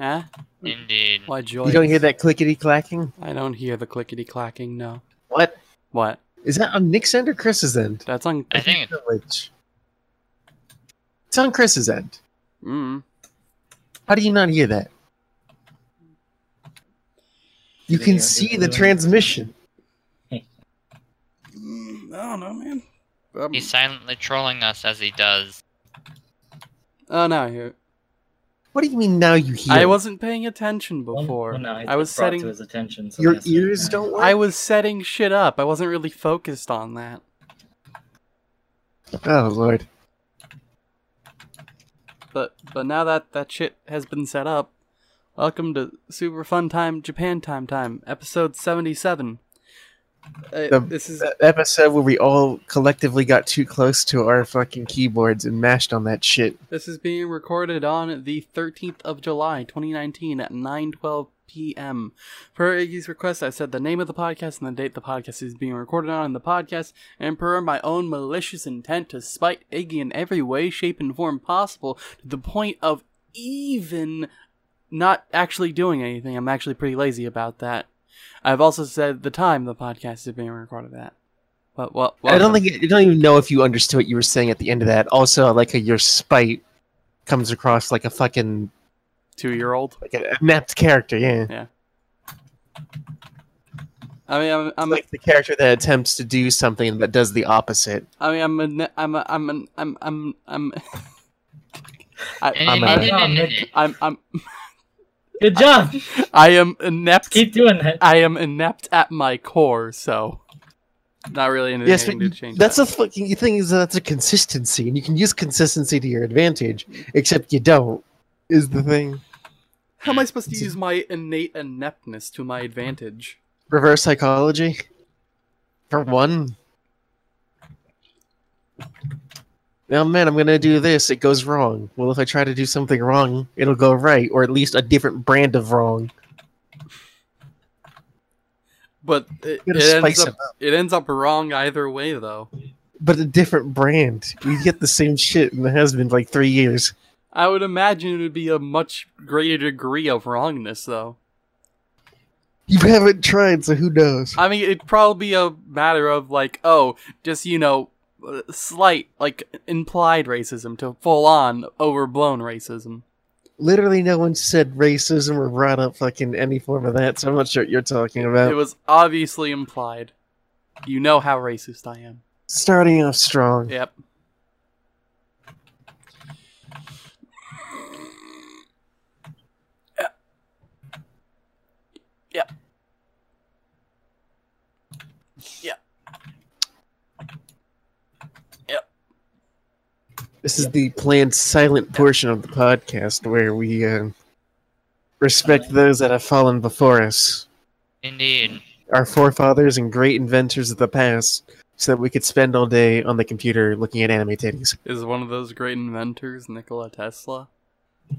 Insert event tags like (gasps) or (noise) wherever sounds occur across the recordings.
Huh? Indeed. Why joy? You don't hear that clickety clacking? I don't hear the clickety clacking. No. What? What? Is that on Nick's end or Chris's end? That's on. I think it's Which? It's on Chris's end. Mm. How do you not hear that? You Yeah, can see the transmission. Mm, I don't know, man. Um, he's silently trolling us as he does. oh, now I hear. it. What do you mean now you hear? I wasn't paying attention before. well, no, it's I was setting. his attention. So Your ears don't work? I was setting shit up. I wasn't really focused on that. Oh, Lord. But but now that that shit has been set up, welcome to Super Fun Time Japan Time Time episode seventy seven. Uh, The- this is episode where we all collectively got too close to our fucking keyboards and mashed on that shit. this is being recorded on the thirteenth of July, twenty nineteen, at nine twelve p.m. Per Iggy's request, I said the name of the podcast and the date the podcast is being recorded on in the podcast, and per my own malicious intent to spite Iggy in every way, shape, and form possible, to the point of even not actually doing anything. I'm actually pretty lazy about that. I've also said the time the podcast is being recorded at. But well, I don't think I don't even know if you understood what you were saying at the end of that. Also, I like how your spite comes across like a fucking two year old. like an inept character. Yeah, Yeah. I mean, I'm, I'm like the character that attempts to do something that does the opposite. I mean, I'm a, ne- I'm a, I'm an, I'm, I'm, I'm, (laughs) I, I'm a- I'm, I'm, Good job. I am inept. Keep doing that. I am inept at my core, so not really anything Yes, I but can do you- to change that's that. the fucking thing is that's a consistency, and you can use consistency to your advantage. Except you don't. Is the thing How am I supposed to use my innate ineptness to my advantage? reverse psychology? For one. Now, man, I'm gonna do this. It goes wrong. Well, if I try to do something wrong, it'll go right, or at least a different brand of wrong. But it, it ends up, it ends up wrong either way, though. But a different brand. We get the same shit, and it has been like three years. I would imagine it would be a much greater degree of wrongness, though. You haven't tried, so who knows? I mean, it'd probably be a matter of like, oh, just you know, slight like implied racism to full on overblown racism. Literally, no one said racism or brought up fucking any form of that, so I'm not sure what you're talking about. It was obviously implied. You know how racist I am. Starting off strong. Yep. Yeah. Yeah. Yeah. Yep. This is the planned silent portion of the podcast where we uh, respect those that have fallen before us, Indeed. our forefathers and great inventors of the past, so that we could spend all day on the computer looking at anime titties. Is one of those great inventors Nikola Tesla?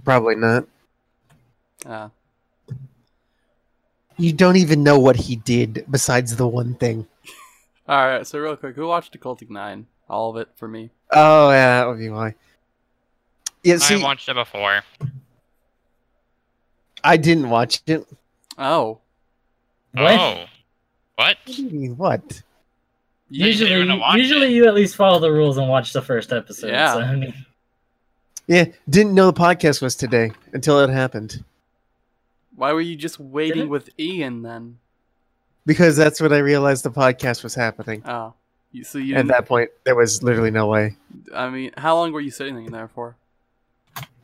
Probably not. Ah. You don't even know what he did besides the one thing. (laughs) Alright, so real quick, who watched Occultic 9? All of it for me. Oh, yeah, that would be why. Yeah, see, I watched it before. I didn't watch it. Oh. What? Oh. What? What do you mean, what? You said you were Usually, usually it. you at least follow the rules and watch the first episode. Yeah. So, I mean, Yeah, didn't know the podcast was today until it happened. Why were you just waiting with Ian then? Because that's when I realized the podcast was happening. Oh. You, so you At that point, there was literally no way. I mean, how long were you sitting there for?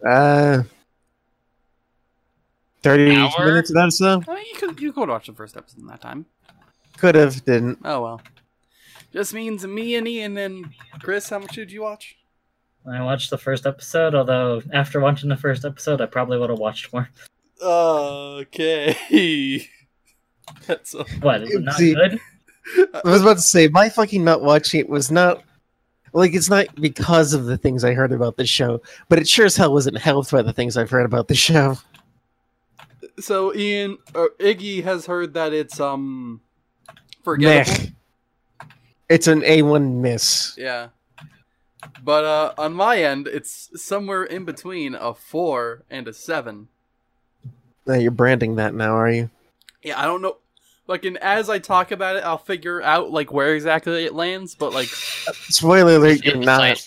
Uh, 30 Hour? minutes of that or so? I mean, you could you could watch the first episode in that time. Could have, didn't. Oh well. Just means me and Ian and then Chris. How much did you watch? I watched the first episode, although after watching the first episode, I probably would have watched more. Okay. (laughs) That's a, What, is it not good? I was about to say, my fucking not watching it was not. Like, it's not because of the things I heard about the show, but it sure as hell wasn't helped by the things I've heard about the show. so Ian or Iggy has heard that it's um forgettable. Meh. It's an A1 miss. Yeah. But uh on my end, it's somewhere in between a four and a seven. Now you're branding that now, are you? Yeah, I don't know. Like, and as I talk about it, I'll figure out like where exactly it lands. But like, Spoiler alert, you're not.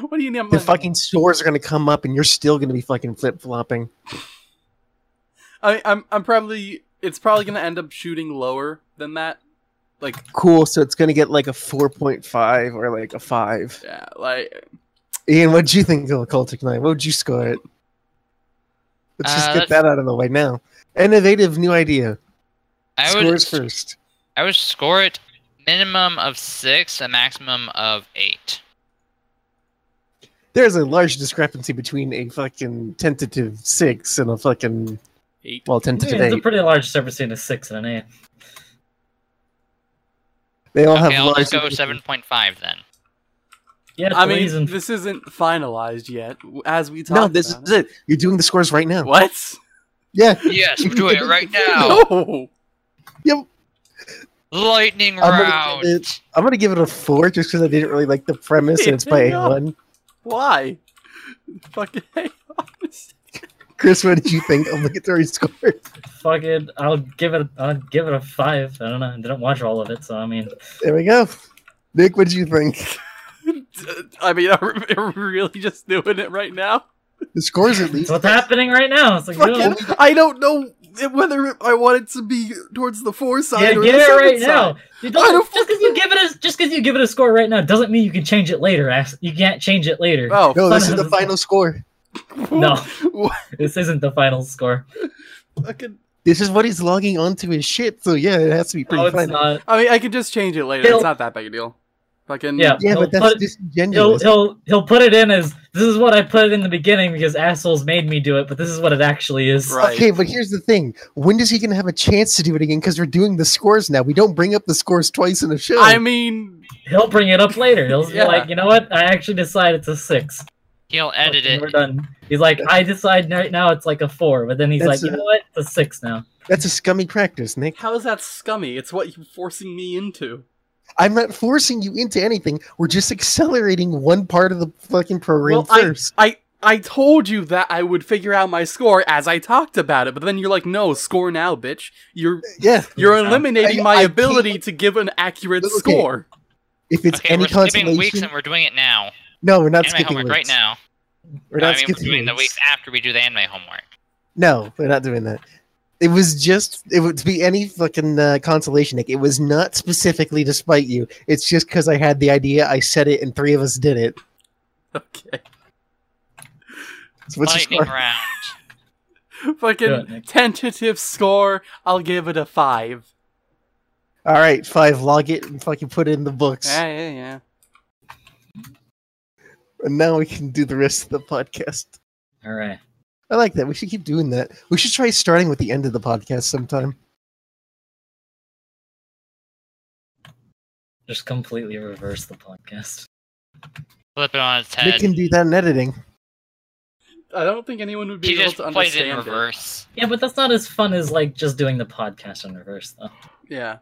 What do you mean? The fucking stores are gonna come up and you're still gonna be fucking flip flopping. I, I'm, I'm probably it's probably gonna end up shooting lower than that. Like, Cool, so it's gonna get like a 4.5 or like a 5. yeah, like Ian, what'd you think of Occultic 9? What would you score it? Let's just Uh, get that out of the way now. Innovative new idea. I would first. I would score it minimum of six, a maximum of eight. There's a large discrepancy between a fucking tentative 6 and a fucking, eight. well, Yeah, tentative it's a pretty large difference between a six and an eight. They all Okay, have I'll just go seven point five then. Yeah, I please, mean, and this isn't finalized yet. As we talk. No, this about is it. You're doing the scores right now. What? Yeah. Yes, we're doing it right (laughs) now. No. Lightning I'm gonna round. give it- I'm gonna give it a 4 just because I didn't really like the premise and it's by Yeah. A1. Why? Fucking. (laughs) honest. Chris, what did you think of Obligatory scores? fucking, I'll give it. I'll give it a five. I don't know. I didn't watch all of it, so I mean, There we go. Nick, what did you think? (laughs) I mean, are (laughs) we- really just doing it right now? The scores at it's least. what's happening right now. It's like, no, I don't know whether I want it to be towards the four side yeah, or get the it seven right side. now. You don't, don't just because you give it a just because you give it a score right now doesn't mean you can change it later. You can't change it later. Oh, No, this is the final score. (laughs) No. This isn't the final score. Fucking- This is what he's logging onto his shit, so yeah, it has to be pretty No, it's final. not. I mean, I could just change it later. He'll- It's not that big a deal. Fucking Yeah. Yeah, but that's put- He'll he'll he'll put it in as this is what I put it in the beginning because assholes made me do it, but this is what it actually is. Right. Okay, but here's the thing. When is he going to have a chance to do it again? Because we're doing the scores now. We don't bring up the scores twice in a show. I mean, He'll bring it up later. He'll Yeah. be like, you know what? I actually decide it's a six. He'll edit And it. We're done. He's like, I decide right now it's like a four, but then he's That's like, you a- know what? It's a six now. That's a scummy practice, Nick. how is that scummy? It's what you're forcing me into. I'm not forcing you into anything. We're just accelerating one part of the fucking program Well, I- first. I I told you that I would figure out my score as I talked about it, but then you're like, "No, score now, bitch." You're yeah, you're eliminating I- my I ability can't- to give an accurate Okay. score. if it's Okay, any we're skipping consolation. weeks and we're doing it now. no, we're not Anime skipping homework right now. We're No, not I mean, we're skipping doing the weeks. weeks after we do the anime homework. No, we're not doing that. It was just it would be any fucking uh, consolation, Nick. It was not specifically to spite you. It's just because I had the idea, I said it, and three of us did it. (laughs) Okay. So what's your Lightning score? round. (laughs) Fucking it, tentative score. I'll give it a five. All right, five. Log it and fucking put it in the books. Yeah, yeah, yeah. And now we can do the rest of the podcast. All right. I like that. We should keep doing that. We should try starting with the end of the podcast sometime. Just completely reverse the podcast. Flip it on its head. head. can do that in editing. I don't think anyone would be He able just to plays it in understand it. reverse. Yeah, but that's not as fun as like just doing the podcast in reverse, though. Yeah.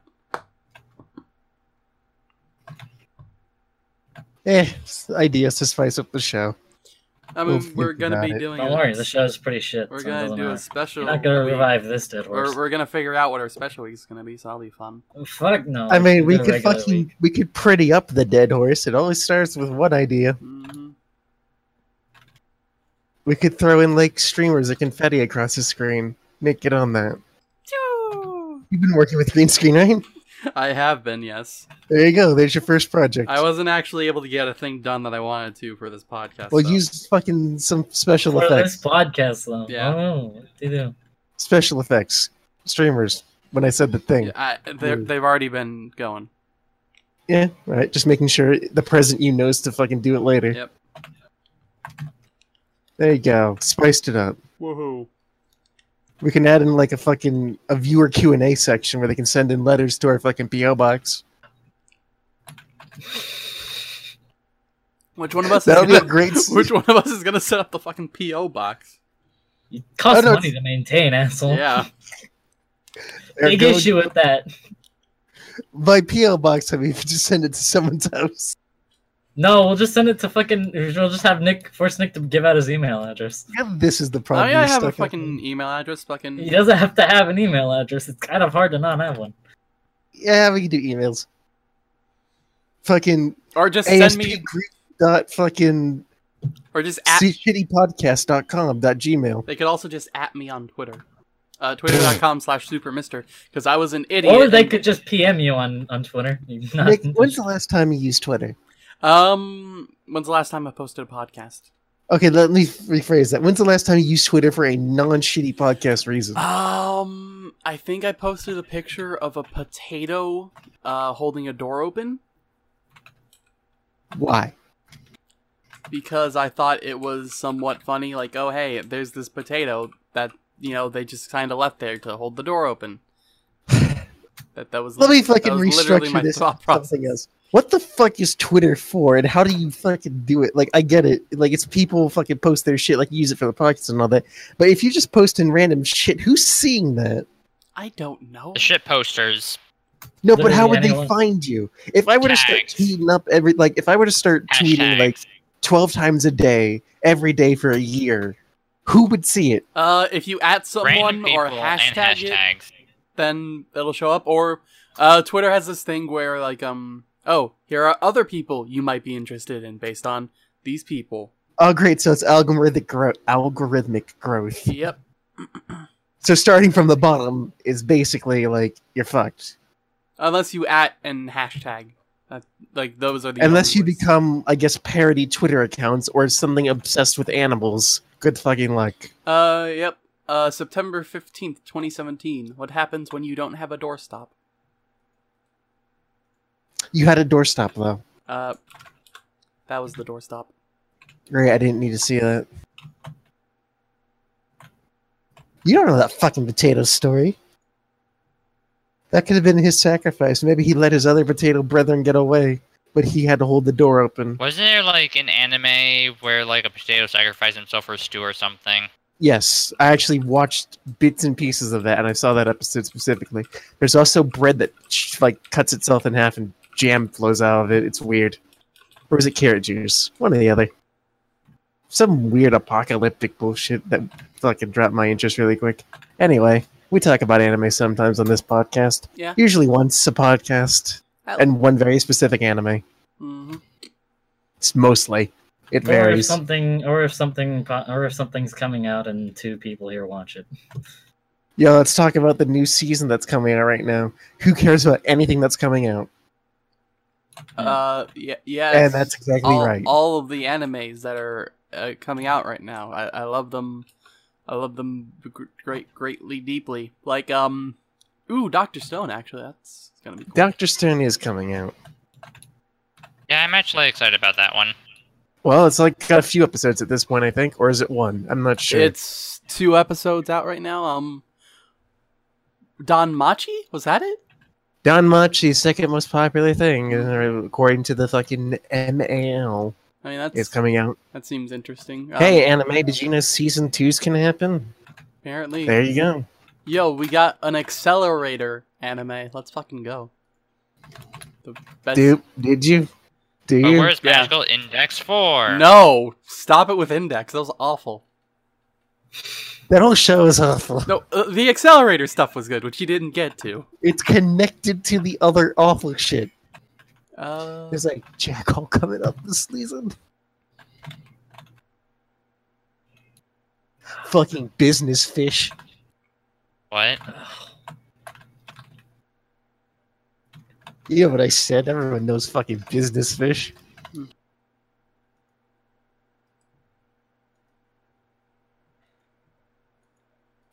Eh, ideas to spice up the show. I mean, think we're gonna be it. doing. Don't a- worry, the show's pretty shit. We're so gonna doesn't do a special. You're not gonna week. revive this dead horse. We're, we're gonna figure out what our special week's gonna be, so that'll be fun. Fuck no. I mean, we could fucking week. we could pretty up the dead horse. It always starts with one idea. hmm We could throw in like streamers of confetti across the screen. Nick, get on that. You've been working with green screen, right? I have been, yes. There you go. There's your first project. I wasn't actually able to get a thing done that I wanted to for this podcast. well, so- use fucking some special For effects. this podcast, though. Yeah. Oh, do? Special effects. Streamers. When I said the thing. Yeah, I, they're- Mm. they've already been going. Yeah, right. Just making sure the present you knows to fucking do it later. Yep. There you go. Spiced it up. Woohoo! We can add in like a fucking a viewer Q and A section where they can send in letters to our fucking PO box. Which one of us? Is That'll be a gonna, great. (laughs) which one of us is gonna set up the fucking PO box? It costs Oh, no, money to maintain, asshole. Yeah. There Big goes- issue with that. By PO box, I mean (laughs) just send it to someone's house. No, we'll just send it to fucking. We'll just have Nick force Nick to give out his email address. Yeah, This is the problem. yeah, I you're have a stuck with. fucking email address. Fucking He doesn't have to have an email address. It's kind of hard to not have one. Yeah, we can do emails. Fucking or just send me group dot fucking or just at. shittypodcast.com dot gmail. They could also just at me on Twitter. Uh, Twitter.com (laughs) slash supermister because I was an idiot. Or they and- could just PM you on on Twitter. (laughs) You Nick, when's the last time you used Twitter? Um, when's the last time I posted a podcast? Okay, let me rephrase that. When's the last time you used Twitter for a non-shitty podcast reason? Um, I think I posted a picture of a potato uh, holding a door open Why? because I thought it was somewhat funny. Like, oh hey, there's this potato that you know they just kind of left there to hold the door open. (laughs) that that was. Let me fucking restructure this something else. What the fuck is Twitter for, and how do you fucking do it? Like, I get it. Like, it's people fucking post their shit, like, use it for the podcast and all that. But if you just post in random shit, who's seeing that? I don't know. The shit posters. No, but how Literally would they find you? If I were to start tweeting up every, like, if I were to start tweeting, like, 12 times a day, every day for a year, who would see it? Uh, if you at someone or hashtag it, then it'll show up. Or uh, Twitter has this thing where like um oh here are other people you might be interested in based on these people. Oh, great. So it's algorithmic, gro- algorithmic growth. Yep. (clears throat) So starting from the bottom is basically, like, you're fucked. Unless you at and hashtag. That, like those are the Unless you ways. become, I guess, parody Twitter accounts or something obsessed with animals. Good fucking luck. Uh yep. Uh September fifteenth, twenty seventeen. What happens when you don't have a doorstop? You had a doorstop, though. Uh that was the doorstop. Great, I didn't need to see that. You don't know that fucking potato story. That could have been his sacrifice. Maybe he let his other potato brethren get away, but he had to hold the door open. Wasn't there like an anime where like a potato sacrificed himself for a stew or something? Yes, I actually watched bits and pieces of that, and I saw that episode specifically. There's also bread that like cuts itself in half and jam flows out of it. It's weird. Or is it carrot juice? One or the other. Some weird apocalyptic bullshit that fucking dropped my interest really quick. Anyway, we talk about anime sometimes on this podcast. Yeah. Usually once a podcast, and one very specific anime. hmm It's mostly. It Or if varies. something, or if something, or if something's coming out and two people here watch it. Yo, let's talk about the new season that's coming out right now. Who cares about anything that's coming out? Uh yeah yeah. And that's exactly all, right. All of the animes that are uh, coming out right now. I, I love them. I love them great greatly deeply. Like um ooh, Doctor Stone actually. That's gonna be cool. Doctor Stone is coming out. Yeah, I'm actually excited about that one. Well, it's like got a few episodes at this point, I think, or is it one? I'm not sure. It's two episodes out right now. Um, DanMachi was that it? DanMachi's second most popular thing, uh, according to the fucking MAL, I mean, that's it's coming out. that seems interesting. Um, hey, anime, did you know season two's can happen? apparently, There you go. yo, we got an accelerator anime. Let's fucking go. The best. Dude, did you? Do But you? where's Yeah. Magical Index 4? No, stop it with Index. That was awful. That whole show is awful. No, uh, the accelerator stuff was good, which you didn't get to. It's connected to the other awful shit. Uh, There's like Jackal coming up this season. Fucking business fish. What? You know what I said? Everyone knows fucking business fish.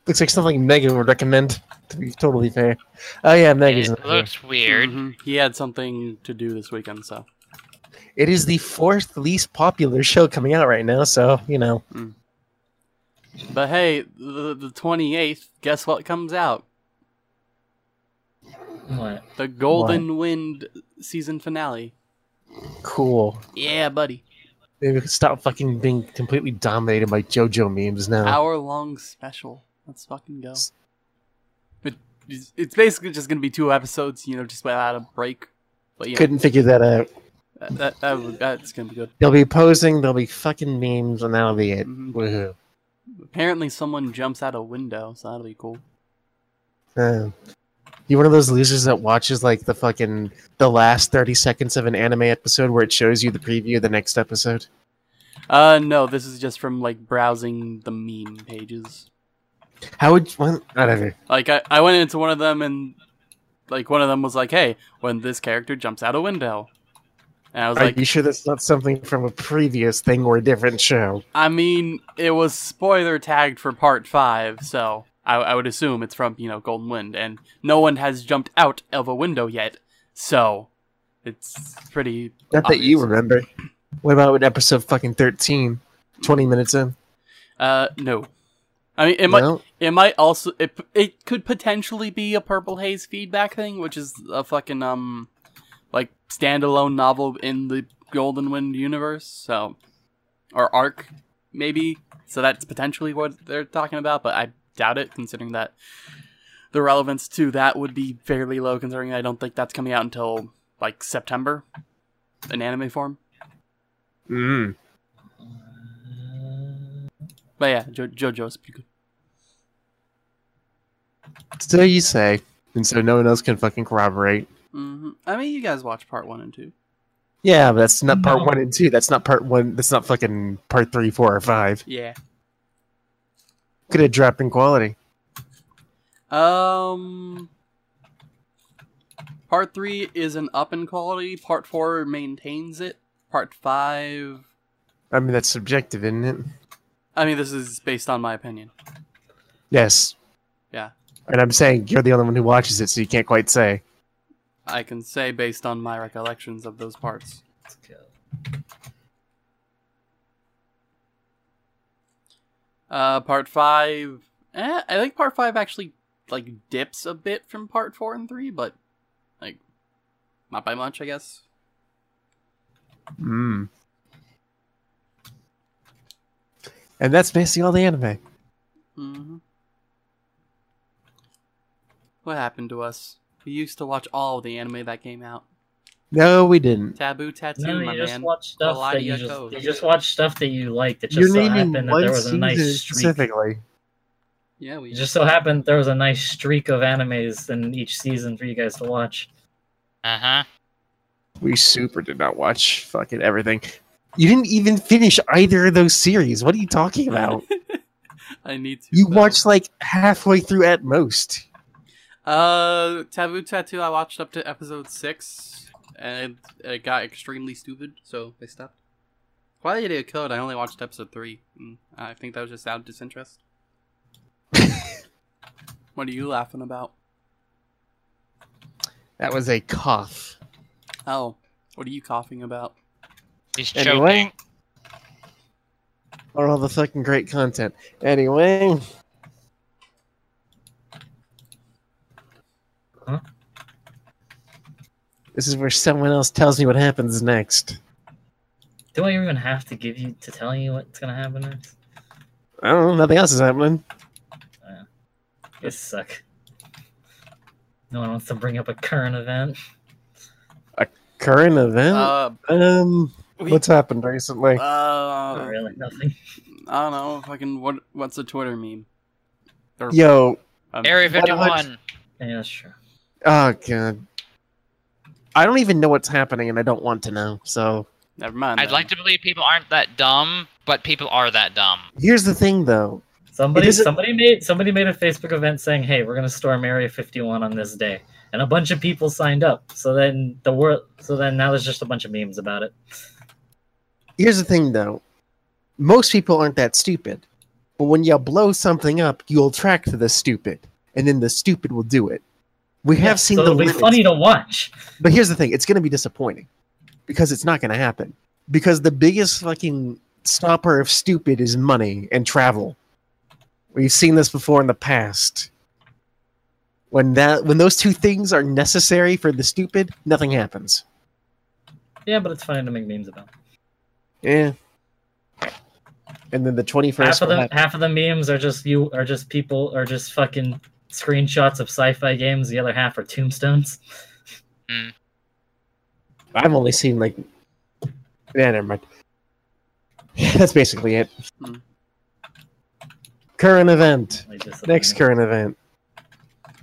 Looks like something Megan would recommend, to be totally fair. Oh yeah, Megan's It not here. looks weird. mhm. He had something to do this weekend, so It is the fourth least popular show coming out right now, so, you know. But hey, the the twenty eighth. Guess what comes out? What? The Golden Wind season finale. Cool. Yeah, buddy. Maybe we can stop fucking being completely dominated by JoJo memes now. Hour long special. Let's fucking go. But it's it's basically just gonna be two episodes, you know, just without a break. But yeah, Couldn't figure that out. That, that, that was- that's gonna be good. They'll be posing, They'll be fucking memes, and that'll be it. Mhm. Woohoo. Apparently, someone jumps out a window, so that'll be cool. Uh, you one of those losers that watches like the fucking the last 30 seconds of an anime episode where it shows you the preview of the next episode? Uh, no, this is just from like browsing the meme pages. How would well, whatever. Like, I, I went into one of them and like one of them was like, "Hey, when this character jumps out a window," and I was Are like, you sure that's not something from a previous thing or a different show? I mean, it was spoiler tagged for part five, so I, I would assume it's from you know Golden Wind, and no one has jumped out of a window yet, so it's pretty. Not that you remember. What about in episode fucking 13? 20 minutes in? Uh, no. I mean, it might. No? It might also. It it could potentially be a Purple Haze feedback thing, which is a fucking um, like standalone novel in the Golden Wind universe. So, or arc maybe. So that's potentially what they're talking about, but I doubt it, considering that the relevance to that would be fairly low. Considering I don't think that's coming out until like September in anime form. Mm. But yeah, jo- JoJo's pretty good. So you say, and so no one else can fucking corroborate. hmm I mean, you guys watch part one and two. Yeah, but that's not part No. one and two. That's not part one. That's not fucking part three, four, or five. Yeah. Could have dropped in quality. Um, part three is an up in quality. Part four maintains it. Part five. I mean, that's subjective, isn't it? I mean, this is based on my opinion. Yes. And I'm saying you're the only one who watches it, so you can't quite say. I can say based on my recollections of those parts. Uh, part five. Eh, I think part five actually like dips a bit from part four and three, but like not by much, I guess. Hmm. And that's basically all the anime. hmm What happened to us? We used to watch all the anime that came out. No, we didn't. Taboo tattoo, No, my you just man. watch stuff that you Valadia just, Code. you just watch stuff that you like. That just You're so happened that there was a nice streak. specifically. Yeah, we It just so happened there was a nice streak of animes in each season for you guys to watch. Uh huh. We super did not watch fucking everything. You didn't even finish either of those series. What are you talking about? (laughs) I need to. you though. watched like halfway through at most. Uh, Taboo Tattoo. I watched up to episode six, and it got extremely stupid, so they stopped. Qualidea Code. I only watched episode three. I think that was just out of disinterest. (laughs) what are you laughing about? That was a cough. Oh, what are you coughing about? He's Anyway. choking. Or all the fucking great content. Anyway. Huh? This is where someone else tells me what happens next. Do I even have to give you to tell you what's gonna happen next? I don't know. Nothing else is happening. You suck. No one wants to bring up a current event. A current event. Uh, um, we, what's happened recently? uh, Not really, nothing. I don't know. Fucking what? What's a Twitter meme? Or, Yo, um, Area What 51. Yeah, that's true. Oh god. I don't even know what's happening, and I don't want to know. So Never mind. I'd then. like to believe people aren't that dumb, but people are that dumb. here's the thing, though. Somebody, somebody made somebody made a Facebook event saying, "Hey, we're gonna storm Area 51 on this day," and a bunch of people signed up. So then the world, so then now there's just a bunch of memes about it. Here's the thing, though. Most people aren't that stupid, but when you blow something up, you'll attract the stupid, and then the stupid will do it. We have Yeah, seen so the it'll be funny to watch. But here's the thing: it's going to be disappointing because it's not going to happen. Because the biggest fucking stopper of stupid is money and travel. We've seen this before in the past. When that when those two things are necessary for the stupid, nothing happens. Yeah, but it's funny to make memes about. Yeah. And then the twenty Half of them, half of the memes are just you, are just people, are just fucking screenshots of sci-fi games. The other half are tombstones. I've only seen like Yeah, never mind. (laughs) That's basically it. Hmm. Current event. Next current event.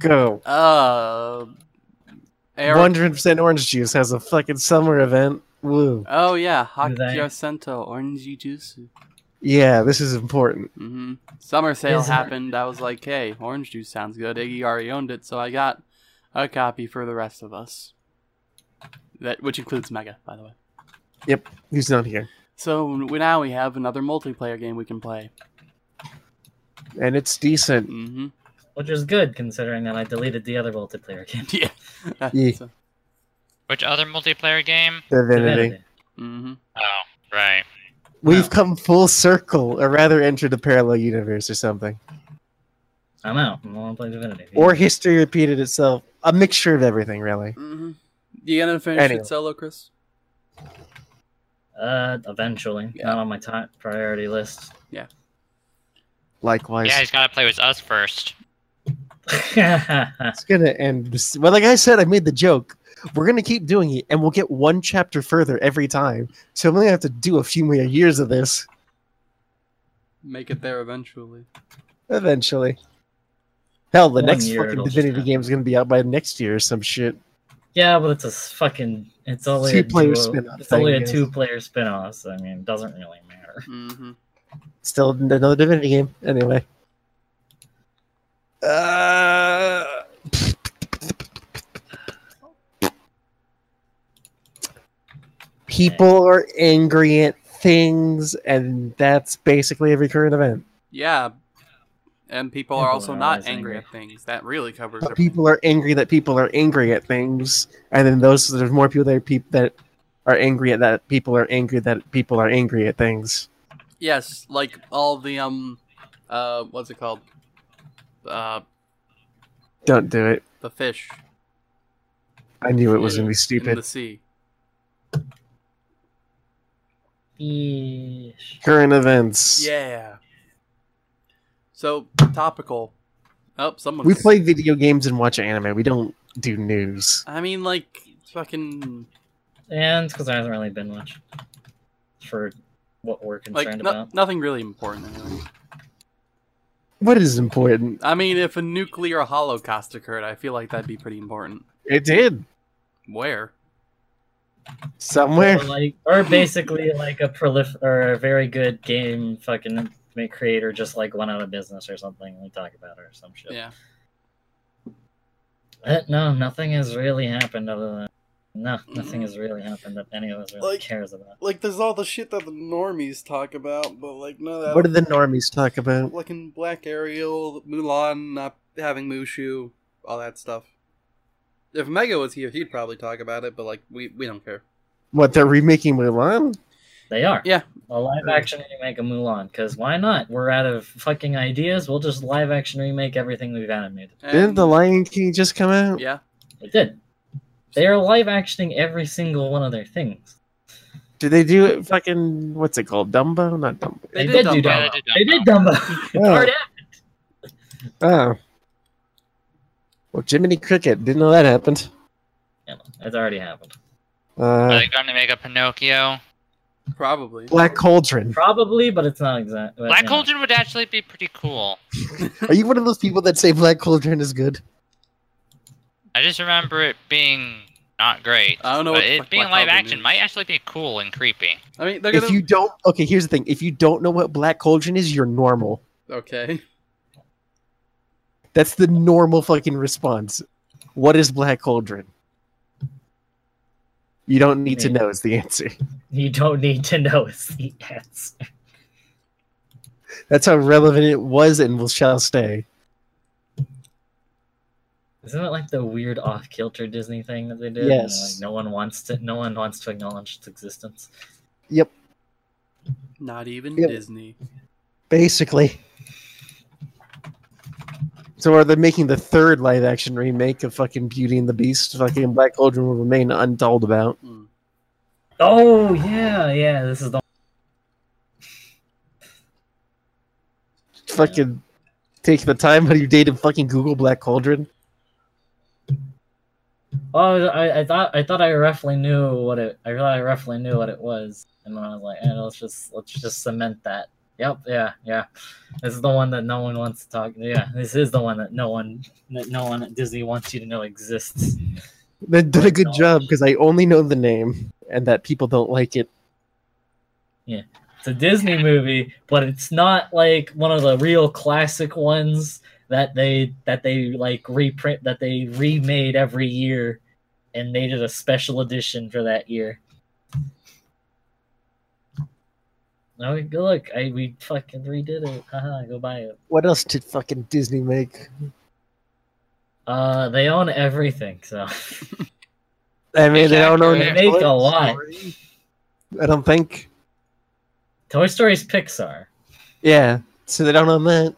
Go. Uh, Eric. One hundred percent orange juice has a fucking summer event. Woo. Oh yeah, Do they? Orange Juice. Yeah, this is important. hmm Summer sale Is it- happened. I was like, hey, orange juice sounds good. Iggy already owned it, so I got a copy for the rest of us. That which includes Mega, by the way. Yep, he's not here, So we, now we have another multiplayer game we can play. and it's decent. hmm Which is good considering that I deleted the other multiplayer game. (laughs) Yeah. (laughs) Yeah. Which other multiplayer game? Divinity. hmm Oh, right. We've No. come full circle, or rather, entered a parallel universe or something. I'm out. I want to play Divinity. Or history repeated itself. A mixture of everything, really. hmm You gonna finish Anyway. it solo, Chris? uh, eventually, Yeah. not on my top priority list. Yeah. Likewise. Yeah, he's got to play with us first. (laughs) It's gonna end. Well, like I said, I made the joke. We're gonna keep doing it, and we'll get one chapter further every time. So I'm gonna have to do a few more years of this Make it there eventually. eventually. Hell, the One next year fucking Divinity game is gonna be out by next year or some shit. yeah, but it's a fucking. It's only Two-player a duo- spin-off It's only a two-player spin-off. So, I mean, it doesn't really matter. hmm Still another Divinity game, anyway. Uh, people are angry at things, and that's basically every current event. Yeah. And people are also are not angry angry. at things. That really covers But people are angry that people are angry at things, and then those there's more people that are peop that are angry at that people are angry that people are angry at things. Yes, like all the um, uh, what's it called? Uh, Don't do it. the fish I knew it was gonna be in stupid. the sea. Yeesh. Current events. Yeah. So topical. Oh, someone. We play video games and watch anime. We don't do news. I mean, like fucking And because there hasn't really been much for what we're like concerned no- about. nothing really important. Anyway. What is important? I mean, if a nuclear holocaust occurred, I feel like that'd be pretty important. It did Where? Somewhere. Or like, or basically like a prolif or a very good game fucking make creator just like went out of business or something. We talk about it or some shit. Yeah. Uh, no, nothing has really happened other than no, nothing Mm. has really happened that any of us really Like- cares about. Like, there's all the shit that the normies talk about, but like, no, That, What did the normies talk about? like in Black Ariel, Mulan not having Mushu, all that stuff. If Mega was here, he'd probably talk about it, but like, we we don't care. What they're remaking Mulan? They are. Yeah. A live action remake of Mulan, because why not? We're out of fucking ideas. We'll just live action remake everything we've animated. Didn't the Lion King just come out? Yeah. It did. They are live actioning every single one of their things. Did they do it? Fucking what's it called? Dumbo? Not Dumbo. They They, did did, do Dumbo. Dumbo. Yeah, They they did did Dumbo. Oh. already Oh. Well, Jiminy Cricket. Didn't know that happened. happened. It's already happened. Are Uh, they going to make a Pinocchio? Probably. Black Cauldron. Probably, but it's not exact. but, Black you know. Cauldron would actually be pretty cool. (laughs) Are you one of those people that say Black Cauldron is good? I just remember it being not great. I don't know But what it fuck being Black live Cauldron action is. might actually be cool and creepy. I mean, they're If gonna. you don't, okay, here's the thing. If you don't know what Black Cauldron is, you're normal. Okay. (laughs) That's the normal fucking response. What is Black Cauldron? You don't need to know is the answer. You don't need to know is the answer. That's how relevant it was and will shall stay. Isn't it like the weird off kilter Disney thing that they did? Yes. Like no one wants to. No one wants to acknowledge its existence. Yep. Not even Yep. Disney. Basically. So are they making the third live action remake of fucking Beauty and the Beast? Fucking Black Cauldron will remain untold about. Mm. Oh yeah, yeah. This is the. Fucking take the time out of your day to fucking Google Black Cauldron. Oh, I, I thought I thought I roughly knew what it. I thought I roughly knew what it was. And I was like, eh, let's just let's just cement that. Yep, yeah, yeah. This is the one that no one wants to talk. Yeah, this is the one that no one that no one at Disney wants you to know exists. They did a good No. job because I only know the name and that people don't like it. Yeah. It's a Disney movie, but it's not like one of the real classic ones that they that they like reprint that they remade every year and made it a special edition for that year. No, good look. I we fucking redid it. Haha, go buy it. What else did fucking Disney make? Uh, they own everything, so (laughs) I mean, they don't own They make a Netflix. lot. I don't think. Toy Story's Pixar. Yeah, so they don't own that.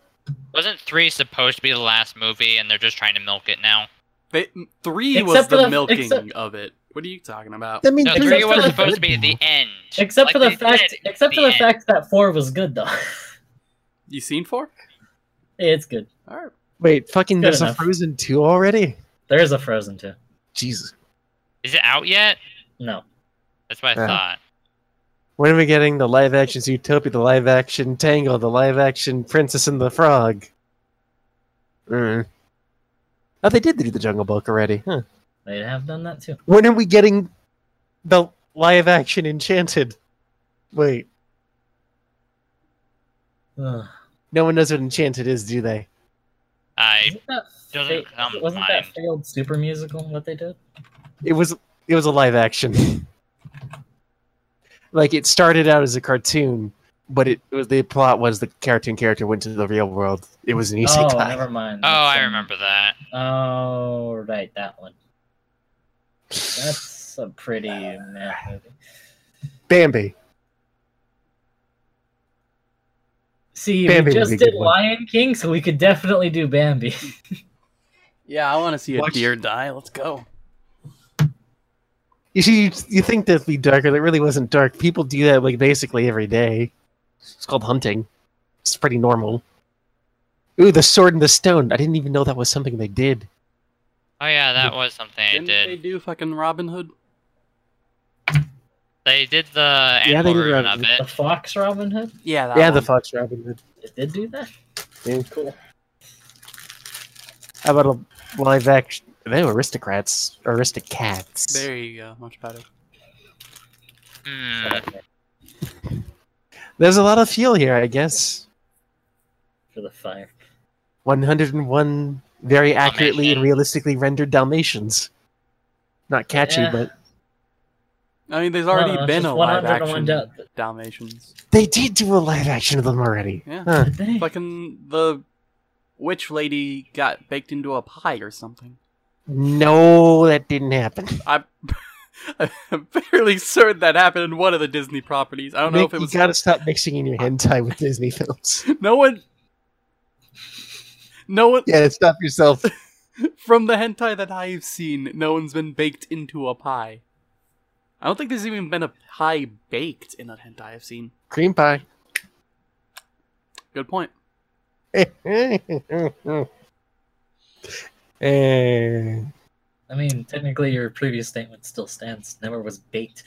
Wasn't three supposed to be the last movie, and they're just trying to milk it now? They, three Except was the, the- milking except- of it. What are you talking about? I mean, No, Except three was the- supposed to be the end. Except Like for the fact, said, except for the end. fact that four was good though. (laughs) You seen four? it's good. All right. Wait, fucking, Good there's enough. a Frozen 2 already? There is a Frozen two. Jesus. Is it out yet? No, That's what I Yeah. thought. When are we getting the live action Zootopia, the live action Tangle, the live action Princess and the Frog? Mm. Oh, they did do the Jungle Book already. Huh. They have done that too. When are we getting the live action Enchanted? Wait, no one knows what Enchanted is, do they? I Isn't that doesn't fa- come wasn't mind. that failed super musical what they did? It was it was a live action. like it started out as a cartoon, but it, it was the plot was the cartoon character went to the real world. It was an easy. Oh, (laughs) isekai. never mind. Oh, That's, I remember that. Oh, right, that one. That's a pretty meh movie. Bambi. See, Bambi we just be a did one. Lion King, so we could definitely do Bambi. (laughs) Yeah, I want to see a Watch- deer die. Let's go. You see, you, you think that'd be darker. That really wasn't dark. People do that like basically every day. It's called hunting. It's pretty normal. Ooh, the sword and the stone. I didn't even know that was something they did. Oh yeah, that was something I Didn't they did. do fucking Robin Hood? They did the Yeah, they did Robin of Hood. the. Fox Robin Hood? Yeah, that yeah, the. Fox Robin Hood. It did do that? Yeah. Cool. How about a live action? They were aristocrats, aristocats. There you go. Much better. Hmm. There's a lot of feel here, I guess. For the fire. 101 very accurately and realistically rendered Dalmatians. Not catchy, Yeah. but I mean, there's already No, been a live 101 action Dal- Dalmatians. they did do a live action of them already. Yeah. Huh. Fucking the witch lady got baked into a pie or something. No, that didn't happen. (laughs) I, I'm fairly certain that happened in one of the Disney properties. I don't know if it was you gotta stop mixing in your hentai with Disney films. (laughs) no one. No one yeah, stop yourself. (laughs) from the hentai that I've seen. No one's been baked into a pie. I don't think there's even been a pie baked in a hentai I've seen. Cream pie. Good point. (laughs) Eh, I mean, technically, your previous statement still stands. Never was baked.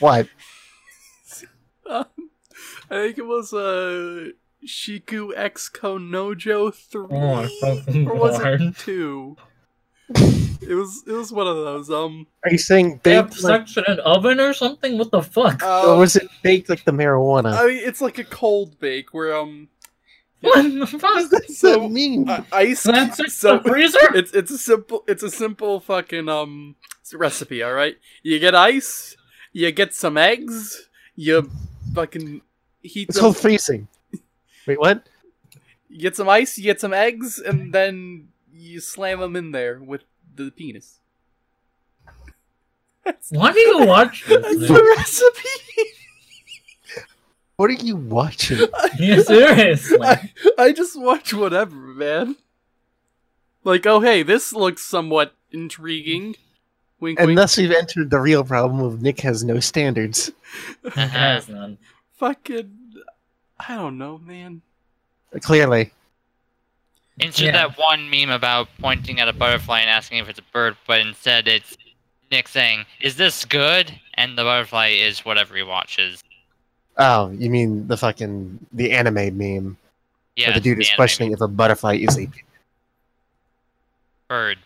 what? I think it was uh, Shiku X Konojo three, Oh, or was Lord. it two? it was it was one of those. Um, Are you saying They baked like, sex in an oven or something? What the fuck? or uh, was it baked like the marijuana? I mean, it's like a cold bake where um, what the what fuck? does so- that mean? uh, ice. That's just so the freezer? (laughs) it's it's a simple it's a simple fucking um recipe. All right, you get ice, you get some eggs, you fucking heat it's them. called freezing. Wait, what? You get some ice, you get some eggs, and then you slam them in there with the penis. That's, (laughs) Why do you watch this? the recipe. What are you watching? Yeah, seriously. (laughs) I, I just watch whatever, man. Like, oh hey, this looks somewhat intriguing. Wink, and wink. thus we've entered the real problem of Nick has no standards. (laughs) Has none. Fucking, I don't know, man. Clearly. Instead Yeah. of that one meme about pointing at a butterfly and asking if it's a bird, but instead it's Nick saying, "Is this good?" and the butterfly is whatever he watches. Oh, you mean the fucking the anime meme Yeah, the dude is anime questioning if a butterfly is a bird.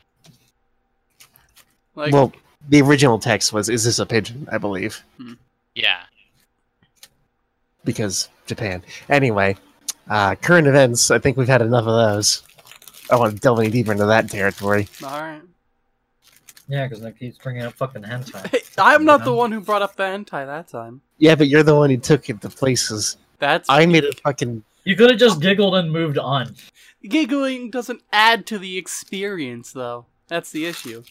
Like, well. The original text was, "Is this a pigeon?" I believe hmm. Yeah. because Japan. Anyway, uh, current events. I think we've had enough of those. I want to delve any deeper into that territory. all right. Yeah, because Nick keeps bringing up fucking hentai. Hey, (laughs) I'm not You the one who brought up the hentai that time. Yeah, but you're the one who took it to places. That's I made a fucking. You could have just giggled and moved on. giggling doesn't add to the experience, though. That's the issue.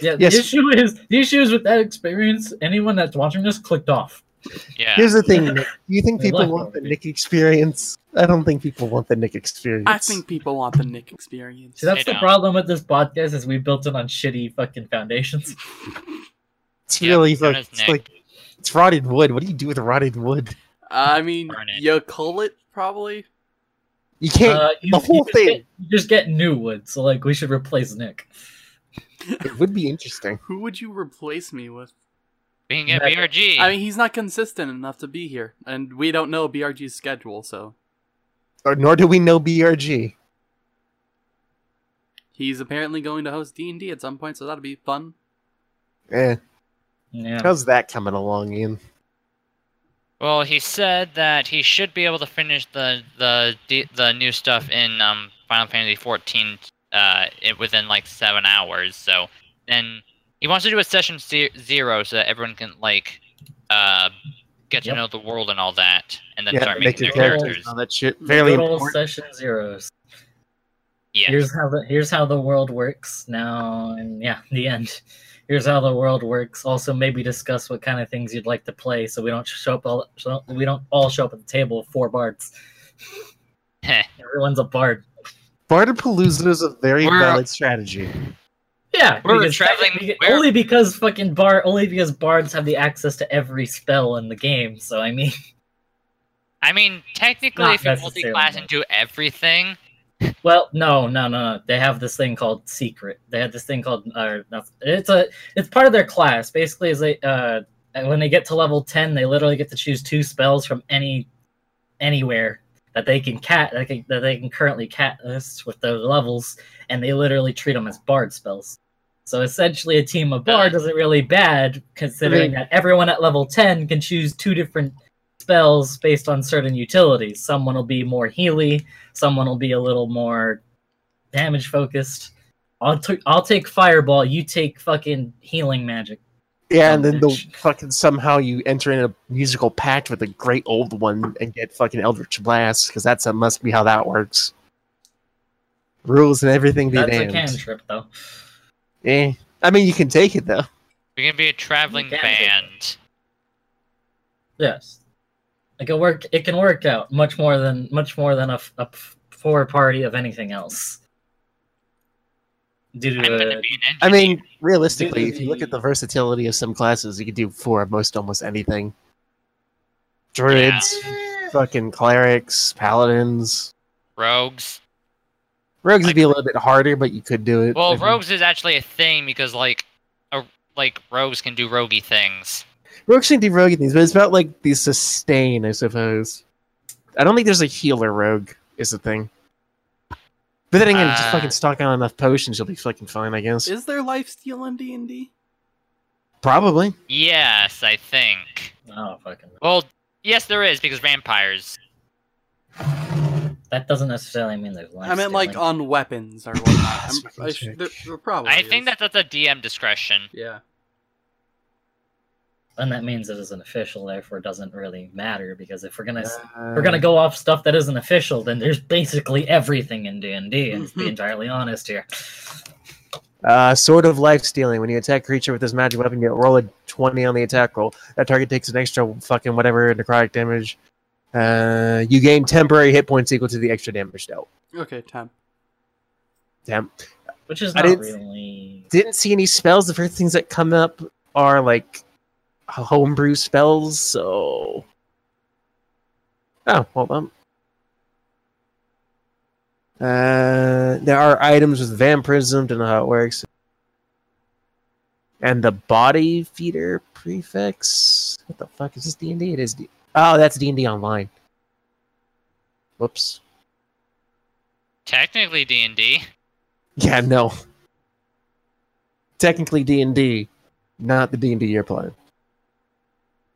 Yeah, Yes. the issue is the issue is with that experience. Anyone that's watching this clicked off. Yeah. Here's the thing. (laughs) Nick. Do you think people want the Nick experience? I don't think people want the Nick experience. I think people want the Nick experience. See, that's They the don't. problem with this podcast is we built it on shitty fucking foundations. (laughs) it's Yeah, really known fuck- as it's Nick. like it's rotted wood. What do you do with rotted wood? I mean, you cull it, probably. You can't. Uh, you, the whole you thing. Get, you just get new wood, so like we should replace Nick. (laughs) It would be interesting. Who would you replace me with? We can get Never. BRG. I mean, he's not consistent enough to be here, and we don't know BRG's schedule, so Or nor do we know BRG. he's apparently going to host D and D at some point, so that'll be fun. Eh, Yeah. how's that coming along, Ian? Well, he said that he should be able to finish the the the, the new stuff in um, Final Fantasy XIV uh, it, within like seven hours. So then he wants to do a session zero so that everyone can like uh, get to Yep. know the world and all that, and then Yeah, start making their characters characters. all that shit. Fairly important. session zeros. Yeah. Here's how the here's how the world works now, and yeah, the end. Here's how the world works. Also, maybe discuss what kind of things you'd like to play, so we don't show up all so we don't all show up at the table with four bards. (laughs) Everyone's a bard. Bardapalooza is a very We're- valid strategy. Yeah, We're because traveling- we're- only because fucking bar only because bards have the access to every spell in the game. So I mean, I mean, technically, Not if you multi-class and do everything, well, no, no, no, no. They have this thing called secret. They have this thing called uh, it's a it's part of their class. Basically, is they uh when they get to level ten, they literally get to choose two spells from any anywhere that they can cat that, they can currently cast with those levels, and they literally treat them as bard spells. So essentially, a team of bard isn't really bad, considering that everyone at level ten can choose two different spells based on certain utilities. Someone will be more healy, someone will be a little more damage focused. I'll t- I'll take fireball. You take fucking healing magic. Yeah, and then the fucking somehow you enter in a musical pact with a great old one and get fucking Eldritch Blast because that's that must be how that works. Rules and everything be That's a damned. cantrip, though. Eh. I mean, you can take it though. we can be a traveling band. Yes, it can work. It can work out much more than much more than a, f- a f- four party of anything else. Due I'm to uh, be an I mean, realistically, Dude, if you look at the- the versatility of some classes, you could do four of most almost anything. Druids, fucking clerics, paladins. rogues. Rogues would be a little bit harder, but you could do it. Well, I think. rogues is actually a thing because like, a, like rogues can do roguey things. Rogues can do roguey things, but it's about like the sustain, I suppose. I don't think there's a healer rogue, is the thing. But then again, just Uh, fucking stock on enough potions, you'll be fucking fine, I guess. Is there life steal in D and D? Probably. Yes, I think. oh fucking Well, yes, there is because vampires. That doesn't necessarily mean there's life. I meant like on weapons or whatnot. (sighs) I'm, I sh- there, there probably. I think that that's a DM discretion. Yeah. and that means it isn't official. Therefore, it doesn't really matter because if we're gonna s Uh, we're gonna go off stuff that isn't official, then there's basically everything in D and D. And to be (laughs) entirely honest here, Uh, Sword of Life Stealing. When you attack a creature with this magic weapon, you roll a 20 on the attack roll. That target takes an extra fucking whatever necrotic damage. Uh, you gain temporary hit points equal to the extra damage dealt. Okay, time. Damn. which is I not didn't- really. Didn't see any spells. The first things that come up are like homebrew spells, so. Oh, hold on. Uh, there are items with vampirism. Don't know how it works. And the body feeder prefix. What the fuck is this D and D? It is. D- oh, that's D and D online. Whoops. Technically D and D. Yeah, no. Technically D and D, not the D and D you're playing.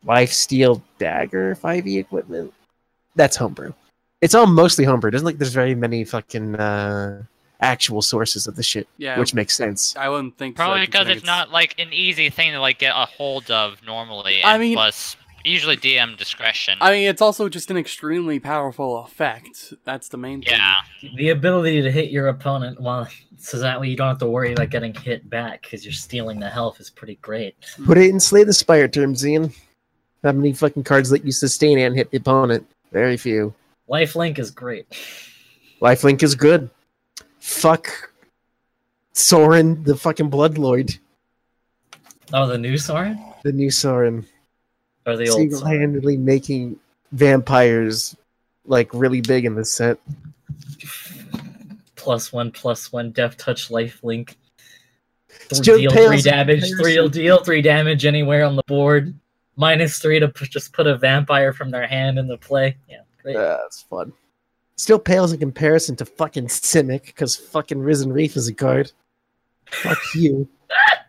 Life Steal Dagger 5e equipment. That's homebrew. It's all mostly homebrew. It doesn't like there's very many fucking uh, actual sources of the shit, Yeah, which makes sense. I wouldn't think so, Probably because considering it's not like an easy thing to like get a hold of normally. I mean- plus usually DM discretion. I mean, it's also just an extremely powerful effect. That's the main thing. yeah. The ability to hit your opponent while so that way you don't have to worry about getting hit back because you're stealing the health is pretty great. Put it in Slay the Spire terms, Ian. How many fucking cards let you sustain and hit the opponent? Very few. Lifelink is great. Lifelink is good. Fuck Sorin, the fucking Bloodlord. Oh, the new Sorin The new Sorin. Or the old Sorin? Single-handedly making vampires like really big in this set. Plus one, plus one, death touch, life link. Still deal three damage. Three deal three damage anywhere on the board. Minus three to p- just put a vampire from their hand into play. Yeah, great. Uh, that's fun. Still pales in comparison to fucking Simic, because fucking Risen Reef is a card. Fuck you.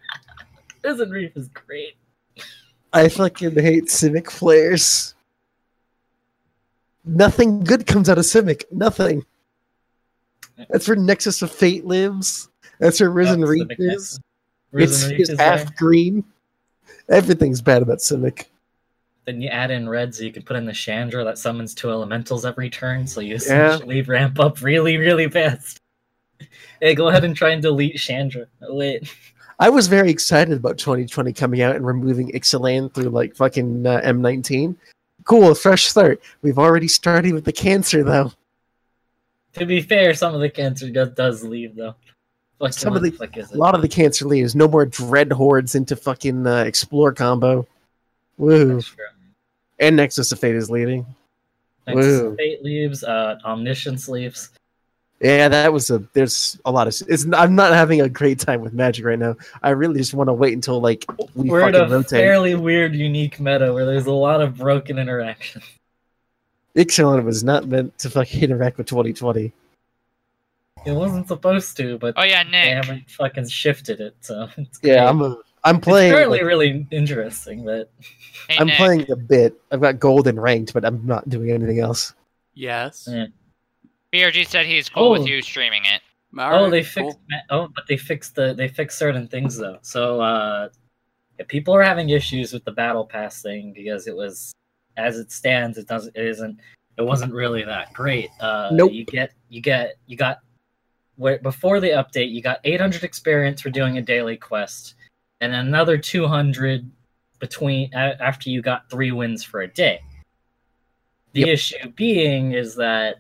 (laughs) Risen Reef is great. I fucking hate Simic players. Nothing good comes out of Simic. Nothing. That's where Nexus of Fate lives. That's where Risen That's the is. Nexus. It's, Risen it's half there. green. Everything's bad about Simic. Then you add in red so you can put in the Chandra that summons two elementals every turn, so you Yeah. (laughs) ramp up really, really fast. Hey, go ahead and try and delete Chandra. Oh, wait. I was very excited about 2020 coming out and removing Ixalan through like fucking uh, M19. Cool, fresh start. We've already started with the cancer though. To be fair, some of the cancer does, does leave, though. Fucking Some of the- A lot of the cancer leaves. No more dread hordes into fucking uh, explore combo. Woo. And Nexus of Fate is leaving. Nexus Woo. of Fate leaves, uh, Omniscience leaves. Yeah, that was a. There's a lot of. It's. I'm not having a great time with Magic right now. I really just want to wait until like we We're in a rotate. fairly weird, unique meta where there's a lot of broken interaction. Ixalan was not meant to fucking interact with 2020. It wasn't supposed to, but Oh yeah, Nick. they haven't fucking shifted it, so it's Yeah, great. I'm. A, I'm It's playing. currently like, really interesting, but Hey, I'm Nick. playing a bit. I've got gold and ranked, but I'm not doing anything else. Yes. Yeah. BRG said he's cool Oh. with you streaming it. oh, Alright, they cool. fixed. Oh, but they fixed the they fixed certain things though. So uh, yeah, people are having issues with the battle pass thing because it was, as it stands, it doesn't. It isn't. It wasn't really that great. Uh, Nope. You get you get you got where before the update you got 800 experience for doing a daily quest, and another 200 between a- after you got three wins for a day. The Yep. issue being is that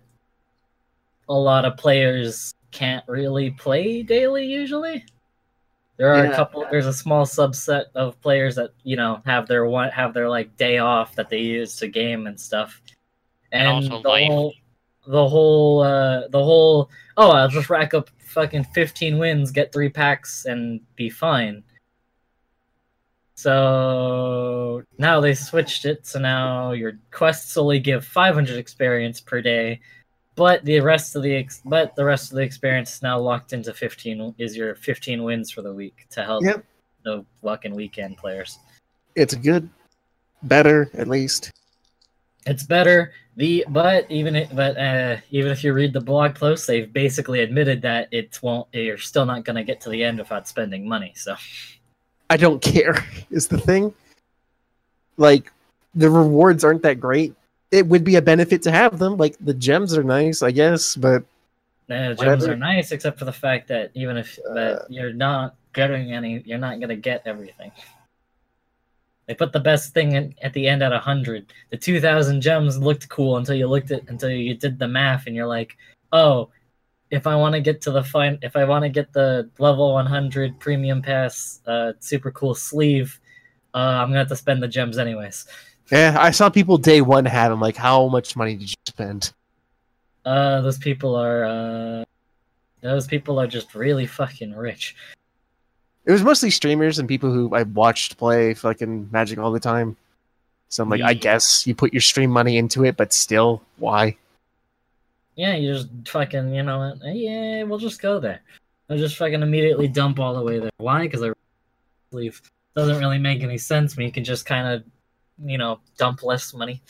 a lot of players can't really play daily usually. There are Yeah. a couple there's a small subset of players that, you know, have their one have their like day off that they use to game and stuff. And And, also the life. whole the whole uh the whole oh I'll just rack up fucking 15 wins, get three packs and be fine. So now they switched it, so now your quests only give 500 experience per day, but the rest of the ex- but the rest of the experience is now locked into 15 is your 15 wins for the week to help Yep. the fucking weekend players. It's good, better at least. It's better. The but even it, but uh, even if you read the blog post, they've basically admitted that it won't. You're still not going to get to the end without spending money. So I don't (laughs) care. Is the thing. Like the rewards aren't that great. It would be a benefit to have them. Like the gems are nice, I guess, but uh, gems Whatever. are nice, except for the fact that even if Uh, that you're not getting any, you're not going to get everything. They put the best thing in, at the end at hundred. The two thousand gems looked cool until you looked at until you did the math, and you're like, oh, if I want to get to the fine, if I want to get the level 100 premium pass, uh, super cool sleeve, uh, I'm gonna have to spend the gems anyways. Yeah, I saw people day one have them. Like, how much money did you spend? Uh, those people are uh, those people are just really fucking rich. It was mostly streamers and people who I watched play fucking Magic all the time. So I'm like, I guess you put your stream money into it, but still, why? Yeah, you just fucking, you know what? Yeah, we'll just go there. I'll just fucking immediately dump all the way there. Why? Because I leave. Doesn't really make any sense when you can just kind of, you know, dump less money.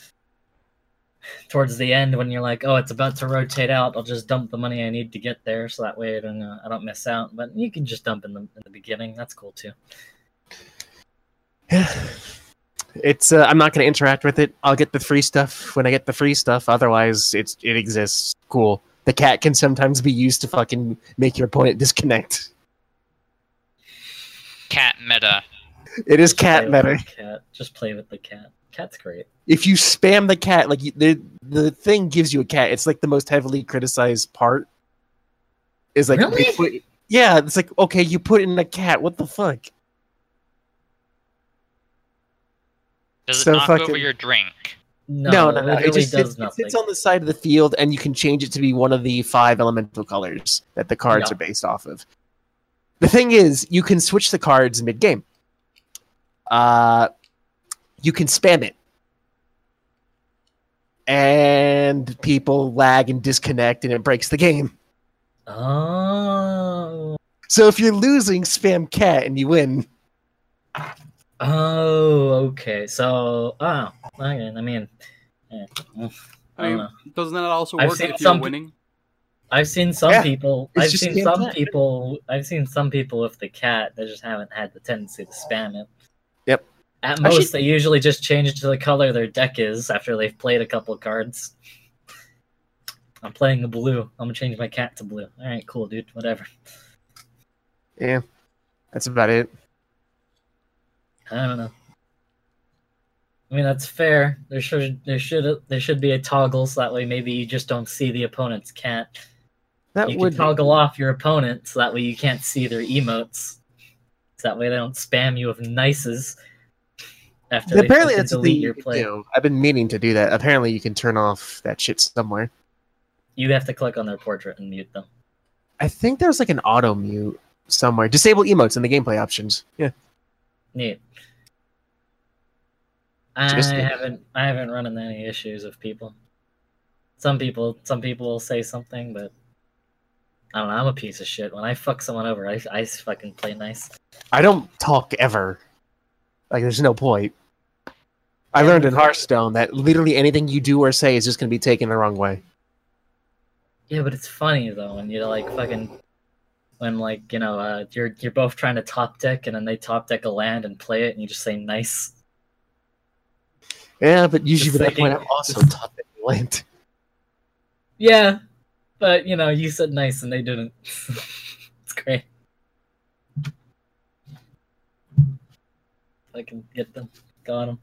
Towards the end, when you're like, oh, it's about to rotate out, I'll just dump the money I need to get there, so that way I don't, uh, I don't miss out. But you can just dump in the in the beginning. That's cool too. Yeah, It's uh, I'm not going to interact with it. I'll get the free stuff when I get the free stuff. Otherwise, it's it exists. Cool. The cat can sometimes be used to fucking make your opponent disconnect. Cat meta. It is Just cat with meta. Cat. Just play with the cat. Cat's great. If you spam the cat, like you- the the thing gives you a cat. It's like the most heavily criticized part. Is like Really? put- yeah, it's like okay, you put in a cat. What the fuck? Does it So knock over your drink? No, no, no, it no. It literally just does sits, it sits on the side of the field, and you can change it to be one of the five elemental colors that the cards Yeah. are based off of. The thing is, you can switch the cards mid game. Uh, you can spam it, and people lag and disconnect, and it breaks the game. Oh. So if you're losing, spam cat, and you win. Oh, okay. So, oh, okay. I mean, yeah. I I mean, doesn't that also work seen if you're some winning? I've seen some Yeah, people. I've seen some time. people. I've seen some people with the cat. They just haven't had the tendency to spam it. Yep. At Actually- most, they usually just change to the color their deck is after they've played a couple cards. I'm playing the blue. I'm gonna change my cat to blue. All right, cool, dude. Whatever. Yeah, that's about it. I don't know. I mean that's fair. There should there should there should be a toggle so that way maybe you just don't see the opponent's cat. That you would can toggle off your opponent so that way you can't see their emotes. So that way they don't spam you with nices after Apparently, that's the thing you play. do. I've been meaning to do that. Apparently, you can turn off that shit somewhere. You have to click on their portrait and mute them. I think there's like an auto mute somewhere. Disable emotes in the gameplay options. Yeah. Neat. I Just- haven't I haven't run into any issues with people. Some people some people will say something, but I don't know. I'm a piece of shit. When I fuck someone over, I I fucking play nice. I don't talk ever. Like, there's no point. I learned in Hearthstone that literally anything you do or say is just going to be taken the wrong way. Yeah, but it's funny though when you're like fucking when like you know uh, you're you're both trying to top deck and then they top deck a land and play it and you just say nice. Yeah, but usually by that point, I'm also top in land. Yeah, but you know you said nice and they didn't. (laughs) it's great. I can get them, got them.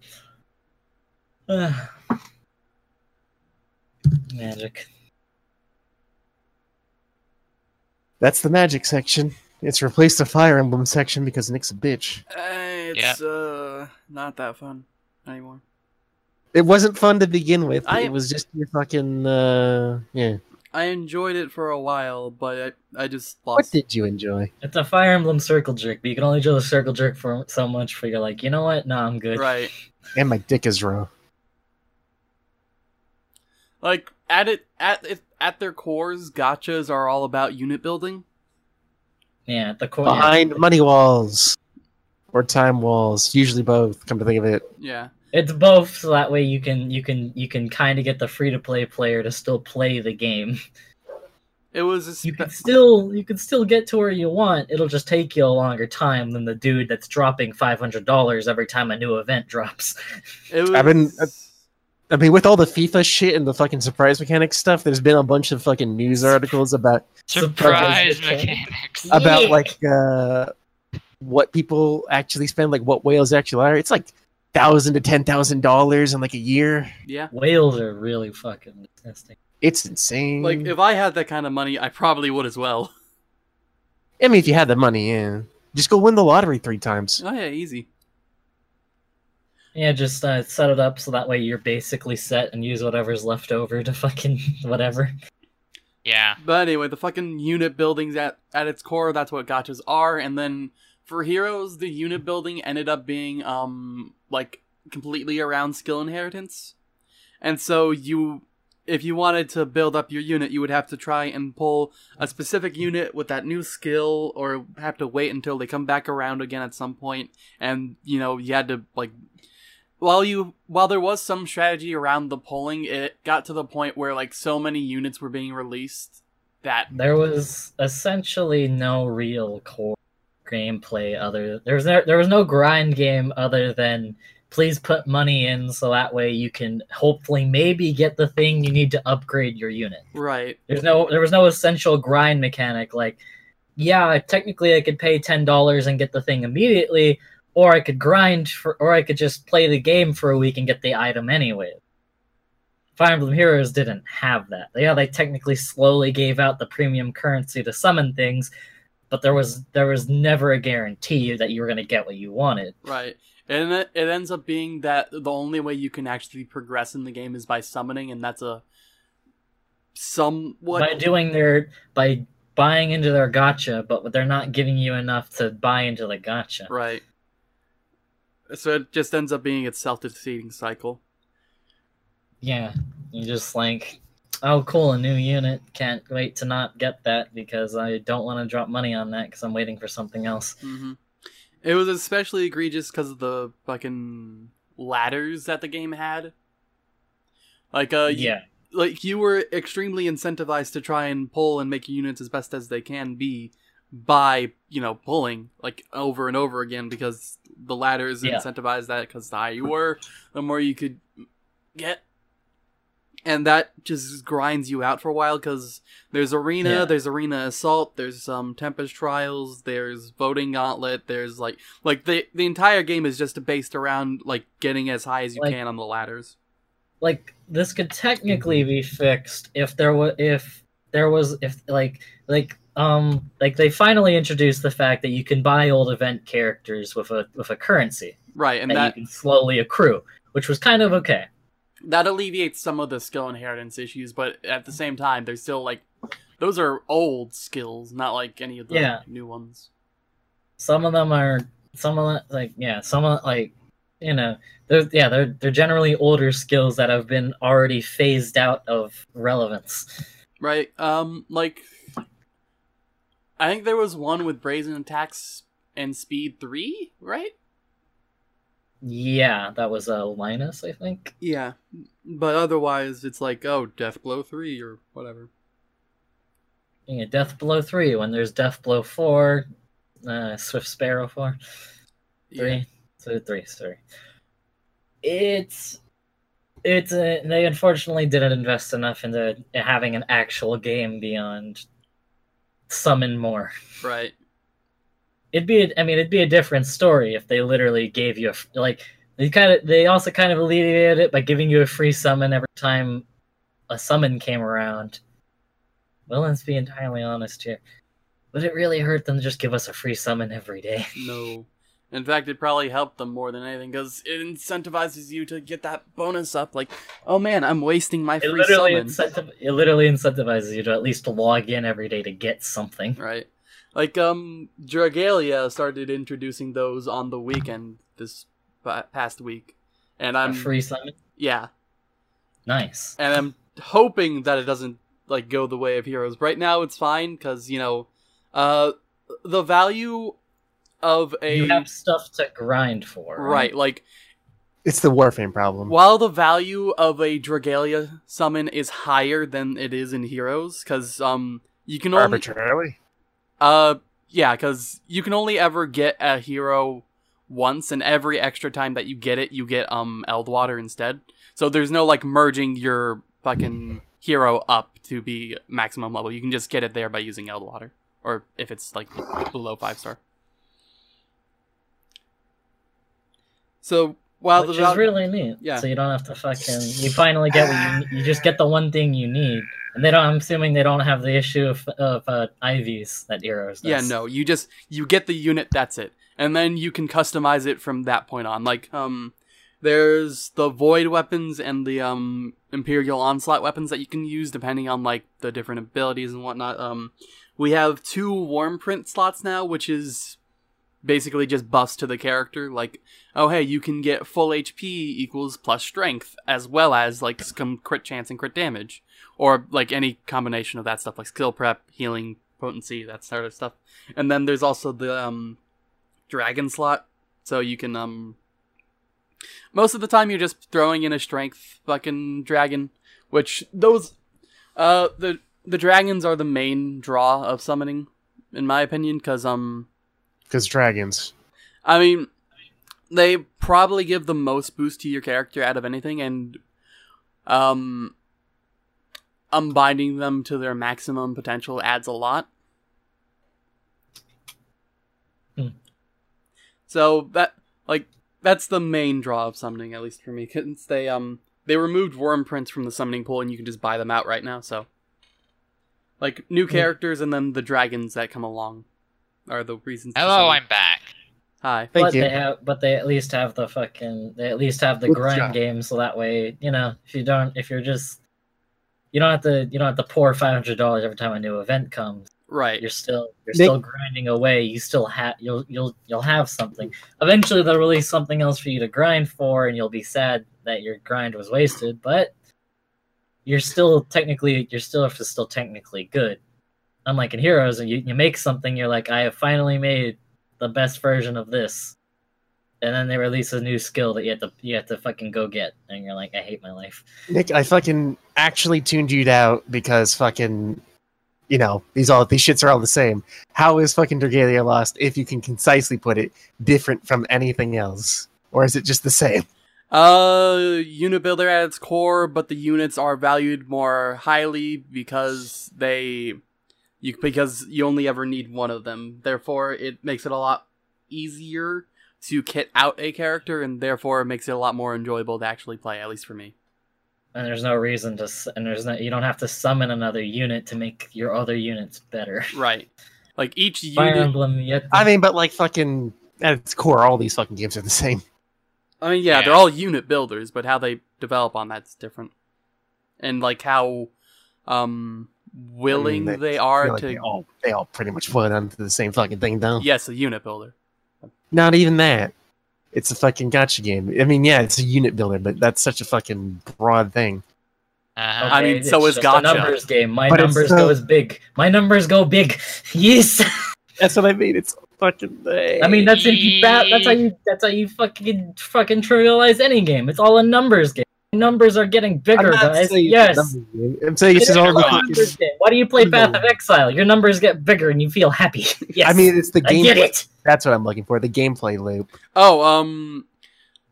Magic. That's the magic section. It's replaced the Fire Emblem section because Nick's a bitch. Uh, it's uh not that fun anymore. It wasn't fun to begin with. I- It was just your fucking, uh, yeah. I enjoyed it for a while, but I, I just lost. What did you enjoy? It's a Fire Emblem circle jerk, but you can only do the circle jerk for so much. For you're like, you know what? No, I'm good. right. And my dick is raw. Like at it at it at their cores, gachas are all about unit building. Yeah, the core. yeah. Behind money walls. Or time walls. Usually both, come to think of it. Yeah. It's both, so that way you can you can you can kind of get the free to play player to still play the game. It was a You can still you can still get to where you want. It'll just take you a longer time than the dude that's dropping five hundred dollars every time a new event drops. it was I've been- I mean, with all the FIFA shit and the fucking surprise mechanics stuff, there's been a bunch of fucking news articles about Surprise Surprise mechanics. about Yeah. like uh what people actually spend, like what whales actually are. It's like thousand to ten thousand dollars in like a year. yeah. Whales are really fucking disgusting. It's insane. Like if I had that kind of money, I probably would as well. I mean, if you had the money, yeah, just go win the lottery three times. Oh yeah, easy. Yeah, just uh, set it up so that way you're basically set and use whatever's left over to fucking (laughs) whatever. Yeah. But anyway, the fucking unit buildings at at its core, that's what gachas are. And then for heroes, the unit building ended up being um like completely around skill inheritance. And so you if you wanted to build up your unit, you would have to try and pull a specific unit with that new skill or have to wait until they come back around again at some point and you know, you had to like while you while there was some strategy around the pulling, it got to the point where like so many units were being released that There was essentially no real core gameplay other there was no, there was no grind game other than please put money in so that way you can hopefully maybe get the thing you need to upgrade your unit. right There's no there was no essential grind mechanic like yeah, technically I could pay $10 and get the thing immediately or I could grind for or I could just play the game for a week and get the item anyway. Fire Emblem Heroes didn't have that. Yeah, they technically slowly gave out the premium currency to summon things, but there was there was never a guarantee that you were going to get what you wanted. right and it, it ends up being that the only way you can actually progress in the game is by summoning and that's a somewhat By doing their by buying into their gacha, but they're not giving you enough to buy into the gacha. right so it just ends up being its self-defeating cycle. Yeah, you just like, oh, cool, a new unit. Can't wait to not get that because I don't want to drop money on that because I'm waiting for something else. hmm it was especially egregious because of the fucking ladders that the game had. Like uh y- yeah, like you were extremely incentivized to try and pull and make your units as best as they can be by you know pulling like over and over again because the ladders Yeah. incentivize that because the higher you were the more you could get and that just grinds you out for a while because there's arena Yeah. there's arena assault there's um tempest trials there's voting gauntlet there's like like the the entire game is just based around like getting as high as you Like- can on the ladders like this could technically be fixed if there was if there was if like like um like they finally introduced the fact that you can buy old event characters with a with a currency right and that, that you can slowly accrue, which was kind of okay. that alleviates some of the skill inheritance issues, but at the same time, they're still like those are old skills, not like any of the Yeah. new ones. some of them are some of them like yeah some of like you know they're yeah they're they're generally older skills that have been already phased out of relevance Right? Um like I think there was one with brazen attacks and speed 3, right? yeah that was uh linus i think Yeah. But otherwise it's like, oh, death blow 3 or whatever. yeah death blow 3 when there's death blow 4 uh swift sparrow 4 Yeah. 3 so 3 sorry it's it's uh, they unfortunately didn't invest enough into having an actual game beyond summon more Right. it'd be a, i mean it'd be a different story if they literally gave you a like they kind of they also kind of alleviated it by giving you a free summon every time a summon came around well let's be entirely honest here would it really hurt them to just give us a free summon every day No. In fact, it probably helped them more than anything because it incentivizes you to get that bonus up. Like, oh man, I'm wasting my it free literally summon. incentiv- it literally incentivizes you to at least log in every day to get something Right. Like um Dragalia started introducing those on the weekend this pa- past week. And I'm free summon yeah, nice and I'm hoping that it doesn't like go the way of heroes. Right now it's fine cuz you know uh the value of a you have stuff to grind for right, like It's the Warframe problem. while the value of a Dragalia summon is higher than it is in heroes cuz um you can only Arbitrarily. Uh, yeah, because you can only ever get a hero once, and every extra time that you get it, you get um Eldwater instead. So there's no like merging your fucking hero up to be maximum level. You can just get it there by using Eldwater, or if it's like below five star. So while which the is really neat. Yeah. So you don't have to fucking. You finally get what you. You just get the one thing you need, and they don't. I'm assuming they don't have the issue of of uh, IVs that Heroes. Does. Yeah, no, you just you get the unit, that's it. And then you can customize it from that point on. Like um there's the void weapons and the um imperial onslaught weapons that you can use depending on like the different abilities and whatnot. Um, we have two wyrmprint slots now, which is basically just buffs to the character. Like, oh hey, you can get full HP equals plus strength, as well as like some crit chance and crit damage, or like any combination of that stuff, like skill prep, healing, potency, that sort of stuff. And then there's also the um dragon slot, so you can um most of the time you're just throwing in a strength fucking dragon, which those uh the the dragons are the main draw of summoning in my opinion cuz um Because dragons. I mean they probably give the most boost to your character out of anything and um unbinding them to their maximum potential adds a lot. Hmm. So that like that's the main draw of summoning, at least for me. Since they um they removed wyrmprints from the summoning pool, and you can just buy them out right now. So, like new Hmm. characters, and then the dragons that come along are the reasons. Hello, summon. I'm back. hi. Thank but you. they have, but they at least have the fucking, they at least have the Good grind job. game, so that way, you know, if you don't, if you're just, you don't have to, you don't have to pour five hundred dollars every time a new event comes. Right. You're still, you're Nick- still grinding away. You still have, you'll, you'll, you'll have something. Eventually, they'll release something else for you to grind for, and you'll be sad that your grind was wasted. But you're still technically, your stuff is still technically good. Unlike in Heroes, and you, you make something, you're like, I have finally made the best version of this. And then they release a new skill that you have to you have to fucking go get, and you're like, I hate my life. Nick, I fucking actually tuned you out because fucking, you know, these all these shits are all the same. How is fucking Dragalia Lost, if you can concisely put it, different from anything else, or is it just the same? Uh, unit builder at its core, but the units are valued more highly because they, you because you only ever need one of them. Therefore, it makes it a lot easier to kit out a character, and therefore it makes it a lot more enjoyable to actually play. At least for me. And there's no reason to, and there's no, you don't have to summon another unit to make your other units better. (laughs) Right. Like each Fire unit. Emblem, yet I mean, but like fucking at its core, all these fucking games are the same. I mean, yeah, Yeah. they're all unit builders, but how they develop on that's different, and like how um willing I mean, they I are like to. they all they all pretty much boil down to the same fucking thing, though. Yes, a unit builder. Not even that. It's a fucking gacha game. I mean, yeah, it's a unit builder, but that's such a fucking broad thing. Uh-huh. I mean, so is just Gacha. a numbers game. My But numbers so- go as big. My numbers go big. (laughs) Yes. That's what I mean. It's fucking. I mean, that's if you bat. That's how you. That's how you fucking fucking trivialize any game. It's all a numbers game. Numbers are getting I'm bigger, not guys. saying it's a Yes. I'm saying it's It just all the Come on. fucking- numbers game. Why do you play Path of Exile? Your numbers get bigger and you feel happy. (laughs) yes. I mean, it's the game. I game. get it. That's what I'm looking for. The gameplay loop. Oh, um,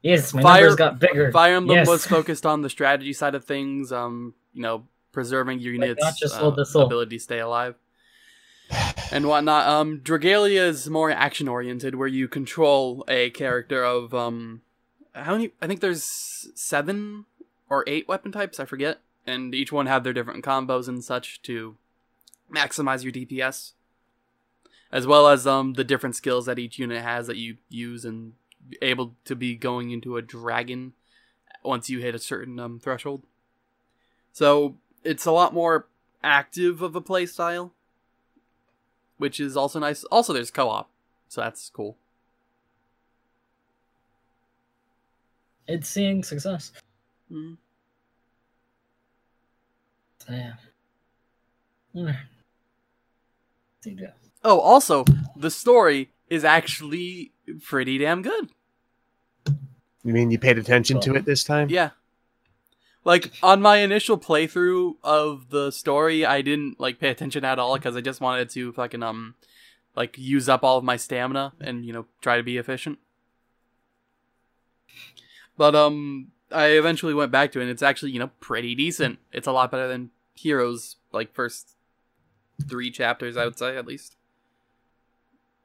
Yes, my Fire- numbers got bigger. Fire Emblem Yes. was focused on the strategy side of things. Um, you know, preserving your Like, units' not just uh, Soul ability to stay alive and whatnot. Um, Dragalia is more action oriented, where you control a character of um, how many? I think there's seven or eight weapon types. I forget, and each one have their different combos and such to maximize your DPS, as well as um the different skills that each unit has that you use and able to be going into a dragon once you hit a certain um, threshold. So it's a lot more active of a playstyle, which is also nice. Also, there's co-op, so that's cool. It's seeing success. So, yeah. Mm. See ya. Oh, also, the story is actually pretty damn good. You mean you paid attention to it this time? Yeah. Like on my initial playthrough of the story, I didn't like pay attention at all because I just wanted to fucking um like use up all of my stamina and you know try to be efficient. But um I eventually went back to it and it's actually, you know, pretty decent. It's a lot better than Heroes like first 3 chapters, I would say at least.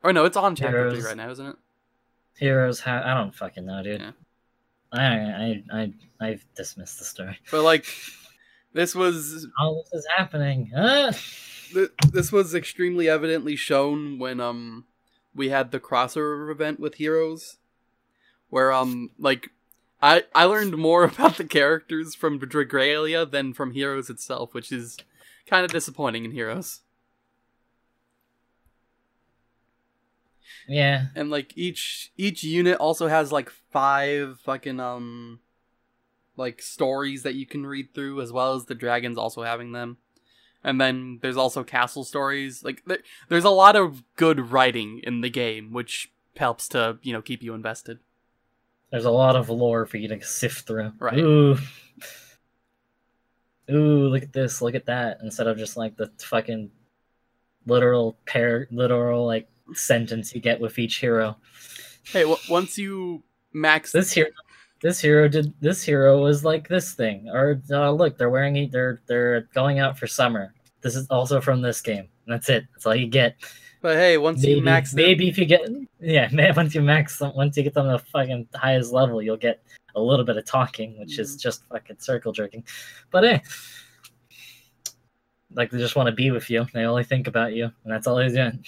Or no, it's on chapter 3 right now, isn't it? Heroes ha- I don't fucking know, dude. Yeah. I, I I I've dismissed the story. But like this was Oh, this is happening. Th- this was extremely evidently shown when um we had the crossover event with heroes where um like I I learned more (laughs) about the characters from Dragalia than from Heroes itself, which is kind of disappointing in Heroes. Yeah, And like each each unit also has like five fucking um like stories that you can read through as well as the dragons also having them. And then there's also castle stories. Like there, there's a lot of good writing in the game which helps to, you know, keep you invested. There's a lot of lore for you to sift through. Right. Ooh. Ooh, look at this, look at that, instead of just like the fucking literal pair literal like sentence you get with each hero. Hey, w- once you max This hero this hero did this hero was like this thing. Or uh, look, they're wearing they're they're going out for summer. This is also from this game. That's it. That's all you get. But hey, once maybe, you max them- maybe if you get yeah, (laughs) man, once you max them, once you get them to the fucking highest level, you'll get a little bit of talking, which is just fucking circle jerking. But hey, like they just want to be with you. They only think about you, and that's all they're doing.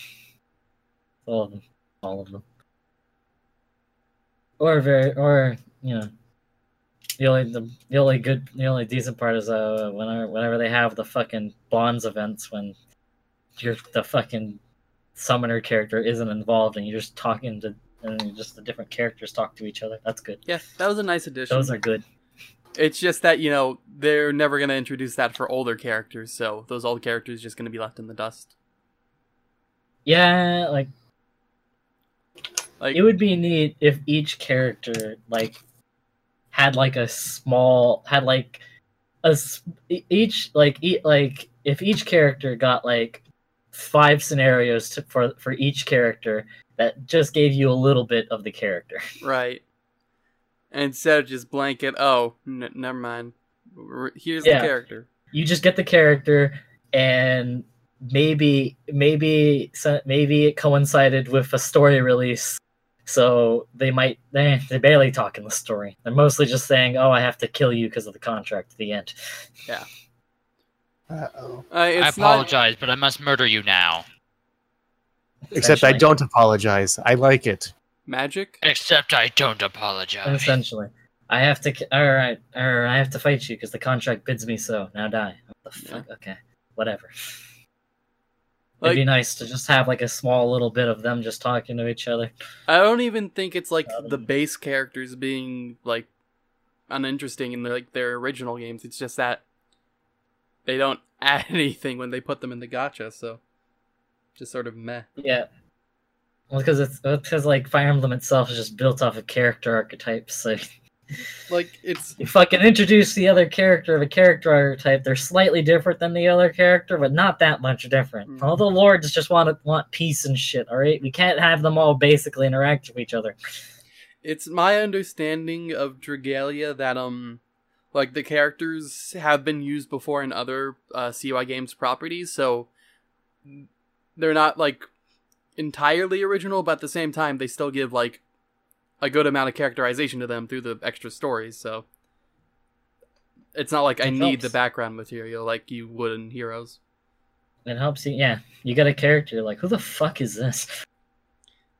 All of them, all of them. Or very, or you know, the only the, the only good, the only decent part is uh whenever whenever they have the fucking bonds events when you're the fucking summoner character isn't involved and you're just talking to and just the different characters talk to each other. That's good. Yeah, that was a nice addition. Those are good. It's just that, you know, they're never going to introduce that for older characters, so those old characters just going to be left in the dust. Yeah, like Like it would be neat if each character like had like a small had like a each like e- like if each character got like five scenarios to, for for each character that just gave you a little bit of the character. (laughs) right. And instead of just blanket, oh, n- never mind. Here's Yeah. the character. you just get the character and maybe maybe maybe it coincided with a story release so they might they, they barely talk in the story they're mostly just saying oh i have to kill you because of the contract at the end Uh-oh. Uh, I it's not, apologize, but I must murder you now. Except I don't apologize. I like it. magic. Except I don't apologize. essentially i have to all right or i have to fight you because the contract bids me so now die what the fuck okay whatever Like- it'd be nice to just have like a small little bit of them just talking to each other I don't even think it's like Um, the base characters being like uninteresting in their, like their original games. It's just that they don't (laughs) add anything when they put them in the gacha, so just sort of meh. Yeah. Well, because it's because like Fire Emblem itself is just built off of character archetypes. So (laughs) Like it's you fucking introduce the other character of a character archetype. They're slightly different than the other character, but not that much different. Mhm. All the lords just want to want peace and shit. All right, we can't have them all basically interact with each other. it's my understanding of Dragalia that um like the characters have been used before in other uh, Cygames properties, so they're not like entirely original, but at the same time they still give like a good amount of characterization to them through the extra stories, so it's not like I It need the background material like you would in Heroes. It helps you. Yeah, you got a character like who the fuck is this?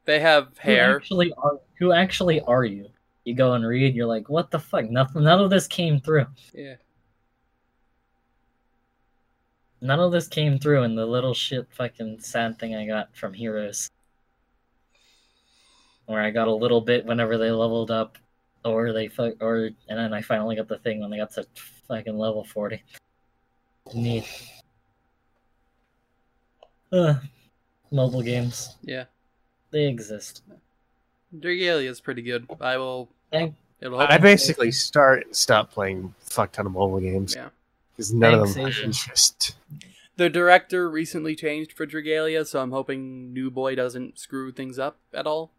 They have Who hair. actually are who actually are you? You go and read. You're like, what the fuck? Nothing. None of this came through. Yeah. None of this came through in the little shit fucking sad thing I got from Heroes. Where I got a little bit whenever they leveled up, or they fuck, or and then I finally got the thing when they got to fucking level forty. Neat. Uh, mobile games, Yeah. they exist. Dragalia is pretty good. I will Thank, it'll I basically start stop playing fuck ton of mobile games Yeah. because none Thanks, of them have Asia. interest. The director recently changed for Dragalia, so I'm hoping New Boy doesn't screw things up at all.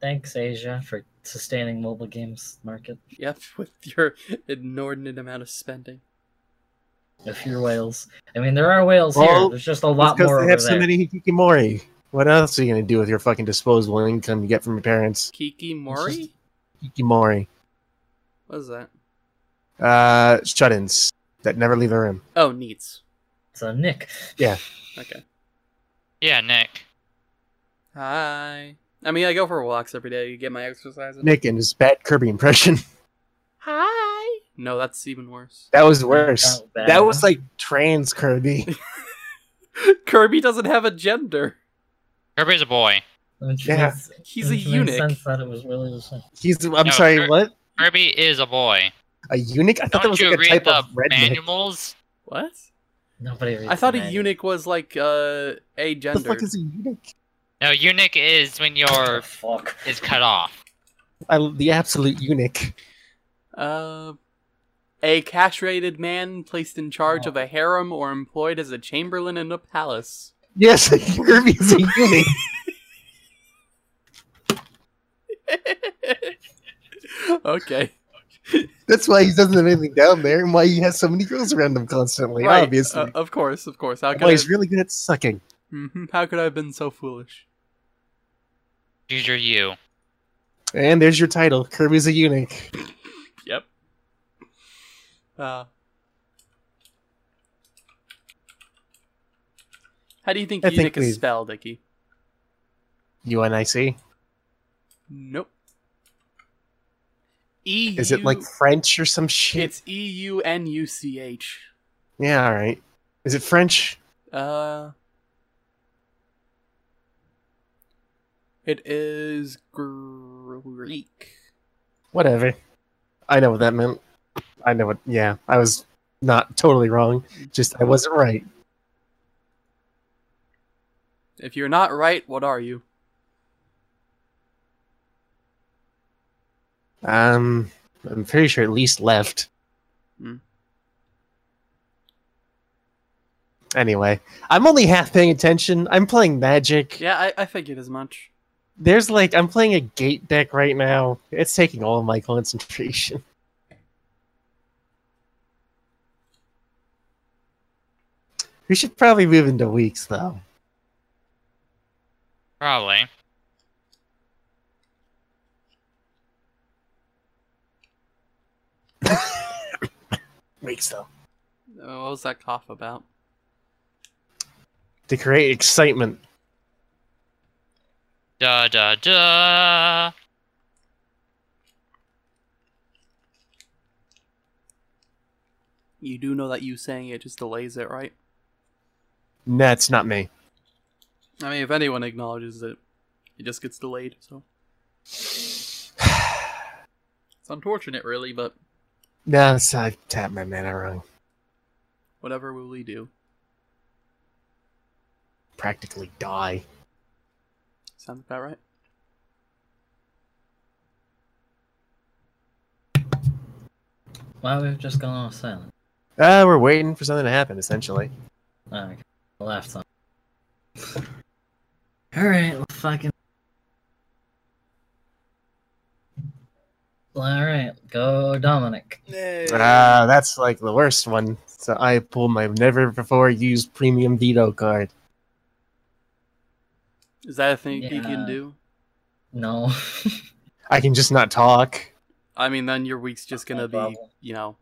thanks, Asia, for sustaining mobile games market. Yep, (laughs) with your inordinate amount of spending. If you're whales, I mean, there are whales Well, here. There's just a lot because more they over have so there. many hikikomori. What else are you gonna do with your fucking disposable income you get from your parents? Kiki Mori? Kiki Mori. What is that? Uh, shut-ins that never leave the room. Oh, Neats. So Nick, Yeah. Okay. Yeah, Nick. Hi. I mean, I go for walks every day to get my exercise. in. Nick and his bad Kirby impression. (laughs) Hi. No, that's even worse. That was worse. That was like trans Kirby. (laughs) Kirby doesn't have a gender. Kirby's a boy. Which Yeah. makes- He's a eunuch. sense that it was really the same. He's. I'm No, sorry. Kir- What? Kirby is a boy. A eunuch? I thought that Don't was like a read type the of redneck. manuals? What? Nobody. Reads I thought a manual. eunuch was like uh, a What gender. the fuck is a eunuch? No, eunuch is when Oh, your fuck. is cut off. I, the absolute eunuch. Uh, a castrated man placed in charge Oh. of a harem or employed as a chamberlain in a palace. Yes, (laughs) Kirby is a eunuch. (laughs) okay. That's why he doesn't have anything down there, and why he has so many girls around him constantly. Right. Obviously, Uh, of course, of course. How could why I? he's really good at sucking. Mhm, How could I have been so foolish? Choose your you. And there's your title, Kirby's a eunuch. (laughs) Yep. Uh. How do you think I think eunuch is spelled, Icky? UNIC. Nope. E. Is it like French or some shit? It's E U N U C H. Yeah, all right. Is it French? Uh. It is Greek. Whatever. I know what that meant. I know what. Yeah, I was not totally wrong. Just I wasn't right. If you're not right, what are you? Um, I'm pretty sure at least left. Hmm. Anyway, I'm only half paying attention. I'm playing Magic. Yeah, I, I figured as much. There's like I'm playing a gate deck right now. It's taking all of my concentration. (laughs) We should probably move into weeks though. Probably. Weeks though. Uh, What was that cough about? To create excitement. Da da da. You do know that you saying it just delays it, right? Nah, it's not me. I mean, if anyone acknowledges it, it just gets delayed. So (sighs) it's unfortunate, really, but No, that's I tapped my mana wrong. whatever will we do? Practically die. Sounds about right. Why we've just gone off silent? Uh, we're waiting for something to happen, essentially. Okay. Left some. All right, well, fucking. All right, go Dominic. Ah, that's like the worst one. So I pulled my never before used premium veto card. Is that a thing you can do? No. (laughs) I can just not talk. I mean, then your week's just gonna be, problem. you know,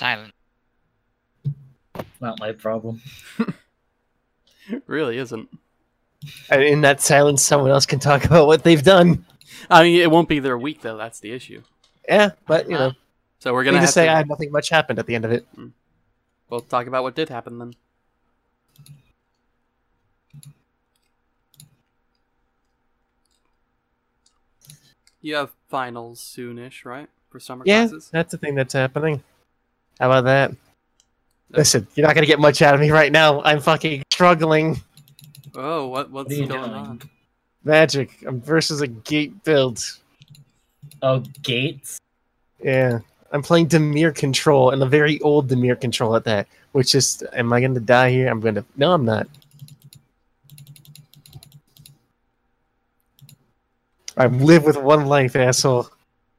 Silent. Not my problem. (laughs) really isn't. And in that silence, someone else can talk about what they've done. I mean, it won't be their week though. That's the issue. Yeah, but you uh, know, So we're gonna have say to. I had nothing much happened at the end of it. Hmm. We'll talk about what did happen then. You have finals soonish, right? For summer Yeah, classes. that's the thing that's happening. How about that? Listen, you're not gonna get much out of me right now. I'm fucking struggling. Oh, what what's What going doing? on? Magic. I'm versus a gate build. Oh, Gates. Yeah. I'm playing Dimir control and a very old Dimir control at that. Which is am I gonna die here? I'm gonna No, I'm not. I live with one life, asshole.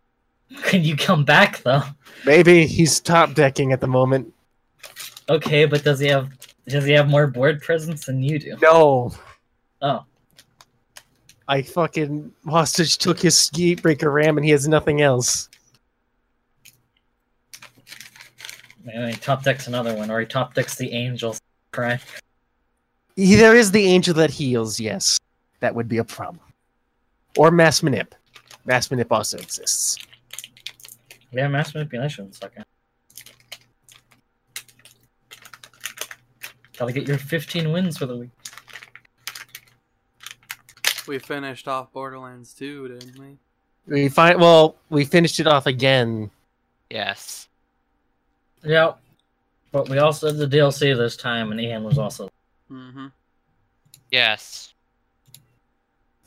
(laughs) Can you come back though? Maybe he's top decking at the moment. Okay, but does he have does he have more board presence than you do? No. Oh, I fucking hostage took his Gatebreaker Ram and he has nothing else. maybe he top decks another one, or he top decks the Angels. He, there is the angel that heals, yes. That would be a problem. or mass manip. Mass manip also exists. Yeah, mass manipulation. Second. Gotta get your 15 wins for the week. We finished off Borderlands 2, didn't we? We find well, we finished it off again. Yes. Yep. But we also did the DLC this time, and Ian was also. Mm-hmm. Yes.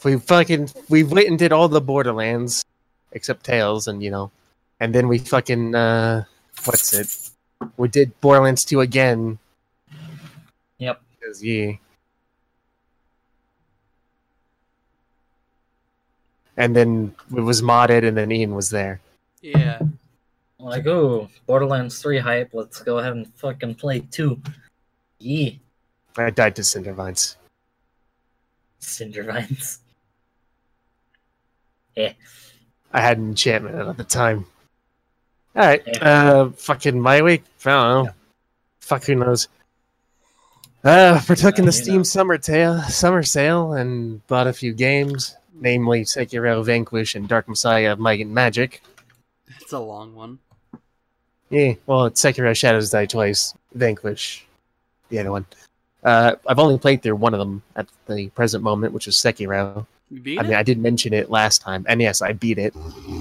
We fucking we went and did all the Borderlands except Tails, and you know, and then we fucking uh, what's it? We did Borderlands 2 again. Yep. Because yeah. And then it was modded, and then Ian was there. Yeah. Like, oh, Borderlands 3 hype. Let's go ahead and fucking play 2. Yeah. I died to Cindervines. Cindervines. (laughs) Yeah. I had an enchantment at the time. All right, Yeah. uh, fucking my week. I don't know. Fuck who knows. Uh, partook in the Steam know. summer sale, summer sale, and bought a few games, namely Sekiro, Vanquish, and Dark Messiah of Might and Magic. It's a long one. Yeah, well, it's Sekiro Shadows Die Twice, Vanquish, the other one. Uh, I've only played through one of them at the present moment, which is Sekiro. I mean, it? I did mention it last time, and yes, I beat it.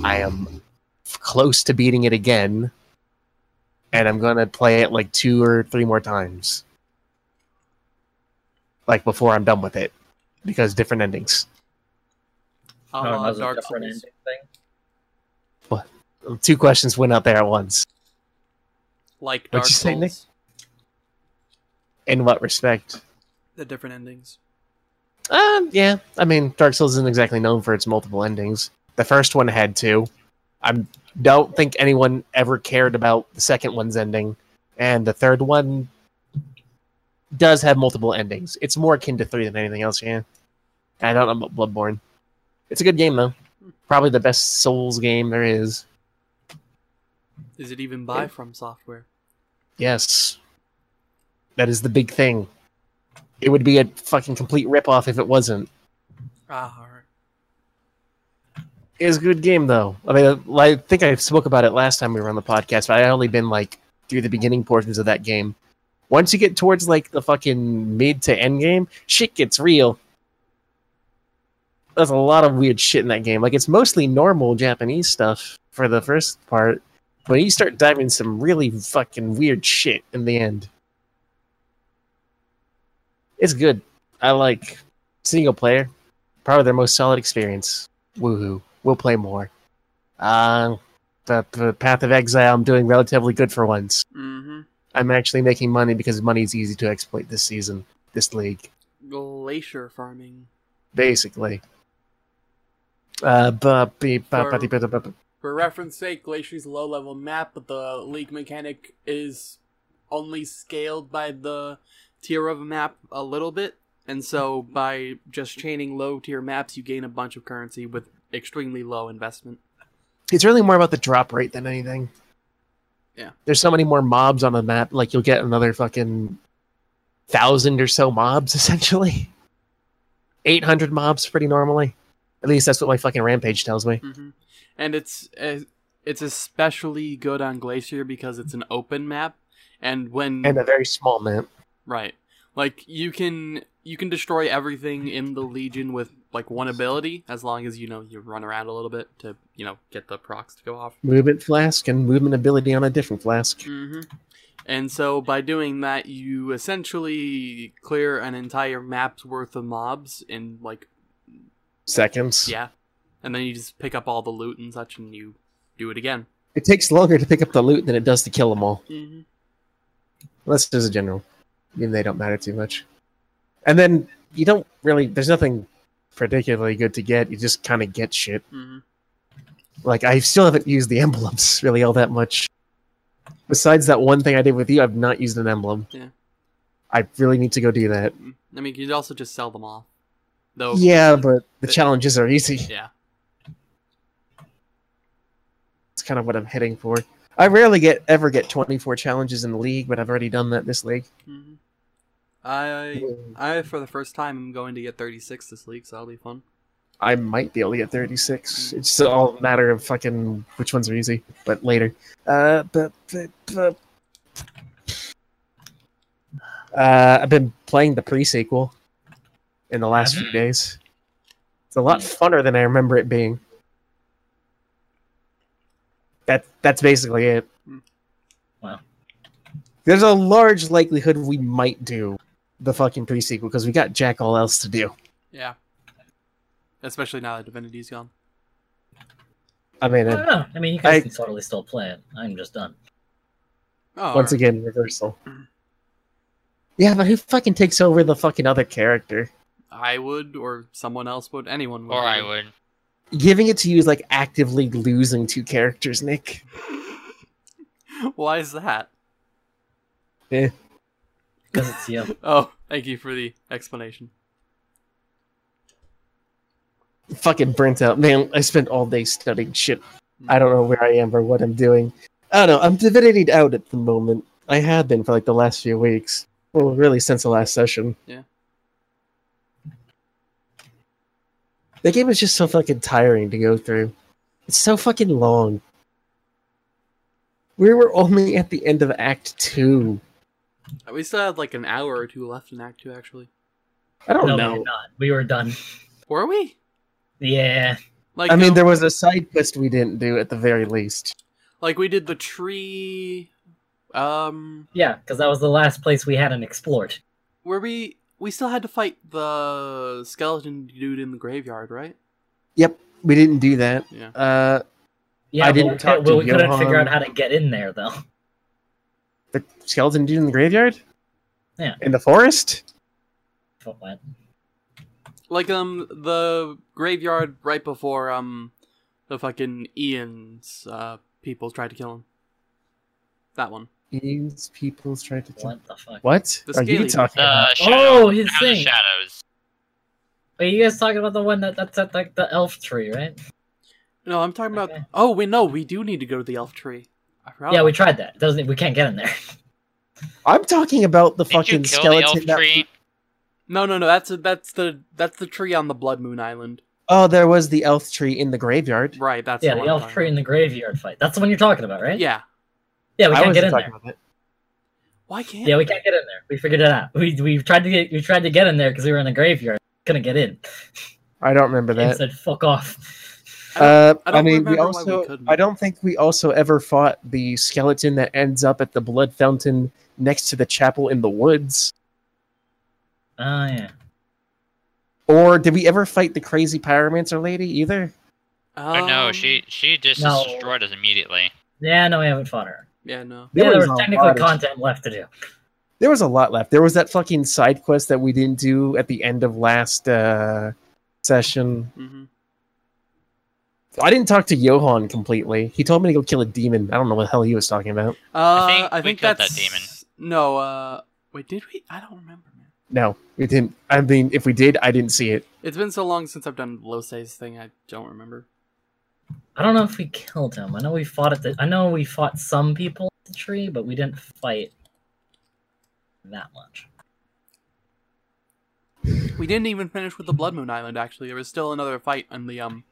I am close to beating it again, and I'm gonna play it like two or three more times, like before I'm done with it, because different endings. A Oh, la Dark different Souls. ending thing. Two questions went out there at once. Like What'd Dark you say, Souls. Nick? In what respect? The different endings. Uh, yeah. I mean, Dark Souls isn't exactly known for its multiple endings. The first one had two. I don't think anyone ever cared about the second one's ending, and the third one does have multiple endings. It's more akin to three than anything else. Yeah. I don't know about Bloodborne. It's a good game though. Probably the best Souls game there is. Is it even by From Software? Yes. That is the big thing. It would be a fucking complete ripoff if it wasn't. Ah, alright. It was a good game, though. I mean, I think I spoke about it last time we were on the podcast, but I only been like through the beginning portions of that game. Once you get towards like the fucking mid to end game, shit gets real. There's a lot of weird shit in that game. Like it's mostly normal Japanese stuff for the first part, but you start diving some really fucking weird shit in the end. It's good. I like single player. Probably their most solid experience. Woohoo. We'll play more. Uh, the, the Path of Exile, I'm doing relatively good for once. Mm-hmm. I'm actually making money because money's easy to exploit this season, this league, Glacier farming. basically. Uh, For- reference sake, Glacier's a low level map, but the league mechanic is only scaled by the tier of a map a little bit. And so by just chaining low tier maps, you gain a bunch of currency with extremely low investment. It's really more about the drop rate than anything. Yeah. There's so many more mobs on the map, like you'll get another fucking thousand or so mobs, (laughs) essentially. 800 mobs pretty normally. At least that's what my fucking rampage tells me. hmm And it's it's especially good on Glacier because it's an open map, and when And a very small map. Right. Like you can you can destroy everything in the Legion with like one ability as long as you know you run around a little bit to, you know, get the procs to go off. Movement flask and movement ability on a different flask. Mm-hmm. And so by doing that you essentially clear an entire map's worth of mobs in like Seconds. yeah. And then you just pick up all the loot and such and you do it again. It takes longer to pick up the loot than it does to kill them all. hmm Unless there's a general. I mean they don't matter too much. And then you don't really there's nothing particularly good to get. You just kind of get shit. hmm Like I still haven't used the (laughs) emblems really all that much. Besides that one thing I did with you, I've not used an emblem. Yeah. I really need to go do that. I mean, you could also just sell them all. Though Yeah, but the challenges are easy. yeah. It's kind of what I'm heading for. I rarely get ever get 24 challenges in the league, but I've already done that this league. hmm I mm. I for the first time am going to get 36 this week, so that'll be fun. I might be able to get 36. Mm. It's all a matter of fucking which ones are easy, but later. Uh, but, but, but uh, I've been playing the pre-sequel in the last few mm-hmm. days. It's a lot mm. funner than I remember it being. That that's basically it. Wow. There's a large likelihood we might do the fucking pre-sequel because we got jack all else to do. Yeah. Especially now that Divinity's gone. I mean, I don't know. I mean, you guys I- can totally still play it. I'm just done. Oh, once alright. again, reversal. Yeah, but who fucking takes over the fucking other character? I would, or someone else would, anyone would. Or I would. Giving it to you is like actively losing two characters, Nick. (laughs) Why is that? Eh. Because it's you. (laughs) Oh, thank you for the explanation. Fucking burnt out. Man, I spent all day studying shit. I don't know where I am or what I'm doing. I don't know. I'm divinity out at the moment. I have been for like the last few weeks. Well, really since the last session. Yeah. The game is just so fucking tiring to go through. It's so fucking long. We were only at the end of Act 2. We still had like an hour or two left in Act Two, actually. I don't no, we know. not. We were done. Were we? Yeah. Like, I mean, um, there was a side quest we didn't do at the very least. like we did the tree. Um, Yeah, because that was the last place we hadn't explored. where we we still had to fight the skeleton dude in the graveyard, right? Yep, we didn't do that. Yeah. Uh, Yeah, I didn't we, talk cou- to well, we couldn't figure out how to get in there, though. The skeleton dude in the graveyard? Yeah. In the forest? But what? Like um the graveyard right before um the fucking Ian's uh people tried to kill him. That one. Ian's people tried to. What the fuck? What The are you talking The about? shadow. Oh, his House thing. Shadows. Are you guys talking about the one that that's at like the elf tree, right? No, I'm talking about. Oh we no, we do need to go to the elf tree. I forgot. Yeah, we tried that. It doesn't we can't get in there. (laughs) I'm talking about the Did you fucking kill the elf skeleton. tree? that. No, no, no. That's that's the that's the tree on the Blood Moon Island. Oh, there was the elf tree in the graveyard. Right. That's yeah, the, the elf tree in the graveyard fight. That's the one you're talking about, about. right? Yeah. Yeah, we can't get in there. about. Why can't? Yeah, we can't get in there. We figured it out. We we tried to get we tried to get in there because we were in the graveyard. Couldn't get in. I don't remember Game that. said fuck off. I don't- Uh, I I, mean, we remember why we also—I don't think we also ever fought the skeleton that ends up at the blood fountain next to the chapel in the woods. Oh yeah. Or did we ever fight the crazy pyromancer lady either? Oh no, Um, she she just no. destroyed us immediately. Yeah, no, we haven't fought her. Yeah, no. There yeah, there was was technically content left to do. There was a lot left. There was that fucking side quest that we didn't do at the end of last uh, session. hmm I didn't talk to Jahan completely. He told me to go kill a demon. I don't know what the hell he was talking about. Uh, I think I we think killed that demon. No. Uh, wait, did we? I don't remember, man. No, we didn't. I mean, if we did, I didn't see it. It's been so long since I've done Lohse's thing. I don't remember. I don't know if we killed him. I know we fought at the. I know we fought some people at the tree, but we didn't fight that much. We didn't even finish with the Blood Moon Island. Actually, there was still another fight on the um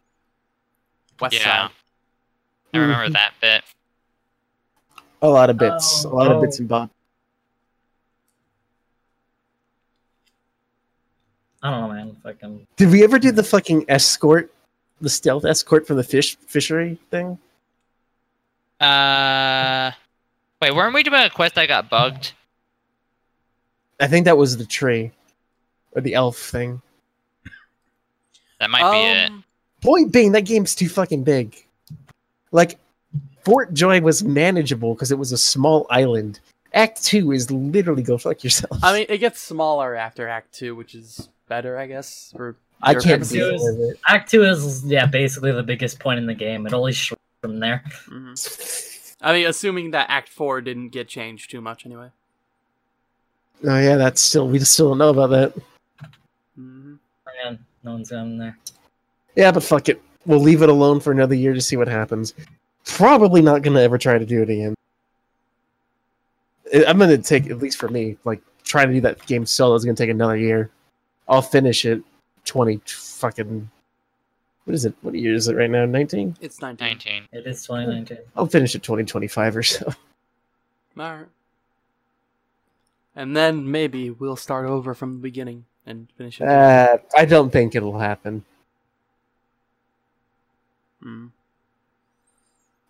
west Yeah. side. I remember Mhm. that bit. A lot of bits. Oh, a lot oh. of bits and bobs. I don't know, man. Fucking. Did we ever do the fucking escort, the stealth escort for the fish fishery thing? Uh, wait, weren't we doing a quest that got bugged? I think that was the tree, or the elf thing. That might be it. Point being, that game's too fucking big. Like, Fort Joy was manageable because it was a small island. Act Two is literally go fuck yourself. I mean, it gets smaller after Act Two, which is better, I guess. For I can't purposes. deal purposes. with it. Act two is yeah, basically the biggest point in the game. It only short from there. Mhm. I mean, assuming that Act Four didn't get changed too much, anyway. Oh yeah, that's still we still don't know about that. hmm Man, no one's going there. Yeah, but fuck it. We'll leave it alone for another year to see what happens. Probably not gonna ever try to do it again. I- I'm gonna take at least for me, like trying to do that game solo is gonna take another year. I'll finish it twenty fucking What is it? What year is it right now? 19? It's 19. 19. It is 2019. I'll finish it 2025 or so. (laughs) Alright. And then maybe we'll start over from the beginning and finish it. Uh, I don't think it'll happen. Mm.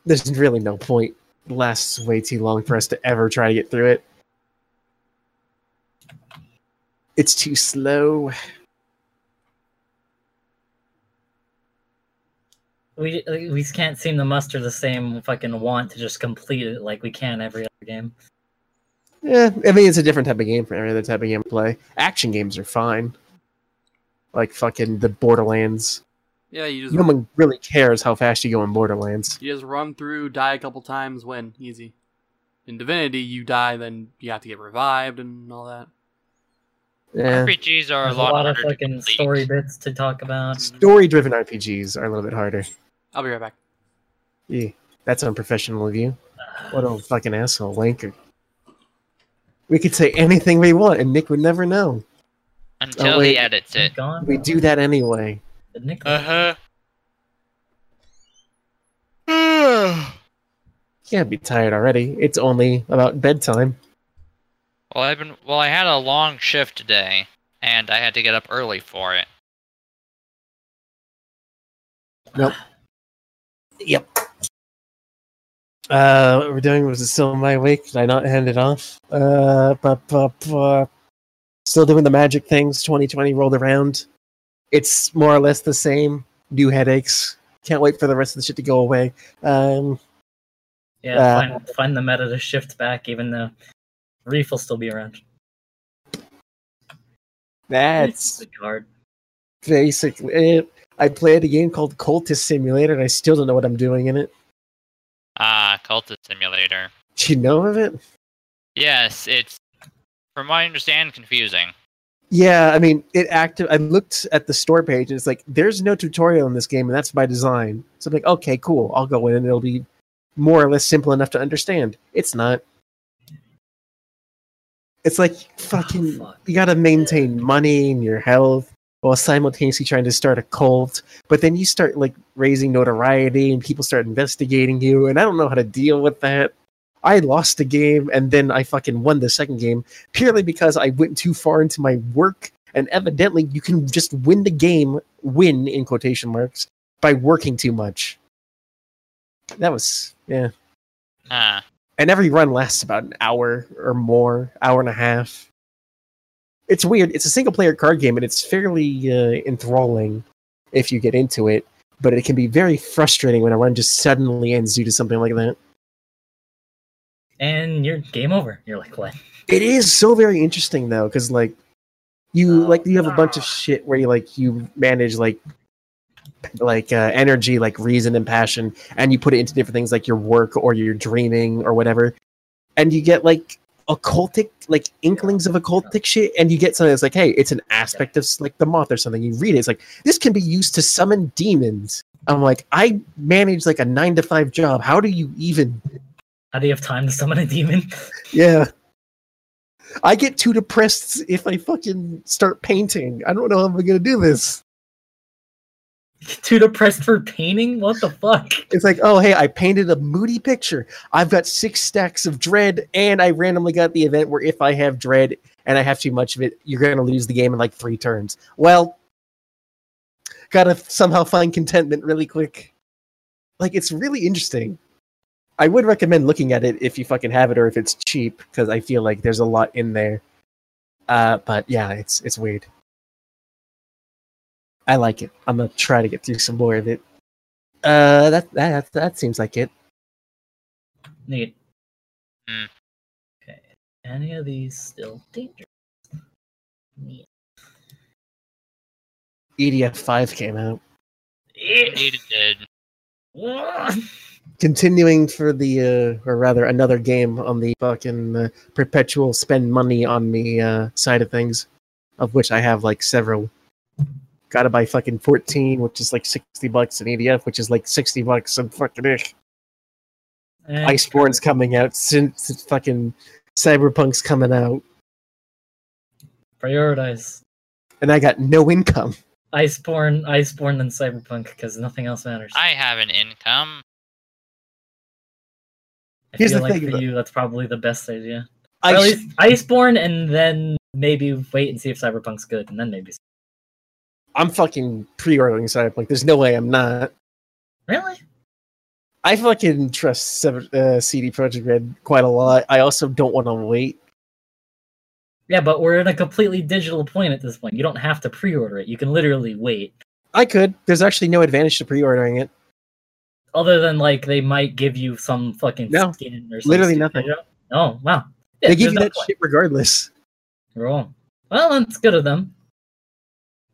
There's really no point. It lasts way too long for us to ever try to get through it. It's too slow. We we can't seem to muster the same fucking want to just complete it like we can every other game. Yeah, I mean it's a different type of game for every other type of game to play. Action games are fine. Like fucking the Borderlands. Yeah, you just No one really cares how fast you go in Borderlands. you just run through, die a couple times, win, easy. In Divinity, you die, then you have to get revived and all that. Yeah. RPGs are There's a lot, of harder to fucking story bits to talk about. Mm-hmm. Story driven RPGs are a little bit harder. I'll be right back. Yeah, that's unprofessional of you. What a fucking asshole, wanker. We could say anything we want and Nick would never know. Until Oh, he edits it. We do that anyway. Did Nick- Uh huh. (sighs) Can't be tired already. It's only about bedtime. well, I've been. Well, I had a long shift today, and I had to get up early for it. Nope. (sighs) Yep. Uh, what we're doing was it still my week? Did I not hand it off? Uh, bu- bu- bu- still doing the magic things. 2020 rolled around. It's more or less the same. New headaches. Can't wait for the rest of the shit to go away. Um, Yeah, Uh, find, find the meta to shift back, even though Reef will still be around. that's the card. basically it. I played a game called Cultist Simulator, and I still don't know what I'm doing in it. Ah, Cultist Simulator. Do you know of it? Yes, it's, from what I understand, confusing. Yeah, I mean, it active. I looked at the store page, and it's like there's no tutorial in this game, and that's by design. So I'm like, okay, cool. I'll go in, and it'll be more or less simple enough to understand. It's not. It's like fucking. fuck. you got to maintain money and your health while simultaneously trying to start a cult. But then you start like raising notoriety, and people start investigating you, and I don't know how to deal with that. I lost the game, and then I fucking won the second game purely because I went too far into my work. And evidently, you can just win the game, win in quotation marks, by working too much. That was, yeah. Ah, And every run lasts about an hour or more, hour and a half. It's weird. It's a single player card game, and it's fairly uh, enthralling if you get into it. But it can be very frustrating when a run just suddenly ends due to something like that. And you're game over. You're like, what? It is so very interesting though, because like you like you have a bunch of shit where you like you manage like like uh, energy, like reason and passion, and you put it into different things like your work or your dreaming or whatever, and you get like occultic like inklings of occultic shit, and you get something that's like, hey, it's an aspect of like the moth or something. You read it, it's like this can be used to summon demons. I'm like, I manage like a nine to five job. How do you even How do you have time to summon a demon? Yeah. I get too depressed if I fucking start painting. I don't know how I'm gonna do this. Too depressed for painting? What the fuck? It's like, oh hey, I painted a moody picture. I've got six stacks of dread, and I randomly got the event where if I have dread and I have too much of it, you're gonna lose the game in like three turns. Well, gotta somehow find contentment really quick. Like it's really interesting. I would recommend looking at it if you fucking have it or if it's cheap, because I feel like there's a lot in there. Uh, but yeah, it's it's weird. I like it. I'm gonna try to get through some more of it. Uh, that that that seems like it. Neat. Hmm. Okay. Any of these still dangerous? Neat. EDF five came out, indeed it did. (laughs) continuing for the uh, or rather another game on the fucking uh, perpetual spend money on me uh, side of things, of which I have like several. Got to buy fucking fourteen, which is like sixty bucks, and EDF, which is like sixty bucks, and fucking ish. Eh, Iceborne's coming out since fucking Cyberpunk's coming out, Prioritize. and I got no income. Iceborne, Iceborne, and Cyberpunk because nothing else matters. I have an income. I Here's feel the like thing for you, that's probably the best idea. I at least Iceborne, and then maybe wait and see if Cyberpunk's good, and then maybe. I'm fucking pre-ordering Cyberpunk. There's no way I'm not. Really? I fucking trust uh, CD Projekt Red quite a lot. I also don't want to wait. Yeah, but we're in a completely digital point at this point. You don't have to pre-order it. You can literally wait. I could. There's actually no advantage to pre-ordering it. Other than like they might give you some fucking No. skin or some Literally stupid- nothing. Oh wow. Yeah, they give you no that point. shit regardless. Wrong. Well, that's good of them.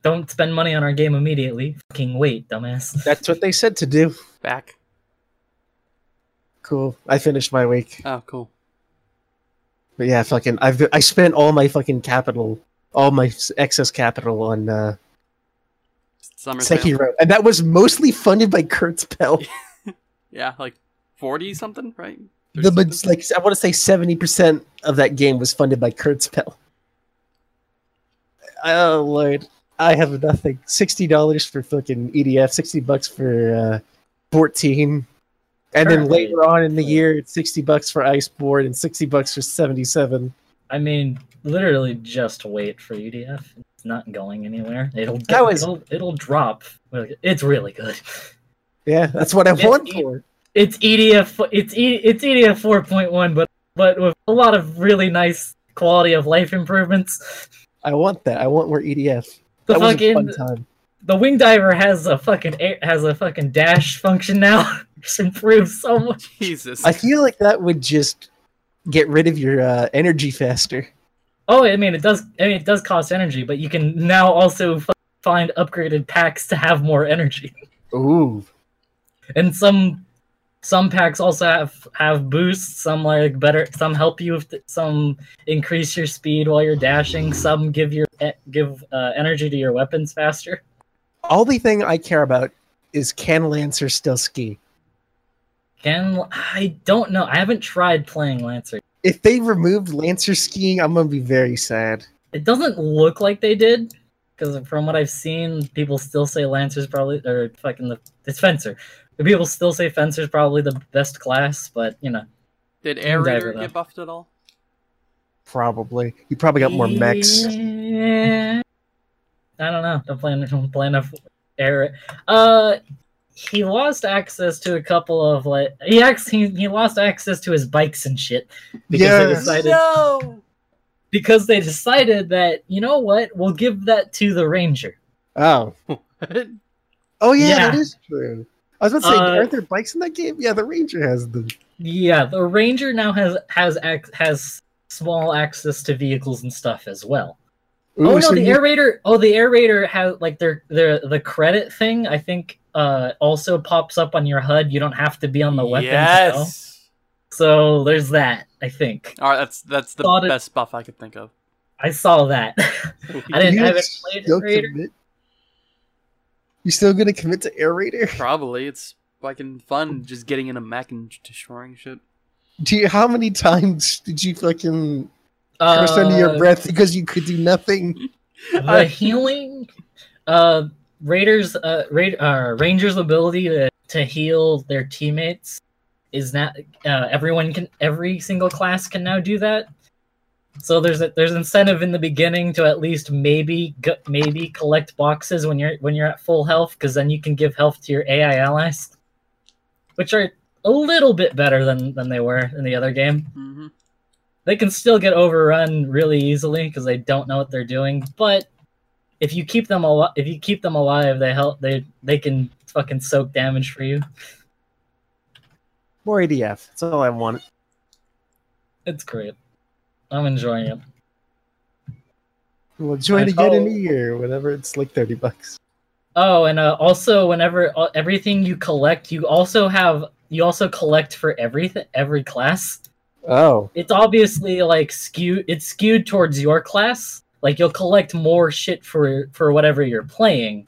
Don't spend money on our game immediately. Fucking wait, dumbass. (laughs) That's what they said to do. Back. Cool. I finished my week. Oh, cool. But yeah, fucking, I've I spent all my fucking capital, all my excess capital on uh, Summer sale. Sekiro, and that was mostly funded by KurtzPel. (laughs) Yeah, like forty something, right? the but something? like I want to say seventy percent of that game was funded by KurtzPel. Oh lord, I have nothing. Sixty dollars for fucking EDF, sixty bucks for uh, fourteen, and then later on in the year, it's sixty bucks for Iceborne and sixty bucks for seventy-seven. I mean, literally just wait for EDF. It's not going anywhere. It'll get, That was- it'll, it'll drop. It's really good. Yeah, that's what I It's want e- for. It's EDF. It's e, it's EDF 4.1, but but with a lot of really nice quality of life improvements. I want that. I want more EDF. The That was a fucking fun time. the wing diver has a fucking air, has a fucking dash function now. (laughs) It's improved so much. Jesus. I feel like that would just get rid of your uh, energy faster. Oh, I mean it does. I mean it does cost energy, but you can now also f- find upgraded packs to have more energy. Ooh. And some some packs also have have boosts some like better some help you with some increase your speed while you're dashing some give your give uh, energy to your weapons faster Only thing I care about is can Lancer still ski? can i don't know i haven't tried playing lancer If they removed Lancer skiing, I'm gonna be very sad. it doesn't look like they did because from what i've seen people still say lancer's probably or fucking the it's fencer people still say fencer's probably the best class but you know Did Air Diver, though. get buffed at all? Probably. You probably got more mechs. Yeah. I don't know. Don't play enough. Don't play enough air. Uh, he lost access to a couple of like he actually he lost access to his bikes and shit because they decided No. because they decided that you know what we'll give that to the ranger. Oh. (laughs) Oh yeah, Yeah. that is true. I was about to say, Uh, aren't there bikes in that game? Yeah, the Ranger has them. Yeah, the ranger now has has has small access to vehicles and stuff as well. Ooh, oh no, so the you- air raider. Oh, the air raider has like their their the credit thing. I think uh also pops up on your HUD. You don't have to be on the weapon. to know. Yes. So there's that. I think All right, that's that's the Thought it- best buff I could think of. I saw that. (laughs) I didn't. you I haven't played Air Raider. commit? You still gonna commit to Air Raider? (laughs) Probably it's fucking fun just getting in a mech and destroying shit. Do you, how many times did you fucking curse under your Uh, breath because you could do nothing? (laughs) the healing uh raiders uh, Raid, uh rangers ability to, to heal their teammates is not uh, everyone can every single class can now do that so there's a, there's incentive in the beginning to at least maybe maybe collect boxes when you're when you're at full health because then you can give health to your AI allies which are a little bit better than than they were in the other game hmm they can still get overrun really easily because they don't know what they're doing. But if you keep them alive, if you keep them alive, they help. They they can fucking soak damage for you. More EDF. That's all I want. It's great. I'm enjoying it. We'll join again in a year, whenever it's like thirty bucks. Oh, and uh, also whenever uh, everything you collect, you also have you also collect for everything every class. Oh, It's obviously like skewed. It's skewed towards your class. Like you'll collect more shit for for whatever you're playing,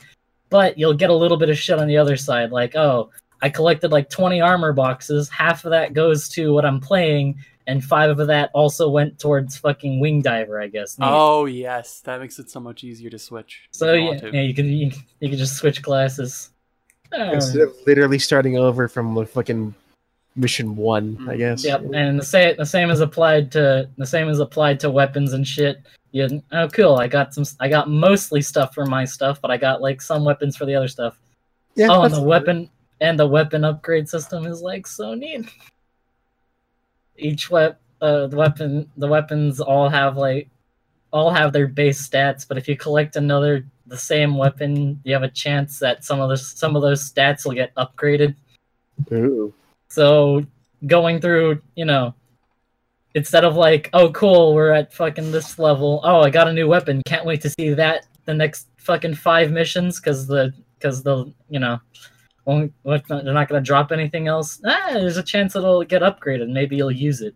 but you'll get a little bit of shit on the other side. Like, oh, I collected like 20 armor boxes. Half of that goes to what I'm playing, and five of that also went towards fucking wing diver. I guess. Neat. Oh yes, that makes it so much easier to switch. so you yeah, yeah, you can you, can- you can just switch classes. Uh, Instead of literally starting over from the fucking mission one, I Mm. guess. Yep, and the same the same is applied to the same is applied to weapons and shit. You, oh, cool! I got some. I got mostly stuff for my stuff, but I got like some weapons for the other stuff. Yeah, oh, and the weapon and the weapon upgrade system is like so neat. Each wep uh, the weapon the weapons all have like all have their base stats, but if you collect another the same weapon, you have a chance that some of the some of those stats will get upgraded. Ooh. So going through, you know, instead of like, oh cool, we're at fucking this level. Oh, I got a new weapon. Can't wait to see that the next fucking five missions because the because the you know, won't, what, they're not gonna drop anything else. Ah, there's a chance it'll get upgraded. Maybe you'll use it.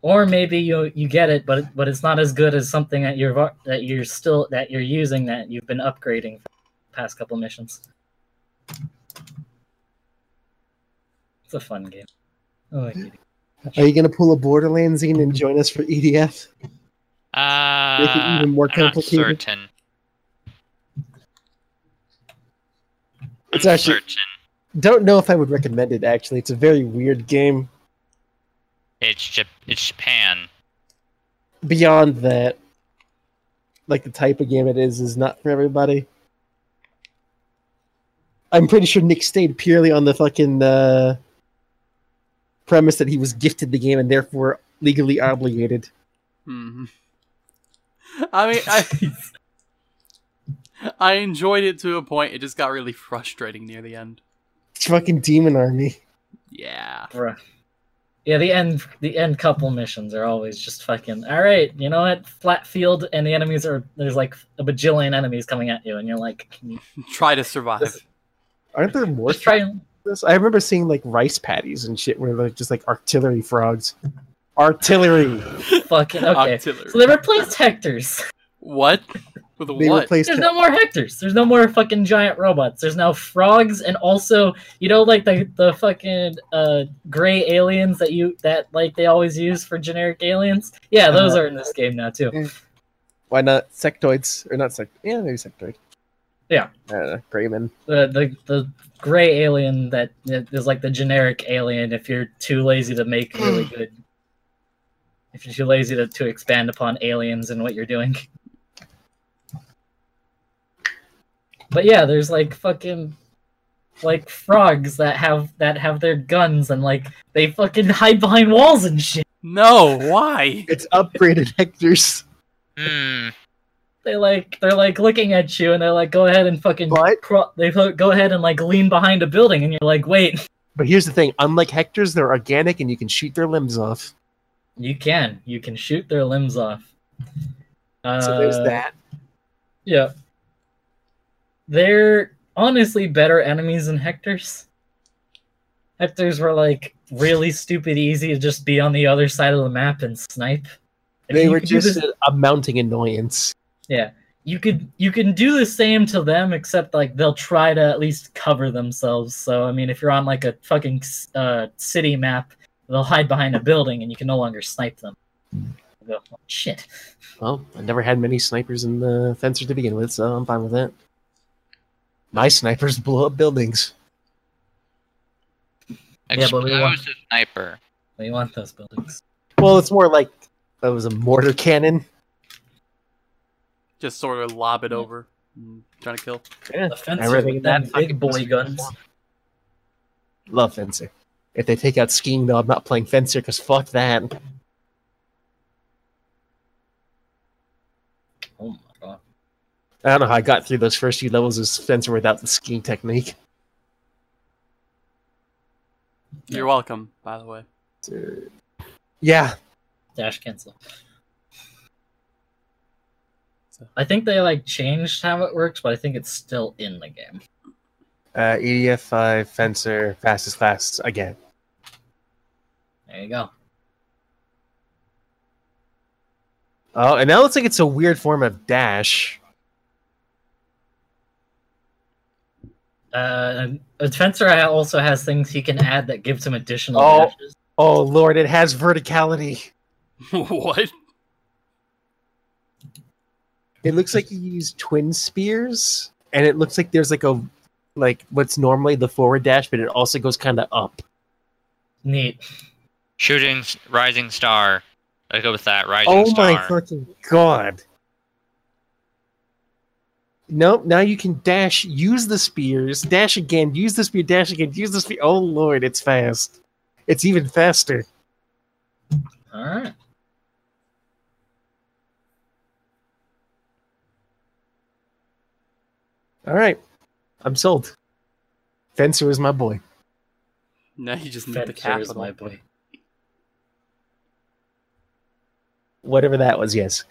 Or maybe you you get it, but but it's not as good as something that you're that you're still that you're using that you've been upgrading for the past couple missions. It's a fun game. Oh, I like. Are you gonna pull a Borderlands in and join us for EDF? Uh, Make it even more I'm not complicated. certain. It's actually- Uncertain. Don't know if I would recommend it. Actually, it's a very weird game. It's Jap- it's Japan. Beyond that, like the type of game it is, is not for everybody. I'm pretty sure Nick stayed purely on the fucking uh, premise that he was gifted the game and therefore legally obligated. Mhm. (laughs) I mean, I (laughs) (laughs) (laughs) I enjoyed it to a point. It just got really frustrating near the end. It's fucking Demon Army. Yeah. Bruh. Yeah, the end the end couple missions are always just fucking all right, you know what? Flat field and the enemies are there's like a bajillion enemies coming at you and you're like can you (laughs) Try to survive. Aren't there more? try and this? I remember seeing like rice patties and shit where like just like artillery frogs. Artillery. fucking okay. Artillery. So they replaced Hectors. What? With They what? replaced There's no more Hectors. There's no more fucking giant robots. There's now frogs and also you know like the the fucking uh gray aliens that you that like they always use for generic aliens. Yeah, those Uh, are in this game now too. Why not sectoids or not sect? Yeah, maybe sectoid. Yeah. I. Grayman. the the the gray alien that is like the generic alien if you're too lazy to make really good if you're too lazy to, to expand upon aliens and what you're doing but yeah there's like fucking like frogs that have that have their guns and like they fucking hide behind walls and shit No, why? It's upgraded Hectors. Hmm. they like they're like looking at you and they're like go ahead and fucking But crawl they go go ahead and like lean behind a building and you're like wait (laughs) but here's the thing. Unlike Hectors, they're organic and you can shoot their limbs off. You can. You can shoot their limbs off. Uh, So there's that. Yeah. They're honestly better enemies than Hector's. Hector's were like really stupid easy to just be on the other side of the map and snipe. And They were just this- a mounting annoyance. yeah. You could you can do the same to them except like they'll try to at least cover themselves. So I mean if you're on like a fucking uh, city map, they'll hide behind a building and you can no longer snipe them. Go, "Oh, shit. Well, I never had many snipers in the fencer to begin with, so I'm fine with that. My snipers blow up buildings. Yeah, but we want- Explosive sniper. We want those buildings. Well, it's more like that was a mortar cannon. Just sort of lob it over. Trying to kill. Yeah, The fencer with that big boy guns. Love fencer. If they take out skiing, though, I'm not playing fencer because fuck that. Oh my god. I don't know how I got through those first few levels of fencer without the skiing technique. You're welcome, by the way. Dude. Yeah, Dash cancel. I think they like changed how it works, but I think it's still in the game. uh, EDF five fencer fastest class again. There you go. Oh, and now it looks like it's a weird form of dash. Uh, and Fencer also has things he can add that gives him additional Oh. dashes. Oh lord, it has verticality. (laughs) what? It looks like you use twin spears, and it looks like there's like a like what's normally the forward dash, but it also goes kind of up. Neat. Shooting rising star. I go with that rising Oh star. my fucking god! Nope. Now you can dash. Use the spears. Dash again. Use the spear. Dash again. Use the spear. Oh lord, it's fast. It's even faster. All right. All right, I'm sold. Fencer is my boy. Now you just need the Fencer is my boy. Whatever that was. Yes.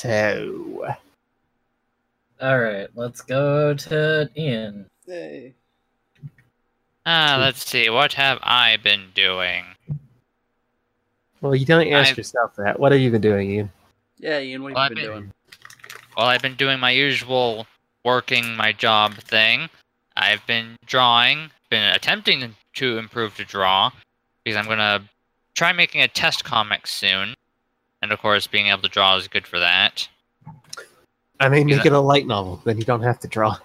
So All right, let's go to Ian. Hey. Ah, let's see. What have I been doing? Well, you don't ask I've- yourself that. What have you been doing, Ian? Yeah, Ian, what Well, have I've you been been- doing? Well, I've been doing my usual working my job thing. I've been drawing, been attempting to improve to draw, because I'm gonna try making a test comic soon. And of course, being able to draw is good for that. I mean, Yeah. make it a light novel. Then you don't have to draw.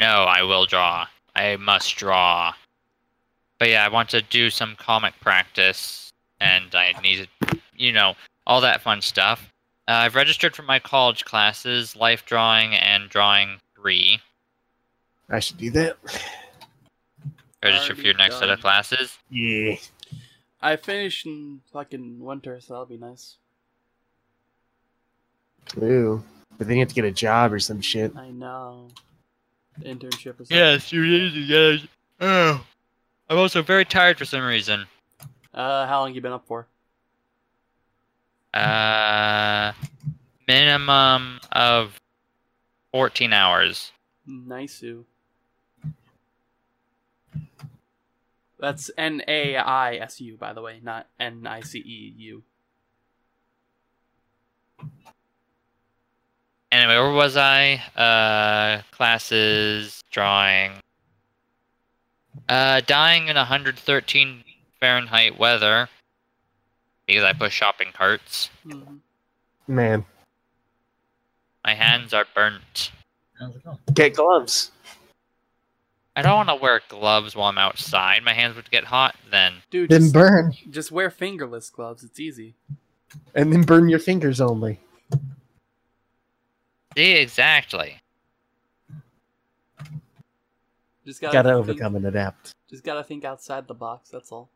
No, I will draw. I must draw. But yeah, I want to do some comic practice, and I need to, you know, all that fun stuff. Uh, I've registered for my college classes, life drawing and drawing three. I should do that. Register for your Already next set of classes. Yeah. I finished in fucking winter, so that'll be nice. Ooh. But then you have to get a job or some shit. I know. Internship or something. Yes, you need to get. Oh, I'm also very tired for some reason. Uh, how long you been up for? Uh, minimum of fourteen hours. Nice. That's N A I S U, by the way, not N I C E U. Anyway, where was I? Uh, classes, drawing. Uh, dying in 113 Fahrenheit weather because I push shopping carts. Mhm. Man. My hands are burnt. How's it going? Get gloves. I don't want to wear gloves while I'm outside. My hands would get hot then. Dude, Then just, burn. just wear fingerless gloves. It's easy. And then burn your fingers only. See, exactly. Just gotta, Gotta think- overcome and adapt. Just gotta think outside the box. That's all.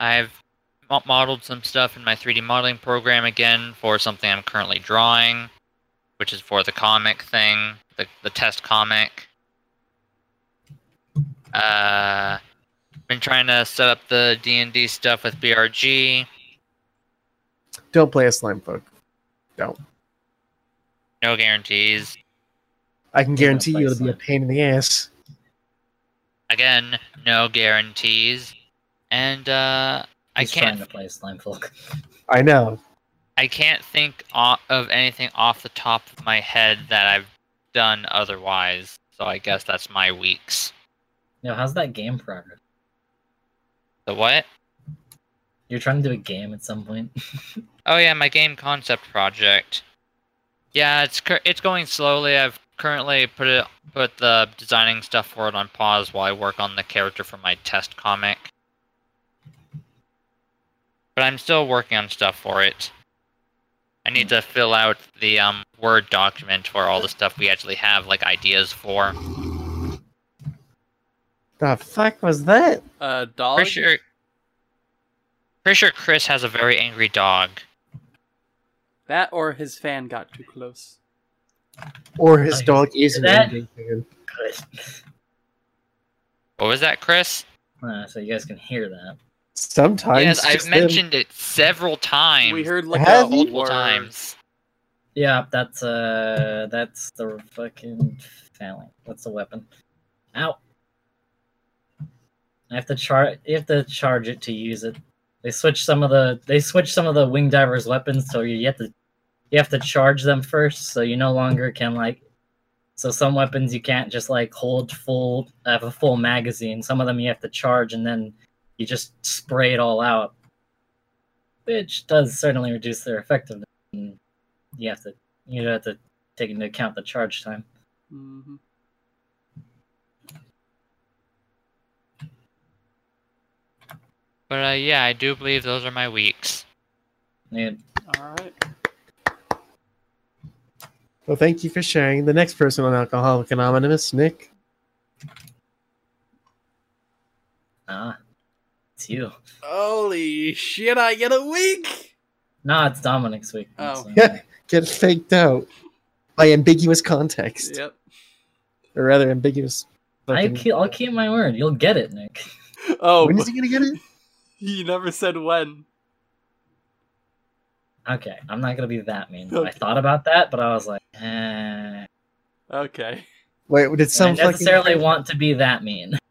I've mo- modeled some stuff in my 3D modeling program again for something I'm currently drawing, which is for the comic thing, the, the test comic. Uh, been trying to set up the D&D stuff with BRG. Don't play a slime folk. Don't. No guarantees. I can guarantee you it'll be a pain in the ass. Again, no guarantees. And uh, I He's can't trying to play Slime Folk. I know. I can't think of anything off the top of my head that I've done otherwise. So I guess that's my weeks. Yo, how's that game progress? The what? You're trying to do a game at some point. (laughs) Oh yeah, my game concept project. Yeah, it's cur- it's going slowly. I've currently put it put the designing stuff for it on pause while I work on the character for my test comic. But I'm still working on stuff for it. I need to fill out the um Word document for all the stuff we actually have like ideas for. The fuck was that? Uh, dog. Pretty sure, pretty sure Chris has a very angry dog. That or his fan got too close. Or his you dog is an that? angry fan. Good. What was that, Chris? Uh, so you guys can hear that. Sometimes. yes, I've just them. mentioned it several times. We heard like Have a you? multiple word. times. Yeah, that's uh, that's the fucking phalanx. What's the weapon? Ow! Have to char. You have to charge it to use it. They switch some of the. They switch some of the wing divers' weapons, so you have to you have to charge them first, so you no longer can like. So some weapons you can't just like hold full have a full magazine. Some of them you have to charge and then you just spray it all out, which does certainly reduce their effectiveness. You have to you have to take into account the charge time. hmm But uh, yeah, I do believe those are my weeks. And All right. Well, thank you for sharing. The next person on Alcoholic Anonymous, Nick. ah, it's you. Holy shit! I get a week. No, it's Dominic's week. Oh. So- Yeah. (laughs) Get faked out by ambiguous context, Yep. or rather, ambiguous. I fucking- keep, I'll keep my word. You'll get it, Nick. Oh, when is he gonna get it? He never said when. Okay, I'm not gonna be that mean. I thought about that, but I was like, eh. Okay. Wait, did I some didn't necessarily fucking... want to be that mean. (laughs)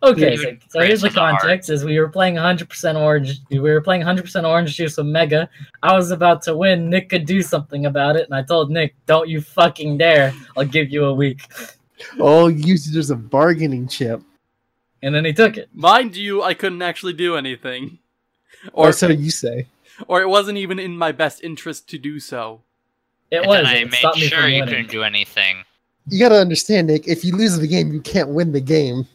Okay, Dude, so, so here's the Chris is hard. context: is we were playing 100% orange. We were playing 100% orange juice with Mega. I was about to win. Nick could do something about it, and I told Nick, "Don't you fucking dare! I'll give you a week." Oh, used it a bargaining chip. And then he took it. Mind you, I couldn't actually do anything, Or or so you say. or it wasn't even in my best interest to do so. It and was. then I It made sure you winning. couldn't do anything. You gotta understand, Nick. If you lose the game, you can't win the game.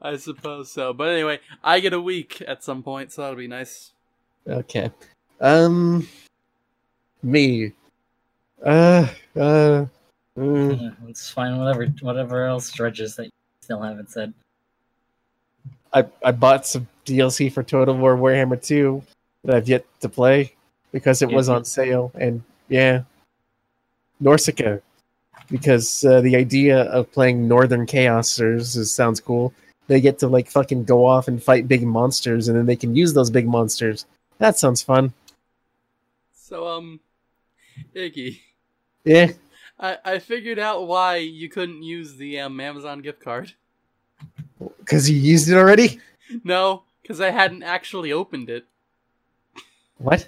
I suppose so. But anyway, I get a week at some point, so that'll be nice. Okay. Um. Me. Uh. Uh. Mm. Yeah, Let's find whatever whatever else stretches that you still haven't said. I I bought some DLC for Total War Warhammer 2 that I've yet to play because it was Mhm. on sale, and yeah, Norsca because uh, the idea of playing Northern Chaosers is, sounds cool. They get to like fucking go off and fight big monsters, and then they can use those big monsters. That sounds fun. So um, Iggy, Yeah. I I figured out why you couldn't use the um, Amazon gift card. Because you used it already? (laughs) No, because I hadn't actually opened it. What?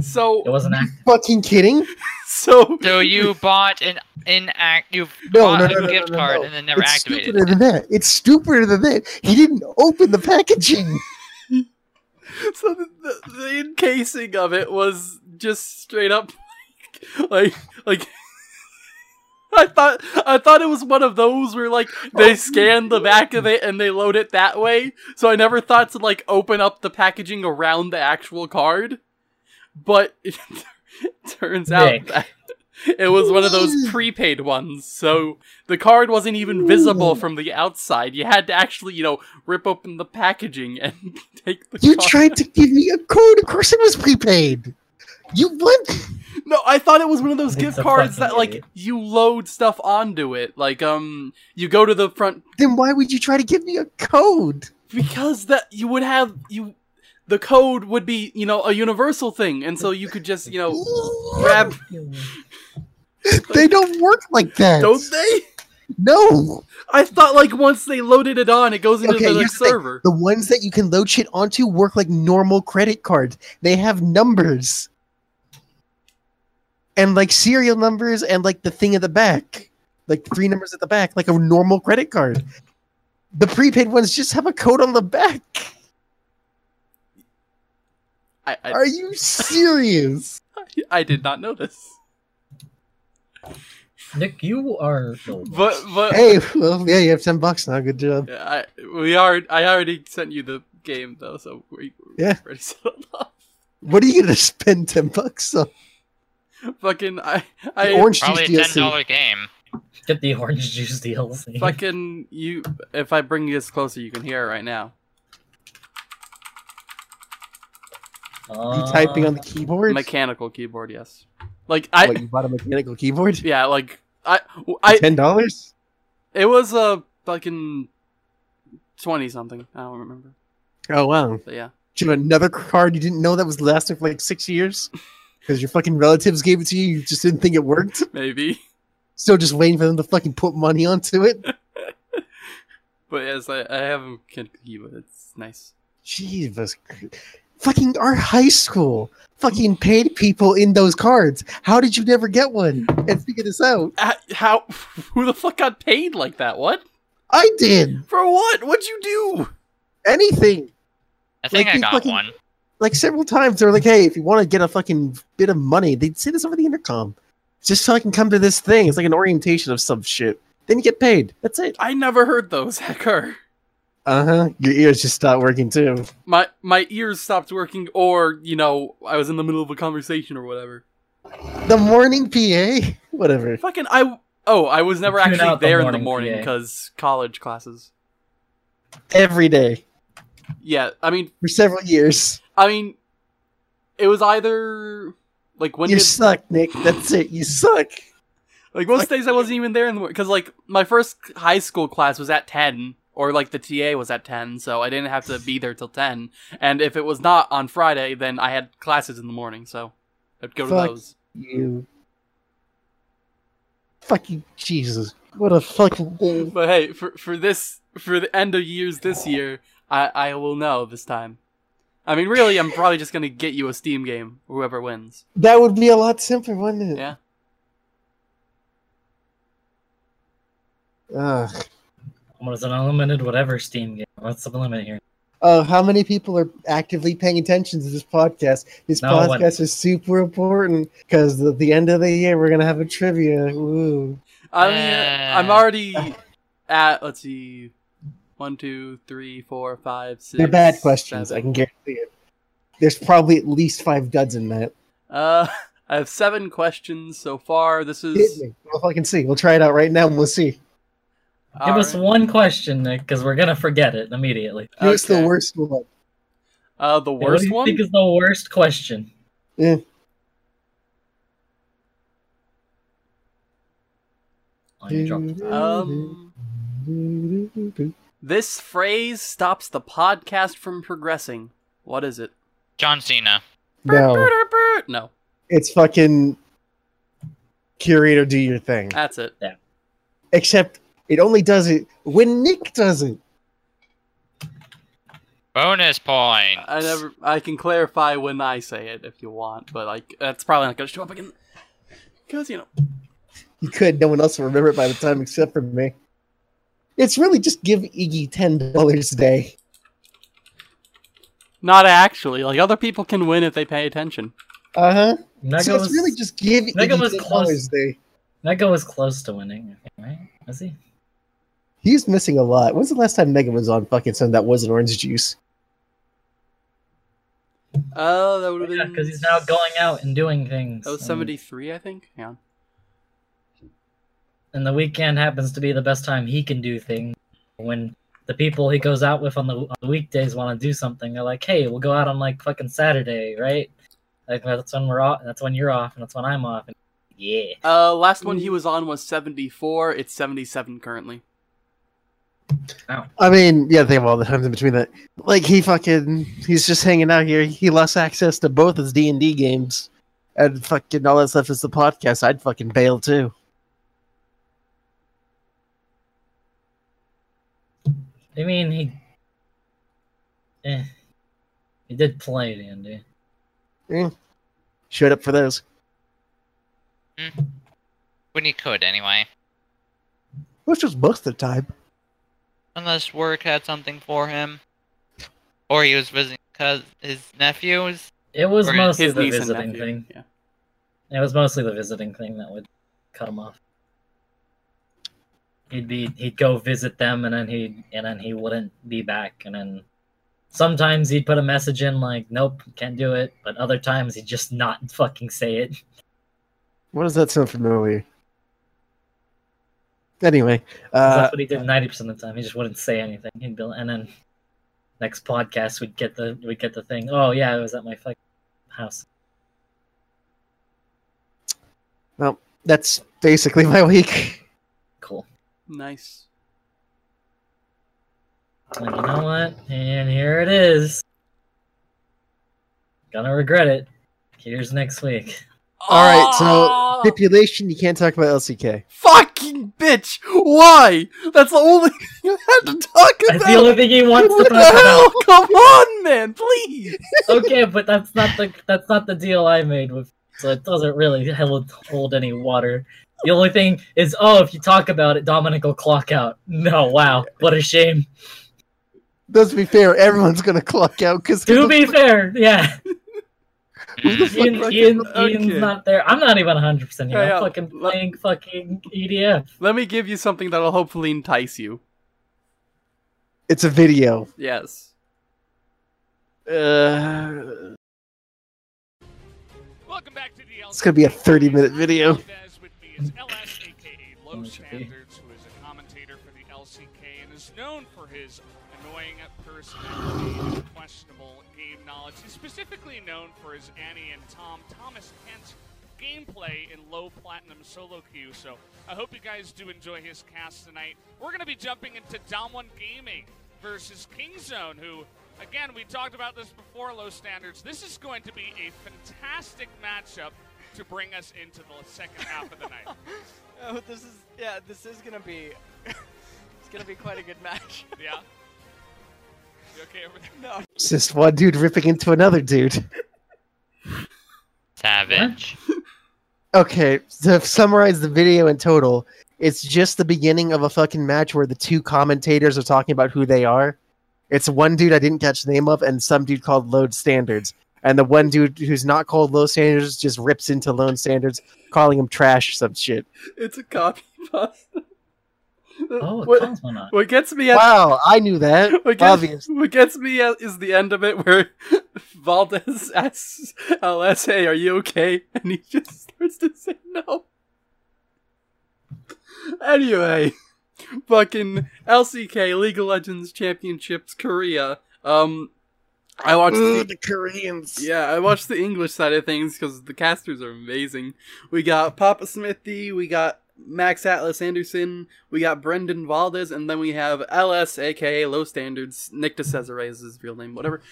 So It wasn't act- Fucking kidding? (laughs) so So you (laughs) bought an inact you No, bought no, a no, no, gift no, no, card no. and then never activated it. it's activated. stupider than that. It's stupider than that. He didn't open the packaging. so the, the, the encasing of it was just straight up like like I thought I thought it was one of those where like they oh. scan the back of it and they load it that way. So I never thought to like open up the packaging around the actual card. But it (laughs) turns out Nick. that it was one of those (laughs) prepaid ones. So the card wasn't even visible from the outside. You had to actually, you know, rip open the packaging and (laughs) take the You card. tried to give me a code. Of course, it was prepaid. You what? No, I thought it was one of those gift cards that like idiot. you load stuff onto it. Like um you go to the front Then why would you try to give me a code? because that you would have you the code would be, you know, a universal thing and so you could just, you know, grab (laughs) They don't work like that. don't they? No. I thought like once they loaded it on it goes into Okay, the here's the server. The ones that you can load shit onto work like normal credit cards. They have numbers. And like serial numbers and like the thing at the back. Like three numbers at the back, like a normal credit card. The prepaid ones just have a code on the back. I, I, Are you serious? (laughs) I did not notice. Nick, you are. the (laughs) But but hey, well, yeah, you have 10 bucks now. Good job. I we are I already sent you the game though, so we Yeah. already set up. What are you going to spend 10 bucks on? (laughs) Fucking I The I orange Probably a juice ten DLC. game. Get the orange juice DLC. fucking you if I bring this closer you can hear it right now. You typing on the Uh, keyboard? Mechanical keyboard, yes. Like I what, you bought a mechanical keyboard? (laughs) yeah, like I I Ten dollars? it was a fucking 20 something. I don't remember. Oh wow! But yeah. Do you have another card you didn't know that was lasting for like six years? (laughs) Because your fucking relatives gave it to you, you just didn't think it worked. Maybe. Still just waiting for them to fucking put money onto it. (laughs) But yes, I, I have a mechanical keyboard. It's nice. Jesus, Christ. Fucking our high school fucking paid people in those cards. How did you never get one? And figure this out. Uh, How? (laughs) Who the fuck got paid like that? What? I did For what? What'd you do? anything. I think Like, I got fucking- one. Like several times, they're like, "Hey, if you want to get a fucking bit of money, they'd say this over the intercom, just so I can come to this thing. It's like an orientation of some shit. Then you get paid. That's it. I never heard those (laughs) occur. Uh huh. Your ears just stopped working too. My my ears stopped working, or you know, I was in the middle of a conversation or whatever. The morning PA, (laughs) whatever. Fucking I. Oh, I was never Tune actually out the there in the morning morning because college classes. Every day Yeah, I mean, for several years. I mean, it was either like when you did suck, Nick. That's it. You suck. like most days I wasn't even there in the morning because like my first high school class was at ten. Or like the TA was at ten, so I didn't have to be there till ten. And if it was not on Friday, then I had classes in the morning, so I'd go to those. You. Fucking Jesus. What a fucking. Day. But hey, for for this for the end of years this year, I I will know this time. I mean, really, I'm probably just gonna get you a Steam game, whoever wins. That would be a lot simpler, wouldn't it? Yeah. Ugh. What is an unlimited whatever Steam game? What's the limit here? Oh, how many people are actively paying attention to this podcast? This No podcast is super important because at the end of the year we're gonna have a trivia. Woo. I mean, Uh. I'm already at let's see, one, two, three, four, five, six. They're bad questions. I can guarantee it. There's probably at least five duds in that. Uh, (laughs) I have seven questions so far. This Hit is. me. Well, if I can see, we'll try it out right now and we'll see. Give us one question, Nick, because we're gonna forget it immediately. Give us the worst one. Uh, the What do worst you one. think is the worst question? Yeah. Oh, Um, this phrase stops the podcast from progressing. What is it? John Cena. no, No, it's fucking curator. Do your thing. that's it. Yeah. Except it only does it when Nick does it. Bonus point. I never. I can clarify when I say it if you want, but like that's probably not gonna show up again. Because you know, You could. No one else will remember it by the time except for me. It's really just give Iggy ten dollars a day. not actually. Like other people can win if they pay attention. Uh huh. Nega So it's was really just give Nega Iggy was ten close. dollars a day. Nega was close to winning, right? Was he? He's missing a lot. When's the last time Mega was on fucking something that wasn't orange juice? Oh, that would have Yeah, been because he's now going out and doing things. That was and- seventy three, I think. Yeah. And the weekend happens to be the best time he can do things. When the people he goes out with on the, on the weekdays want to do something, they're like, "Hey, we'll go out on like fucking Saturday, right? Like that's when we're off. That's when you're off, and that's when I'm off." And yeah, Uh, last one he was on was seventy four. It's seventy seven currently. I mean, yeah, think of all the times in between that. Like he fucking, he's just hanging out here. He lost access to both his D and D games, and fucking all that stuff is the podcast. I'd fucking bail too. I mean he, eh, he did play it, Andy. D. Shut up for those. When he could, anyway. Which was most of the time. Unless work had something for him. Or he was visiting cause his nephews. It was mostly the visiting thing. Yeah. It was mostly the visiting thing that would cut him off. He'd be he'd go visit them and then he and then he wouldn't be back and then sometimes he'd put a message in like nope can't do it but other times he'd just not (laughs) fucking say it. What does that sound familiar? anyway uh, That's what he did ninety percent of the time. He just wouldn't say anything. He'd be and then next podcast we'd get the we'd get the thing. Oh yeah, it was at my fucking house. Well, that's basically (laughs) my week. Cool. Nice. And you know what? And here it is. Gonna regret it. Here's next week. All right, so- Oh, Stipulation: You can't talk about LCK. Fucking bitch! Why? That's the only thing you had to talk about. That's the only thing he wants to what the talk about. hell? Come on, man, please. okay, but that's not the that's not the deal I made with. So it doesn't really hold, hold any water. The only thing is, oh, if you talk about it, Dominic will clock out. No, wow, what a shame. Let's be fair. Everyone's gonna clock out because To be fair, yeah, (laughs) Who the. Ian, fucking- Ian, okay. Ian's not there. I'm not even 100 percent here. Yeah, yeah. I'm fucking Let- playing fucking EDF. Let me give you something that'll hopefully entice you. it's a video. Yes. Uh, Welcome back to the It's gonna be a 30-minute video. Valdes with me is LS, Low Standards, who is a commentator for the LCK and is known for his annoying personality and questionable game knowledge. He's specifically known for his Annie and Tom Tahm Kench gameplay in low platinum solo queue. So I hope you guys do enjoy his cast tonight. We're going to be jumping into Damwon Gaming versus Kingzone, who again we talked about this before. Low standards. This is going to be a fantastic matchup to bring us into the second half of the night. (laughs) Oh, this is yeah. This is gonna be. (laughs) it's gonna be quite a good match. (laughs) Yeah. You okay over there? no. it's just one dude ripping into another dude. Savage. Okay, to summarize the video in total, it's just the beginning of a fucking match where the two commentators are talking about who they are. It's one dude I didn't catch the name of, and some dude called Low Standards. And the one dude who's not called Low Standards just rips into Low Standards, calling him trash, some shit. It's a copy (laughs) pasta. Oh, what, comes one up. what gets me at Wow, I knew that. (laughs) what gets, Obvious. what gets me at is the end of it where (laughs) Valdes asks LS, "Hey, are you okay?" And he just starts to say no. Anyway, fucking LCK League of Legends Championships Korea. Um, I watched Ooh, the, the Koreans. yeah, I watched the English side of things because the casters are amazing. We got Papa Smithy, we got Max Atlus Anderson, we got Brendan Valdes, and then we have LS, aka Low Standards. Nick DeCesare is his real name, whatever.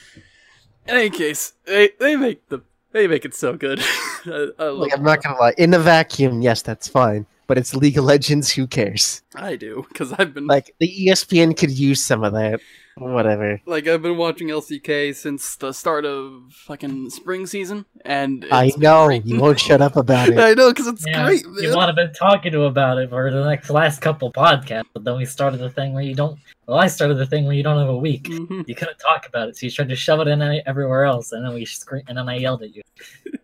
In any case, they they make the they make it so good. (laughs) I, I, love Like, I'm not gonna lie. In a vacuum, yes, that's fine. But it's League of Legends. Who cares? I do because I've been Like the ESPN could use some of that. Whatever. like I've been watching LCK since the start of fucking spring season, and I it's know great. you won't shut up about (laughs) it. I know because it's Yeah, great, you man. want to been talking to about it for the next last couple podcasts, but then we started the thing where you don't. Well, I started the thing where you don't have a week. Mhm. You couldn't talk about it, so you tried to shove it in everywhere else, and then we scream, and then I yelled at you.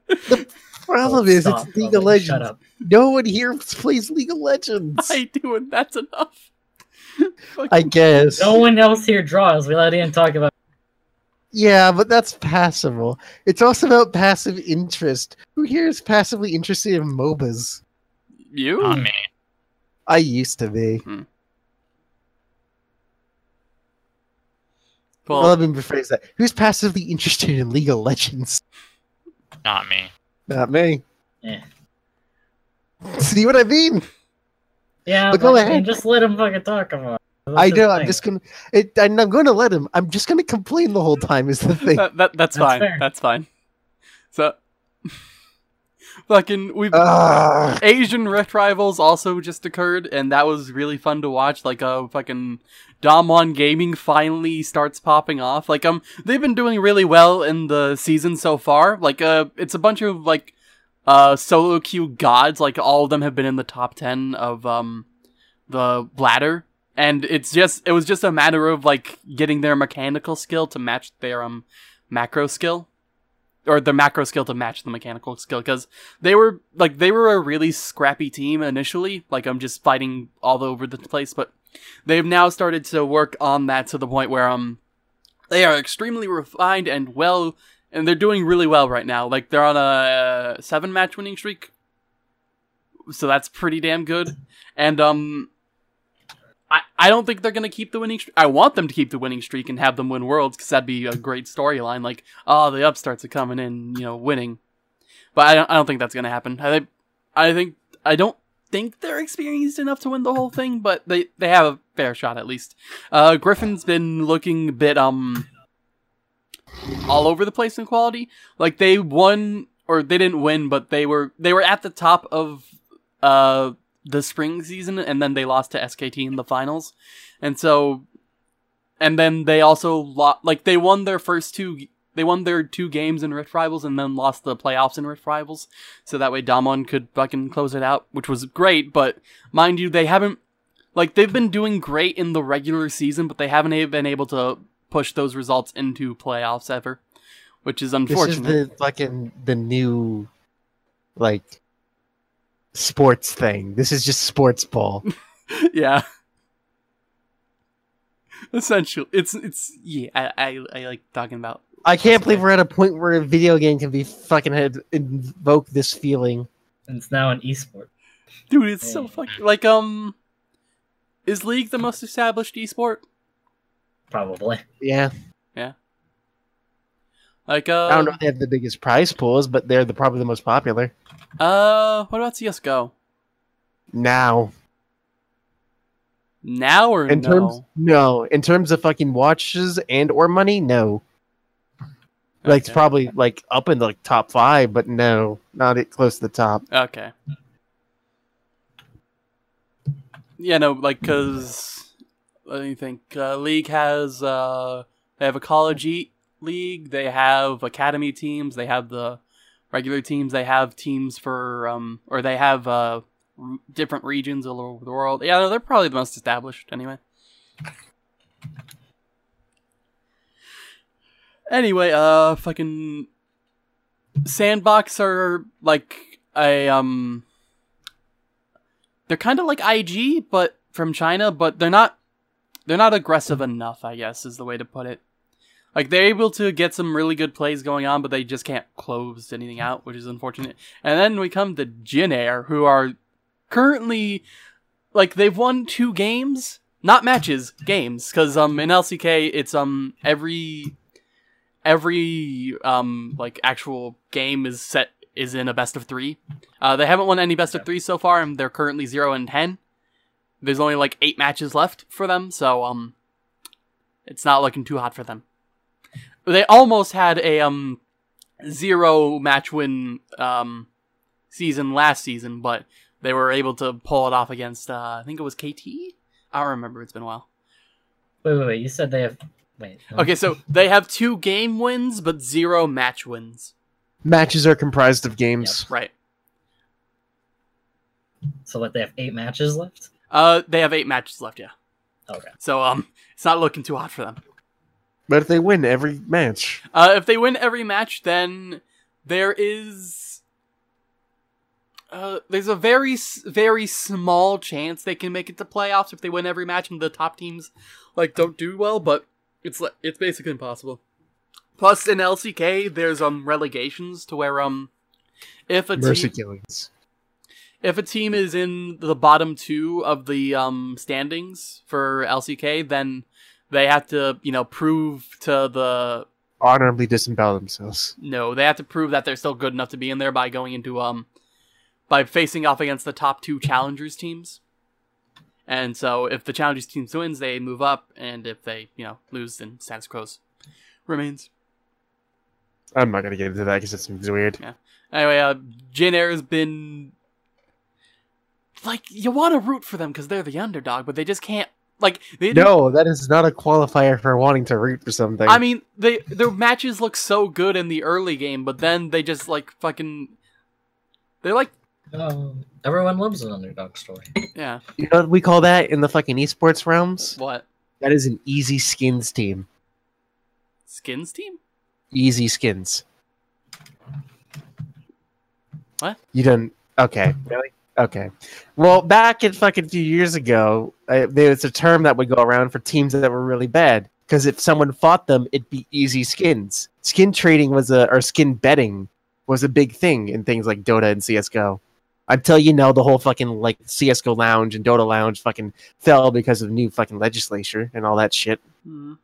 (laughs) Problem So is, stop, it's League Robin, of Legends. Shut up. No one here plays League of Legends. I do, and that's enough. (laughs) I guess. No one else here draws. We let Ian talk about. Yeah, but that's passable. It's also about passive interest. Who here is passively interested in MOBAs? you. Not me. I used to be. Hmm. Well, Well, let me rephrase that. Who's passively interested in League of Legends? Not me. Not me. Yeah. See what I mean? Yeah, But but, go I mean, ahead. just let him fucking talk about. It. That's I his know. I'm thing. just gonna. It, and I'm going to let him. I'm just going to complain the whole time. Is the thing. that, that that's, That's fine. fair. That's fine. So, (laughs) fucking, we've Asian Rift Rivals also just occurred, and that was really fun to watch. Like, uh, fucking Damwon Gaming finally starts popping off. Like, um, they've been doing really well in the season so far. Like, uh, it's a bunch of like, uh, solo queue gods. Like, all of them have been in the top ten of um, the ladder, and it's just it was just a matter of like getting their mechanical skill to match their um macro skill or the macro skill to match the mechanical skill because they were like they were a really scrappy team initially like i'm just fighting all over the place but they've now started to work on that to the point where um they are extremely refined and well and they're doing really well right now. Like they're on a seven match winning streak. So that's pretty damn good. And um I, I don't think they're gonna keep the winning. Streak. I want them to keep the winning streak and have them win worlds because that'd be a great storyline. Like, oh, the upstarts are coming in, you know, winning. But I don't, I don't think that's gonna happen. I think, I think, I don't think they're experienced enough to win the whole thing, but they they have a fair shot at least. Uh, Griffin's been looking a bit um all over the place in quality. Like they won or they didn't win, but they were they were at the top of uh the spring season, and then they lost to SKT in the finals, and so, and then they also lost. Like they won their first two. They won their two games in Rift Rivals and then lost the playoffs in Rift Rivals. So that way Damwon could fucking close it out, which was great. But mind you, they haven't like they've been doing great in the regular season, but they haven't been able to push those results into playoffs ever, which is This is unfortunate. the fucking the new like sports thing. This is just sports ball. (laughs) yeah. Essentially, it's it's yeah. I, I I like talking about. I can't believe we're at a point where a video game can be fucking had invoke this feeling. And it's now an esport. Dude, it's so fucking like um. Is League the most established esport? Probably. Yeah, Like uh, I don't know if they have the biggest prize pools, but they're the probably the most popular Uh, what about CS:GO? now. Now or In no? terms, no, in terms of fucking watches and or money, no. Like it's probably like up in the like, top five, but no, not it close to the top. Okay. Yeah, no, like because let me think. Uh, league has uh, they have a college e- league. They have academy teams. They have the regular teams. They have teams for um, or they have uh, r- different regions all over the world. Yeah, they're probably the most established anyway. Anyway, uh, fucking Sandbox are like a um they're kind of like IG but from China, but they're not they're not aggressive enough, I guess is the way to put it. Like they're able to get some really good plays going on, but they just can't close anything out, which is unfortunate. And then we come to Jin Air, who are currently like they've won two games, not matches, games, because um in LCK it's um every every um like actual game is set is in a best of three. Uh, they haven't won any best of three so far, and they're currently zero and ten. There's only like eight matches left for them, so um, it's not looking too hot for them. They almost had a um zero match win um season last season, but they were able to pull it off against uh, I think it was KT. I don't remember. It's been a while. Wait, wait, wait. You said they have. Wait. what? Okay, so they have two game wins, but zero match wins. Matches are comprised of games. Right. So what? They have eight matches left. Uh, they have eight matches left. Yeah. Okay. So um, it's not looking too hot for them. But if they win every match, Uh, if they win every match, then there is uh, there's a very very small chance they can make it to playoffs if they win every match and the top teams like don't do well. But it's li- it's basically impossible. Plus, in LCK, there's um relegations to where um if a mercy team killings. if a team is in the bottom two of the um standings for LCK, then they have to you know prove to the Honorably disembowel themselves. No, they have to prove that they're still good enough to be in there by going into um by facing off against the top two challengers teams. And so if the challengers team wins, they move up, and if they, you know, lose, then status quo remains. I'm not gonna get into that because it seems weird. Yeah. Anyway, uh Jin Air has been like you want to root for them because they're the underdog, but they just can't like they No, that is not a qualifier for wanting to root for something. I mean, they their matches look so good in the early game, but then they just like fucking they're like Oh, everyone loves an underdog story. yeah, you know what we call that in the fucking esports realms? what? That is an easy skins team. Skins team? Easy skins. What? You done? Okay. Really? Okay. Well, back in fucking few years ago, uh, there was a term that would go around for teams that were really bad. Because if someone fought them, it'd be easy skins. Skin trading was a, or skin betting was a big thing in things like Dota and CS:GO. Until you know the whole fucking like CS:GO lounge and Dota lounge fucking fell because of new fucking legislature and all that shit. Hmm.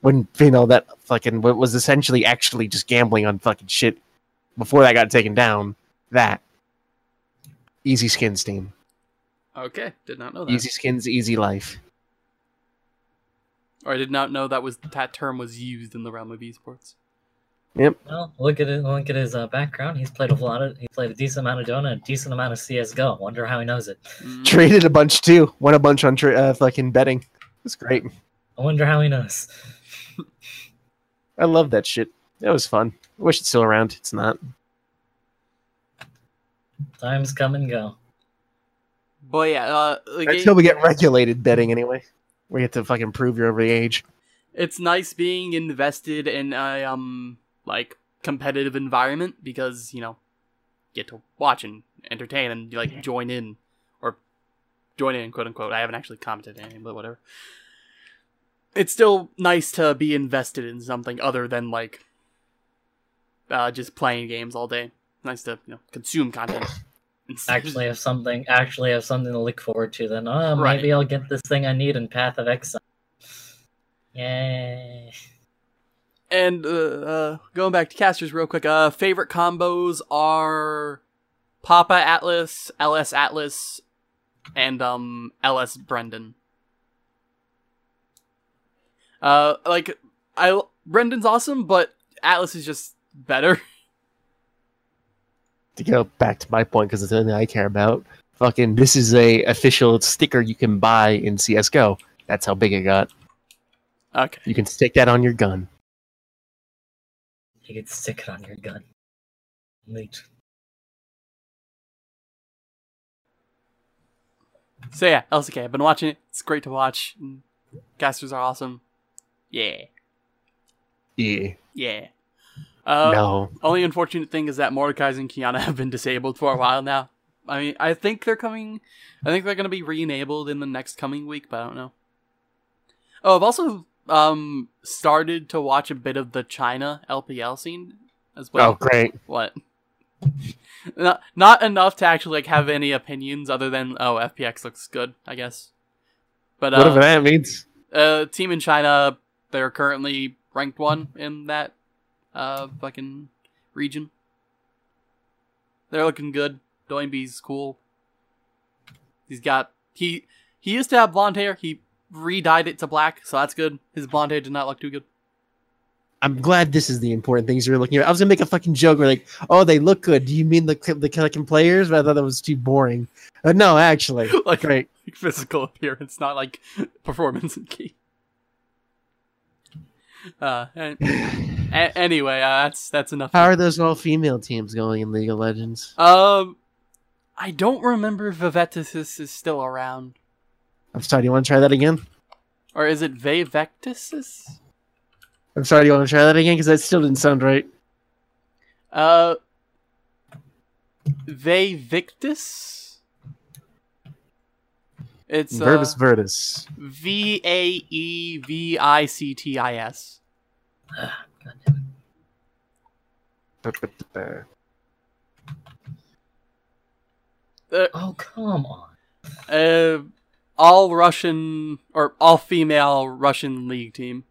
When you know that fucking what was essentially actually just gambling on fucking shit before that got taken down. That easy skins team, Okay, did not know that. easy skins, easy life. Or I did not know that was that term was used in the realm of esports. Yep. Well, look at it. Look at his uh, background. He's played a lot of. He played a decent amount of Dota, a decent amount of CS:GO. Wonder how he knows it. Mm. Traded a bunch too. Won a bunch on tra- uh, fucking betting. It's great. I wonder how he knows. (laughs) I love that shit. That was fun. I wish it's still around. It's not. Times come and go. But yeah, uh, the game- Until we get regulated betting anyway. We have to fucking prove you're over the age. it's nice being invested in a um like competitive environment because you know get to watch and entertain and like join in or join in quote unquote. I haven't actually commented anything, but whatever. It's still nice to be invested in something other than like uh, just playing games all day. Nice to you know consume content. (laughs) Actually, have something. Actually, have something to look forward to. Then, oh, Right. maybe I'll get this thing I need in Path of Exile. Yay! And uh, uh, going back to casters real quick, uh, favorite combos are Papa Atlus, LS Atlus, and um LS Brendan. Uh, like I Brendan's awesome, but Atlus is just better. (laughs) To go back to my point, because it's the only I care about. Fucking, this is a official sticker you can buy in CS:GO. That's how big it got. Okay. You can stick that on your gun. You could stick it on your gun. Neat. So yeah, LCK. I've been watching it. It's great to watch. Casters are awesome. Yeah, Yeah. yeah. Uh, no. Only unfortunate thing is that Mordekaiser and Qiyana (laughs) have been disabled for a while now. I mean, I think they're coming. I think they're going to be re-enabled in the next coming week, but I don't know. Oh, I've also um started to watch a bit of the China LPL scene as well. Oh, great. What? (laughs) not not enough to actually like have any opinions other than oh FPX looks good, I guess. But uh, Whatever that means. uh, team in China, they're currently ranked one in that uh fucking region. They're looking good. Doinby's cool. He's got he he used to have blonde hair. He re-dyed it to black, so that's good. His blonde hair did not look too good. I'm glad this is the important things you're looking at. I was gonna make a fucking joke where like, oh, they look good. Do you mean the the fucking players? But I thought that was too boring. Uh, no, actually, (laughs) Like- great. Physical appearance, not like performance (laughs) and key. (laughs) Uh, an- (laughs) a- anyway, uh, that's that's enough. How are those all female teams going in League of Legends? Um, I don't remember if Vivetus is still around. I'm sorry. Do you want to try that again? Or is it Vevectus? I'm sorry. Do you want to try that again? Because that still didn't sound right. Uh, Vevictus? It's uh, Verbis Virtus. V A E V I C T I S. Uh, Oh come on! uh, all Russian or all female Russian league team.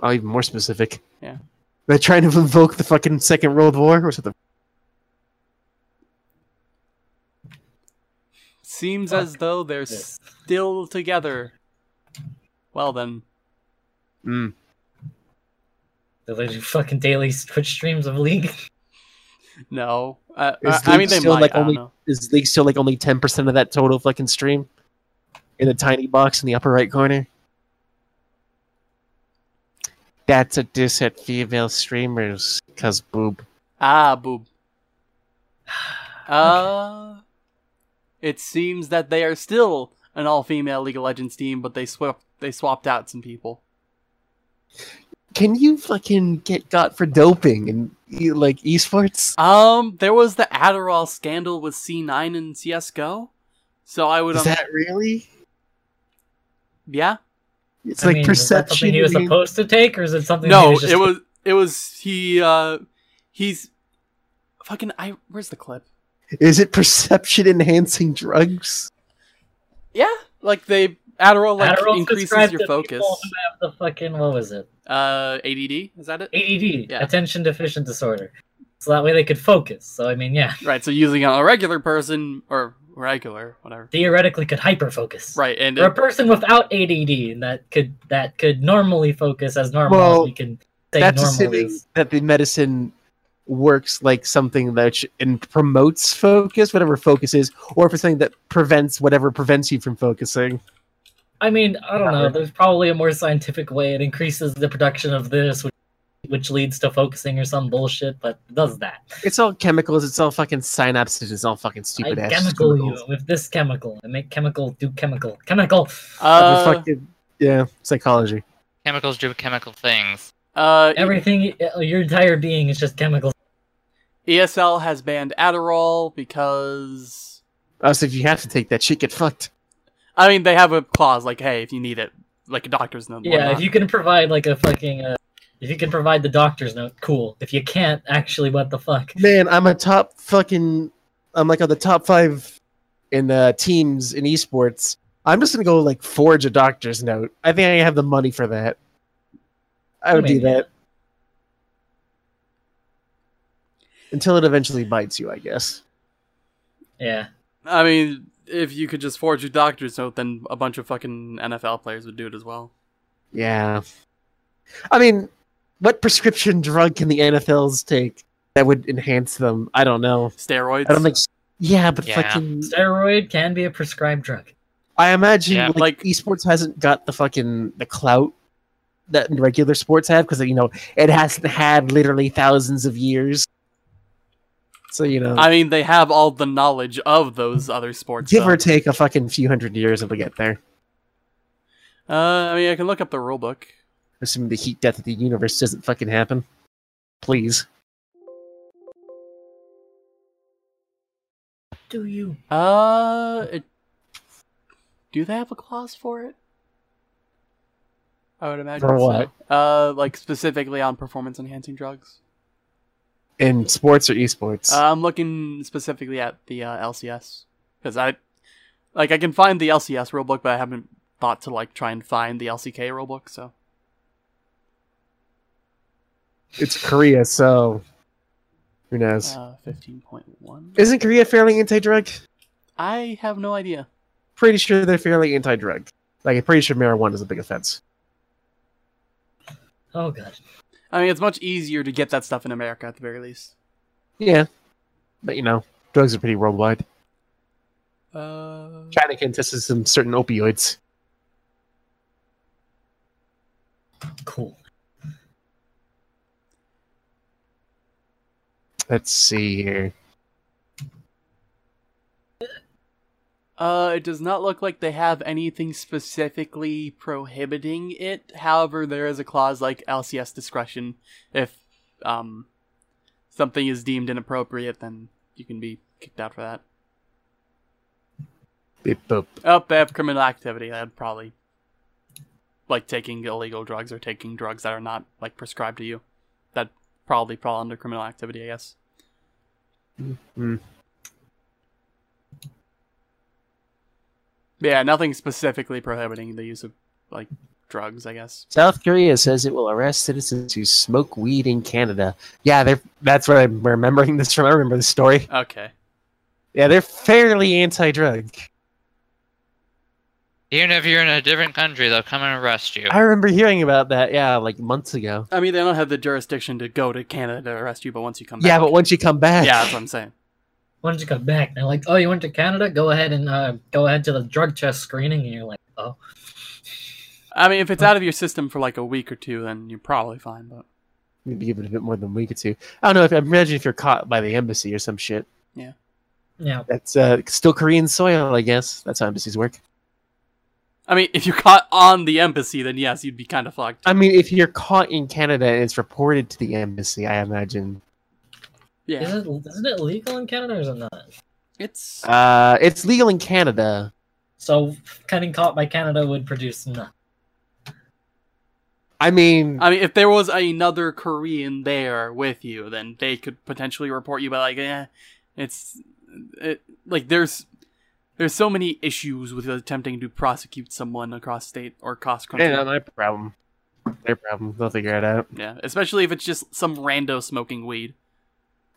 Oh, even more specific. Yeah. They're trying to invoke the fucking Second World War or something. Seems Fuck as though they're this. still together. Well then, Mm. Do they do fucking daily Twitch streams of League? no. Uh, Is uh, I mean, they still, might. like, I only- know. Is League still like only 10% of that total fucking stream? In the tiny box in the upper right corner? That's a diss at female streamers, cause boob. Ah, boob. (sighs) Uh, it seems that they are still an all-female League of Legends team, but they swapped they swapped out some people. Can you fucking get got for doping in e- like esports? Um, there was the Adderall scandal with C9 and CS:GO, so I would Is um, that really? yeah. It's I like mean, is that perception. something he was supposed to take, or is it something? he No, was just- it was it was he uh he's fucking I where's the clip? Is it perception enhancing drugs? Yeah, like they Adderall like Adderall increases your focus. who the fucking what was it? Uh, ADD is that it? ADD, Yeah. attention deficient disorder. So that way they could focus. So I mean, yeah, Right, so using a regular person or regular whatever. theoretically could hyper focus. Right, and Or a person without ADD that could that could normally focus as normal Well- as we can say That's normal assuming is. that the medicine works like something that sh- and promotes focus, whatever focus is, or if it's something that prevents whatever prevents you from focusing. I mean, I don't know. There's probably a more scientific way. It increases the production of this, which, which leads to focusing or some bullshit, but it does that. It's all chemicals. It's all fucking synapses. It's all fucking stupid I ass chemical chemicals. you with this chemical. I make chemical do chemical. Chemical! Uh, fucking, yeah, psychology. Chemicals do chemical things. uh, Everything, uh, your entire being is just chemicals. ESL has banned Adderall because Oh, so if you have to take that shit, get fucked. I mean they have a clause like, hey, if you need it, like a doctor's note. Yeah, if you can provide like a fucking, uh, if you can provide the doctor's note, cool. If you can't, actually, what the fuck? Man, I'm a top fucking. I'm like on the top five in uh, teams in esports. I'm just gonna go like forge a doctor's note. I think I have the money for that. I would do that until it eventually bites you, I guess. Yeah. I mean, if you could just forge your doctor's note, then a bunch of fucking NFL players would do it as well. Yeah. I mean, what prescription drug can the NFLs take that would enhance them? I don't know. Steroids. I don't think. Yeah, but Yeah. fucking. Steroid can be a prescribed drug. I imagine Yeah, like, like- esports hasn't got the fucking the clout that regular sports have because you know it hasn't had literally thousands of years. So you know, I mean, they have all the knowledge of those other sports. give though. or take a fucking few hundred years it'll get there. Uh, I mean, I can look up the rule book. Assuming the heat death of the universe doesn't fucking happen. Please. Do you? Uh, it, do they have a clause for it? I would imagine. For so. what? Uh, like specifically on performance enhancing drugs. In sports or esports. Uh, I'm looking specifically at the uh, LCS because I, like, I can find the LCS rulebook, but I haven't thought to like try and find the LCK rulebook. So it's Korea, so who knows? uh, fifteen point one. Isn't Korea fairly anti-drug? I have no idea. Pretty sure they're fairly anti-drug. Like I'm pretty sure marijuana is a big offense. Oh god. I mean, it's much easier to get that stuff in America at the very least. Yeah, but you know, drugs are pretty worldwide. Uh, China can test some certain opioids. Cool. Let's see here. Uh, it does not look like they have anything specifically prohibiting it. However, there is a clause like LCS discretion. If um something is deemed inappropriate, then you can be kicked out for that. Beep boop. Oh, they have criminal activity. That'd probably like taking illegal drugs or taking drugs that are not like prescribed to you. That probably fall under criminal activity, I guess. Hmm. Yeah, nothing specifically prohibiting the use of like drugs, I guess. South Korea says it will arrest citizens who smoke weed in Canada. Yeah, they're that's where I'm remembering this from. I remember the story. Okay. Yeah, they're fairly anti-drug. Even if you're in a different country, they'll come and arrest you. I remember hearing about that. Yeah, like months ago. I mean, they don't have the jurisdiction to go to Canada to arrest you, but once you come back, Yeah, but once you come back, yeah, that's what I'm saying. Why don't you come back? They're like, oh, you went to Canada? Go ahead and uh, go ahead to the drug test screening. And you're like, oh, I mean, if it's out of your system for like a week or two, then you're probably fine. But maybe give it a bit more than a week or two. I don't know if I imagine if you're caught by the embassy or some shit. Yeah. Yeah. That's uh, still Korean soil, I guess. That's how embassies work. I mean, if you're caught on the embassy, then yes, you'd be kind of fucked. I mean, if you're caught in Canada and it's reported to the embassy, I imagine Yeah, Is it, isn't it legal in Canada or is it not? it's uh, it's legal in Canada. So getting caught by Canada would produce nothing. I mean, I mean, if there was another Korean there with you, then they could potentially report you. But like, eh, it's it, like there's there's so many issues with attempting to prosecute someone across state or across country. yeah, not my problem. Their problem. They'll figure it out. Yeah, especially if it's just some rando smoking weed.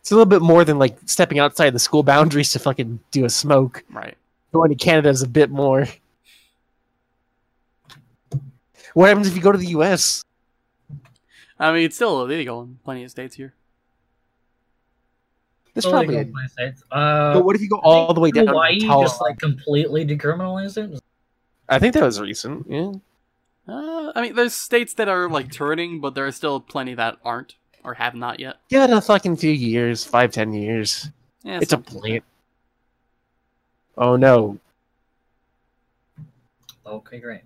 It's a little bit more than like stepping outside the school (laughs) boundaries to fucking do a smoke. Right. Going to Canada is a bit more. What happens if you go to the U.S.? I mean, it's still illegal in plenty of states here. There's Still probably. legal A, states. Uh, but what if you go all the way down Hawaii to Colorado? just like completely decriminalized it. I think that was recent. Yeah. Uh, I mean, there's states that are like turning, but there are still plenty that aren't or have not yet. Yeah, in a fucking few years, five, ten years. Yeah, It's a something like plant. Oh no! Okay, great.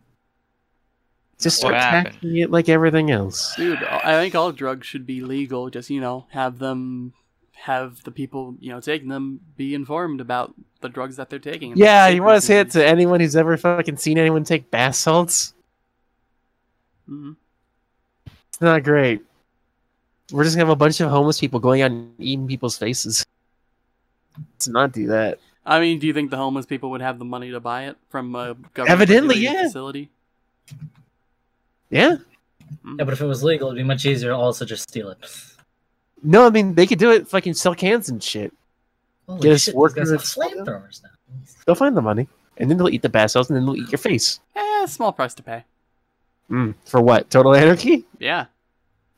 Just What start happened? taxing it like everything else. Dude, I think all drugs should be legal. Just you know, have them have the people you know taking them be informed about the drugs that they're taking. and the Yeah, you want to say it to anyone who's ever fucking seen anyone take bath salts? Mm -hmm. It's not great. We're just gonna have a bunch of homeless people going out and eating people's faces. Let's not do that. I mean, do you think the homeless people would have the money to buy it from a government Evidently, yeah. facility? Yeah. Yeah, but if it was legal, it'd be much easier to also just steal it. No, I mean they could do it. Fucking sell cans and shit. Holy Get us shit, these workers guys flamethrowers now. They'll find the money, and then they'll eat the bath salts, and then they'll eat your face. Eh, small price to pay. Mm, for what? Total anarchy, Yeah,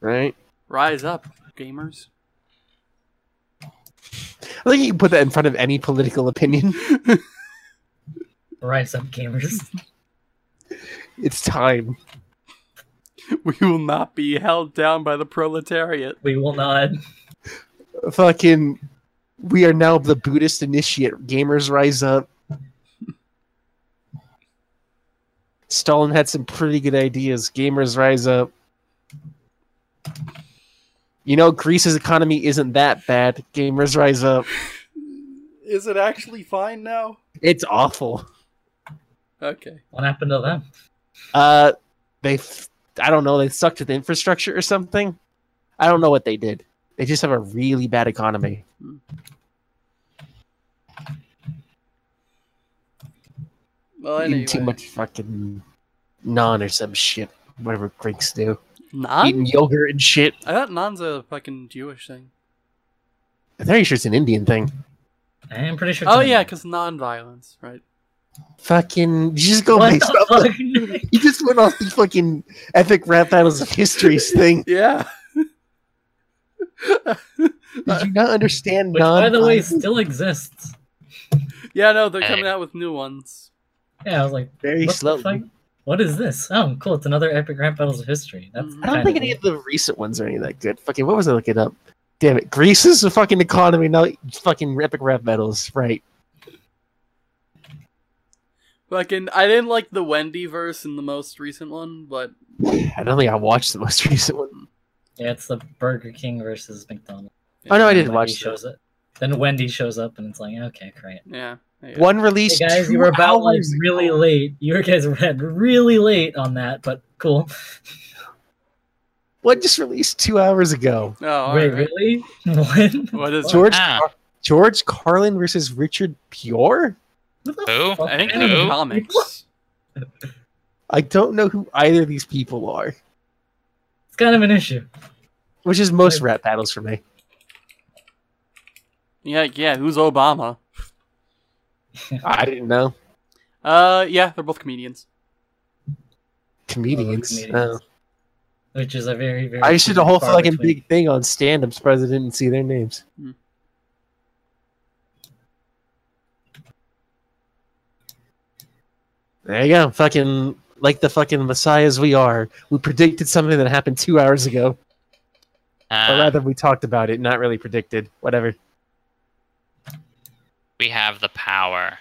right? Rise up, gamers. I think you can put that in front of any political opinion. Rise up, gamers. (laughs) It's time. We will not be held down by the proletariat. We will not. Fucking, we are now the Buddhist initiate. Gamers rise up. Stalin had some pretty good ideas. Gamers rise up. You know, Greece's economy isn't that bad. Gamers rise up. Is it actually fine now? It's awful. Okay. What happened to them? Uh, they, I don't know, they sucked at the infrastructure or something. I don't know what they did. They just have a really bad economy. Well, Eating anyway. too much fucking non or some shit. Whatever Greeks do. Naan? Eating yogurt and shit. I thought naan's a fucking Jewish thing. I'm pretty sure it's an Indian thing. I'm pretty sure. Oh yeah, because non-violence, right? Fucking, you just go What based the off. The, fuck? (laughs) you just went off the fucking epic rap battles of histories thing. (laughs) Yeah. Did you not understand Which, by the way, still exists. yeah, no, they're coming out with new ones. Yeah, I was like, very what slowly. Fuck? What is this? Oh, cool! It's another epic rap battles of history. That's. Mhm. I don't kinda think any of the recent ones are any that good. Fucking, what was I looking up? Damn it, Greece is a fucking economy now. Fucking epic rap battles, right? Fucking, I didn't like the Wendy verse in the most recent one, but I don't think I watched the most (laughs) recent one. Yeah, it's the Burger King versus McDonald's. Oh no, I didn't Wendy watch that. shows it. Then Wendy shows up, and it's like, okay, great. yeah. Yeah. One Hey guys, you were about like really ago. late. You guys were really late on that, but cool. One just released two hours ago. Oh, Wait, right. really? (laughs) When? What is George Ah. Car- George Carlin versus Richard Pryor. Who the Who? fuck I think are Who? comics. I don't know who either of these people are, It's kind of an issue. which is most Right. rap battles for me. Yeah, yeah. Who's Obama? (laughs) I didn't know Uh, yeah, they're both comedians. comedians. comedians. Oh. Which is a very, very. I should a whole fucking between. big thing on stand-up surprised I didn't see their names. Hmm. There you go. Fucking like the fucking messiahs we are. We predicted something that happened two hours ago, or Uh, rather, we talked about it, not really predicted. Whatever. We have the power.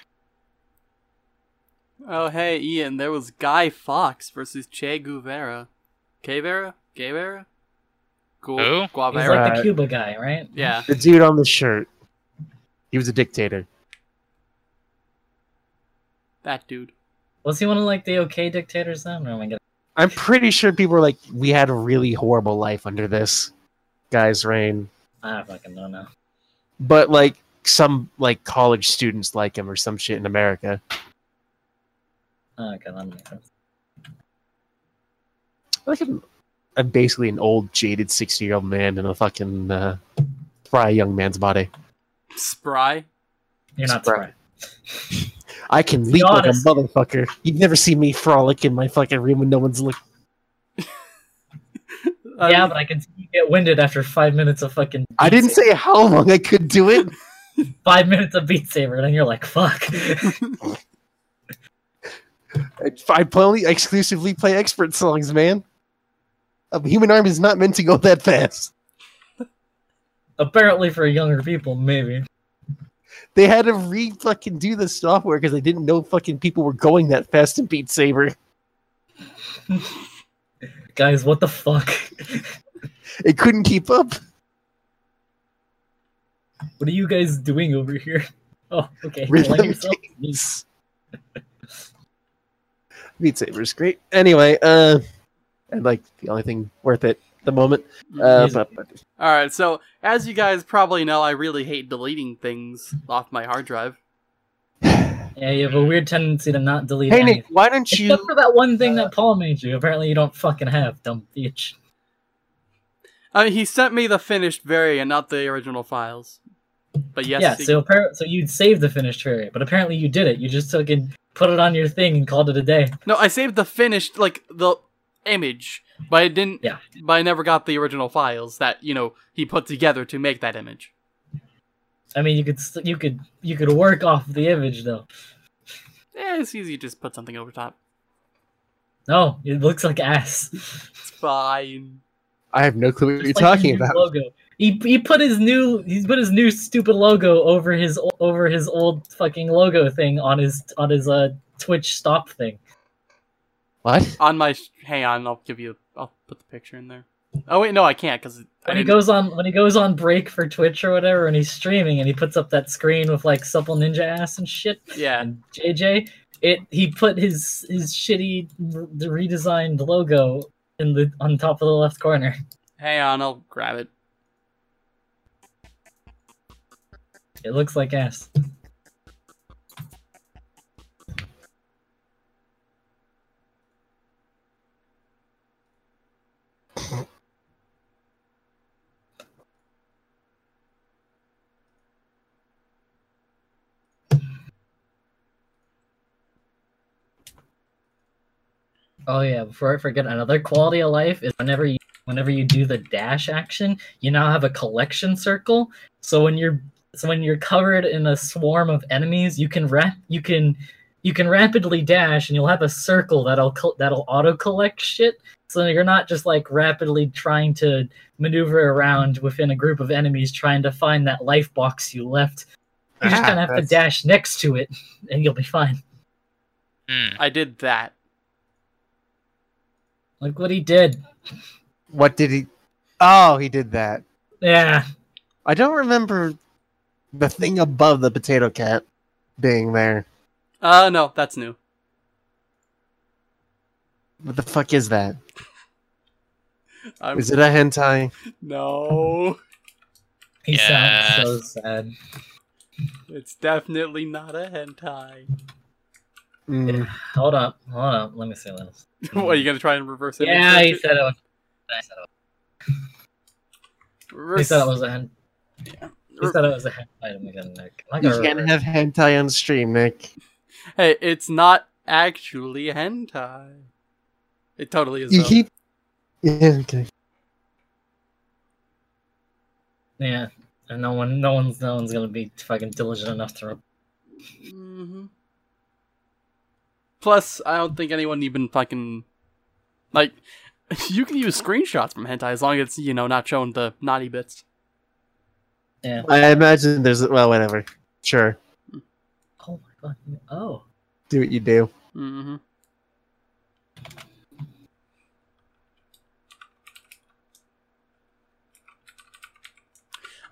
Oh, hey, Ian, there was Guy Fawkes versus Che Guevara. Guevara? Guevara? Gu- Who? He's like the uh, Cuba guy, right? Yeah. (laughs) The dude on the shirt. He was a dictator. That dude. Was he one of like the okay dictators then? Or am I getting- I'm pretty sure people were like, "We had a really horrible life under this guy's reign," I fucking don't know. but like some like college students like him or some shit in America. Oh, okay, that makes sense. Like I'm, I'm basically an old, jaded sixty-year-old man in a fucking uh, spry young man's body. Spry? You're not Spry. surprised. I can leap like a motherfucker. You've never seen me frolic in my fucking room when no one's looking. (laughs) Um, yeah, but I can see you get winded after five minutes of fucking. I didn't say how long I could do it. Five minutes of Beat Saber, and then you're like, "Fuck." (laughs) I only exclusively play expert songs, man. A human arm is not meant to go that fast. Apparently, for younger people, maybe. They had to re fucking do the software because they didn't know fucking people were going that fast in Beat Saber. (laughs) Guys, what the fuck? It couldn't keep up. What are you guys doing over here? (laughs) Oh, okay. Rhythm games. (laughs) Beat Saber's great. Anyway, uh, and like the only thing worth it at the moment. Uh, but, but All right, so as you guys probably know, I really hate deleting things off my hard drive. (sighs) Yeah, you have a weird tendency to not delete hey anything. Nick, why don't you? Except for that one thing that Paul made you. Apparently, you don't fucking have, dumb bitch. I mean, he sent me the finished variant, not the original files. But yes, yeah, he- so appar- so you'd save the finished variant, but apparently you did it. You just took and put it on your thing and called it a day. no, I saved the finished like the image, but I didn't. Yeah. But I never got the original files that you know he put together to make that image. I mean, you could st- you could you could work off the image though. Yeah, it's easy. to Just put something over top. No, it looks like ass. (laughs) It's fine. I have no clue what Just you're like talking about. Logo. He, he put his new he's put his new stupid logo over his over his old fucking logo thing on his on his uh Twitch stop thing. What? On my hang on, I'll give you. I'll put the picture in there. Oh wait, no, I can't because When he goes on when he goes on break for Twitch or whatever and he's streaming and he puts up that screen with like supple ninja ass and shit Yeah, and JJ it he put his his shitty redesigned logo in the on top of the left corner. hang on, I'll grab it. It looks like ass. Oh yeah, before I forget, another quality of life is whenever you whenever you do the dash action, you now have a collection circle. So when you're so when you're covered in a swarm of enemies, you can rap you can you can rapidly dash, and you'll have a circle that'll col- that'll auto collect shit. So you're not just like rapidly trying to maneuver around within a group of enemies trying to find that life box you left. You just Ah, kind of have to dash next to it, (laughs) and you'll be fine. Hmm. I did that. Like what he did. What did he? Oh, he did that. Yeah. I don't remember the thing above the potato cat being there. Uh, no, that's new. What the fuck is that? (laughs) I'm, Is it a hentai? no, He Yes. sounds so sad. it's definitely not a hentai. Mm. Hold up, hold up. Let me see this. (laughs) what are you gonna try and reverse it? Yeah, he said it was. He said it was, he said it was a hen. Yeah. He said it was a hen item again, Nick. I'm You not gonna can't reverse. have hentai on stream, Nick. Hey, it's not actually hentai. It totally is. You though. keep. Yeah, okay. Yeah, and no one, no one's, no one's gonna be fucking diligent enough to. Re- hmm Plus, I don't think anyone even fucking like. (laughs) You can use screenshots from hentai as long as it's you know not showing the naughty bits. yeah. I imagine there's. Well, whatever. Sure. Oh my god. Oh. Do what you do. Mm-hmm.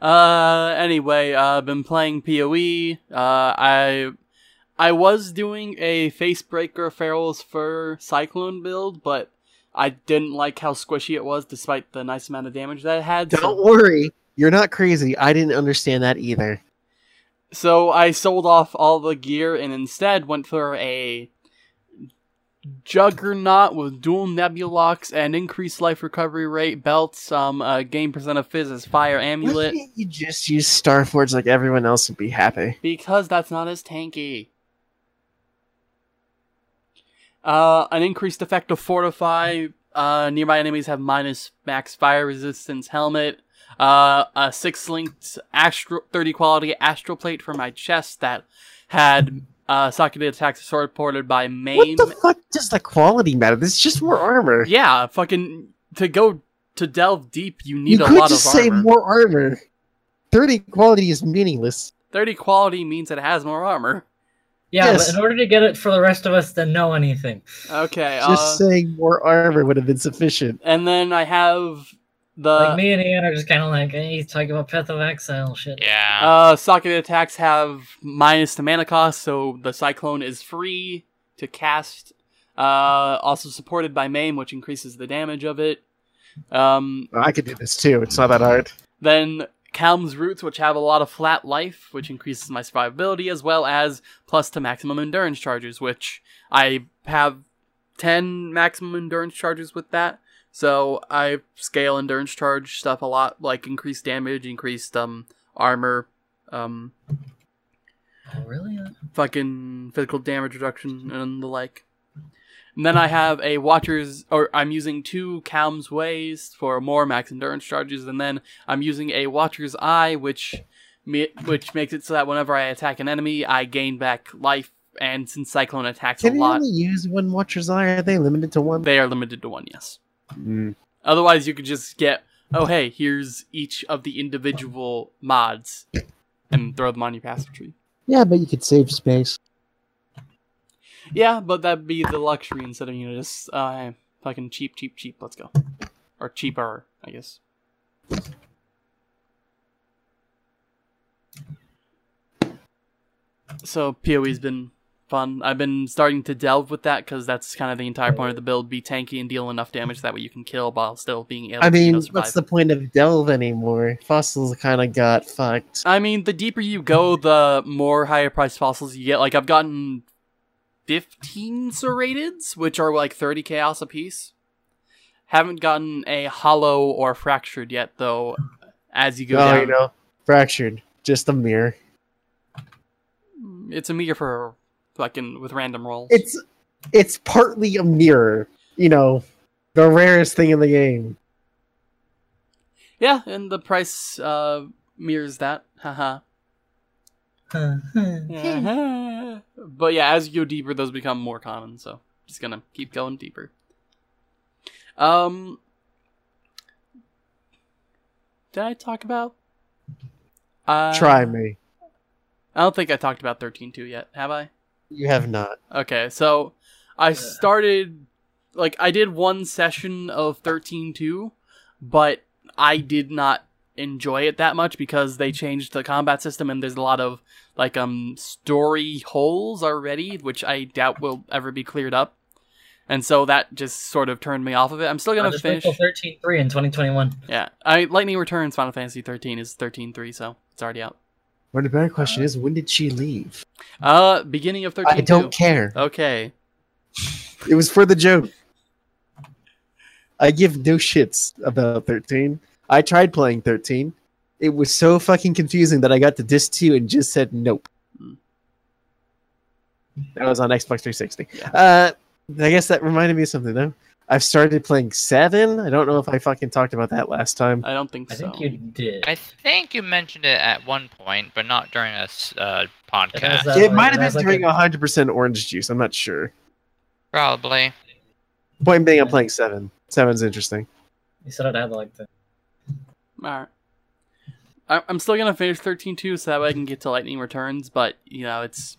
Uh, anyway, uh, I've been playing PoE. Uh, I, I was doing a Facebreaker Feral's Fur Cyclone build, but I didn't like how squishy it was despite the nice amount of damage that it had. Don't worry. You're not crazy. I didn't understand that either. So I sold off all the gear and instead went for a Juggernaut with dual Nebulochs and increased life recovery rate, belts, some uh, game percent of phys as fire Why amulet, can't you just use Starforge like everyone else and be happy? because that's not as tanky. Uh, an increased effect of fortify, Uh, nearby enemies have minus max fire resistance helmet. Uh, a six linked astro 30 quality astral plate for my chest that had uh socketed attacks supported by maim. What the fuck does the quality matter? This is just more armor. Yeah, fucking to go to delve deep, you need you a could just say more armor. 30 quality is meaningless. 30 quality means it has more armor. Yeah, Yes. but in order to get it for the rest of us to know anything. Okay, Just uh, saying more armor would have been sufficient. and then I have the like me and Ian are just kind of like, hey, he's talking about Path of Exile shit. Yeah. Uh, socketed attacks have minus to mana cost, so the Cyclone is free to cast. Uh, also supported by Maim, which increases the damage of it. Um, I could do this too. It's not that hard. then Kaom's Roots, which have a lot of flat life, which increases my survivability, as well as plus to maximum endurance charges, which I have 10 maximum endurance charges with that. So I scale endurance charge stuff a lot, like increased damage, increased um armor, um Oh, really? fucking physical damage reduction and the like. And then I have a Watcher's, or I'm using two Kaom's Ways for more max endurance charges, and then I'm using a Watcher's Eye, which me, which makes it so that whenever I attack an enemy, I gain back life. And since Cyclone attacks Can a you lot, only use one Watcher's Eye? Are they limited to one? they are limited to one. Yes. Mm. Otherwise, you could just get, oh hey, here's each of the individual mods, and throw them on your passive tree. Yeah, but you could save space. Yeah, but that'd be the luxury instead of you know just uh, fucking cheap, cheap, cheap. Let's go, or cheaper, I guess. So PoE's been fun. I've been starting to delve with that because that's kind of the entire point of the build: be tanky and deal enough damage that way you can kill while still being able I to you mean, know, what's the point of delve anymore? Fossils kind of got fucked. I mean, the deeper you go, the more higher priced fossils you get. Like I've gotten fifteen serrateds, which are like thirty chaos apiece. Haven't gotten a hollow or fractured yet, though. As you go oh, down, you know, fractured. Just a mirror. it's a meter for fucking with random rolls. It's it's partly a mirror. You know, the rarest thing in the game. yeah, and the price uh, mirrors that. Haha. Yeah. (laughs) but yeah, as you go deeper, those become more common. So just gonna keep going deeper. Um, did I talk about? Uh, Try me. I don't think I talked about thirteen two yet. Have I? You have not. Okay, so I started like I did one session of thirteen two, but I did not enjoy it that much because they changed the combat system and there's a lot of like um story holes already, which I doubt will ever be cleared up. And so that just sort of turned me off of it. I'm still gonna just finish. wait till 13.3 in 2021. Yeah, I Lightning Returns Final Fantasy 13 is 13.3, so it's already out. Well, the better question is, when did she leave? Uh, beginning of 13. I don't care. Okay. It was for the joke. I give no shits about 13. I tried playing 13. It was so fucking confusing that I got to disc 2 and just said nope. Hmm. That was on Xbox 360. Yeah. Uh, I guess that reminded me of something, though. I've started playing 7. I don't know if I fucking talked about that last time. I don't think I so. I think you did. I think you mentioned it at one point, but not during a s- uh, podcast. was, uh, It might have that's been like during a- 100% orange juice. I'm not sure. Probably. Point being, I'm playing 7. 7's interesting. You said it had like the. Alright. I- I'm still gonna finish 13.2 so that way I can get to Lightning Returns, but, you know, it's.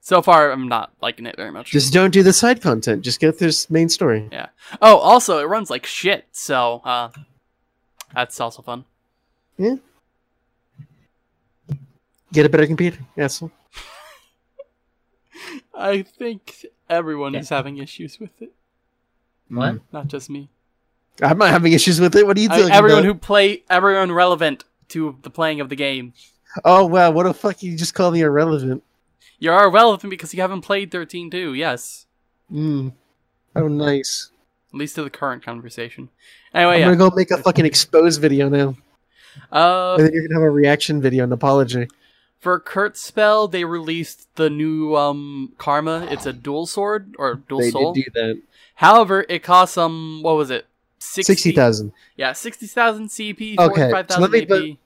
So far, I'm not liking it very much. Just don't do the side content. Just get through this main story. Yeah. Oh, also, it runs like shit, so, uh. That's also fun. Yeah. Get a better computer. Asshole. (laughs) I think everyone Yeah. is having issues with it, What? Mm. not just me. I'm not having issues with it. What are you mean, everyone about? who play, everyone relevant to the playing of the game. Oh wow, what the fuck? You just call me irrelevant. You are relevant because you haven't played 13.2, yes. Mm. Oh nice. At least to the current conversation. Anyway, I'm yeah. gonna go make a fucking expose video now, Uh, and then you're gonna have a reaction video and apology. For KurtzPel, they released the new um Karma. It's a dual sword or dual They soul. did do that. However, it costs um what was it? 60, Sixty thousand. Yeah, sixty thousand CP, Okay, forty five so let thousand AP.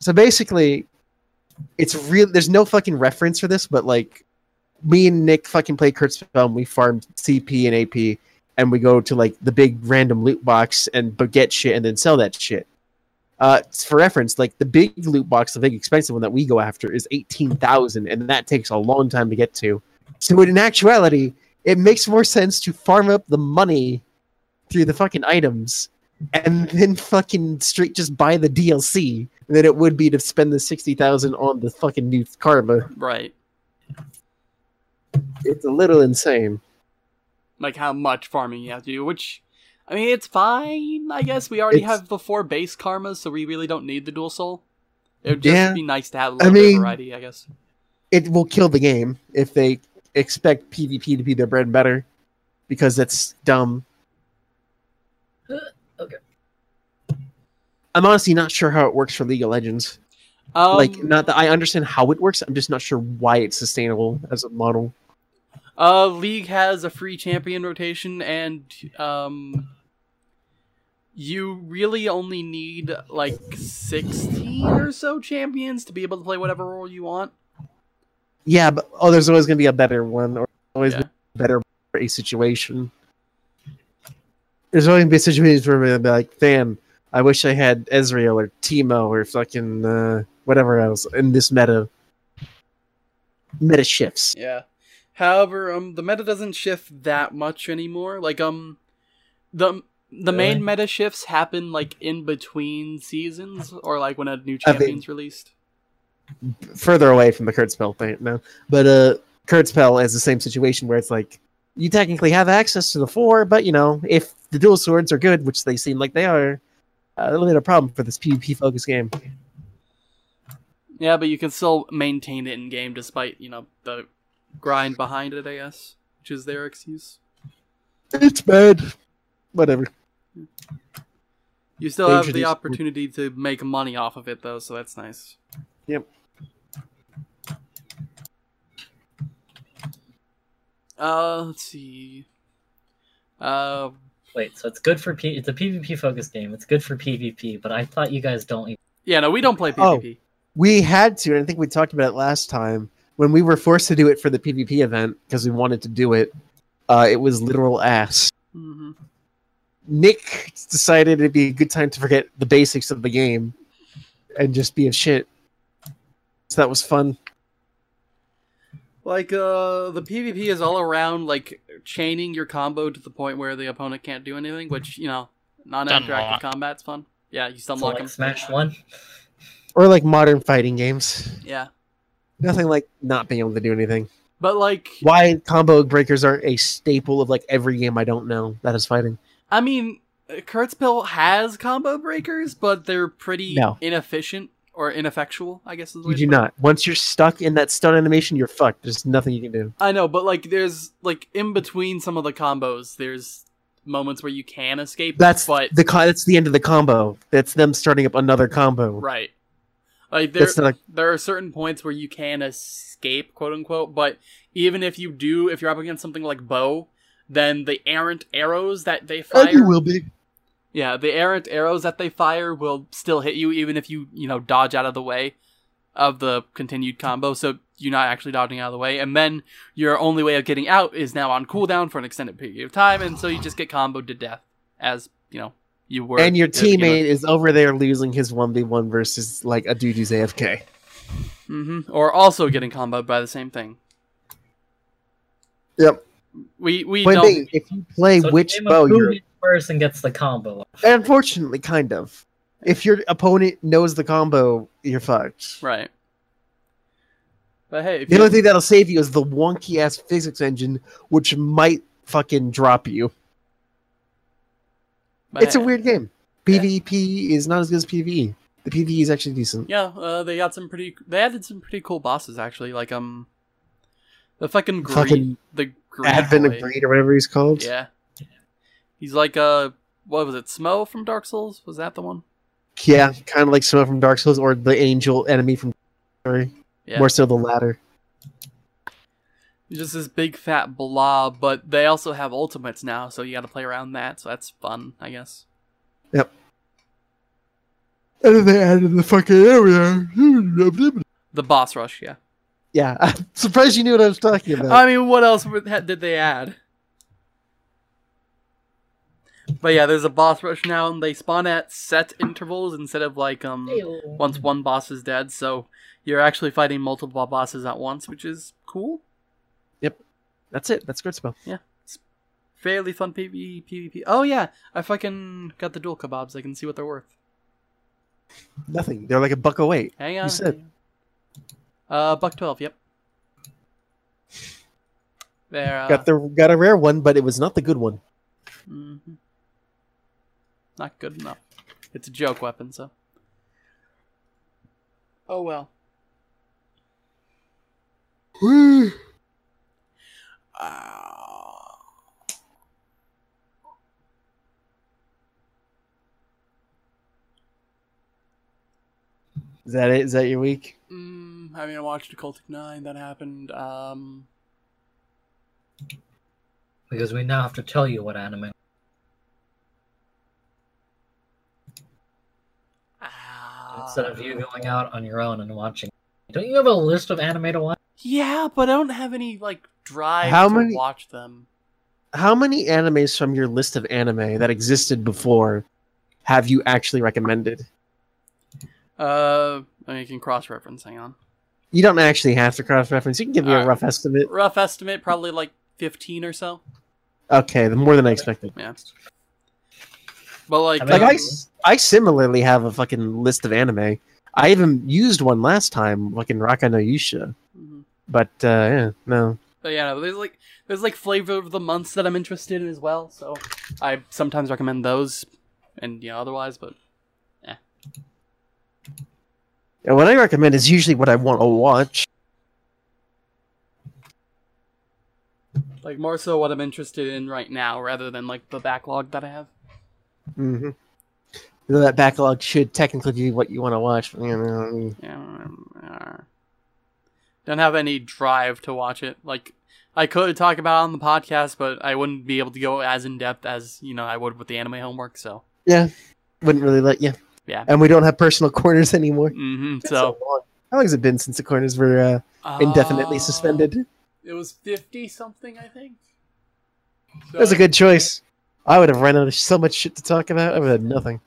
So basically, it's real. There's no fucking reference for this, but like, me and Nick fucking play KurtzPel, and we farm CP and AP, and we go to like the big random loot box and but get shit and then sell that shit. Uh, for reference, like the big loot box, the big expensive one that we go after is eighteen thousand, and that takes a long time to get to. So in actuality, it makes more sense to farm up the money through the fucking items and then fucking straight just buy the DLC than it would be to spend the sixty thousand on the fucking new karma. Right. It's a little insane. Like how much farming you have to do, which I mean it's fine, I guess. We already It's- have the four base karmas, so we really don't need the dual soul. It would just Yeah. be nice to have a little bit mean- of variety, I guess. It will kill the game if they expect PvP to be their bread and butter, because that's dumb. (gasps) okay. I'm honestly not sure how it works for League of Legends. Um, like, not that I understand how it works. I'm just not sure why it's sustainable as a model. Uh, League has a free champion rotation, and um, you really only need like sixteen or so champions to be able to play whatever role you want. Yeah, but oh, there's always going to be a better one, or always Yeah. be better for a situation. There's going to be situations where be like, "Damn, I wish I had Ezreal or Teemo or fucking uh, whatever else in this meta." Meta shifts. Yeah. However, um, the meta doesn't shift that much anymore. Like, um, the the main meta shifts happen like in between seasons, or like when a new think- champion's released. Further away from the KurtzPel thing now, but uh, KurtzPel has the same situation where it's like you technically have access to the four, but you know if the dual swords are good, which they seem like they are, uh, it'll be a problem for this PvP focused game. Yeah, but you can still maintain it in game despite you know the grind behind it. I guess, which is their excuse. It's bad. Whatever. You still have the opportunity to make money off of it, though, so that's nice. Yep. Uh, let's see. Uh, Wait, so it's good for P. It's a PvP focused game. It's good for PvP, but I thought you guys don't. even- yeah, no, we don't play Oh. PvP. We had to, and I think we talked about it last time when we were forced to do it for the PvP event because we wanted to do it. Uh, it was literal ass. hmm Nick decided it'd be a good time to forget the basics of the game and just be a shit. So that was fun. Like, uh, the PvP is all around like chaining your combo to the point where the opponent can't do anything, which you know, non-interactive Unlock. combat's fun. Yeah, you So unlock like them. Smash One. Or like modern fighting games. Yeah, Nothing like not being able to do anything. but like, Why combo breakers aren't a staple of like every game I don't know that is fighting. I mean, KurtzPel has combo breakers, but they're pretty No. inefficient or ineffectual. I guess is the You do not. Once you're stuck in that stun animation, you're fucked. There's nothing you can do. I know, but like, there's like in between some of the combos, there's moments where you can escape. That's but the that's the end of the combo. That's them starting up another combo. right, like there not there are certain points where you can escape, quote unquote. But even if you do, if you're up against something like bow, then the errant arrows that they oh, fire, you will be. Yeah, the errant arrows that they fire will still hit you, even if you you know dodge out of the way of the continued combo. So you're not actually dodging out of the way, and then your only way of getting out is now on cooldown for an extended period of time, and so you just get comboed to death, as you know you were. And your to begin with. teammate is over there losing his one v one versus like a dude who's AFK. hmm Or also getting comboed by the same thing. Yep. We we Point don't. being, if you play So which bow, you're hits first and gets the combo. unfortunately kind of. If your opponent knows the combo, you're fucked. Right. But hey, if The you, only thing that'll save you is the wonky ass physics engine, which might fucking drop you. but It's a weird game. (laughs) Yeah. PvP is not as good as PvE. The PvE is actually decent. Yeah, uh, they got some pretty. They added some pretty cool bosses actually, like um, the fucking greed, Fucking the greed Advent boy. of Greed or whatever he's called. Yeah, he's like uh, what was it? Smough from Dark Souls was that the one? Yeah, kind of like someone from Dark Souls or the angel enemy from. Sorry. Yeah. More so the latter. just this big fat blob, but they also have ultimates now, so you got to play around that. So that's fun, I guess. Yep. And then they added the fucking area. The boss rush, yeah. Yeah, (laughs) I'm surprised you knew what I was talking about. I mean, what else did they add? But yeah, there's a boss rush now, and they spawn at set intervals instead of like um once one boss is dead. So you're actually fighting multiple bosses at once, which is cool. Yep, that's it. That's good spell. Yeah, it's fairly fun PvE PvP. Oh yeah, I fucking got the dual kebabs. I can see what they're worth. Nothing. They're like a buck away. Hang on. You said. Uh, buck twelve. Yep. There. Uh, Got the got a rare one, but it was not the good one. mhm. Not good enough. It's a joke weapon, so. Oh well. Uh, Is that it? Is that your week? mm, I mean, I watched Occultic Nine. That happened. Um, Because we now have to tell you what anime. Instead of you going out on your own and watching. Don't you have a list of anime to watch? Yeah, but I don't have any like drive How to many- watch them. How many animes from your list of anime that existed before have you actually recommended? Uh, I mean, you can cross reference. Hang on. You don't actually have to cross reference. You can give me a Alright. rough estimate. Rough estimate, probably like fifteen or so. Okay, the more than I expected. Yeah. But like, I mean, Like I, um, similarly have a fucking list of anime. I even used one last time, fucking Rokka no Yusha. mhm. But uh, yeah, no. But yeah, no, there's like there's like flavor of the months that I'm interested in as well. So I sometimes recommend those, and you know otherwise. But yeah. And what I recommend is usually what I want to watch. like more so what I'm interested in right now, rather than like the backlog that I have. Mm-hmm. Though that backlog should technically be what you want to watch. You know, Yeah. um, uh, Don't have any drive to watch it. Like I could talk about it on the podcast, but I wouldn't be able to go as in depth as you know I would with the anime homework. So yeah, wouldn't really let you. Yeah. And we don't have personal (laughs) corners anymore. hmm It's so long. How long has it been since the corners were uh, indefinitely uh, suspended? It was fifty something, I think. That was a good choice. I would have run out of so much shit to talk about. I would have had nothing.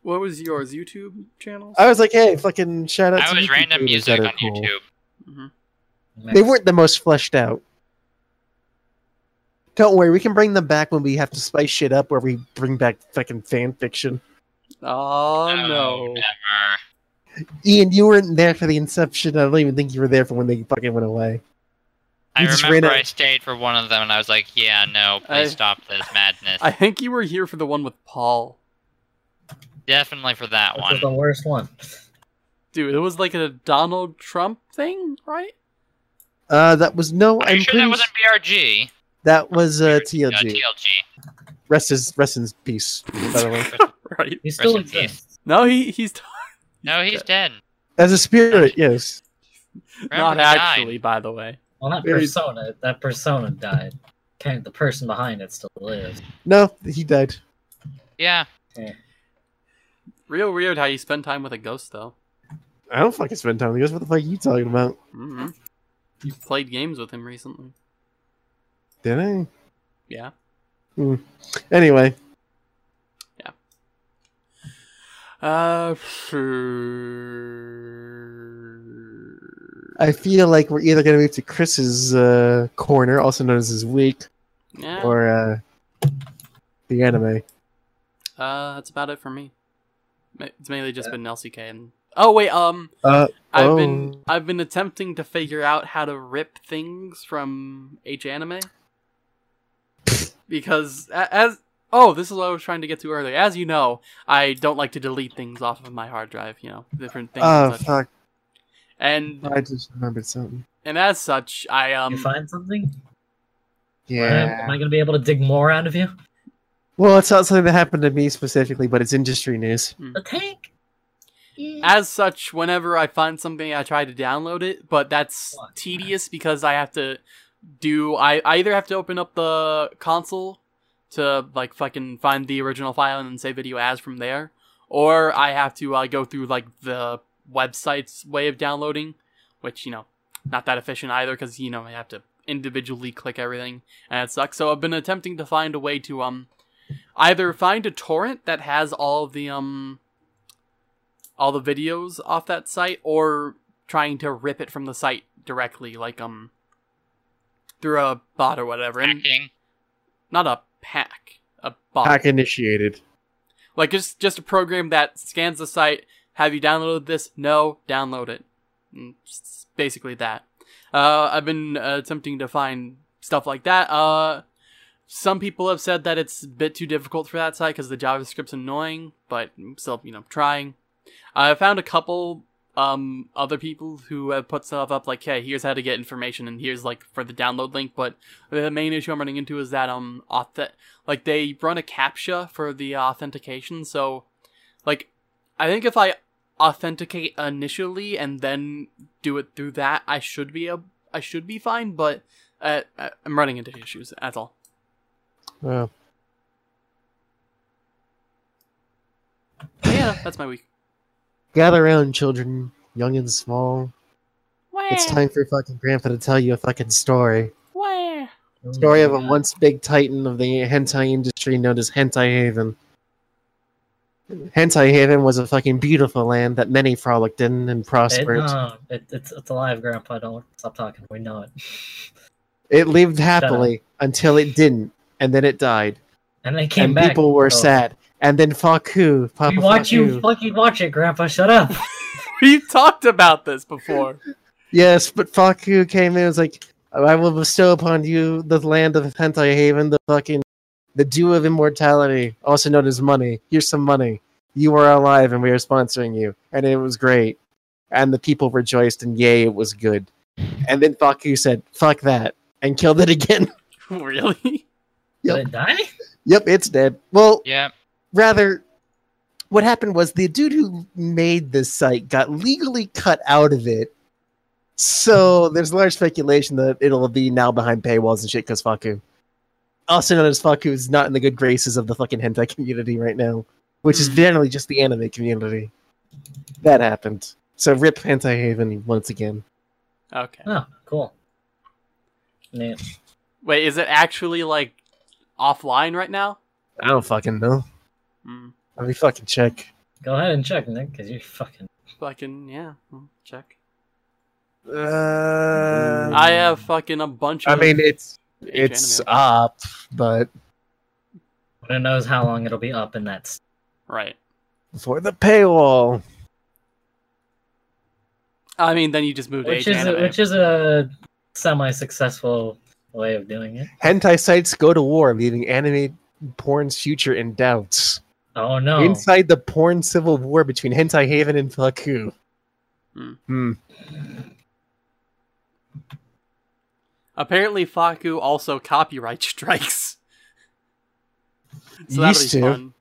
What was yours? YouTube channels? I was like, hey, fucking shout out I to was YouTube random music on cool. YouTube. hmm They weren't the most fleshed out. Don't worry, we can bring them back when we have to spice shit up, where we bring back fucking fan fiction. Oh no! never. Ian, you weren't there for the inception. I don't even think you were there for when they fucking went away. I just remember out- I stayed for one of them and I was like, yeah, no, please I- stop this (laughs) madness. I think you were here for the one with Paul, Definitely for that Which one. the worst one. dude. It was like a Donald Trump thing, right? Uh, that was no. Are I'm you sure that wasn't BRG? that was uh, Uh, TLG. TLG. Rest is rest in peace. By the way, Right. He still Rest in peace. exists. No, he he's No, he's dead. as a spirit, yes. Remember, not he died. actually. By the way, Well, that Very- persona, that persona died. Can't, the person behind it still lives. No, he died. Yeah. real weird how you spend time with a ghost though. I don't fucking spend time with you guys. What the fuck are you talking about? hmm You played games with him recently. Did I? Yeah. Anyway, Yeah. Uh. I feel like we're either gonna move to Chris's uh, corner, also known as his week, Yeah. or uh, the anime. Uh, that's about it for me. It's mainly just been LCK and. Oh wait, um, Uh, I've oh. been I've been attempting to figure out how to rip things from H anime because as oh this is what I was trying to get to earlier. As you know, I don't like to delete things off of my hard drive. You know, different things. Oh fuck! And I just remembered something. and as such, I um you find something? Yeah. Am I going to be able to dig more out of you? Well, it's not something that happened to me specifically, but it's industry news. The tank? as such, whenever I find something, I try to download it, but that's What? tedious because I have to do. I, I either have to open up the console to like fucking find the original file and then save video as from there, or I have to uh, go through like the website's way of downloading, which you know, not that efficient either because you know I have to individually click everything and it sucks. So I've been attempting to find a way to um either find a torrent that has all of the um all the videos off that site or trying to rip it from the site directly like um through a bot or whatever and Hacking. not a pack a bot Hack initiated. like just just a program that scans the site have you downloaded this? No download it. Mm, it's basically that. Uh i've been attempting to find stuff like that. Uh some people have said that it's a bit too difficult for that site because the javascript's annoying but I'm still you know trying. I found a couple um other people who have put stuff up like hey here's how to get information and here's like for the download link. But the main issue i'm running into is that um auth- like they run a captcha for the authentication. So like i think if i authenticate initially and then do it through that i should be a i should be fine but uh, I- i'm running into issues that's all Well, yeah that's my week gather around, children, young and small. It's time for fucking Grandpa to tell you a fucking story. Where? Story of a once big titan of the hentai industry known as Hentai Haven. Hentai Haven was a fucking beautiful land that many frolicked in and It, prospered. no, it, it's it's alive, Grandpa. Don't stop talking. We know it. It lived happily until it didn't, and then it died. And they came and back. people were Oh. sad. And then Fakku, who? Papa We watch fuck you fucking watch it, Grandpa. Shut up. (laughs) (laughs) We've talked about this before. Yes, but Fakku came in and was like, I will bestow upon you the land of Hentai Haven, the fucking the dew of immortality, also known as money. Here's some money. You are alive and we are sponsoring you. And it was great. And the people rejoiced and yay, it was good. And then Fakku said, fuck that, and killed it again. (laughs) (laughs) really? Yep. Did it die? yep, it's dead. Well, Yeah. rather what happened was the dude who made this site got legally cut out of it so there's large speculation that it'll be now behind paywalls and shit because Fakku. Also known as Fakku is not in the good graces of the fucking hentai community right now, which is Hmm. generally just the anime community. That happened. So rip Hentai Haven once again. Okay. Oh, cool. Yeah. Wait, is it actually like offline right now? I don't fucking know. Hmm. Let me fucking check. Go ahead and check, Nick, because you're fucking. Fucking yeah. Check. Uh, I have fucking a bunch of... I mean, it's H it's anime. up, but Who knows how long it'll be up in that. s- right. for the paywall. I mean, then you just move to Which H is a, which is a semi-successful way of doing it. Hentai sites go to war, leaving anime porn's future in doubts. Oh no! Inside the porn civil war between Hentai Haven and Fakku. Hmm. Hmm. Apparently, Fakku also copyright (laughs) strikes. so Used to. fun.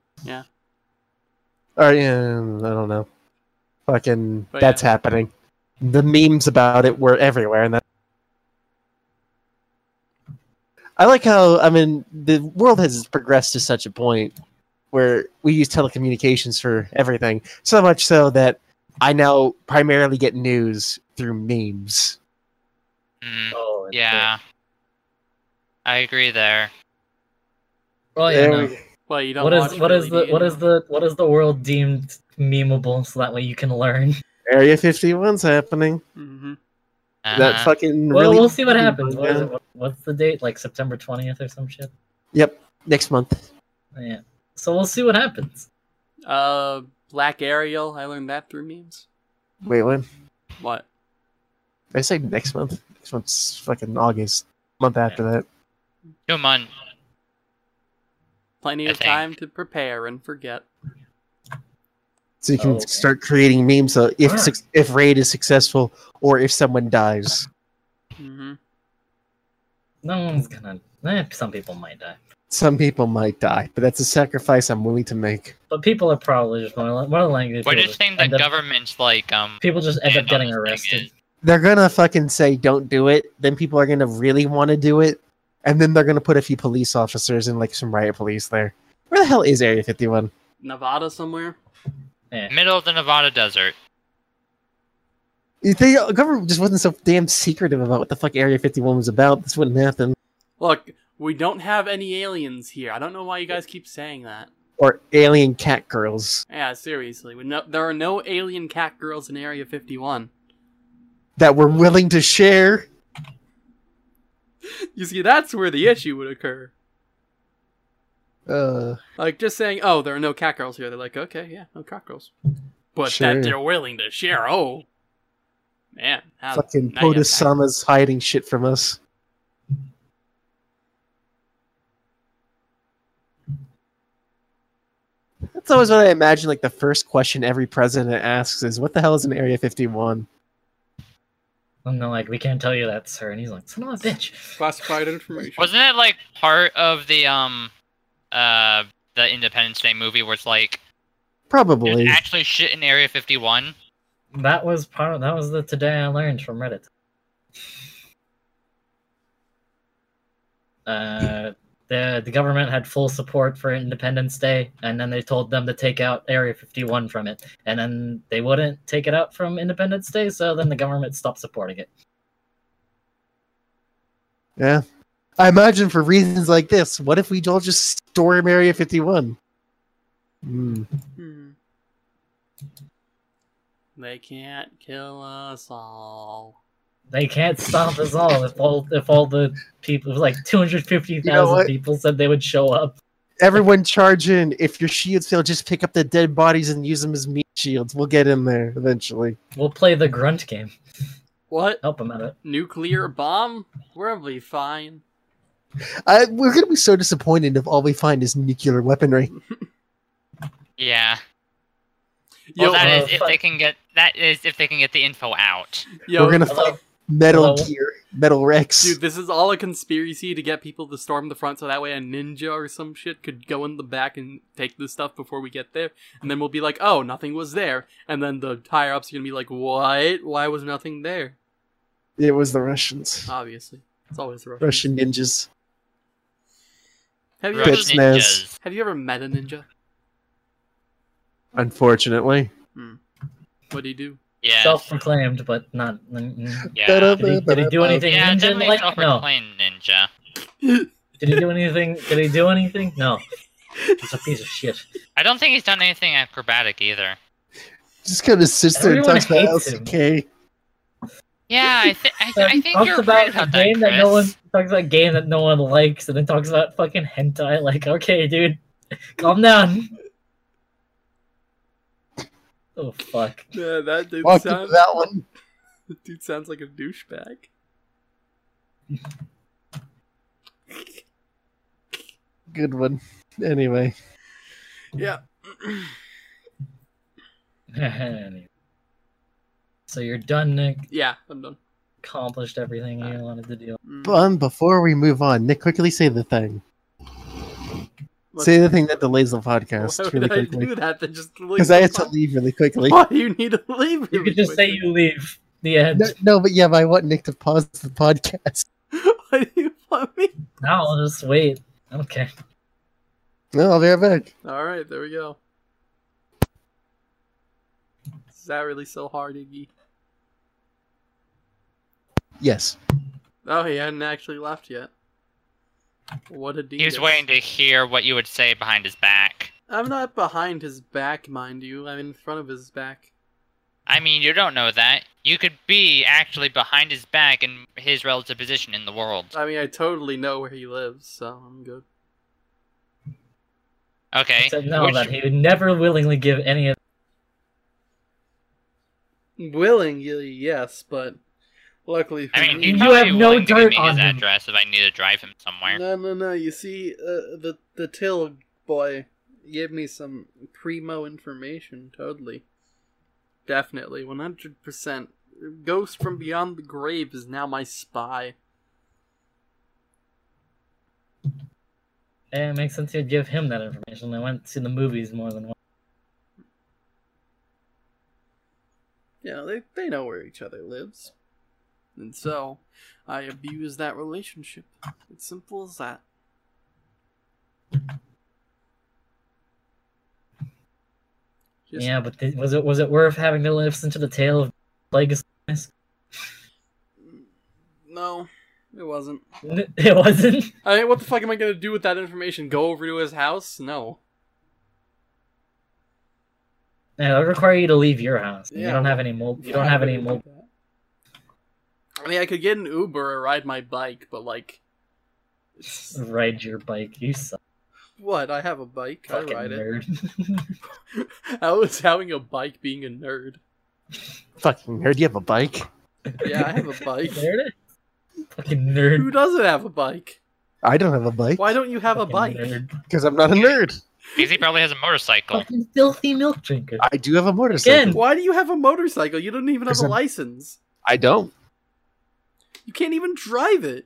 Or yeah, I don't know. Fucking, But that's yeah. happening. The memes about it were everywhere, and that. I like how I mean the world has progressed to such a point where we use telecommunications for everything. So much so that I now primarily get news through memes. Mm, Oh it's yeah. I agree there. good. Oh yeah. There No. we- Well, you don't. What is watch what is really, the do what you? is the what is the world deemed memeable so that way you can learn? (laughs) Area 51's happening. Mhm. Uh-huh. That fucking Well, really we'll see what happens. What is yeah. it? What, what's the date? Like September twentieth or some shit. Yep, next month. Yeah. So we'll see what happens. Uh, Black Ariel. I learned that through memes. Wait, what? What? Did I say next month? Next month's fucking August. Month after that. Two months. Plenty I of think. time to prepare and forget. So you can Oh, okay. start creating memes so if Alright. if raid is successful or if someone dies. hmm No one's gonna. Eh, some people might die. Some people might die, but that's a sacrifice I'm willing to make. But people are probably just more, more than likely. What people do you just think the end up- government's like? Um, People just end up getting this thing arrested. Is? They're gonna fucking say don't do it. Then people are gonna really want to do it, and then they're gonna put a few police officers and like some riot police there. Where the hell is Area 51? Nevada somewhere. Eh. Middle of the Nevada desert. If the government just wasn't so damn secretive about what the fuck Area 51 was about, this wouldn't happen. Look, we don't have any aliens here. I don't know why you guys keep saying that. Or alien cat girls Yeah, seriously. We no, there are no alien cat girls in Area 51. That we're willing to share. You see, that's where the issue would occur. Uh, Like, just saying, oh, there are no cat girls here. They're like, okay, yeah, no cat girls. But Sure. that they're willing to share, oh. Man. how- fucking now you POTUS-sama's hiding shit from us. That's always what I imagine. Like the first question every president asks is, "What the hell is an Area 51?" And they're like, we can't tell you that, sir. And he's like, son of a bitch. Classified information. Wasn't it like part of the um, uh, the Independence Day movie where it's like there's Probably. actually shit in Area 51? That was part of, that was the today I learned from Reddit. Uh, the the government had full support for Independence Day, and then they told them to take out Area 51 from it, and then they wouldn't take it out from Independence Day, so then the government stopped supporting it. Yeah. I imagine for reasons like this, what if we all just storm Area 51? Hmm. Hmm. They can't kill us all. They can't stop us all if all if all the people, like 250,000 You know people said they would show up. Everyone charge in. If your shields fail, just pick up the dead bodies and use them as meat shields. We'll get in there eventually. We'll play the grunt game. What? Help them out. Nuclear bomb? We'll be fine. I, we're gonna be so disappointed if all we find is nuclear weaponry. (laughs) Yeah. Yo, Well, that uh, is if fuck. they can get that is if they can get the info out. yo, we're gonna Hello? Find Metal Hello? Gear, Metal Rex. Dude, this is all a conspiracy to get people to storm the front so that way a ninja or some shit could go in the back and take the stuff before we get there. And then we'll be like, oh, nothing was there. And then the higher ups are going to be like, what? Why was nothing there? It was the Russians, Obviously. It's always the Russians. Russian ninjas. Have you, Russian ever, ninjas. have you ever met a ninja? Unfortunately, What do you do? Yeah. Self-proclaimed, but not. Yeah. Did he, did he do anything Yeah, ninja definitely like? No. self-proclaimed ninja. (laughs) Did he do anything? Did he do anything? No. He's a piece of shit. I don't think he's done anything acrobatic either. just kind of sits there and Everyone talks about hates him. LCK. Yeah, I, th- I, th- I think talks you're about right about that, game Chris. that no one talks about a game that no one likes, and then talks about fucking hentai. Like, okay, dude, calm down. Oh fuck. (laughs) Yeah, that dude Walk sounds, that one. that (laughs) dude sounds like a douchebag. Good one. Anyway, Yeah. Anyway. so you're done, Nick. yeah, I'm done. Accomplished everything you wanted to do. Mm. but um, before we move on, Nick, quickly say the thing. What- Say the thing that delays the podcast Why really would I quickly. do that? Then just leave Because I have to leave really quickly. Why do you need to leave? You really could just say you leave. The end. No, no, but yeah, but I want Nick to pause the podcast. (laughs) Why do you want me? Now I'll just wait. Okay. No, I'll be right back. All right, there we go. Is that really so hard, Iggy? Yes. Oh, he hadn't actually left yet. What a deed. He was waiting to hear what you would say behind his back. I'm not behind his back, mind you. I'm in front of his back. I mean, you don't know that. You could be actually behind his back in his relative position in the world. I mean, I totally know where he lives, so I'm good. Okay. Said no, which- that he would never willingly give any of. Willingly, yes, but luckily for I mean, he'd You have no willing give dirt me on his him. address if I need to drive him somewhere. No, no, no. You see, uh, the the till boy gave me some primo information. Totally, definitely, one hundred percent. Ghost from beyond the grave is now my spy. Yeah, it makes sense you'd give him that information. They went to the movies more than once. Yeah, they, they know where each other lives. And so, I abuse that relationship. It's simple as that. Just- Yeah, but th- was it was it worth having to listen to the tale of Legacy? No, it wasn't. It wasn't. (laughs) I mean, what the fuck am I gonna do with that information? Go over to his house? No. Yeah, would require you to leave your house. You don't have any mo- You don't have any mo- I mean, I could get an Uber or ride my bike, but like, ride your bike. You suck. what? I have a bike. I Fucking ride it. nerd. (laughs) How is having a bike being a nerd? Fucking nerd, you have a bike? Yeah, I have a bike. there it is. Fucking nerd Who doesn't have a bike? I don't have a bike Why don't you have a bike? because I'm not a nerd. BZ probably has a motorcycle. Fucking filthy milk drinker. I do have a motorcycle. Again. Why do you have a motorcycle? You don't even have Because a I'm- license. I don't. You can't even drive it.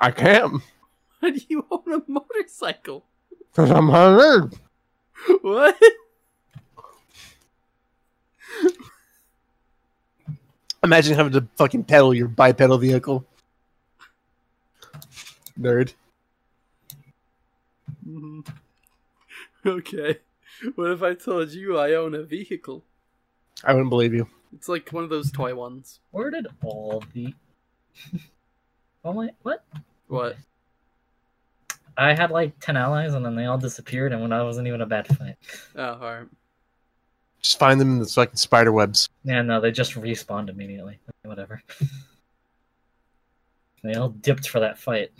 I can (laughs) Why do you own a motorcycle? because I'm not a nerd. What? Imagine having to fucking pedal your bipedal vehicle. Nerd. (laughs) Okay. What if I told you I own a vehicle? I wouldn't believe you. It's like one of those toy ones. Where did all the? (laughs) oh my! What? What? I had like ten allies, and then they all disappeared, and when I wasn't even a bad fight. Oh, alright. Just find them in the fucking spider webs. Yeah, no, they just respawned immediately. Whatever. (laughs) they all dipped for that fight.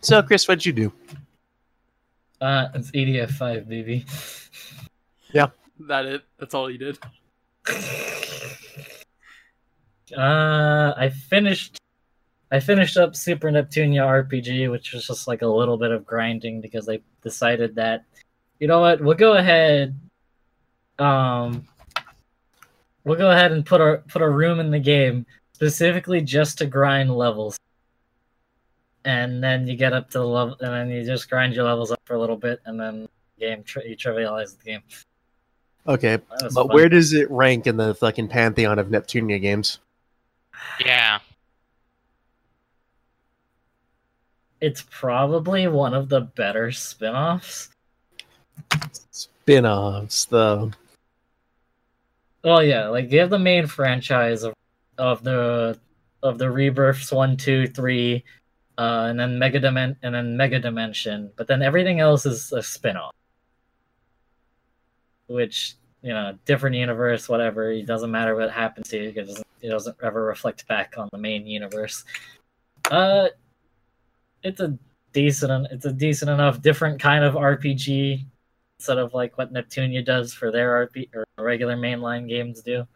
So, Chris, what'd you do? Uh, it's EDF five, baby. That it? That's all you did? Uh, I finished. I finished up Super Neptunia RPG, which was just like a little bit of grinding because they decided that, you know what, we'll go ahead. Um, we'll go ahead and put our put a room in the game specifically just to grind levels, and then you get up to the level, and then you just grind your levels up for a little bit, and then game tri- you trivialize the game. Okay, but fun. where does it rank in the fucking pantheon of Neptunia games? Yeah. it's probably one of the better spin-offs. Spin-offs, though. Oh yeah, like you have the main franchise of, of the of the rebirths one, two, three, uh, and then Mega Dimen- and then Mega Dimension, but then everything else is a spin-off. Which, you know, different universe, whatever, it doesn't matter what happens to you, it doesn't it doesn't ever reflect back on the main universe. Uh it's a decent it's a decent enough different kind of RPG instead of like what Neptunia does for their RP or regular mainline games do.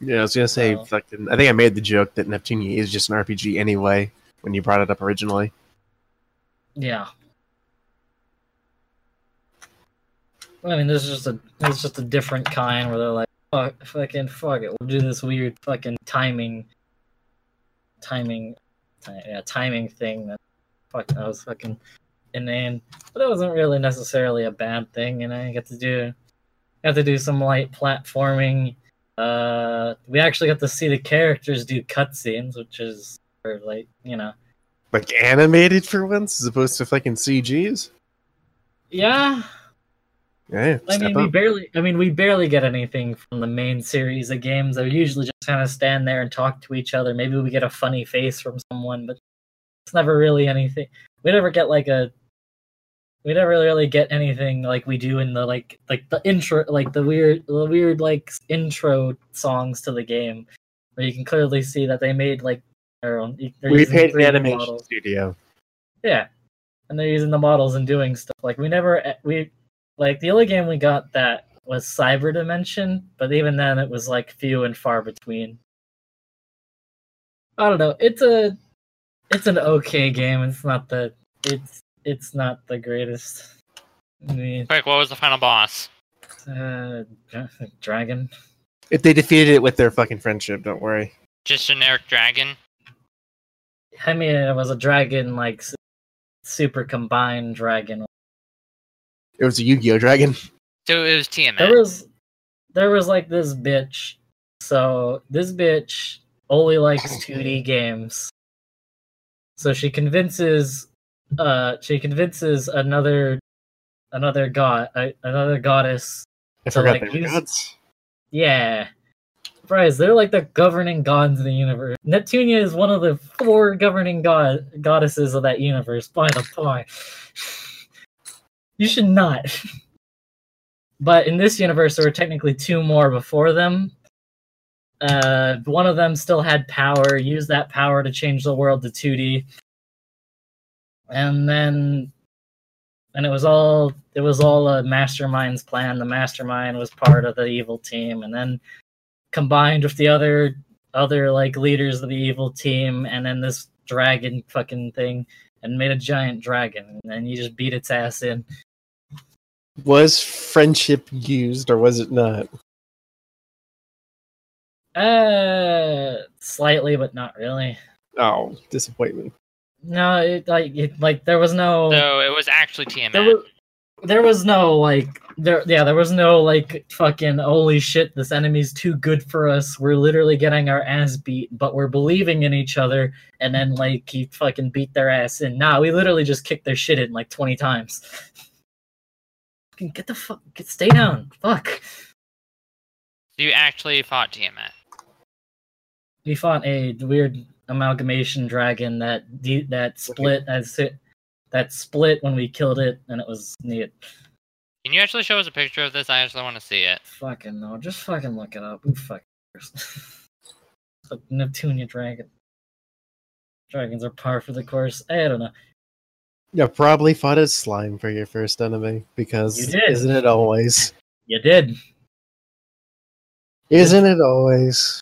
Yeah, I was gonna say, Oh. fucking. I think I made the joke that Neptunia is just an RPG anyway when you brought it up originally. Yeah. I mean, this is just a it's just a different kind where they're like, fuck, fucking fuck it, we'll do this weird fucking timing, timing, ti- yeah, timing thing that fuck that was fucking inane, but it wasn't really necessarily a bad thing, you know. You get to do, got to do some light platforming. Uh, we actually got to see the characters do cutscenes, which is or like you know Like animated for once, as opposed to fucking CGs. yeah Yeah, I step mean, we up. barely. I mean, we barely get anything from the main series of games. They usually just kind of stand there and talk to each other. Maybe we get a funny face from someone, but it's never really anything. We never get like a. We never really get anything like we do in the like like the intro, like the weird, the weird like intro songs to the game, where you can clearly see that they made like their own. we paid an animation models. studio. Yeah, and they're using the models and doing stuff. Like we never eh, we like the only game we got that was Cyber Dimension, but even then it was like few and far between. I don't know. It's a it's an okay game. It's not the it's it's not the greatest. I mean, Quick, what was the final boss? uh, dragon. If they defeated it with their fucking friendship, don't worry. Just generic dragon. I mean, it was a dragon like super combined dragon. It was a Yu-Gi-Oh dragon. So it was Tiamat. There was there was like this bitch. So this bitch only likes 2D games. So she convinces uh she convinces another another god uh, another goddess I So, forgot like, they were use- gods. Yeah. Surprise, they're like the governing gods of the universe. Neptunia is one of the four governing god goddesses of that universe, by the by. You should not. (laughs) But in this universe, there were technically two more before them. Uh, one of them still had power, used that power to change the world to 2D. And then and it was all it was all a mastermind's plan. The mastermind was part of the evil team, and then combined with the other other like leaders of the evil team, and then this dragon fucking thing, and made a giant dragon, and then you just beat its ass in. Was friendship used or was it not? Uh, slightly, but not really. Oh, disappointment. No, it like it like there was no. No, it was actually Tiamat. there was there was no like there yeah there was no like fucking holy shit this enemy's too good for us we're literally getting our ass beat but we're believing in each other and then like he fucking beat their ass in nah we literally just kicked their shit in like 20 times Fucking (laughs) get the fuck get stay down fuck So you actually fought Tiamat. we fought a weird amalgamation dragon that de- that split as it that split when we killed it and it was neat Can you actually show us a picture of this? I actually want to see it. Fucking no, just fucking look it up. Who fucking cares? (laughs) Fuck Neptunia dragon. Dragons are par for the course. I don't know. You probably fought as slime for your first enemy because You did. isn't it always? You did. Isn't it always?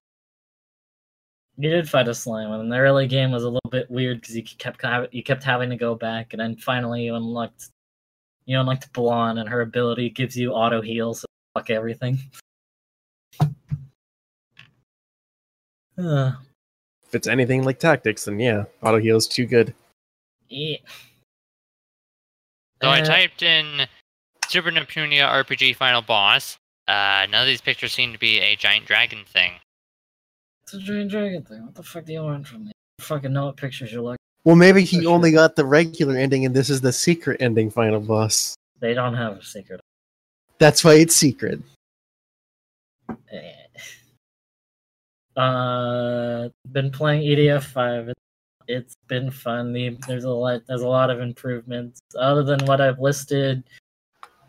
You did fight a slime, and the early game was a little bit weird because you kept you kept having to go back, and then finally you unlocked you unlocked Blanc, and her ability gives you auto heal, so fuck everything. Uh, (sighs) If it's anything like tactics, then yeah, auto heal is too good. yeah. So I Uh, typed in Super Neptunia RPG Final Boss. Uh, none of these pictures seem to be a giant dragon thing. It's a giant dragon thing. What the fuck do you want from me? I fucking know what pictures you look. Well, maybe he For sure. only got the regular ending, and this is the secret ending final boss. They don't have a secret. That's why it's secret. Eh. Uh, been playing EDF five. It, it's been fun. The, there's a lot. There's a lot of improvements. Other than what I've listed,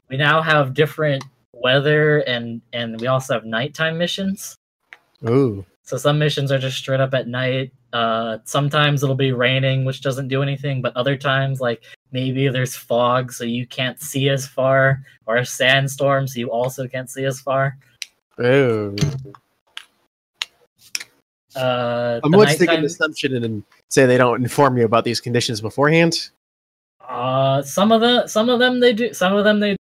we now have different weather and and we also have nighttime missions. Ooh, So some missions are just straight up at night. Uh, sometimes it'll be raining, which doesn't do anything. But other times, like maybe there's fog, so you can't see as far, or a sandstorm, so you also can't see as far. ooh. Uh, I'm the going to take an assumption and say they don't inform you about these conditions beforehand. Uh, some of the some of them they do. Some of them they. Do.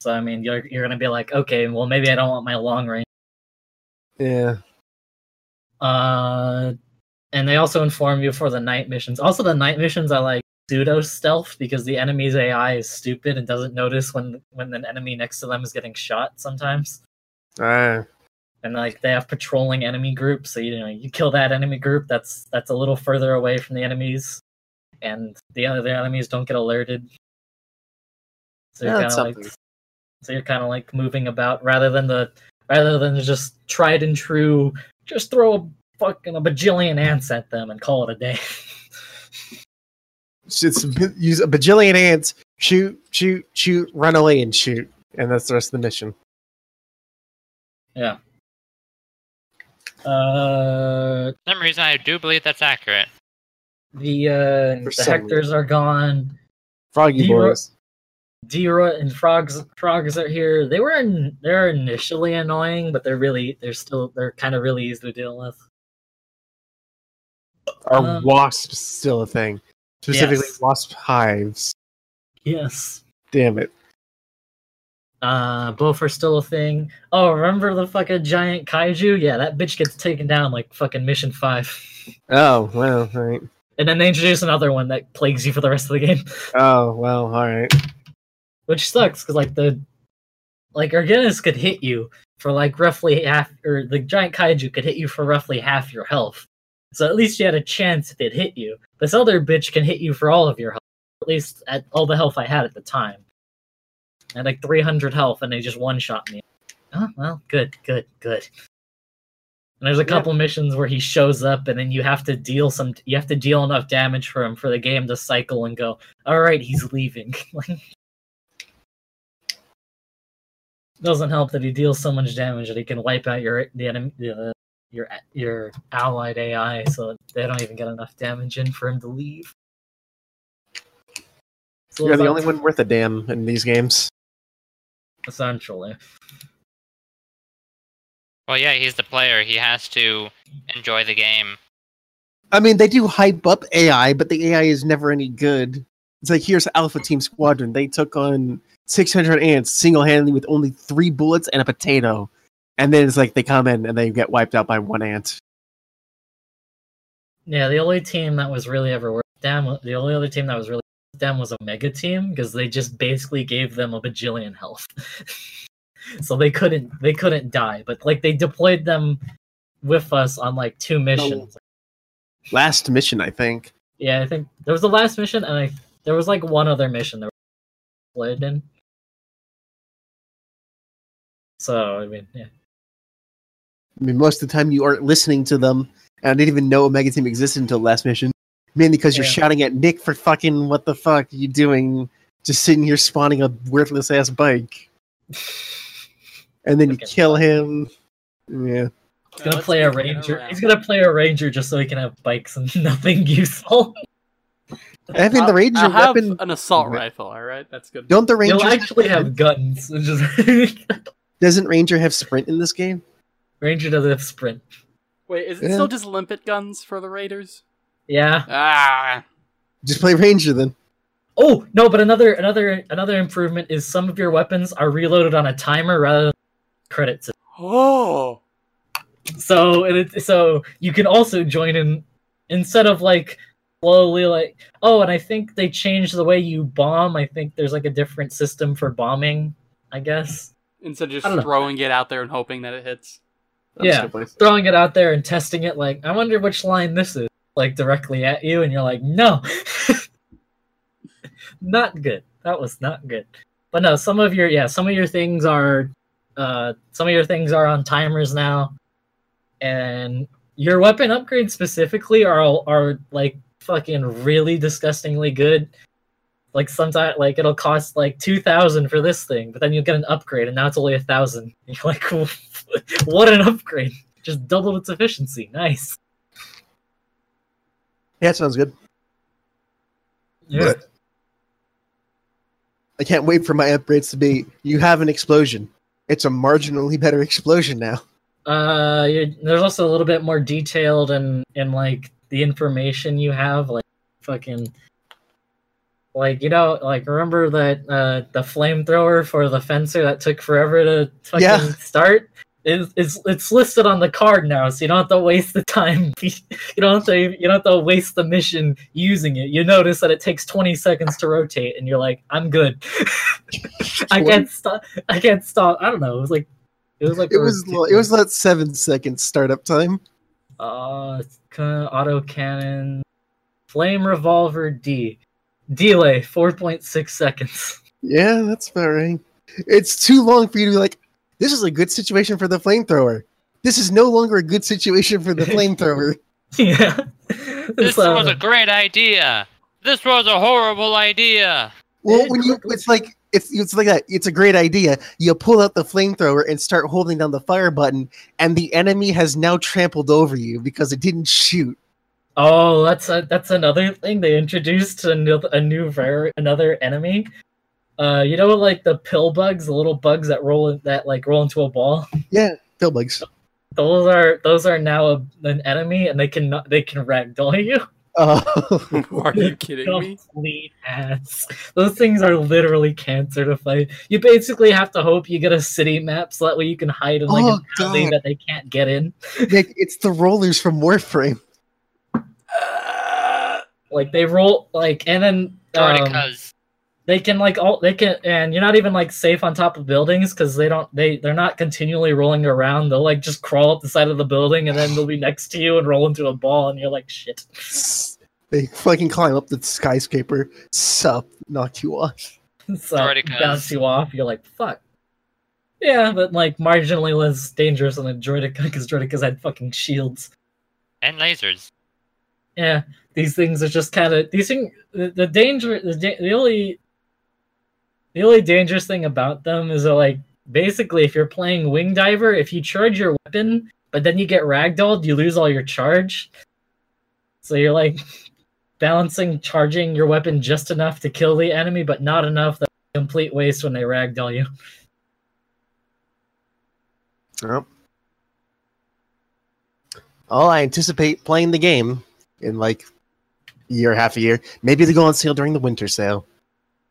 So I mean, you're you're gonna be like, okay, well maybe I don't want my long range. Yeah. Uh, and they also inform you for the night missions. Also, the night missions are like pseudo stealth because the enemy's AI is stupid and doesn't notice when when an enemy next to them is getting shot sometimes. Ah, And like they have patrolling enemy groups, so you know you kill that enemy group that's that's a little further away from the enemies, and the other enemies don't get alerted. So you're Yeah, kind that's of like, something. so you're kind of like moving about rather than the rather than just tried and true. Just throw a fucking a bajillion ants at them and call it a day. it's just use a bajillion ants, shoot, shoot, shoot, run away and shoot, and that's the rest of the mission. yeah. Uh, For some reason, I do believe that's accurate. the uh, For the some Hectors are gone. Froggy Zero- boys. Dira and frogs frogs are here. They were in, they're initially annoying, but they're really they're still they're kind of really easy to deal with. Are um, wasps still a thing? Specifically, yes. wasp hives. Yes. Damn it. Uh, both are still a thing. Oh, remember the fucking giant kaiju? Yeah, that bitch gets taken down like fucking mission five. Oh well, right. And then they introduce another one that plagues you for the rest of the game, (laughs) Oh well, all right. which sucks because like the like Argenis could hit you for like roughly half, or the giant kaiju could hit you for roughly half your health. So at least you had a chance if it hit you. This other bitch can hit you for all of your health, at least at all the health I had at the time. I had like 300 health, and they just one shot me. Oh well, good, good, good. And there's a Yeah. couple missions where he shows up, and then you have to deal some. You have to deal enough damage for him for the game to cycle and go. All right, he's leaving. (laughs) Doesn't help that he deals so much damage that he can wipe out your the enemy, the, your your allied AI, so they don't even get enough damage in for him to leave. So You're the only one worth a damn in these games. Essentially. Well, yeah, he's the player. He has to enjoy the game. I mean, they do hype up AI, but the AI is never any good. It's like here's Alpha Team Squadron. They took on 600 ants single handedly with only three bullets and a potato, and then it's like they come in and they get wiped out by one ant. Yeah, the only team that was really ever worth damn, the only other team that was really damn was Omega Team because they just basically gave them a bajillion health, (laughs) so they couldn't they couldn't die. But like they deployed them with us on like two missions. Last mission, I think. Yeah, I think there was the last mission, and I there was like one other mission that we played in. So I mean, yeah, I mean, most of the time you aren't listening to them, and I didn't even know Omega Team existed until last mission. Mainly because you're Yeah. shouting at Nick for fucking what the fuck are you doing? Just sitting here spawning a worthless ass bike, and then you kill him. Yeah. he's gonna play a ranger. He's gonna play a ranger just so he can have bikes and (laughs) nothing useful. I mean, the ranger I have weapon. an assault rifle. All right, that's good. Don't the He'll ranger actually have (laughs) guns. Just (laughs) Doesn't Ranger have sprint in this game? ranger doesn't have sprint. Wait, is it Yeah. still just limpet guns for the raiders? Yeah. Ah, Just play Ranger then. Oh no, but another another another improvement is some of your weapons are reloaded on a timer rather than credits. oh, So and it so you can also join in instead of like slowly like oh, and I think they changed the way you bomb. I think there's like a different system for bombing. I guess instead of I don't just know. throwing it out there and hoping that it hits. That's Yeah. a good place. throwing it out there and testing it. Like I wonder which line this is like directly at you, and you're like no, (laughs) not good. That was not good. But no, some of your yeah, some of your things are uh some of your things are on timers now. And your weapon upgrades specifically are are like fucking really disgustingly good. Like sometimes like it'll cost like two thousand for this thing, but then you'll get an upgrade and now it's only a thousand. (laughs) You're like (laughs) what an upgrade. Just doubled its efficiency. Nice. Yeah, it sounds good. Yeah. I can't wait for my upgrades to be. You have an explosion. It's a marginally better explosion now. Uh, there's also a little bit more detailed and and like the information you have, like fucking, like you know, like remember that uh the flamethrower for the fencer that took forever to fucking Yeah. start. It's, it's it's listed on the card now, so you don't have to waste the time. (laughs) you don't have to you don't have to waste the mission using it. You notice that it takes twenty seconds to rotate, and you're like, I'm good. (laughs) I can't stop. I can't stop. I don't know. It was like it was like It was it was like seven seconds startup time. uh auto cannon flame revolver D delay four point six seconds. Yeah, that's about right. It's too long for you to be like, this is a good situation for the flamethrower. This is no longer a good situation for the (laughs) flamethrower. yeah. This So, was a great idea. This was a horrible idea. Well, when you it's like it's it's like that. It's a great idea. You pull out the flamethrower and start holding down the fire button, and the enemy has now trampled over you because it didn't shoot. oh, that's a, that's another thing they introduced a new, a new var- another enemy. Uh, you know, like the pill bugs, the little bugs that roll in- that like roll into a ball. Yeah, pill bugs. Those are those are now a, an enemy, and they can not they can ragdoll you. Oh, (laughs) Are you kidding me? Complete ass. Those things are literally cancer to fight. You basically have to hope you get a city map so that way you can hide in like Oh, an alley God. that they can't get in. Nick, it's the rollers from Warframe. Like they roll like and then um, Droidicas. They can like all they can and you're not even like safe on top of buildings because they don't they they're not continually rolling around. They'll like just crawl up the side of the building and then they'll be next to you and roll into a ball and you're like shit. They fucking climb up the skyscraper, sup, knock you off. (laughs) so Droidicas. bounce you off. You're like fuck. Yeah, but like marginally less dangerous than a Droidica (laughs) because Droidicas had fucking shields. and lasers. Yeah, these things are just kind of these things. The, the danger, the, the only, the only dangerous thing about them is that like basically, if you're playing Wing Diver, if you charge your weapon, but then you get ragdolled, you lose all your charge. So you're like (laughs) balancing charging your weapon just enough to kill the enemy, but not enough that complete waste when they ragdoll you. Yep. Oh, I anticipate playing the game in like a year, half a year. Maybe they go on sale during the winter sale.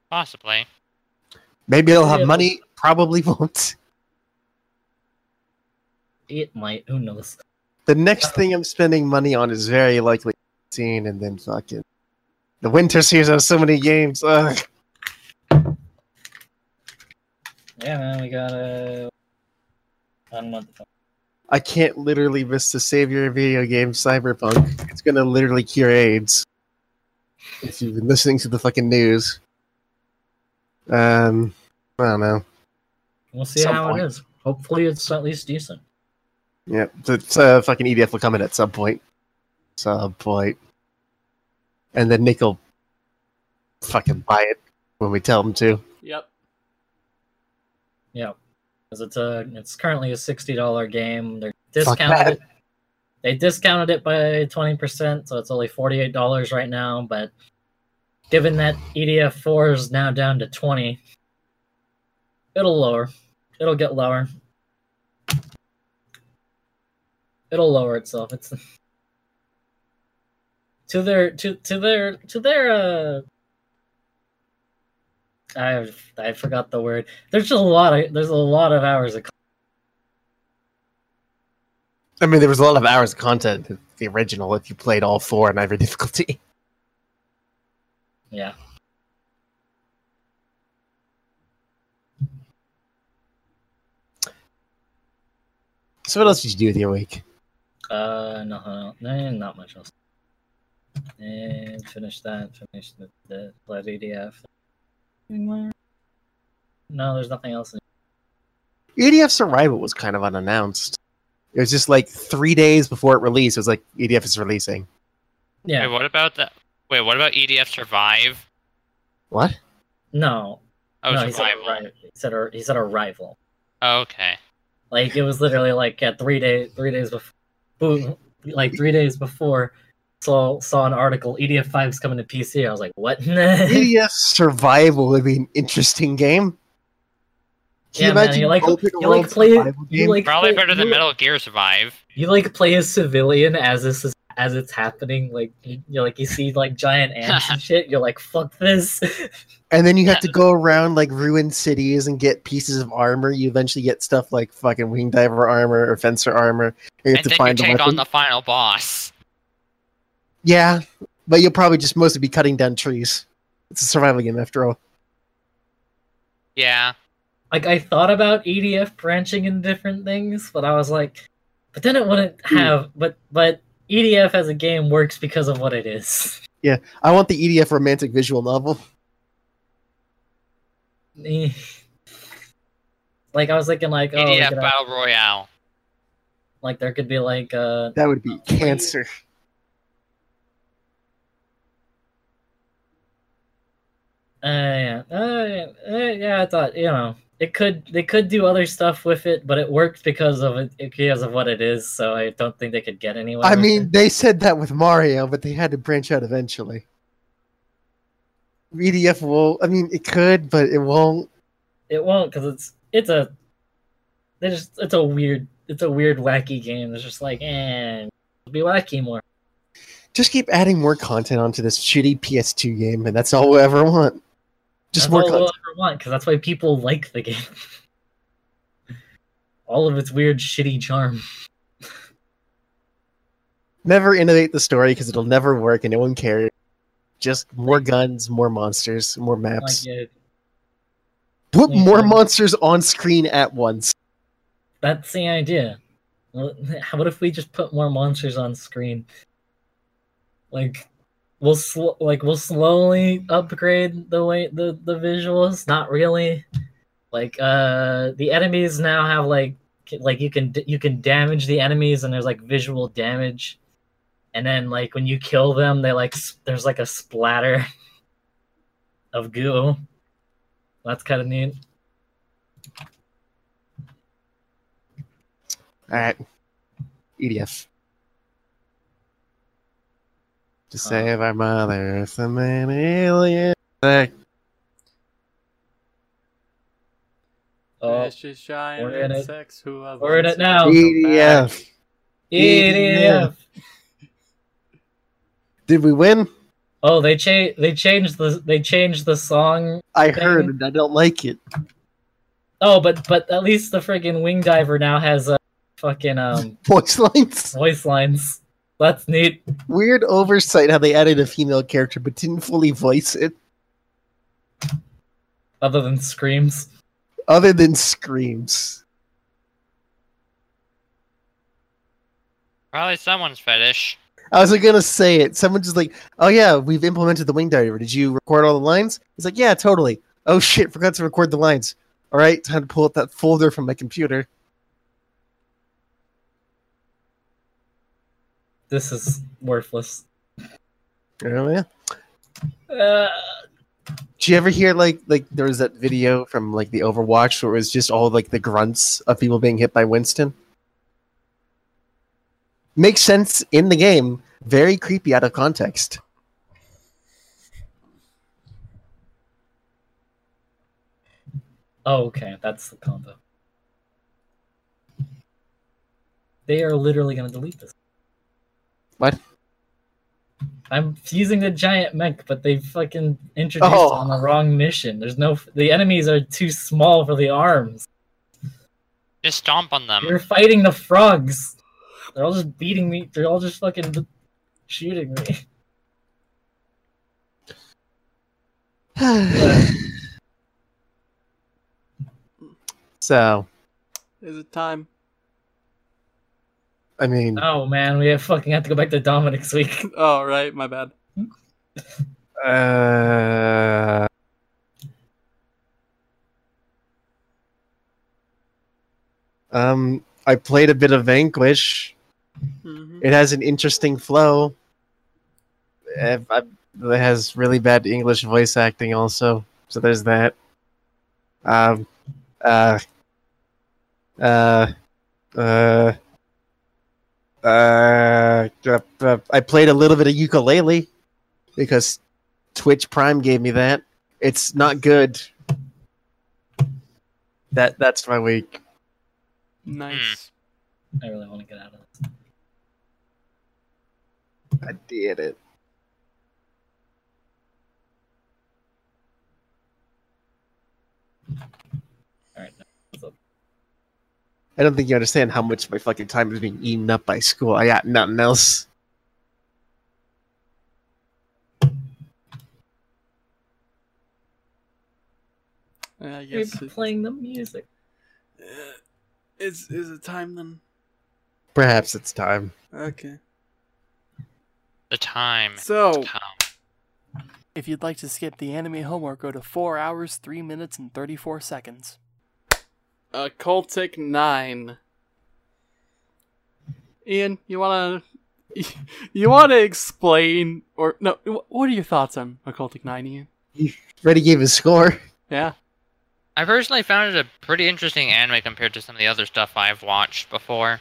Possibly. Maybe they'll have money. Probably (laughs) won't. It might. Who knows? The next thing I'm spending money on is very likely scene, and then fucking the winter season has so many games. Ugh. Yeah, man, we got a. One. I can't literally miss the savior video game Cyberpunk. It's gonna literally cure AIDS. If you've been listening to the fucking news. Um, I don't know. We'll see Some how point. it is. Hopefully, it's at least decent. Yeah, the uh, fucking EDF will come in at some point. Some point. And then Nick will fucking buy it when we tell him to. Yep. Yeah, because it's a it's currently a sixty dollar game. They're Fuck discounted. that. It. They discounted it by twenty percent, so it's only forty eight dollars right now. But given that EDF four is now down to twenty, it'll lower. It'll get lower. It'll lower itself. It's to their to to their to their uh I I forgot the word. There's just a lot of there's a lot of hours of I mean, there was a lot of hours of content in the original if you played all four on every difficulty. yeah. So what else did you do with your week? Uh no no, no not much else. And finish that. Finish the the Blood EDF. No, there's nothing else. EDF E Survival was kind of unannounced. It was just like three days before it released. It was like EDF is releasing. Yeah. Wait, what about that? Wait, what about EDF Survive? What? No. Oh, no, he said, Survival. he said ar- he said arrival. Oh, okay. Like it was literally like yeah, three days three days before boom, like three days before saw saw an article EDF 5's coming to PC. I was like, what? (laughs) EDF Survival would be an interesting game. Can Yeah, you man, imagine you like- you like play- survival you game? like Probably play- better than you- Metal Gear Survive. You like play a civilian as this is as it's happening. Like you, you're like you see like giant ants and (laughs) shit. You're like fuck this. And then you have to go around like ruined cities and get pieces of armor. You eventually get stuff like fucking wing diver armor or fencer armor. You have And to then you find a take weapon. on the final boss. Yeah, but you'll probably just mostly be cutting down trees. It's a survival game after all. Yeah. like I thought about EDF branching in different things, but I was like, but then it wouldn't hmm. have. But but EDF as a game works because of what it is. Yeah, I want the EDF romantic visual novel. Like I was thinking like oh we EDF could have- Battle Royale. like there could be like uh That would be cancer. Uh, yeah, uh, yeah, uh, yeah. I thought you know it could they could do other stuff with it, but it worked because of it because of what it is. So I don't think they could get anywhere. I mean, it. they said that with Mario, but they had to branch out eventually. EDF will. I mean, it could, but it won't. it won't because it's it's a there's it's a weird it's a weird wacky game. It's just like eh, be wacky more. Just keep adding more content onto this shitty PS2 game, and that's all we'll ever want. Just That's more all we'll ever want, because that's why people (laughs) like the game. (laughs) all of its weird, shitty charm. Never innovate the story because it'll never work and no one cares. Just more guns, more monsters, more maps. Put like, more monsters on screen at once. that's the idea. (laughs) How what if we just put more monsters on screen? Like, we'll sl- like we'll slowly upgrade the way the the visuals. Not really. Like, uh, the enemies now have like like you can you can damage the enemies and there's like visual damage, and then like when you kill them, they like there's like a splatter (laughs) of goo. That's kind of neat. Alright. EDF. To Uh. save our mother from an alien. attack. Oh, Vicious giant we're in it. insects who have We're in it now. come EDF. back. EDF. Did we win? Oh, they cha- they changed the they changed the song. I Thing. heard and I don't like it. Oh, but but at least the friggin' wing diver now has a fucking um (laughs) Voice lines. voice lines. That's neat. Weird oversight how they added a female character but didn't fully voice it, Other than screams. other than screams. Probably someone's fetish. I was gonna say it. Someone just like, oh yeah, we've implemented the wing diver. Did you record all the lines? He's like, yeah, totally. Oh shit, forgot to record the lines. All right, time to pull up that folder from my computer. This is worthless. Oh yeah. Uh, Did you ever hear like like there was that video from like the Overwatch where it was just all like the grunts of people being hit by Winston? Makes sense in the game. Very creepy out of context. oh, okay, that's the combo. They are literally gonna delete this. What? I'm using the giant mech, but they fucking introduced Oh. on the wrong mission. There's no the enemies are too small for the arms. Just stomp on them. You're fighting the frogs. They're all just beating me. They're all just fucking shooting me. (laughs) (sighs) so, Is it time? I mean, Oh man, we have fucking have to go back to Dominic's week. (laughs) Oh, right, my bad. uh, um, I played a bit of Vanquish. Mhm. It has an interesting flow. Eh, It has really bad English voice acting also, so there's that. Um, uh, uh, uh, uh, uh, I played a little bit of Yooka-Laylee because Twitch Prime gave me that. It's not good. That that's my week. Nice. I really want to get out of this. I did it. All right. So, I don't think you understand how much my fucking time is being eaten up by school. I got nothing else. I we're playing the music. uh, is is it time then? Perhaps it's time. Okay. The time. So, Come. If you'd like to skip the anime homework, go to 4 hours, 3 minutes, and 34 seconds. Occultic Nine. Ian, you wanna (laughs) you wanna explain or no? What are your thoughts on Occultic Nine, Ian? Freddie gave his score. Yeah. I personally found it a pretty interesting anime compared to some of the other stuff I've watched before.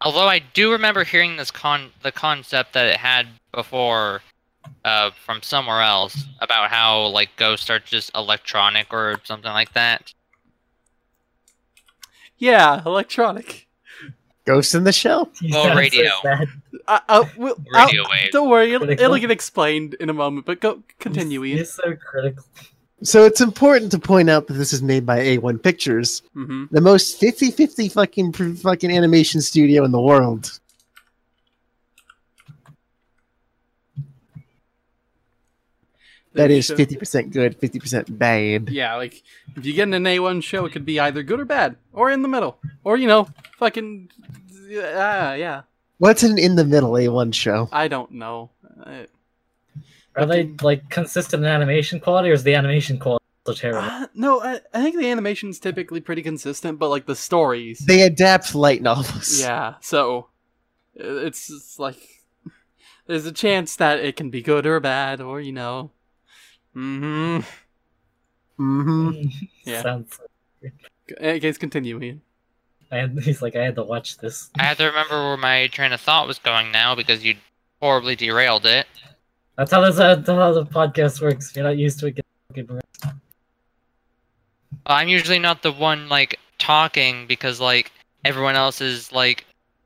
Although I do remember hearing this con the concept that it had before uh, from somewhere else about how like ghosts are just electronic or something like that. Yeah, electronic. Ghost in the Shell. Well, Yeah, radio. says. Uh, uh, we'll, (laughs) I'll- Radio waves. Don't worry, it'll, it'll get explained in a moment. But go continue, Ian. You're so critical. So it's important to point out that this is made by A1 Pictures, hmm the most 50-50 fucking fucking animation studio in the world. That is 50% good, 50% bad. Yeah, like if you get an A1 show, it could be either good or bad, or in the middle, or you know, fucking. Ah, yeah. What's an in the middle A1 show? I don't know. Uh, Are they like consistent in animation quality, or is the animation quality terrible? uh, no, I, I think the animation's typically pretty consistent, but like the stories. They adapt light novels. Yeah, so uh, it's, it's like there's a chance that it can be good or bad, or you know. Hmm Mm-hmm. (laughs) Yeah. Sounds. I guess continue, Ian. I had, (laughs) he's like, I had to watch this. I had to remember where my train of thought was going now because you horribly derailed it. That's how this. That's how the podcast works. You're not used to it. Get. I'm usually not the one like talking because like everyone else is like,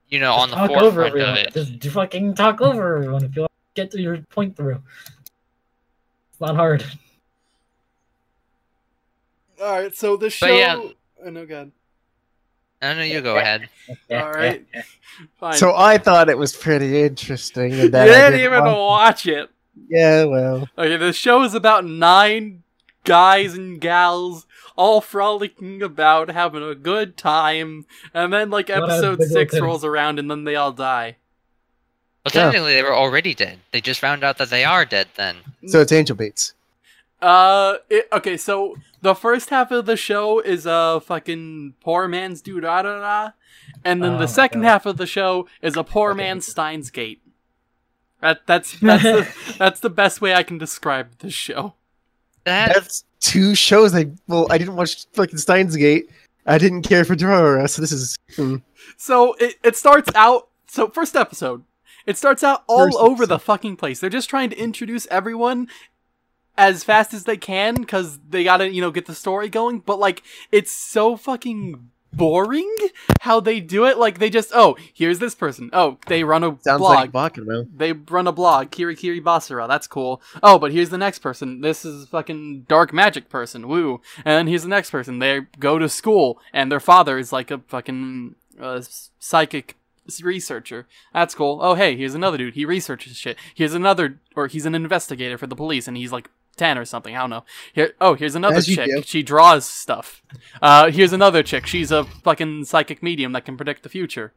you know, Just on the talk over forefront of everyone. it. Just fucking talk over everyone if you want to get to your point through. It's not hard. All right, so the show. But yeah. Oh no, God. No, no, you go ahead. (laughs) All right, (laughs) fine. So I thought it was pretty interesting. And you then I didn't didn't even watch- watch it. Yeah, well. Okay, the show is about nine guys and gals all frolicking about, having a good time, and then like episode six rolls around, and then they all die. Well, Yeah. technically, they were already dead. They just found out that they are dead. Then So it's Angel Beats. Uh, it, okay, so the first half of the show is a fucking poor man's Durarara, and then Oh the second God. half of the show is a poor Okay. man's Steins Gate. That that's that's the, (laughs) that's the best way I can describe this show. that That's two shows I well, I didn't watch fucking Steins Gate. I didn't care for Durarara, so this is hmm. So it, it starts out. So first episode, it starts out all First over the fucking place. They're just trying to introduce everyone as fast as they can because they gotta you know get the story going. But like it's so fucking boring how they do it. Like they just oh here's this person. Oh they run a sounds blog. like Bakumo. they run a blog, Kiri Kiri Basara. That's cool. Oh, but here's the next person. This is fucking dark magic person. Woo. And then here's the next person. They go to school, and their father is like a fucking uh, psychic researcher. That's cool. Oh, hey, here's another dude. He researches shit. Here's another, or he's an investigator for the police, and he's like. 10 or something, I don't know. Here, oh, here's another As chick. do. She draws stuff. Uh, here's another chick. She's a fucking psychic medium that can predict the future.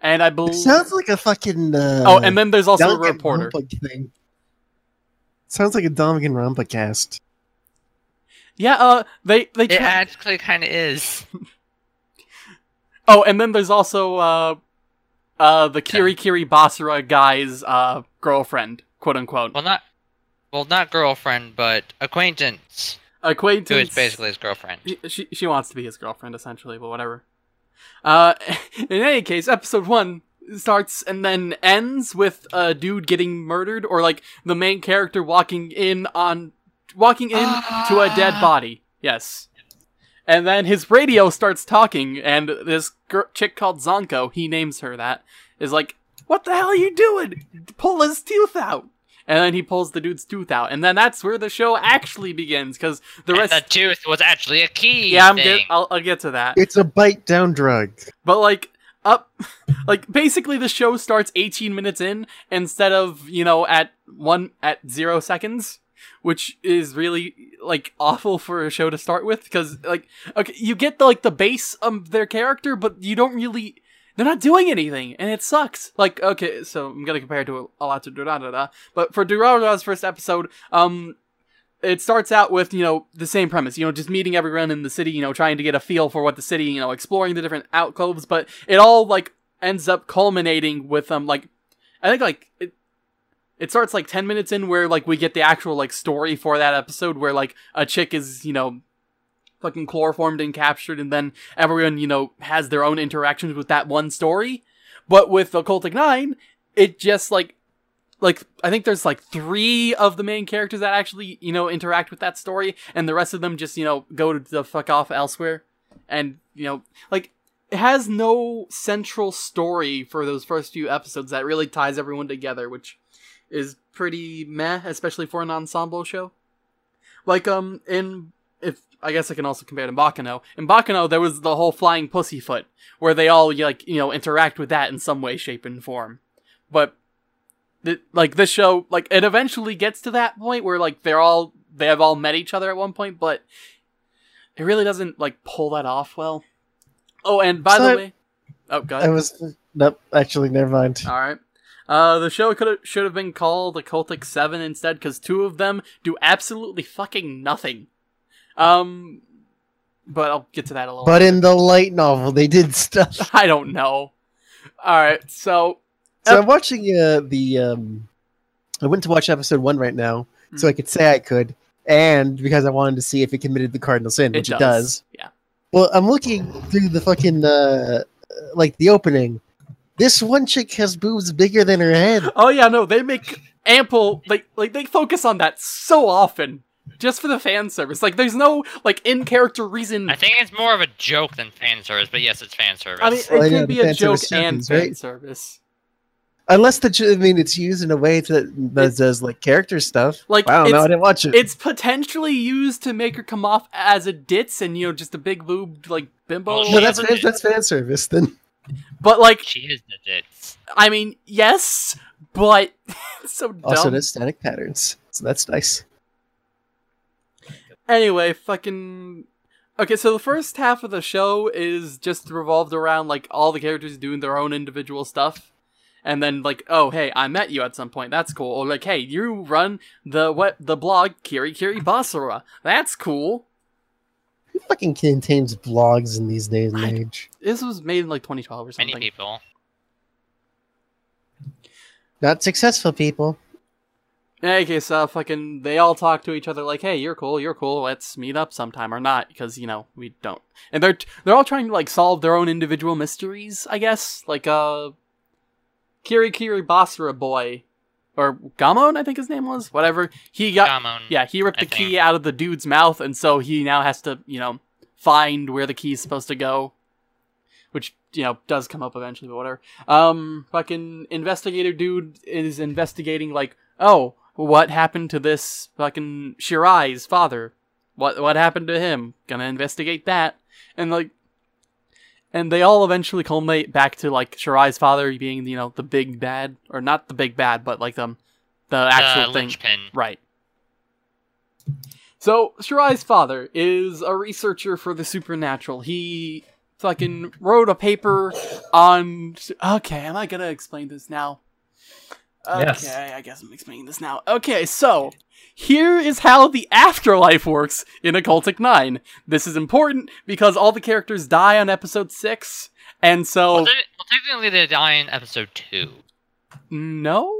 And I believe. sounds like a fucking uh, Oh, and then there's also a Danganronpa reporter. thing. Sounds like a Danganronpa cast. Yeah, uh, they they. it actually kind of is. (laughs) oh, and then there's also uh, uh, the Kiri Kiri Basara guy's uh girlfriend, quote unquote, Well, not well, not girlfriend, but acquaintance, acquaintance. who is basically his girlfriend. she she wants to be his girlfriend essentially, but whatever. Uh, (laughs) in any case, episode one starts and then ends with a dude getting murdered, or like the main character walking in on walking in to a dead body. Yes. And then his radio starts talking, and this gir- chick called Zonko, he names her that, is like, What the hell are you doing? Pull his tooth out! And then he pulls the dude's tooth out, and then that's where the show actually begins, because the And rest. the tooth was actually a key. yeah, I'm thing. get, I'll, I'll get to that. It's a bite down drug. But like up (laughs) like basically the show starts 18 minutes in instead of, you know, at 1 at 0 seconds, which is really like awful for a show to start with cuz like okay, you get the like the base of their character, but you don't really they're not doing anything, and it sucks. Like, okay, so I'm gonna compare it to a, a lot to Durarara, but for Durarara's first episode, um, it starts out with you know the same premise you know just meeting everyone in the city you know trying to get a feel for what the city you know exploring the different alcoves but it all like ends up culminating with um like i think like it it starts like 10 minutes in where like we get the actual like story for that episode where like a chick is you know fucking chloroformed and captured and then everyone you know has their own interactions with that one story. But with occultic 9 it just like like I think there's like three of the main characters that actually you know interact with that story, and the rest of them just you know go to the fuck off elsewhere, and you know like it has no central story for those first few episodes that really ties everyone together, which is pretty meh, especially for an ensemble show. Like um in if I guess I can also compare to Baccano. In Baccano, there was the whole flying pussyfoot, where they all like you know interact with that in some way, shape, and form. But th- like this show, like it eventually gets to that point where like they're all they have all met each other at one point, but it really doesn't like pull that off well. Oh, and by So the I- way, oh I god, was nope. Actually, never mind. all right. Uh, the show could should have been called the Cultic Seven instead, because two of them do absolutely fucking nothing. Um, but I'll get to that a little. But in the light novel, they did stuff. (laughs) I don't know. All right, so So I'm watching uh, the. Um, I went to watch episode one right now, so Hmm. I could say I could, and because I wanted to see if it committed the cardinal sin, which it does. Yeah. Well, I'm looking through the fucking uh, like the opening. This one chick has boobs bigger than her head. Oh yeah, no, they make ample like like they focus on that so often just for the fan service. Like there's no like in character reason. I think it's more of a joke than fan service, but yes, it's fan service. I mean, it oh, Well, could yeah, be a joke service and happens, fan right? service. Unless the I mean, it's used in a way that, that does like character stuff. Like, I don't know. it's- I didn't watch it. It's potentially used to make her come off as a ditz and you know just a big boobed like bimbo. Well, no, that's fan, that's fan service. Then But like, she is the ditz. I mean, yes, but (laughs) so dumb. also it has static patterns, so that's nice. Anyway, fucking. Okay, so the first half of the show is just revolved around like all the characters doing their own individual stuff. And then like, oh hey, I met you at some point. That's cool. Or like, hey, you run the what the blog Kiri Kiri Basara. That's cool. Who fucking contains blogs in these days and I- age? This was made in like 2012 or something. Many something. people. Not successful people. In any case, uh, fucking, they all talk to each other like, "Hey, you're cool, you're cool. Let's meet up sometime or not," because you know we don't. And they're they're all trying to like solve their own individual mysteries, I guess. Like, uh, Kiri Kiri Basara boy, or Gamon, I think his name was. Whatever. He got Gamon. yeah, he ripped I the key out of the dude's mouth, and so he now has to you know find where the key is supposed to go. Which you know does come up eventually, but whatever. Um, fucking investigator dude is investigating like, oh, what happened to this fucking Shirai's father? What what happened to him? Gonna investigate that, and like, and they all eventually culminate back to like Shirai's father being you know the big bad, or not the big bad, but like um the actual the thing. linchpin. Right. So, Shirai's father is a researcher for the supernatural. He fucking wrote a paper on. Okay, am I gonna explain this now? Okay, Yes. I guess I'm explaining this now. Okay, so here is how the afterlife works in Occultic 9. This is important because all the characters die on episode 6, and so. Well, they- well, technically, they die in episode two. no?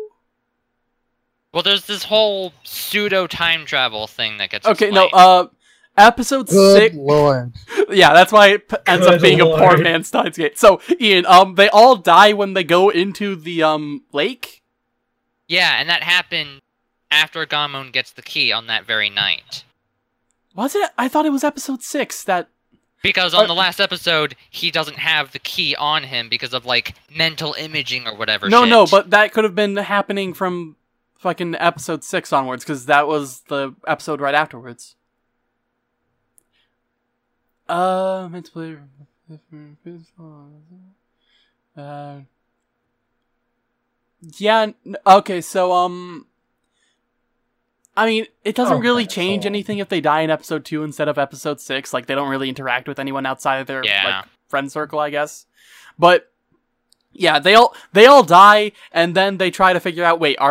Well, there's this whole pseudo time travel thing that gets. Okay, no, uh. Episode Good 6. lord. (laughs) yeah, that's why it p- ends up Good being a poor man's Steins Gate. So, Ian, um, they all die when they go into the um lake. Yeah, and that happened after Gamon gets the key on that very night. Was it? I thought it was episode six. That Because on the last episode, he doesn't have the key on him because of like mental imaging or whatever. no, shit. no, but that could have been happening from fucking episode six onwards because that was the episode right afterwards. Uh, play. Uh, yeah. Okay. So, um, I mean, it doesn't Oh, really change all. anything if they die in episode two instead of episode six. Like, they don't really interact with anyone outside of their Yeah. like friend circle, I guess. But yeah, they all they all die, and then they try to figure out. Wait, are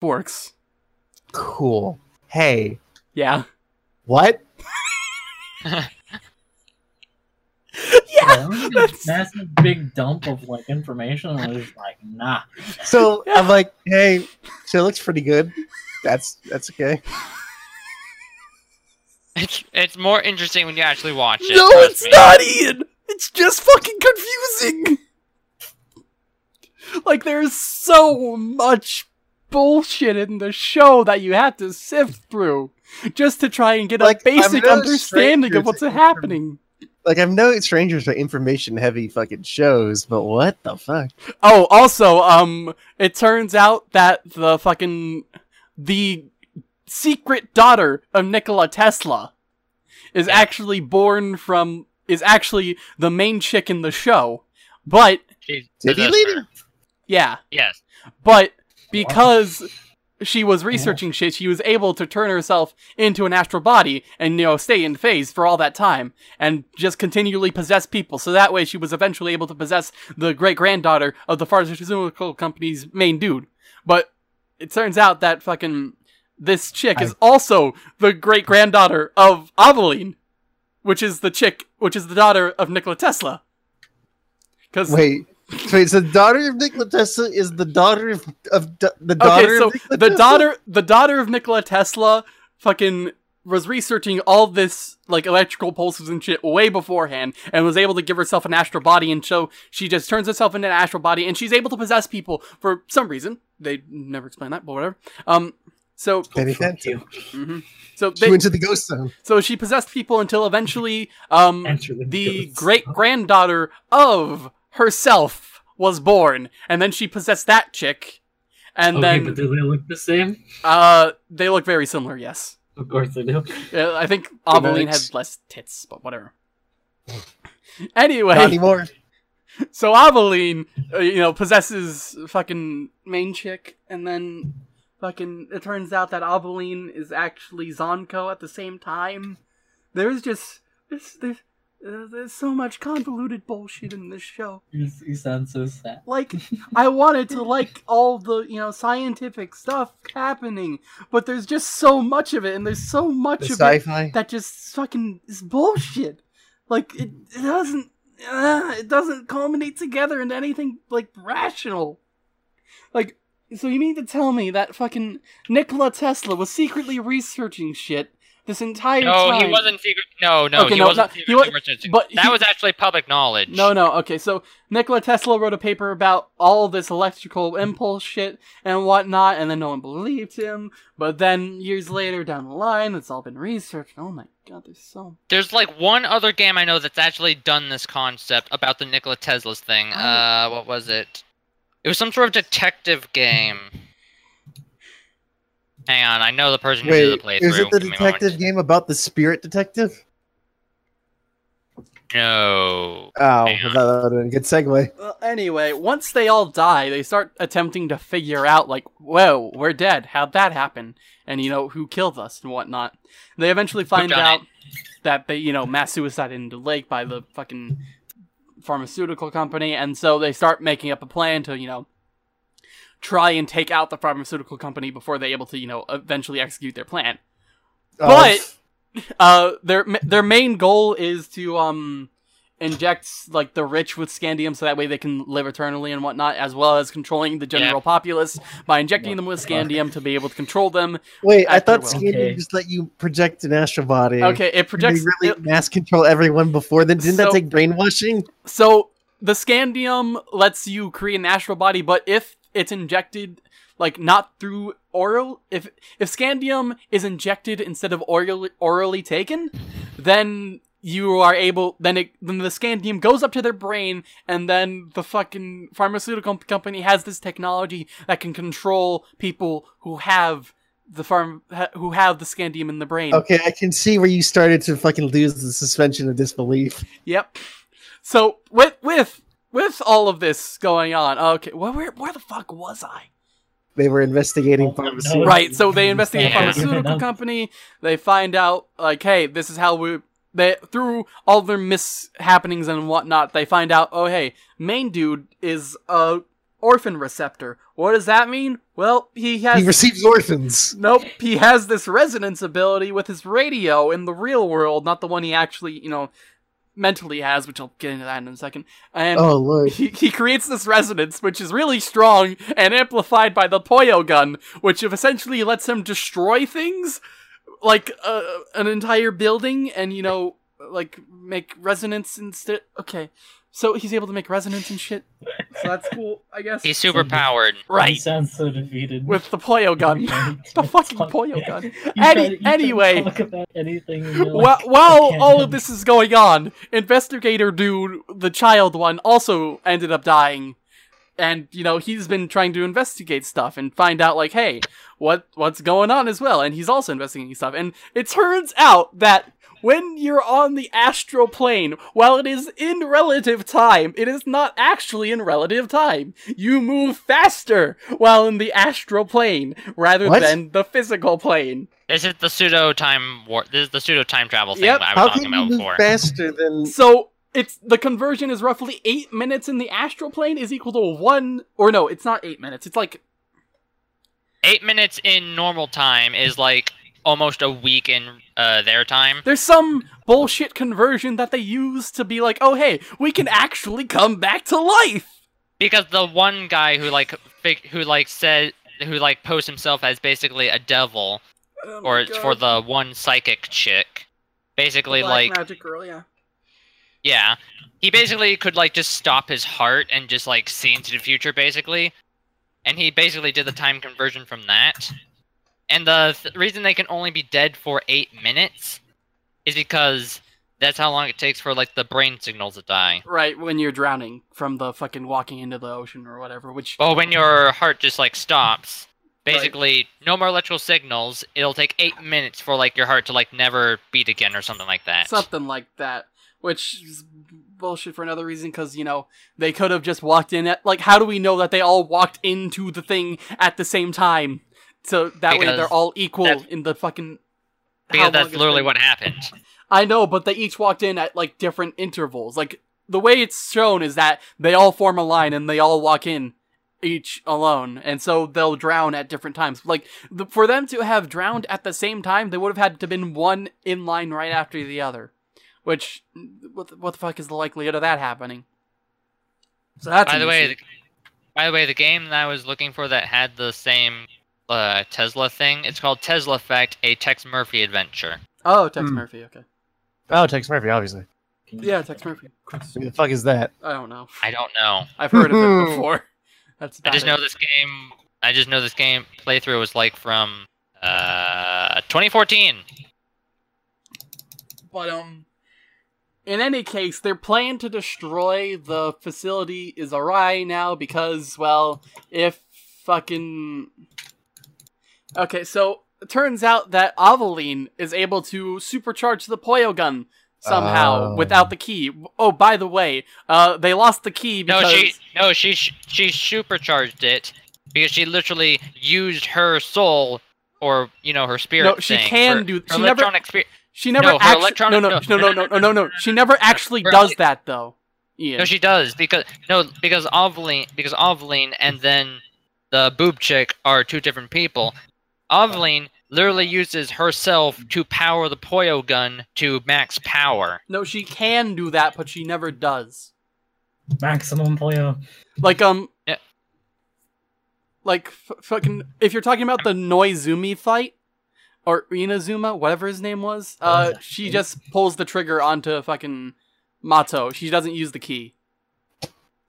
Forks. Cool. Hey, Yeah. what? (laughs) (laughs) yeah. This massive big dump of like information. And I was just like, nah. So I'm like, hey, so it looks pretty good. That's that's okay. It's it's more interesting when you actually watch it. No, it's me. not, Ian. It's just fucking confusing. Like there's so much bullshit in the show that you have to sift through just to try and get Like, a I'm basic no understanding of what's happening. Like I'm no stranger to information heavy fucking shows, but what the fuck? Oh, also, um, it turns out that the fucking the secret daughter of Nikola Tesla is actually born from is actually the main chick in the show, but She's Did he possessed lead her. yeah, Yes. but because she was researching shit, she was able to turn herself into an astral body and you know stay in phase for all that time and just continually possess people. So that way, she was eventually able to possess the great granddaughter of the pharmaceutical company's main dude. But it turns out that fucking this chick is also the great granddaughter of Aveline, which is the chick, which is the daughter of Nikola Tesla. Because Wait, wait. So the daughter of Nikola Tesla is the daughter of, of the daughter okay, so of Nikola the Tesla? daughter, the daughter of Nikola Tesla, fucking was researching all this like electrical pulses and shit way beforehand, and was able to give herself an astral body, and so she just turns herself into an astral body, and she's able to possess people for some reason. They never explain that, but whatever. Um, so Very Fuck fancy. you. mhm. so She they, went to the ghost zone. so she possessed people until eventually, um, the the great granddaughter of herself was born, and then she possessed that chick, and Okay, then but do they look the same? uh, they look very similar. Yes, Of course they do. yeah, I think Aveline Genetics. had less tits, but whatever. (laughs) anyway, Not anymore. so Aveline, uh, you know, possesses fucking main chick, and then fucking it turns out that Aveline is actually Zonko at the same time. There's just there's there's, uh, there's so much convoluted bullshit in this show. You, you sound so sad. Like I wanted to like all the you know scientific stuff happening, but there's just so much of it, and there's so much The of it sci-fi. that just fucking is bullshit. Like it, it doesn't, uh, it doesn't culminate together into anything like rational. Like, so you mean to tell me that fucking Nikola Tesla was secretly researching shit this entire No, time? he wasn't secret. No, no, Okay, he no, wasn't not- he secretly wa- but that he- was actually public knowledge. No, no. Okay, so Nikola Tesla wrote a paper about all this electrical impulse shit and whatnot, and then no one believed him. But then years later, down the line, it's all been researched. Oh my god, there's so There's like one other game I know that's actually done this concept about the Nikola Tesla's thing. Oh. Uh, what was it? It was some sort of detective game. Hang on, I know the person who did the Wait, playthrough. is it the Give me a moment. detective game about the spirit detective? No. Oh, that would have been a good segue. Well, anyway, once they all die, they start attempting to figure out, like, whoa, we're dead. How'd that happen? And, you know, who killed us and whatnot. They eventually find out it? that they, you know, mass suicide in the lake by the fucking pharmaceutical company, and so they start making up a plan to, you know, try and take out the pharmaceutical company before they're able to, you know, eventually execute their plan. But- (laughs) Uh, their their main goal is to um inject like the rich with scandium so that way they can live eternally and whatnot, as well as controlling the general Yeah. populace by injecting What them with the fuck? scandium to be able to control them. wait, I thought. Scandium Okay. just let you project an astral body. Okay, it projects. they really it- mass control everyone before then? Didn't So- that take brainwashing? so the scandium lets you create an astral body, but if it's injected like not through oral, if if scandium is injected instead of orally, orally taken, then you are able then it then the scandium goes up to their brain and then the fucking pharmaceutical company has this technology that can control people who have the farm who have the scandium in the brain. Okay, I can see where you started to fucking lose the suspension of disbelief. Yep. So with with with all of this going on, okay, well, where where the fuck was I? They were investigating Oh, no. pharmaceutical. Right. So they investigate a Yeah. pharmaceutical (laughs) company. They find out like, hey, this is how we. They through all their mishappenings and whatnot, they find out. Oh, hey, main dude is a orphan receptor. What does that mean? Well, he has He receives orphans. Nope, he has this resonance ability with his radio in the real world, not the one he actually, you know, mentally has, which I'll get into that in a second. And Oh lord. he, he creates this resonance, which is really strong and amplified by the Poyo gun, which essentially lets him destroy things, like uh, an entire building, and you know, like make resonance instead. Okay, so he's able to make resonance and shit. So that's cool, I guess. He's super powered. Right. He right sounds so defeated. with the Poyo gun. (laughs) (laughs) the fucking Poyo (laughs) gun. Any- try- you try to anyway. talk about anything. and While, while all of this is going on, investigator dude, the child one, also ended up dying. And you know he's been trying to investigate stuff and find out like, hey, what what's going on as well. And he's also investigating stuff. And it turns out that when you're on the astral plane, while it is in relative time, it is not actually in relative time. You move faster while in the astral plane rather What? than the physical plane. This is the pseudo time war. This is the pseudo time travel thing Yep. I was How talking can you about move before. faster than? So it's the conversion is roughly eight minutes in the astral plane is equal to one or no, it's not eight minutes. It's like Eight minutes in normal time is like almost a week in uh, their time. there's some bullshit conversion that they use to be like, oh hey, we can actually come back to life. Because the one guy who like fig- who like said who like posts himself as basically a devil, Oh or it's for the one psychic chick, basically like magic girl, yeah. yeah, he basically could like just stop his heart and just like see into the future basically, and he basically did the time conversion from that. And the th- reason they can only be dead for eight minutes is because that's how long it takes for like the brain signals to die. Right, when you're drowning from the fucking walking into the ocean or whatever, which Well, when your heart just like stops, Right. basically no more electrical signals. It'll take eight minutes for like your heart to like never beat again or something like that. something like that. Which is bullshit for another reason, because, you know, they could have just walked in at. Like, how do we know that they all walked into the thing at the same time? So that way they're all equal in the fucking. because that's literally what happened. (laughs) I know, but they each walked in at, like, different intervals. Like, the way it's shown is that they all form a line and they all walk in each alone and so they'll drown at different times like the, for them to have drowned at the same time they would have had to been one in line right after the other which what the, what the fuck is the likelihood of that happening so that's by the way, the, by the way, the game that I was looking for that had the same uh, Tesla thing, it's called Tesla Effect: A Tex Murphy Adventure. oh tex Hmm. murphy okay Oh, Tex Murphy, obviously. yeah tex murphy. Who the fuck is that? i don't know I don't know. i've heard of it before (laughs) that's I just it. know this game. I just know this game playthrough was like from uh 2014. But um in any case, their plan to destroy the facility is awry now because, well, if fucking Okay, so it turns out that Aveline is able to supercharge the Poyo gun somehow Oh. without the key. Oh, by the way, uh they lost the key No, she no she she supercharged it because she literally used her soul or you know her spirit. No, she thing, can her- do- her she never- spirit. she never No, actually electronic- no, no, no, no, no, no, no, no. She never actually Her does that though. Ian. No, she does because no because Aveline because Aveline and then the boob chick are two different people. Aveline literally uses herself to power the Poyo gun to max power. no, she can do that, but she never does. Maximum Poyo. Like um, Yeah. like f- fucking. If you're talking about the Noizumi fight or Inazuma, whatever his name was, uh, she just pulls the trigger onto fucking Mato. She doesn't use the key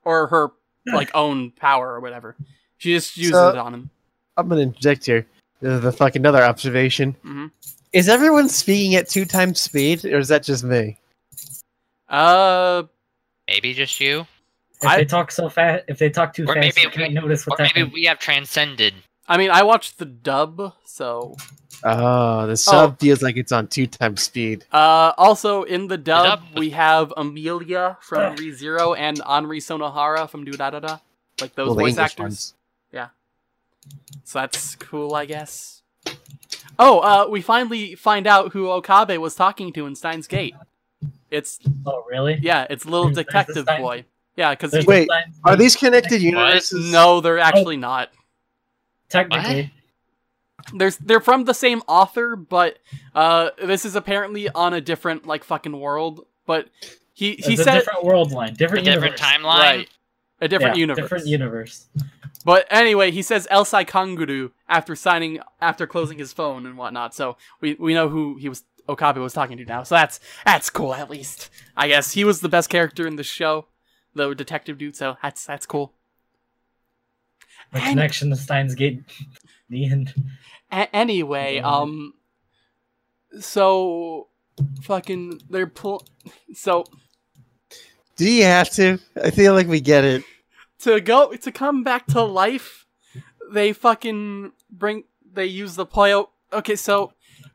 or her like own power or whatever. She just uses So- it on him. I'm gonna interject here. The, the fuck another observation. hmm Is everyone speaking at two times speed, or is that just me? Uh, Maybe just you, If I- they talk so fast, if they talk too Or fast, maybe you can't notice or what's maybe happening. we have transcended. I mean, I watched the dub, so Oh, the sub feels like it's on two times speed. Uh, also in the dub, dub- we have Amelia from ReZero and Anri Sonohara from Durarara, like those well, voice English actors. ones. So that's cool, I guess. Oh, uh, we finally find out who Okabe was talking to in Steins Gate. It's Oh, really? yeah, it's little Who's- who's detective Stein- boy. Yeah, because Wait, sometimes- Are these connected universes? no, they're actually not. technically? There's they're from the same author, but uh, this is apparently on a different like fucking world. But he he It's a said different world line, A different different timeline. right, a different Yeah, universe. Different universe. But anyway, he says El Psy Kongroo after signing after closing his phone and whatnot. So we we know who he was Okabe was talking to now. So that's that's cool at least. I guess he was the best character in the show, the detective dude. So that's that's cool. The And- connection to Steins Gate. (laughs) The end. A- anyway, Yeah. um, so fucking they're pull. So Do you have to? I feel like we get it. To go to come back to life, they fucking bring they use the Poyo. Okay, so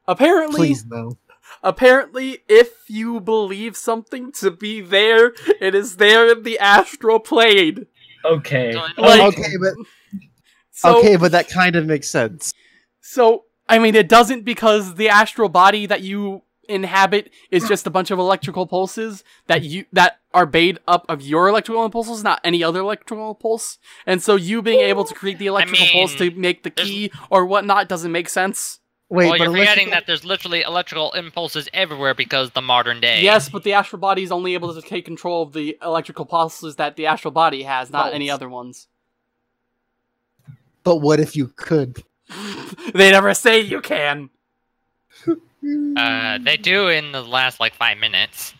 apparently Please no. apparently if you believe something to be there, it is there in the astral plane. Okay. Oh, like- oh, okay, but So okay, but that kind of makes sense. so I mean it doesn't because the astral body that you inhabit is just a bunch of electrical pulses that you that are made up of your electrical impulses, not any other electrical pulse. And so you being able to create the electrical pulse to make the key or whatnot doesn't make sense. Wait, well, but you're unless forgetting you- that there's literally electrical impulses everywhere because the modern day. Yes, but the astral body is only able to take control of the electrical pulses that the astral body has, not any other ones. But what if you could? (laughs) they never say you can. (laughs) Uh, they do in the last like five minutes.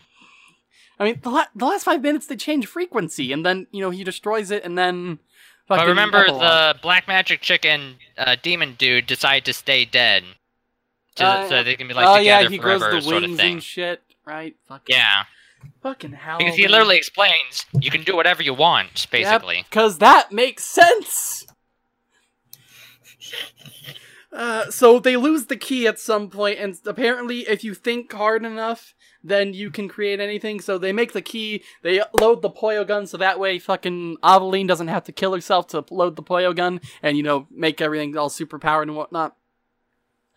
I mean, the, la- the last five minutes they change frequency, and then you know he destroys it, and then. But remember, epilogue. the black magic chick and uh, demon dude decide to stay dead, to, Uh, so they can be like oh together yeah, he grows forever, the sort wings of thing. and shit, right? Fucking, Yeah, Fucking hell. because he literally explains you can do whatever you want, basically. Because that makes sense. Uh, so they lose the key at some point, and apparently, if you think hard enough, then you can create anything. So they make the key, they load the Poyo gun, so that way fucking Aveline doesn't have to kill herself to load the Poyo gun, and you know, make everything all super powered and whatnot.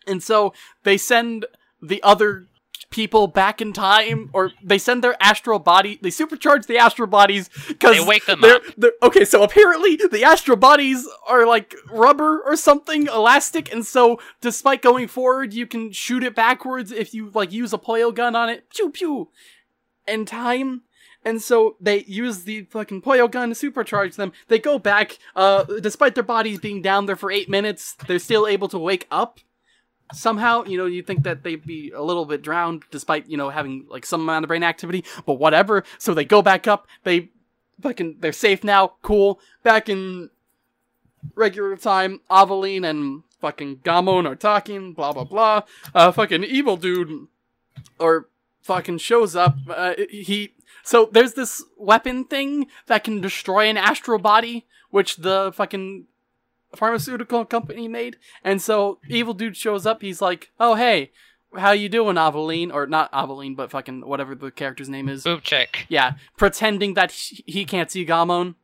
And so they send the other people back in time, or they send their astral body, they supercharge the astral bodies because They wake them they're, up. they're- okay, so apparently the astral bodies are like rubber or something, elastic, and so despite going forward, you can shoot it backwards if you like use a Poyo gun on it. Pew pew. In time. And so they use the fucking Poyo gun to supercharge them. They go back, uh, despite their bodies being down there for eight minutes, they're still able to wake up. Somehow, you know, you think that they'd be a little bit drowned despite, you know, having like some amount of brain activity, but whatever. So they go back up, they fucking they're safe now, cool. Back in regular time, Aveline and fucking Gamon are talking, blah blah blah. Uh fucking evil dude or fucking shows up. Uh, he so there's this weapon thing that can destroy an astral body, which the fucking pharmaceutical company made. And so evil dude shows up. He's like, "Oh hey, how you doing, Aveline?" Or not Aveline, but fucking whatever the character's name is. Boob chick. Yeah, pretending that he he can't see Gamon.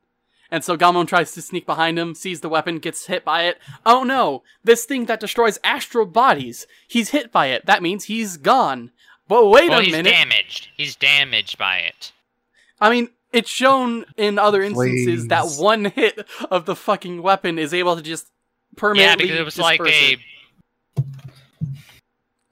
And so Gamon tries to sneak behind him, sees the weapon, gets hit by it. Oh no, this thing that destroys astral bodies. He's hit by it. That means he's gone. But wait well, a he's minute. damaged. He's damaged by it. I mean, it's shown in other instances that one hit of the fucking weapon is able to just permanently Yeah, because it was like disperse a. it.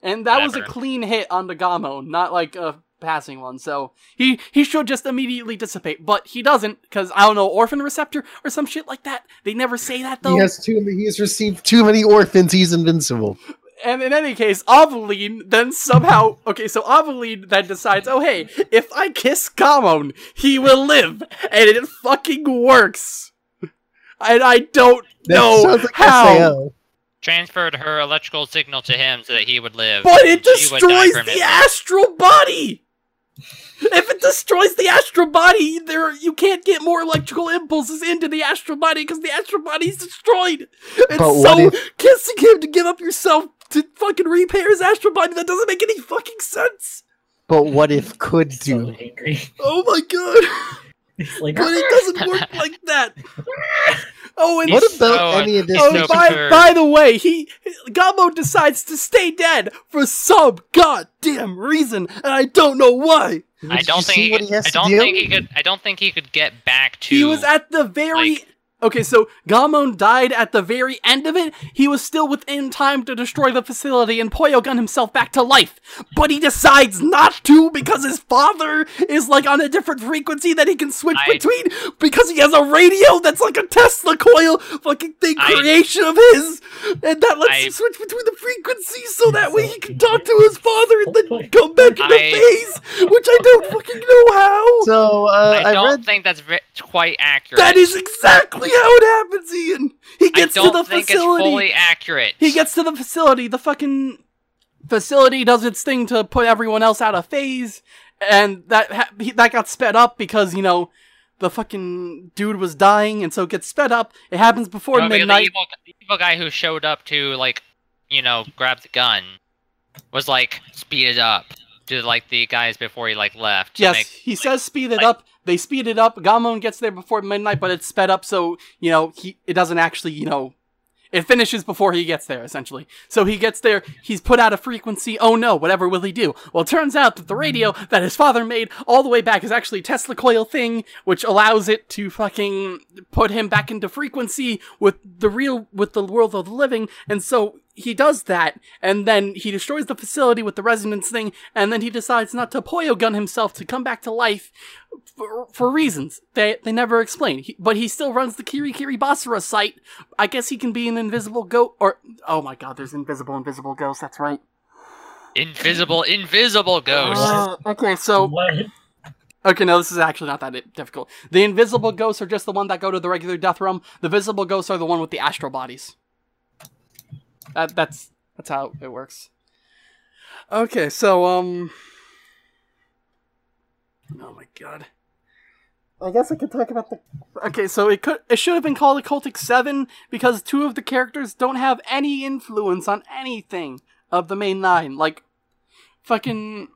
And that was a clean hit on the Gamon, not like a passing one. So he he should just immediately dissipate, but he doesn't because I don't know orphan receptor or some shit like that. They never say that though. He has too. He has received too many orphans. He's invincible. And in any case, Aveline then somehow okay, so Aveline then decides, oh hey, if I kiss Gamon, he will live, and it fucking works. And I don't That know like how, SAO. Transferred her electrical signal to him so that he would live. but it and she would die destroys the astral body. If it destroys the astral body, there you can't get more electrical impulses into the astral body because the astral body is destroyed. And But so what kissing him to give up yourself to fucking repair his astral body that doesn't make any fucking sense. But what if (laughs) could So do? angry. Oh my god. Like But it doesn't work (laughs) like that. Oh, and What about so- any of this? Oh, by, perturbed. by the way, he Gamo decides to stay dead for some goddamn reason, and I don't know why. I don't think he could, he I don't do? think he could. I don't think he could get back to. He was at the very like- Okay, so Gamon died at the very end of it. He was still within time to destroy the facility and Poyo gun himself back to life. But he decides not to because his father is like on a different frequency that he can switch I- between because he has a radio that's like a Tesla coil fucking thing I- creation of his. And that lets I- him switch between the frequencies so that way he can talk to his father and then come back into the phase, which I don't fucking know how. So uh, I I, don't read think that's ve- quite accurate. That is exactly how it happens, Ian. He gets to don't the think facility. it's fully accurate. He gets to the facility. The fucking facility does its thing to put everyone else out of phase, and that ha- he, that got sped up because you know the fucking dude was dying, and so it gets sped up. It happens before oh, No, midnight. The evil, the evil guy who showed up to like, you know, grab the gun, was like speeded up to like the guys before he like left. Yes, make- he says speed it like- up. They speed it up. Gamon gets there before midnight, but it's sped up so you know he it doesn't actually you know it finishes before he gets there essentially. So he gets there. He's put out a frequency. Oh no! Whatever will he do? Well, it turns out that the radio that his father made all the way back is actually a Tesla coil thing, which allows it to fucking put him back into frequency with the real with the world of the living. And so he does that, and then he destroys the facility with the resonance thing, and then he decides not to Poyo gun himself to come back to life for, for reasons they they never explain. He, but he still runs the Kiri Kiri Basara site. I guess he can be an invisible ghost, or oh my god, there's invisible invisible ghosts, That's right. invisible, invisible ghosts. Uh, okay, so What? Okay, no, this is actually not that difficult. The invisible ghosts are just the one that go to the regular death realm. The visible ghosts are the one with the astral bodies. That that's that's how it works. Okay, so um Oh my god. I guess I could talk about the Okay, so it could it should have been called Occultic 7 because two of the characters don't have any influence on anything of the main 9. Like fucking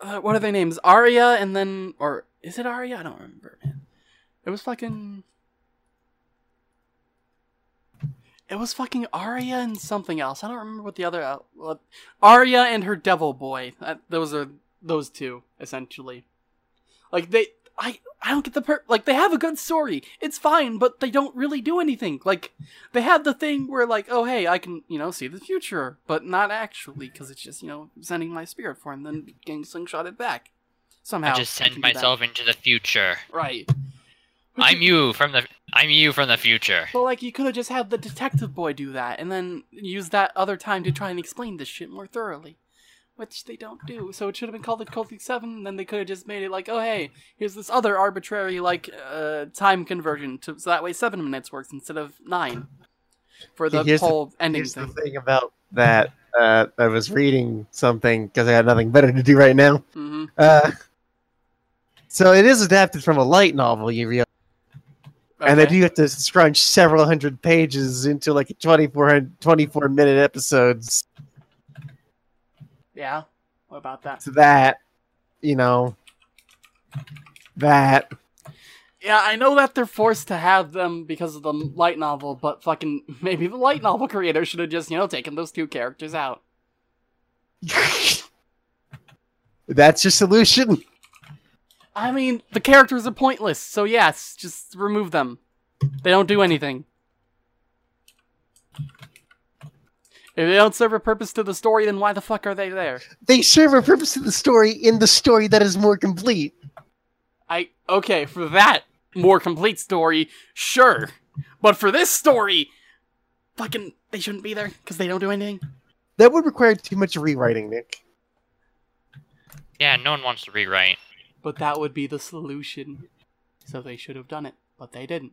uh, what are their names? Arya and then or is it Arya? I don't remember, man. It was fucking It was fucking Arya and something else. I don't remember what the other uh, what, Arya and her devil boy. That, those are those two essentially. Like they I I don't get the per like they have a good story. It's fine, but they don't really do anything. Like they have the thing where like, oh hey, I can, you know, see the future, but not actually cuz it's just, you know, sending my spirit form and then getting slingshotted back. Somehow. I just send myself into the future. Right. But I'm you from the. I'm you from the future. But like you could have just had the detective boy do that and then use that other time to try and explain this shit more thoroughly. Which they don't do. So it should have been called Occultic Seven, and then they could have just made it like, oh hey, here's this other arbitrary like uh, time conversion to so that way seven minutes works instead of nine. For the Here's the- whole ending Here's the thing. thing about that. Uh, I was reading something because I got nothing better to do right now. hmm Uh, so it is adapted from a light novel, you realize, and they do have to scrunch several hundred pages into like a 24, 24 minute episodes. Yeah. What about that? So that, you know, that Yeah, I know that they're forced to have them because of the light novel, but fucking (laughs) maybe the light novel creator should have just, you know, taken those two characters out. (laughs) that's your solution. I mean, the characters are pointless, so yes, just remove them. They don't do anything. If they don't serve a purpose to the story, then why the fuck are they there? They serve a purpose to the story in the story that is more complete. I okay, for that more complete story, sure. But for this story, fucking they shouldn't be there because they don't do anything. That would require too much rewriting, Nick. Yeah, no one wants to rewrite. But that would be the solution. So they should have done it, but they didn't.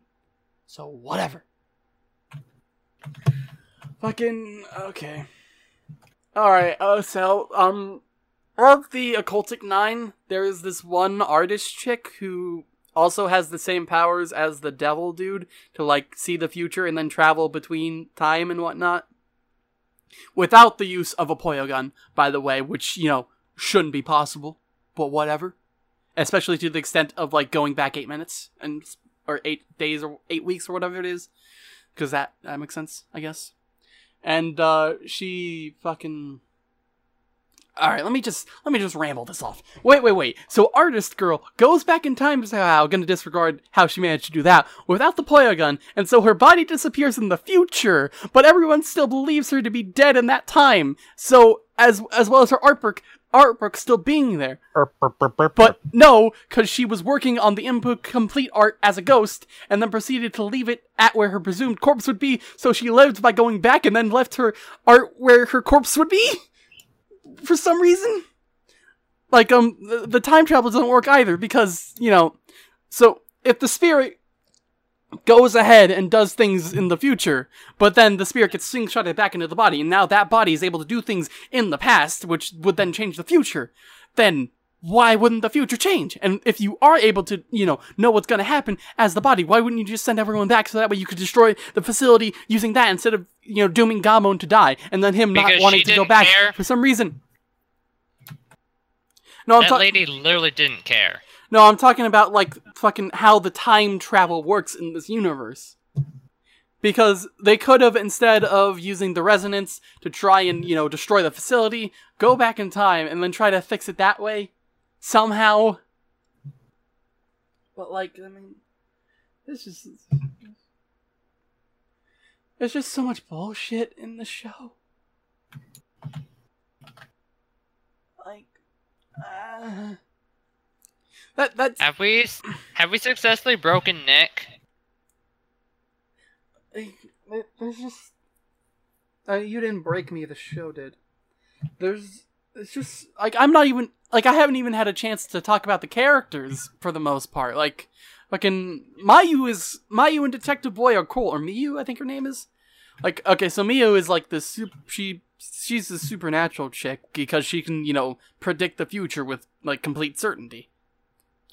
So whatever. Fucking okay. Alright, uh so um of the occultic nine, there is this one artist chick who also has the same powers as the devil dude to like see the future and then travel between time and whatnot. Without the use of a Poyo gun, by the way, which, you know, shouldn't be possible. But whatever especially to the extent of like going back eight minutes and or eight days or eight weeks or whatever it is. because that that makes sense, I guess. And uh, she fucking. All right, let me just let me just ramble this off. Wait, wait, wait. So artist girl goes back in time somehow, to disregard how she managed to do that without the Poyo gun, and so her body disappears in the future. But everyone still believes her to be dead in that time. So as as well as her artwork, artwork still being there. But no, because she was working on the incomplete art as a ghost, and then proceeded to leave it at where her presumed corpse would be. So she lived by going back and then left her art where her corpse would be. (laughs) For some reason, like um, the, the time travel doesn't work either because you know. So if the spirit goes ahead and does things in the future, but then the spirit gets slingshotted back into the body, and now that body is able to do things in the past, which would then change the future, then why wouldn't the future change? And if you are able to, you know, know what's gonna happen as the body, why wouldn't you just send everyone back so that way you could destroy the facility using that instead of, you know, dooming Gamon to die and then him not wanting to go back care. for some reason? No, I'm That talking. lady literally didn't care. No, I'm talking about like fucking how the time travel works in this universe. Because they could have instead of using the resonance to try and, you know, destroy the facility, go back in time and then try to fix it that way somehow. But like, I mean, this is there's just so much bullshit in the show. Like, uh, that that's Have we have we successfully broken Nick? There's just uh, you didn't break me the show did. There's it's just like i'm not even like i haven't even had a chance to talk about the characters for the most part. Like fucking mayu is mayu and detective boy are cool. Or miyu i think her name is. Like okay so miyu is like the sup- she she's a supernatural chick because she can you know predict the future with like complete certainty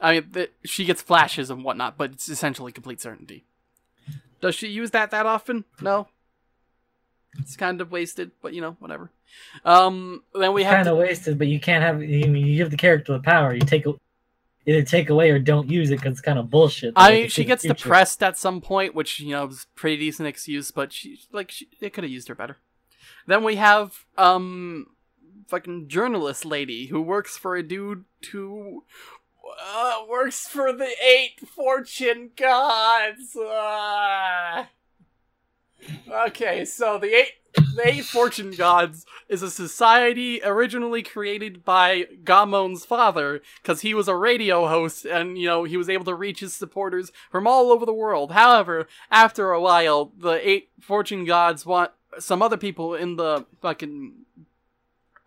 i mean th- she gets flashes and whatnot but it's essentially complete certainty does she use that that often? No. It's kind of wasted, but you know, whatever. Um, then we have Kind of wasted, but you can't have. You, mean, you give the character the power. You take a- either take away or don't use it because it's kind of bullshit. I mean, she gets depressed at some point, which you know is pretty decent excuse, but she like she, they could have used her better. Then we have um, fucking journalist lady who works for a dude who uh, works for the eight fortune gods. Uh. Okay, so the eight the eight fortune gods is a society originally created by Gamon's father because he was a radio host and you know he was able to reach his supporters from all over the world. However, after a while, the eight fortune gods want some other people in the fucking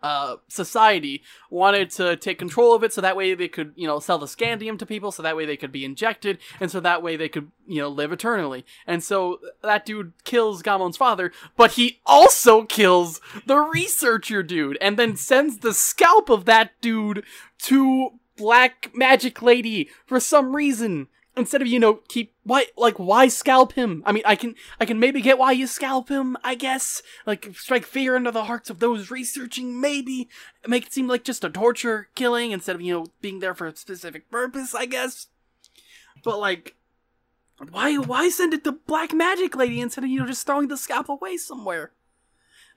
uh, society wanted to take control of it so that way they could, you know, sell the scandium to people so that way they could be injected and so that way they could, you know, live eternally. And so that dude kills Gamon's father, but he also kills the researcher dude and then sends the scalp of that dude to Black Magic Lady for some reason. Instead of, you know, keep why like why scalp him? I mean I can I can maybe get why you scalp him, I guess. Like strike fear into the hearts of those researching, maybe. Make it seem like just a torture killing instead of, you know, being there for a specific purpose, I guess. But like why why send it to Black Magic Lady instead of, you know, just throwing the scalp away somewhere?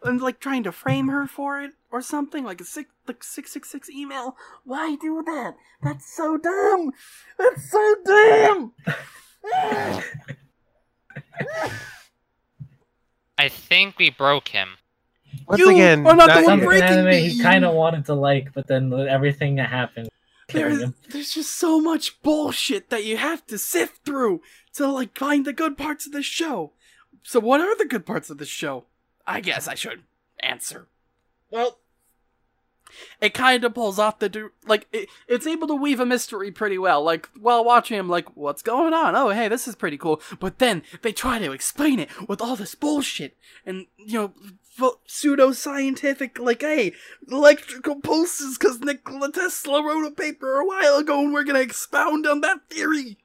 And like trying to frame her for it or something, like a six like six six six email. Why do that? That's so dumb. That's so dumb. I think we broke him. Once You again, are not the that- one Something breaking anime me. he kind of wanted to like, but then everything that happened. There's, him. there's just so much bullshit that you have to sift through to like find the good parts of the show. So what are the good parts of the show? I guess I should answer. Well, it kind of pulls off the du- like it, it's able to weave a mystery pretty well. Like while watching, I'm like, what's going on? Oh, hey, this is pretty cool. But then they try to explain it with all this bullshit and you know pseudo scientific like hey electrical pulses because Nikola Tesla wrote a paper a while ago and we're gonna expound on that theory.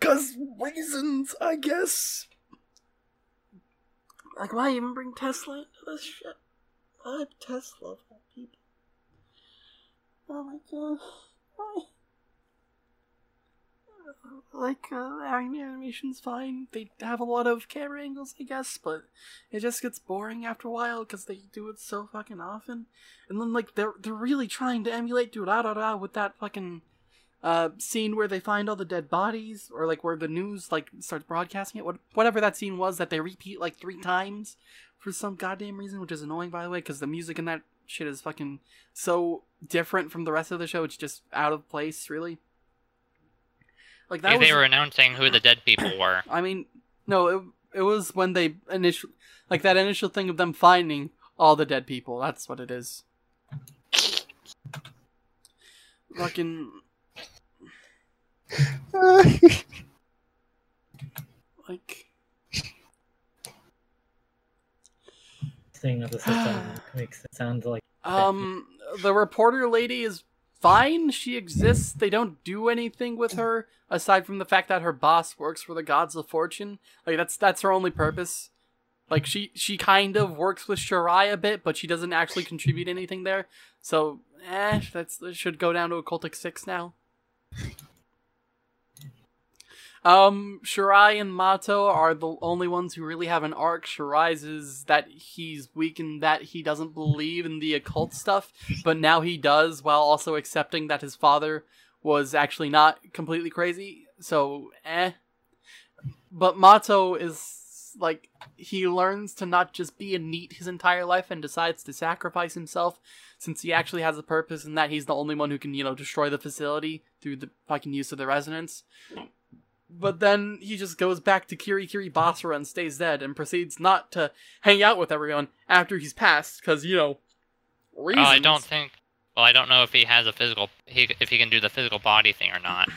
Cause reasons, I guess. Like, why even bring Tesla into this shit? Why Tesla of all people? Oh my god. Why? like uh, anim- animation's fine. They have a lot of camera angles, I guess, but it just gets boring after a while because they do it so fucking often. And then like they're they're really trying to emulate Durarara with that fucking uh scene where they find all the dead bodies, or like where the news like starts broadcasting it. What whatever that scene was that they repeat like three times for some goddamn reason, which is annoying by the way, because the music in that shit is fucking so different from the rest of the show. It's just out of place, really. Like that If was they were announcing who the dead people (coughs) were. I mean, no, it, it was when they initial like that initial thing of them finding all the dead people. That's what it is. Fucking like Thing of the (sighs) system makes it sound like um the reporter lady is fine. She exists. They don't do anything with her aside from the fact that her boss works for the gods of fortune. Like that's that's her only purpose. Like she she kind of works with Shirai a bit, but she doesn't actually contribute anything there. So eh, that's that should go down to Occultic six now. Um, Shirai and Mato are the only ones who really have an arc. Shirai's is that he's weak and that he doesn't believe in the occult stuff, but now he does while also accepting that his father was actually not completely crazy. So, eh. But Mato is like he learns to not just be a neat his entire life and decides to sacrifice himself since he actually has a purpose and that he's the only one who can, you know, destroy the facility through the fucking use of the resonance. But then he just goes back to Kiri Kiri Basara and stays dead and proceeds not to hang out with everyone after he's passed because, you know, reasons. I don't think. Well, I don't know if he has a physical. He, if he can do the physical body thing or not.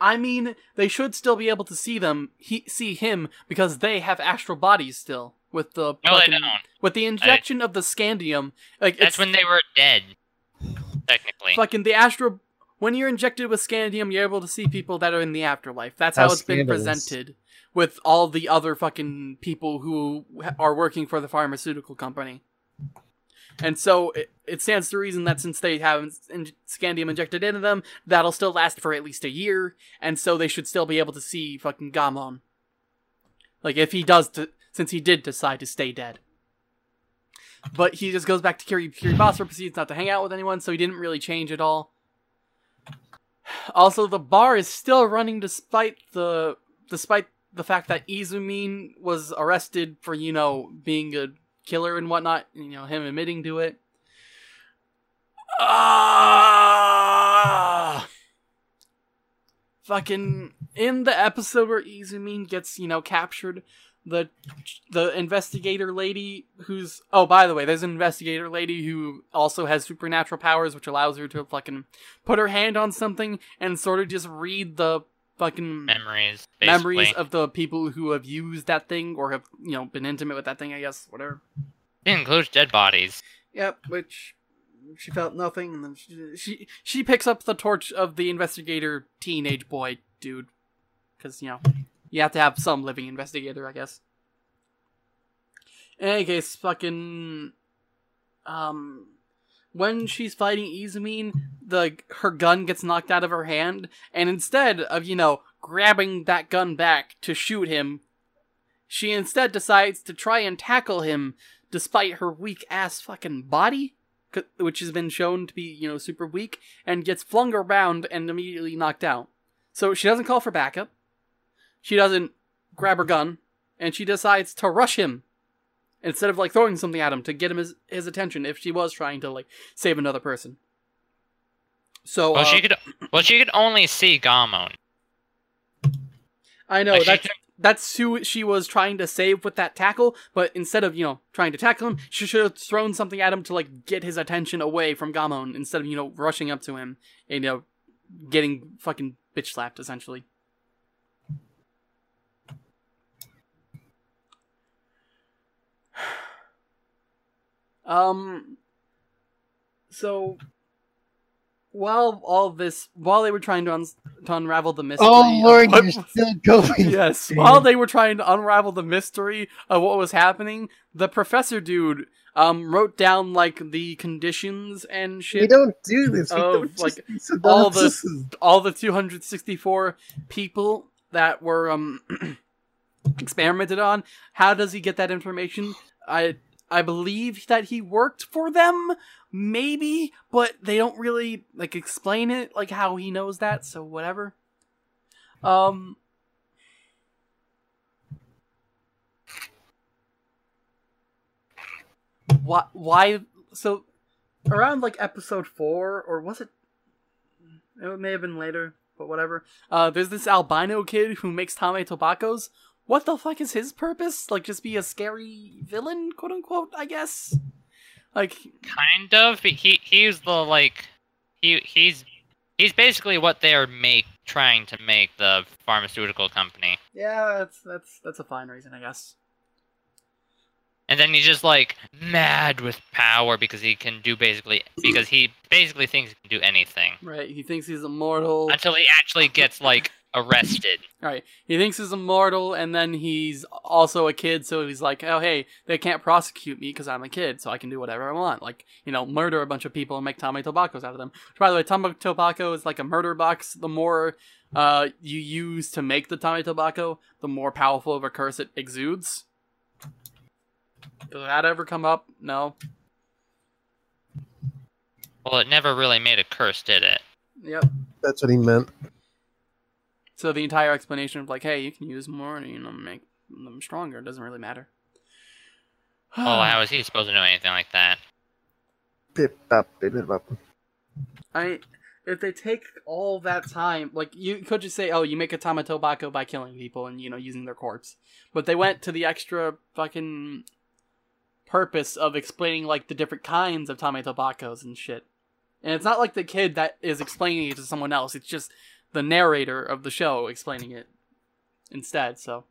I mean, they should still be able to see them, he, see him, because they have astral bodies still. With the No, they don't. with the injection of the scandium, like That's it's when they were dead. Technically. fucking the astral. When you're injected with scandium, you're able to see people that are in the afterlife. That's how How it's been presented with all the other fucking people who are working for the pharmaceutical company. And so it, it stands to reason that since they have in- scandium injected into them, that'll still last for at least a year, and so they should still be able to see fucking Gamon. Like if he does, to, since he did decide to stay dead. But he just goes back to Kiri Kiribasa, proceeds not to hang out with anyone, so he didn't really change at all. Also, the bar is still running despite the despite the fact that Izumin was arrested for you know being a killer and whatnot. You know him admitting to it. Ah! Fucking in the episode where Izumin gets you know captured, the the investigator lady who's oh by the way there's an investigator lady who also has supernatural powers which allows her to fucking put her hand on something and sort of just read the fucking memories. Basically. memories of the people who have used that thing or have you know been intimate with that thing i guess whatever It includes dead bodies. yep which she felt nothing and then she she, she picks up the torch of the investigator teenage boy dude because you know you have to have some living investigator i guess in any case fucking um when she's fighting Izumin, the her gun gets knocked out of her hand, and instead of you know grabbing that gun back to shoot him, she instead decides to try and tackle him, despite her weak ass fucking body, which has been shown to be you know super weak, and gets flung around and immediately knocked out. So she doesn't call for backup. She doesn't grab her gun, and she decides to rush him instead of like throwing something at him to get him his, his attention if she was trying to like save another person. So Well, uh, she could. Well, she could only see Gamon. I know like, that's could- that's who she was trying to save with that tackle, but instead of you know trying to tackle him, she should have thrown something at him to like get his attention away from Gamon instead of you know rushing up to him and you know getting fucking bitch slapped essentially. Um. So, while all this, while they were trying to, un- to unravel the mystery, Oh lord, what- you're still going. (laughs) yes, while they were trying to unravel the mystery of what was happening, the professor dude um, wrote down like the conditions and shit. We don't do this. We don't like, all the- all the 264 people that were um (clears throat) experimented on how does he get that information i i believe that he worked for them maybe but they don't really like explain it like how he knows that so whatever um why why so around like episode 4 or was it it may have been later, but whatever. Uh, there's this albino kid who makes Tame Tobaccos. What the fuck is his purpose? Like, just be a scary villain, quote unquote, I guess? Like, Kind of. He he's the like he he's he's basically what they're make trying to make the pharmaceutical company. yeah, that's that's that's a fine reason, I guess. And then he's just like mad with power because he can do basically because he basically thinks he can do anything Right? He thinks he's immortal. until he actually gets like arrested. Right. He thinks he's immortal, and then he's also a kid, so he's like, oh, hey, they can't prosecute me because I'm a kid, so I can do whatever I want. Like, you know, murder a bunch of people and make Tame Tobaccos out of them. Which, by the way, Tame Tobacco is like a murder box. The more uh, you use to make the Tame Tobacco, the more powerful of a curse it exudes. Does that ever come up? No. Well, it never really made a curse, did it? Yep. That's what he meant. So the entire explanation of like, hey, you can use more and you know make them stronger doesn't really matter. (sighs) Oh, how is he supposed to know anything like that? Pip, bop, bip, bip, bop. I if they take all that time, like you could just say, "Oh, you make a Tama Tobacco by killing people and you know using their corpse," but they went to the extra fucking purpose of explaining like the different kinds of Tame Tobaccos and shit. And it's not like the kid that is explaining it to someone else; it's just the narrator of the show explaining it instead. So,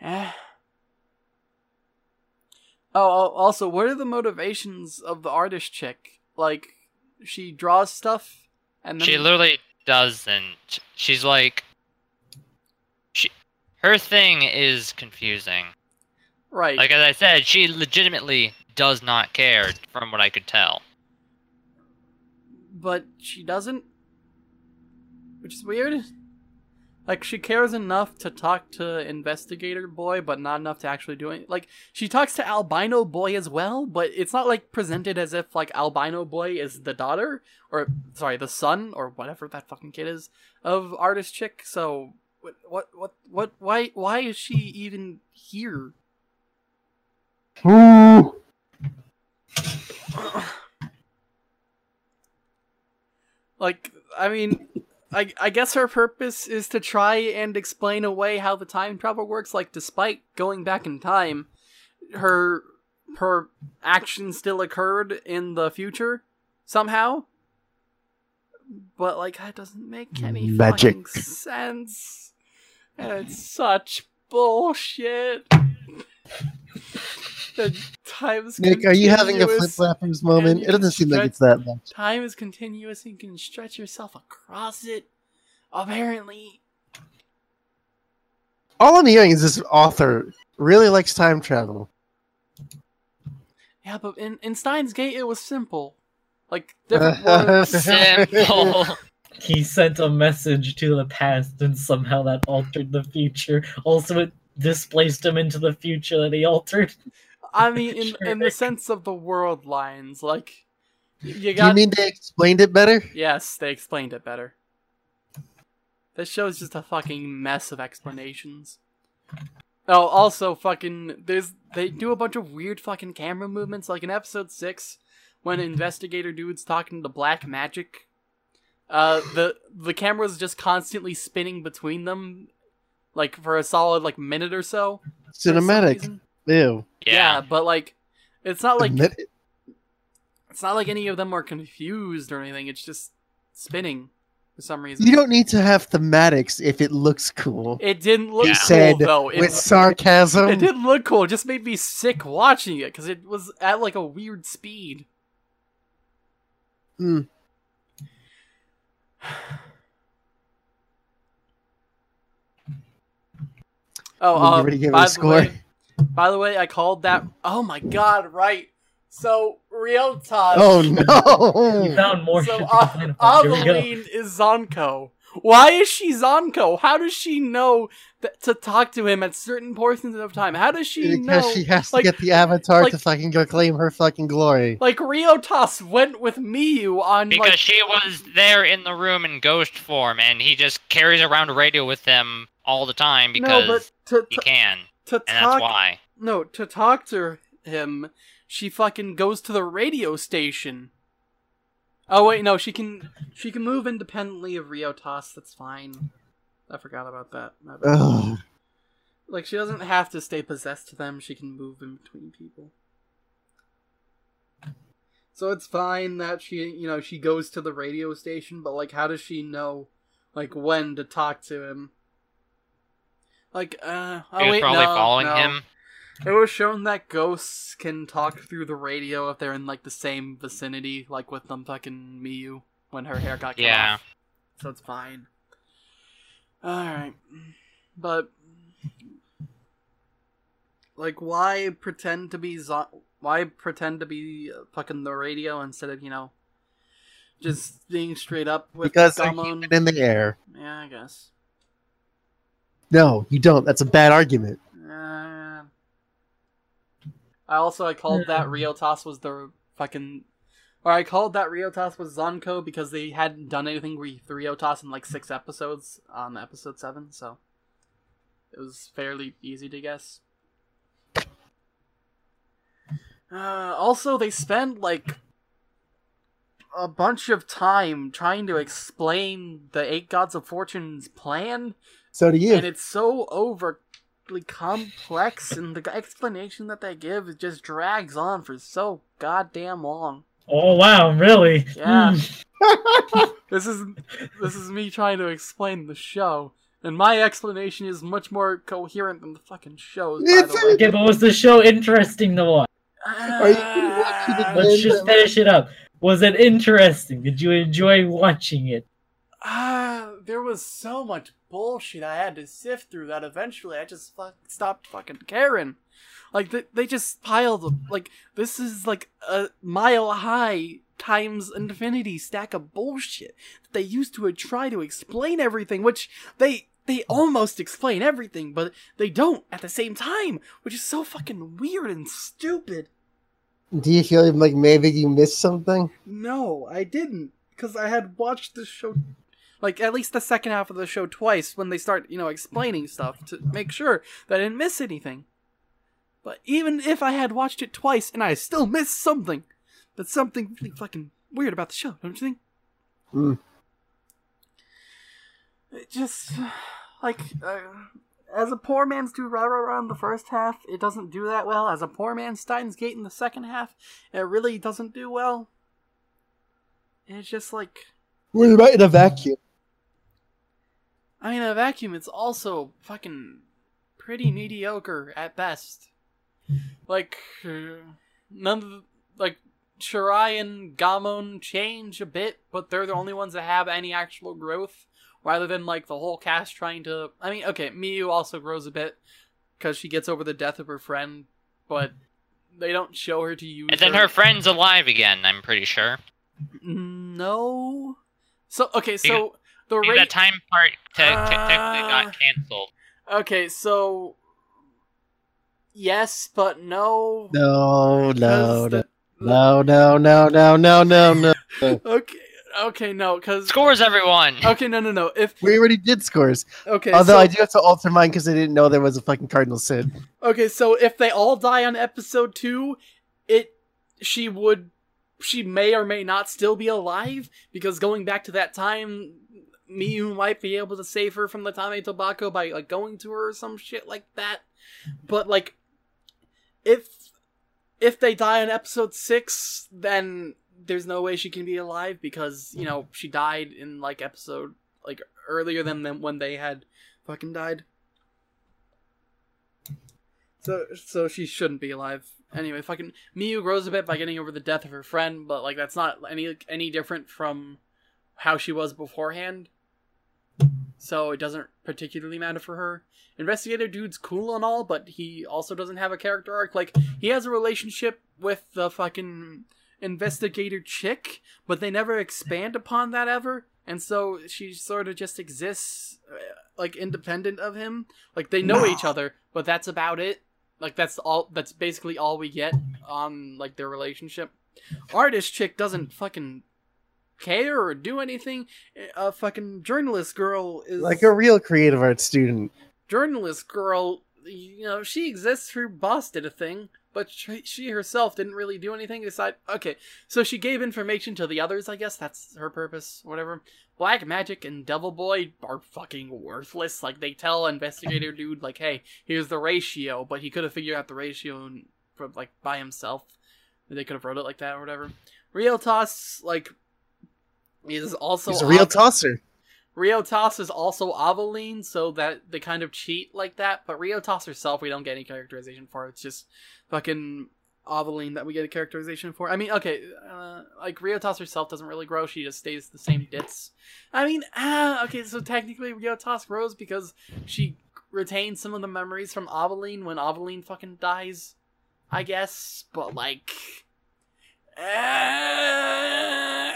eh. Oh, also, what are the motivations of the artist chick? Like, she draws stuff, and then She literally doesn't. She's like, she, her thing is confusing. right, Like as I said, she legitimately does not care, from what I could tell. but she doesn't, which is weird. Like, she cares enough to talk to Investigator Boy, but not enough to actually do it. Like, she talks to Albino Boy as well, but it's not like presented as if like Albino Boy is the daughter, or sorry, the son, or whatever that fucking kid is of Artist Chick. So, what, what, what, what? Why, why is she even here? Ooh. like i mean I, I guess her purpose is to try and explain away how the time travel works like despite going back in time her her action still occurred in the future somehow. But like that doesn't make any Magic. fucking sense. And it's such bullshit. (laughs) The time's Nick, are you having a flip continuous. flappers moment? It doesn't seem like it's that much. Time is continuous and you can stretch yourself across it. Apparently. All I'm hearing is this author really likes time travel. Yeah, but in, in Steins Gate it was simple. Like different (laughs) words. Simple. (laughs) He sent a message to the past, and somehow that altered the future. Also, it displaced him into the future that he altered. I mean (laughs) in, in the sense of the world lines, like you Do you mean they explained it better? Yes, they explained it better. This show is just a fucking mess of explanations. Oh, also fucking there's they do a bunch of weird fucking camera movements like in episode 6 when investigator dude's talking to black magic. Uh the the camera's just constantly spinning between them like for a solid like minute or so. for some Cinematic. Reason. Ew. yeah. but like it's not like Admit it. it's not like any of them are confused or anything. It's just spinning for some reason. You don't need to have thematics if it looks cool. It didn't look You cool said though. It, With sarcasm. it didn't look cool. It just made me sick watching it because it was at like a weird speed. Hmm. (sighs) Oh, When you ready to give by a the score? way, By the way, I called that. Oh my god! Right. So real talk. Oh You no! found more so shit to uh, complain about. Here we go. Aveline is Zonko. Why is she Zonko? How does she know that to talk to him at certain portions of time? How does she because know? she has like- to get the avatar like- to fucking go claim her fucking glory. Like Ryotas went with Miyu on Because like she was there in the room in ghost form, and he just carries around a radio with him all the time because no, but to he can, to and that's talk why. no to talk to him, she fucking goes to the radio station. Oh wait, no, she can she can move independently of Ryotas. That's fine. I forgot about that. Ugh. Like she doesn't have to stay possessed to them. She can move in between people. So it's fine that she, you know, she goes to the radio station, but like how does she know like when to talk to him? Like uh oh He was wait, probably no, following no. him. It was shown that ghosts can talk through the radio if they're in like the same vicinity, like with them fucking Miyu when her hair got cut Yeah. off. So it's fine. Alright. But like why pretend to be zo- why pretend to be uh, fucking the radio instead of, you know, just being straight up with Because they're Gamon? human in the air. Yeah, I guess. No, you don't. That's a bad argument. Uh, I also I called that Ryotas was the fucking, or I called that Ryotas was Zonko because they hadn't done anything with Ryotas in like six episodes on episode seven, so it was fairly easy to guess. Uh, also, they spend like a bunch of time trying to explain the Eight Gods of Fortune's plan So do you. and it's so overly complex, and the explanation that they give it just drags on for so goddamn long. Oh wow, really? Yeah. Hmm. (laughs) This is this is me trying to explain the show, and my explanation is much more coherent than the fucking show's. By It's the. Okay, but was the show interesting to watch? Are you gonna Uh. Let's just finish it up. Was it interesting? Did you enjoy watching it? Ah, there was so much bullshit I had to sift through that eventually I just fuck, stopped fucking caring. Like they, they just piled up. Like this is like a mile high times infinity stack of bullshit that they used to try to explain everything, which they they almost explain everything, but they don't at the same time, which is so fucking weird and stupid. Do you feel like maybe you missed something? No, I didn't, because I had watched the show, like at least the second half of the show twice when they start, you know, explaining stuff to make sure that I didn't miss anything. But even if I had watched it twice and I still missed something, that's something really fucking weird about the show, don't you think? Hmm. It just like uh, as a poor man's Durarara in the first half, it doesn't do that well. As a poor man's Steins Gate in the second half, it really doesn't do well. It's just like We're right in a vacuum. I mean, a vacuum. It's also fucking pretty mediocre at best. Like uh, none of the, like Shirai and Gamon change a bit, but they're the only ones that have any actual growth, rather than like the whole cast trying to. I mean, okay, Miyu also grows a bit because she gets over the death of her friend, but they don't show her to use. And then her friend's alive again, I'm pretty sure. No. So okay, so the Maybe rate. that time part te- te- technically got ah. cancelled. Okay, so yes, but no. No, no, no, the- no, no, no, no, no, no, no. (laughs) Okay, okay, no, because Scores, everyone! okay, no, no, no. If We already did scores. okay, Although so, I do have to alter mine because I didn't know there was a fucking Cardinal Sin. okay, so if they all die on episode two, it she would she may or may not still be alive because going back to that time. Miyu might be able to save her from the Tame Tobacco by like going to her or some shit like that. But like if if they die in episode six, then there's no way she can be alive because you know she died in like episode like earlier than them when they had fucking died. So so she shouldn't be alive. Anyway, fucking Miyu grows a bit by getting over the death of her friend, but like that's not any any different from how she was beforehand. So it doesn't particularly matter for her. Investigator dude's cool and all, but he also doesn't have a character arc. Like he has a relationship with the fucking investigator chick, but they never expand upon that ever. And so she sort of just exists uh, like independent of him. Like they know each other, but that's about it. Like that's all that's basically all we get on like their relationship. Artist chick doesn't fucking care or do anything. A fucking journalist girl is Like a real creative arts student. journalist girl, you know, she exists for Boss did a thing, but she, she herself didn't really do anything aside. Okay, so she gave information to the others, I guess that's her purpose, whatever. Black Magic and Devil Boy are fucking worthless. Like, they tell Investigator Dude, like, hey, here's the ratio, but he could have figured out the ratio like, by himself. They could have wrote it like that or whatever. Real Toss, like, is also. He's a real op- tosser. Ryotas is also Aveline, so that they kind of cheat like that. But Ryotas herself, we don't get any characterization for. It's just fucking Aveline that we get a characterization for. I mean, okay, uh, like Ryotas herself doesn't really grow; she just stays the same dits. I mean, ah, okay, so technically Ryotas grows because she retains some of the memories from Aveline when Aveline fucking dies, I guess. But like, uh,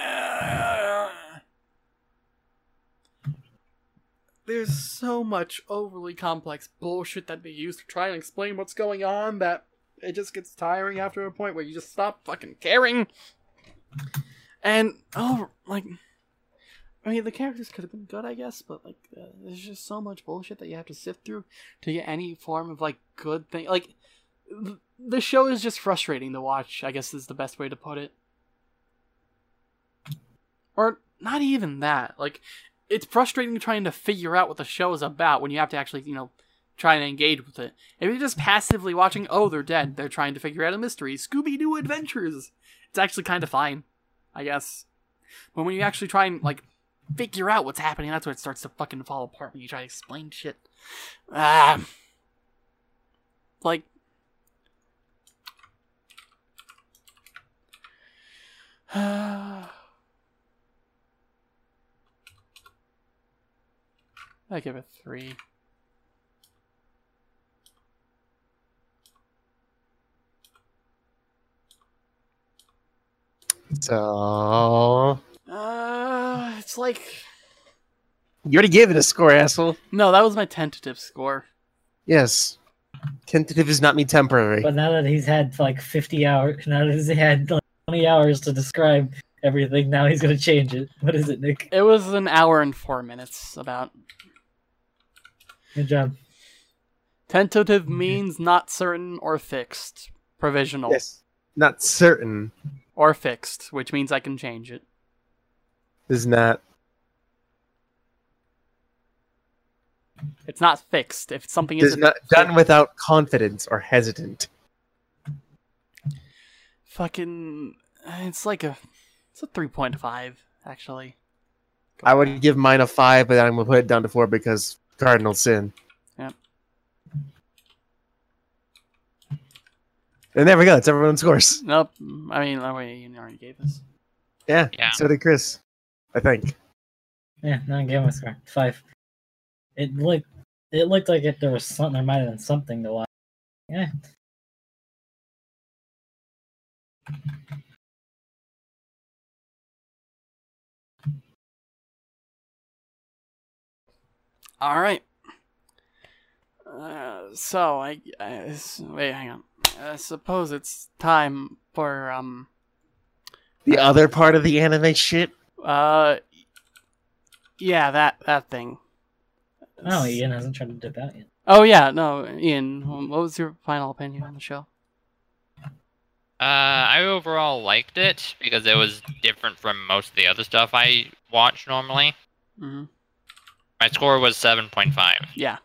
there's so much overly complex bullshit that they use to try and explain what's going on that it just gets tiring after a point where you just stop fucking caring. And oh, like, I mean, the characters could have been good, I guess, but like, uh, there's just so much bullshit that you have to sift through to get any form of like good thing. Like, th- the show is just frustrating to watch. I guess is the best way to put it. Or not even that. Like, it's frustrating trying to figure out what the show is about when you have to actually, you know, try and engage with it. If you're just passively watching, oh, they're dead, they're trying to figure out a mystery, Scooby Doo adventures, it's actually kind of fine, I guess. But when you actually try and, like, figure out what's happening, that's when it starts to fucking fall apart when you try to explain shit. Ah. Like, (sighs) (sighs) (sighs) I give it three. So Uh, it's like you already gave it a score, asshole. no, that was my tentative score. Yes. Tentative does not mean temporary. But now that he's had like 50 hours, now that he's had like 20 hours to describe everything, now he's gonna change it. What is it, Nick? It was an hour and four minutes. About Good job. tentative means not certain or fixed, provisional Yes. Not certain. or fixed, which means I can change it. Is not. It's not fixed. If something Is isn't not done without confidence or hesitant. fucking, it's like a, it's a three point five actually. I would give mine a five, but I'm gonna put it down to four because cardinal sin. Yep. And there we go. It's everyone's scores. Nope. I mean, oh, wait, you already gave us. Yeah. Yeah. So did Chris. I think. Yeah, no, I gave him a score. Five. It looked, it looked like if there was something, there might have been something to watch. Yeah. All right. Uh, so I wait, hang on. I suppose it's time for um The other part of the anime shit. uh yeah that that thing. Oh, Ian hasn't tried to dip out yet. Oh yeah, no, Ian. What was your final opinion on the show? Uh, I overall liked it because it was different from most of the other stuff I watch normally. hmm My score was 7.5. Yeah.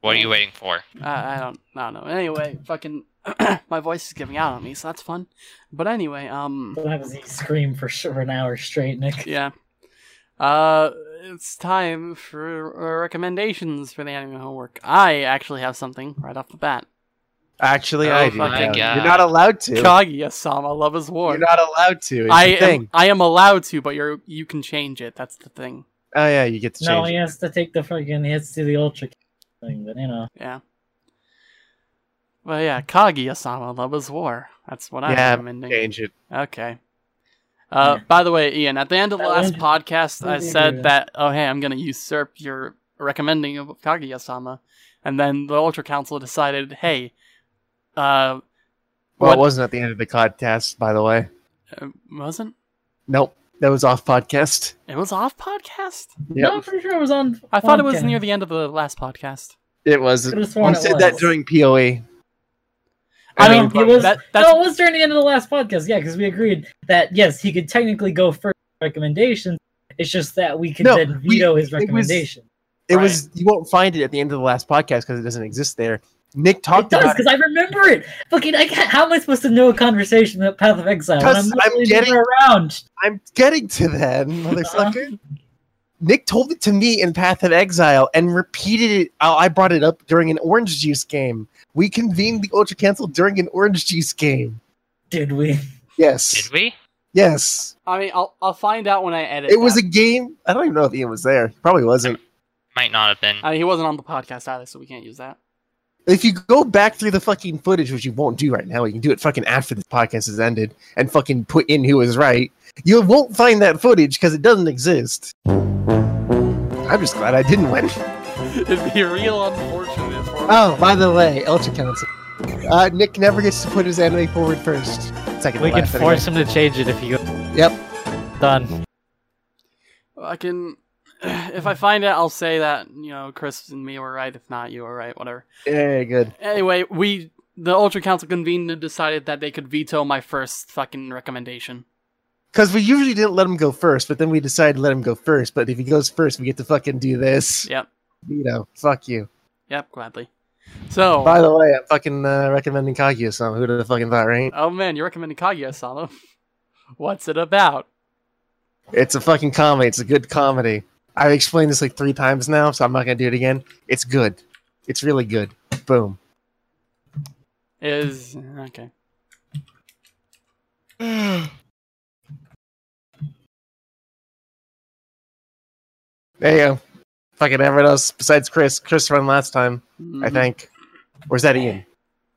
What are you waiting for? I, I don't I don't know. Anyway, fucking (clears throat) my voice is giving out on me, so that's fun. But anyway, um What happens if you scream for sure an hour straight, Nick? yeah. Uh it's time for uh, recommendations for the anime homework. I actually have something right off the bat. Actually, Oh I do. my now. God. You're not allowed to. Kaguya-sama, love is war. You're not allowed to. It's I a am, thing. I am allowed to, but you're you can change it. That's the thing. Oh yeah, you get to No, he it. has to take the fucking he has to do the ultra thing, but you know. Yeah. Well, yeah, Kaguya-sama, love is war. That's what I'm Yeah, recommending. change it. Okay. Uh, Yeah. By the way, Ian, at the end of the I last podcast, I said that, oh, hey, I'm going to usurp your recommending of Kaguya-sama. And then the Ultra Council decided, hey, uh, Well, What- it wasn't at the end of the podcast, by the way. uh, wasn't? Nope, that was off podcast. It was off podcast? No, I'm pretty sure it was on. I thought it was podcast. near the end of the last podcast. It was. Could've I it said that during POE. I No, mean, he was. that- no, it was during the end of the last podcast. Yeah, because we agreed that yes, he could technically go first recommendations. It's just that we could No, then we- veto his it was- recommendation. It was. You won't find it at the end of the last podcast because it doesn't exist there. Nick talked It does about it because I remember it. Fucking, I can't, how am I supposed to know a conversation about Path of Exile? when 'Cause I'm, I'm getting- around. I'm getting to that, (laughs) motherfucker. Nick told it to me in Path of Exile and repeated it. uh, I brought it up during an Orange Juice game. We convened the Ultra Council during an Orange Juice game. Did we? Yes. Did we? Yes. I mean, I'll, I'll find out when I edit. It was a game. I don't even know if Ian was there. Probably wasn't. Might not have been. I mean, he wasn't on the podcast either, so we can't use that. If you go back through the fucking footage, which you won't do right now, you can do it fucking after this podcast has ended and fucking put in who was right. You won't find that footage because it doesn't exist. I'm just glad I didn't win. It'd be real unfortunate for me. Oh, by the way, Ultra Council. Uh, Nick never gets to put his anime forward first. Second We to can last, force him to change it if you go. Yep. Done. I can. If I find it, I'll say that you know Chris and me were right. If not, you were right. Whatever. Yeah, good. Anyway, we the Ultra Council convened and decided that they could veto my first fucking recommendation. Because we usually didn't let him go first, but then we decided to let him go first. But if he goes first, we get to fucking do this. Yep. You know, fuck you. Yep. Gladly. So. By the way, I'm fucking uh, recommending Kaguya-sama. Who'd have fucking thought, right? oh man, you're recommending Kaguya-sama. (laughs) What's it about? It's a fucking comedy. It's a good comedy. I've explained this like three times now, so I'm not gonna do it again. It's good. It's really good. Boom. Is okay. (sighs) There you go. Fucking everyone else besides Chris. Chris won last time, I Mhm, think. Or is that Ian?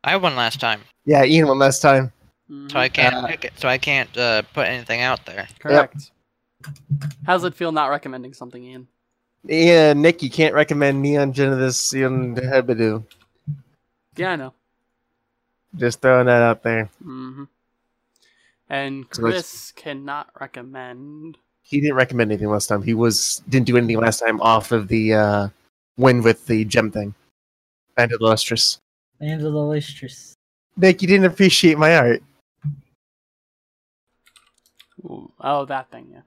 I won last time, Yeah, Ian won last time. mhm. so I can't Uh, pick it. So I can't uh, put anything out there. Correct. How's it feel not recommending something, Ian? Yeah, Nick, you can't recommend Neon Genesis Ian Hebadu. Yeah, I know. Just throwing that out there. hmm And So Chris cannot recommend. He didn't recommend anything last time. He was didn't do anything last time off of the uh, win with the gem thing. Land of the Lustrous. Nick, you didn't appreciate my art. Ooh, Oh, that thing, yeah.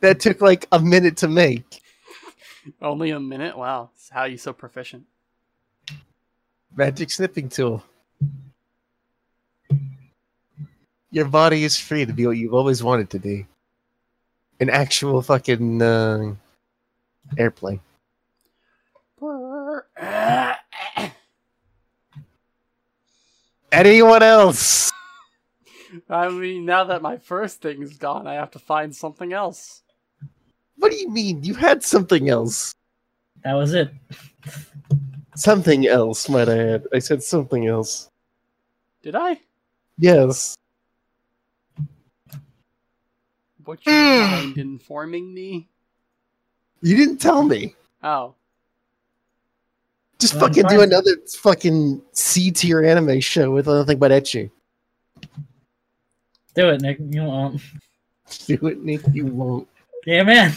That took like a minute to make. Only a minute? Wow. How are you so proficient? Magic snipping tool. Your body is free to be what you've always wanted to be. An actual fucking uh, airplane. Eh, eh, eh. Anyone else? I mean, now that my first thing's gone, I have to find something else. What do you mean? You had something else. That was it. Something else, might I add. I said something else. Did I? Yes. Would you hmm. mind informing me? You didn't tell me. Oh. Just Well, fucking do another fucking C tier anime show with nothing but ecchi. Do it, Nick. You won't. Do it, Nick. You won't. Yeah, man.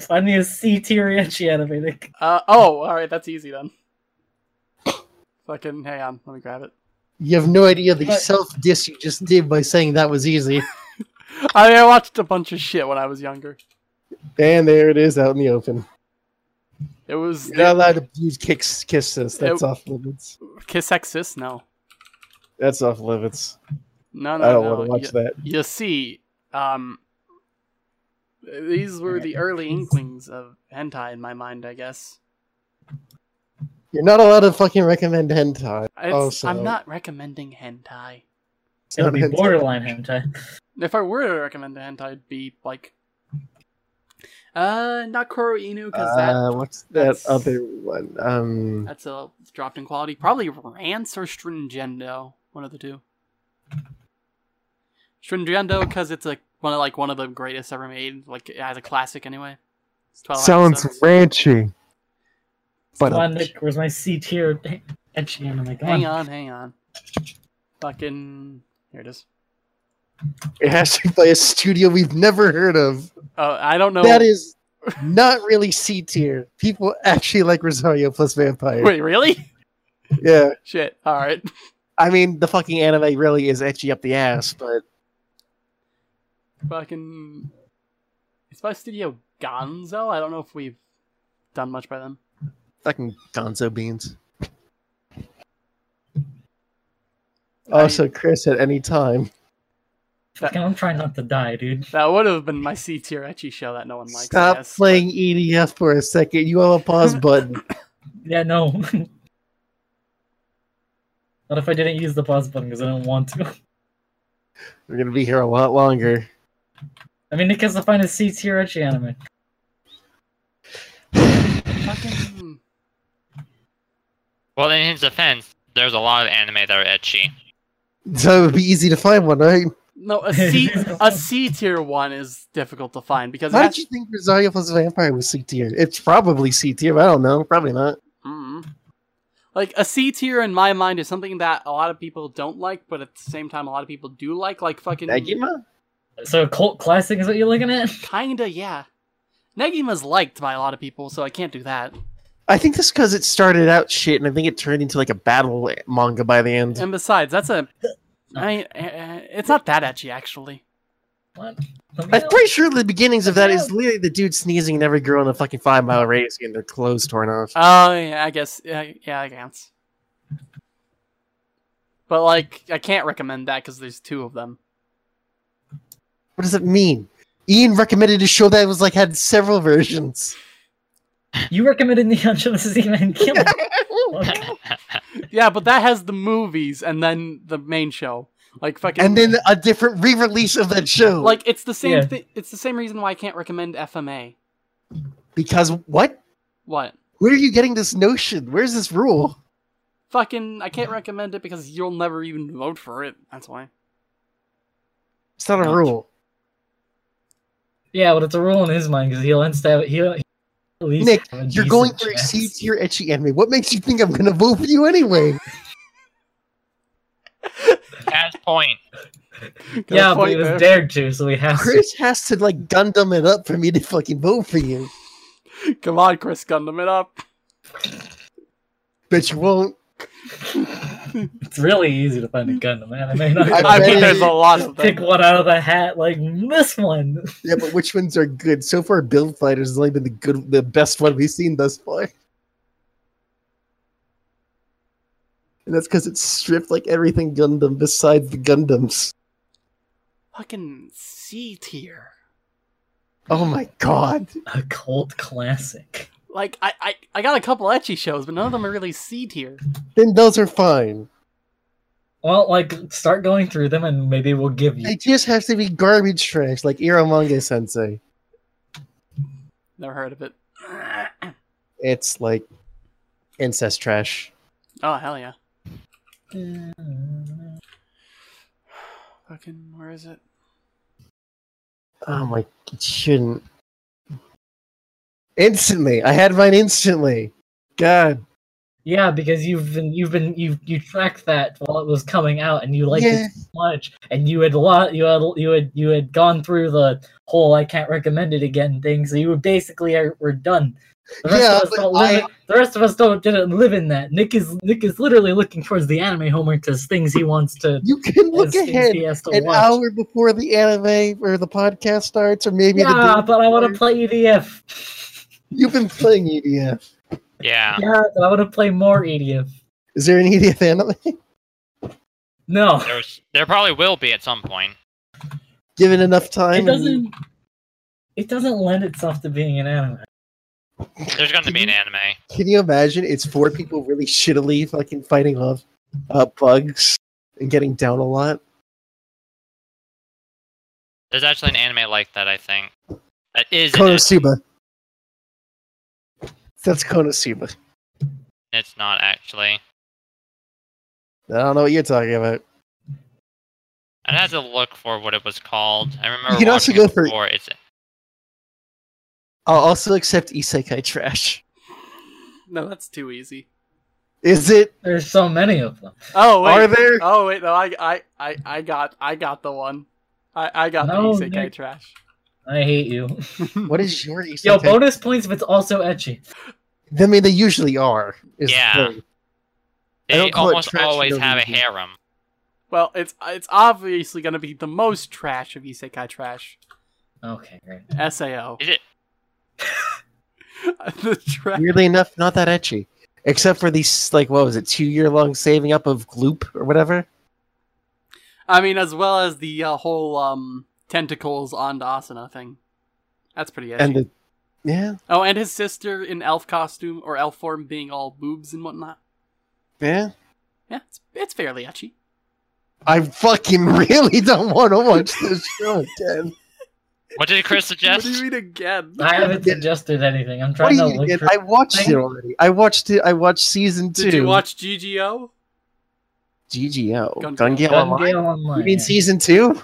Find me a C tier Yanchi anime, Nick. Uh, oh, alright, that's easy then. Fucking, hang on, let me grab it. You have no idea the But- self diss you just did by saying that was easy. (laughs) I mean, I watched a bunch of shit when I was younger. And there it is out in the open. It was You're not allowed to use kicks, kisses. That's It- off limits. KissXsis? No. That's off limits. No, no, I don't no. want to watch you, that. You see, um, these were the early inklings of hentai in my mind, I guess. You're not allowed to fucking recommend hentai. Also, I'm not recommending hentai. It's It'll be hentai. borderline hentai. If I were to recommend a hentai, it'd be like, uh, not Kuroinu because Uh, what's that that's- other one? Um, that's a it's dropped in quality. Probably Rance or Stringendo, one of the two. Stringendo because it's like one of like one of the greatest ever made. Like it has a classic anyway. It's sounds episodes. ranchy. But on, Nick, where's my C tier ecchi anime? Come Hang on. on, hang on. Fucking here it is. it has to be by a studio we've never heard of. Oh, I don't know. That is not really C tier. People actually like Rosario plus Vampire. Wait, really? Yeah, Shit. All right. I mean the fucking anime really is ecchi up the ass, but Fucking. It's by Studio Gonzo. I don't know if we've done much by them. fucking Gonzo beans. Oh, also, Chris, at any time, Fucking, I'm trying not to die, dude. That would have been my C tier ecchi show that no one likes. Stop guess. playing EDF for a second. You have a pause (laughs) button. Yeah, no. What if I didn't use the pause button because I don't want to? We're gonna be here a lot longer. I mean, Nick has to find a C tier ecchi anime. Fucking. Well, in his defense, there's a lot of anime that are ecchi. So it would be easy to find one, right? No, a C a C tier one is difficult to find because Why has, did you think Rosario plus Vampire was C tier? It's probably C tier. I don't know. Probably not. Mm. Like a C tier in my mind is something that a lot of people don't like, but at the same time a lot of people do like. Like fucking Negima? So, cult classic is what you're looking at? (laughs) kinda, yeah. Negima's liked by a lot of people, so I can't do that. I think that's because it started out shit, and I think it turned into like a battle manga by the end. And besides, that's a. (laughs) I, uh, it's not that ecchi actually. What? I'm pretty sure the beginnings of that is literally the dude sneezing and every girl in a fucking five mile radius getting their clothes torn off. Oh yeah, I guess. Yeah, yeah, I guess. But like, I can't recommend that because there's two of them. What does it mean? Ian recommended a show that was like had several versions. You recommended Neon Genesis and Kill. (laughs) Yeah, but that has the movies and then the main show. Like fucking. and then a different re-release of that show. like it's the same. Yeah. Thi- it's the same reason why I can't recommend FMA. because what? What? Where are you getting this notion? Where's this rule? Fucking, I can't recommend it because you'll never even vote for it. That's why. It's not a rule. Yeah, but it's a rule in his mind because he'll instead he'll, he'll at least Nick, have You're going for a chance. C tier ecchi anime. What makes you think I'm gonna vote for you anyway? (laughs) Has point. Got a Yeah, but he was there. dared to, so he has to. Chris has to like Gundam it up for me to fucking vote for you. Come on, Chris, Gundam it up. Bet you won't. It's really easy to find a Gundam anime. Not I I bet mean, there's a lot of pick one out of the hat like this one. Yeah, but which ones are good? So far, Build Fighters has only been the good, the best one we've seen thus far. And that's because it's stripped like everything Gundam besides the Gundams. Fucking C tier. Oh my god. A cult classic. Like I, I, I got a couple ecchi shows, but none of them are really C tier. Then those are fine. Well, like start going through them, and maybe we'll give you. They just have to be garbage trash like Eromanga Sensei. Never heard of it. It's like incest trash. Oh hell yeah. (sighs) Fucking where is it? Oh my, it shouldn't. Instantly, I had mine instantly. God, Yeah, because you've been you've been you you tracked that while it was coming out, and you liked Yeah. it so much, and you had a lot you had you had you had gone through the whole I can't recommend it again thing, so you were basically are, were done. The rest Yeah, of us don't live. I- in- the rest of us don't didn't live in that. Nick is Nick is literally looking towards the anime homework as things he wants to. you can look ahead to an watch. hour before the anime or the podcast starts, or maybe the Yeah, but I want to play EDF. You've been playing EDF. Yeah. Yeah, I want to play more EDF. Is there an EDF anime? No, There's there probably will be at some point. Given enough time, it doesn't. It doesn't lend itself to being an anime. There's going to be an anime. Can you imagine? It's four people really shittily fucking fighting off uh, bugs and getting down a lot. There's actually an anime like that, I think. That is an anime. Konosuba. That's Konosuba. It's not actually. I don't know what you're talking about. I'd have to look for what it was called. I remember You can also watching go it for- before. It's I'll also accept isekai trash. No, that's too easy. Is it? There's so many of them. Oh wait. Are there? Oh wait, no, I I I, I got I got the one. I, I got No, the isekai Nick. trash. I hate you. (laughs) What is your isekai? Yo, bonus points if it's also ecchi. I mean, they usually are. is the Yeah. thing. They don't almost always have a harem. Well, it's it's obviously gonna be the most trash of isekai trash. Okay, great. Sao. Is it? (laughs) the trash. Weirdly enough, not that ecchi. Except for these, like, what was it, two year long saving up of gloop or whatever? I mean, as well as the uh, whole um tentacles on the Asuna thing. That's pretty edgy. And the, yeah, oh, and his sister in elf costume or elf form being all boobs and whatnot. yeah. Yeah, it's, it's fairly ecchi. I fucking (laughs) really don't want to watch this show again. What did Chris suggest? What do you suggest? mean again? I haven't suggested anything. I'm trying to look get? for. I watched it already. I watched it. I watched season two. Did you watch GGO? GGO? Gun Gun, Gale Gale Online? Online. You mean yeah. season two?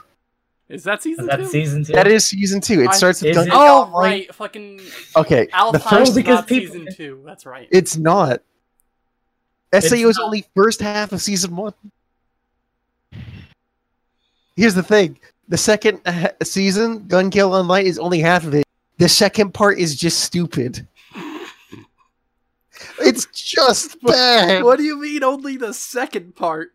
Is that season Is that two? season two? That is season two. It I- starts with is Gun it? Gale Oh right, fucking Okay, the first because people- season two. That's right. It's not. It's SAO is not. only first half of season one. Here's the thing: the second uh, season, Gun Gale Online, is only half of it. The second part is just stupid. (laughs) It's just bad. What do you mean only the second part?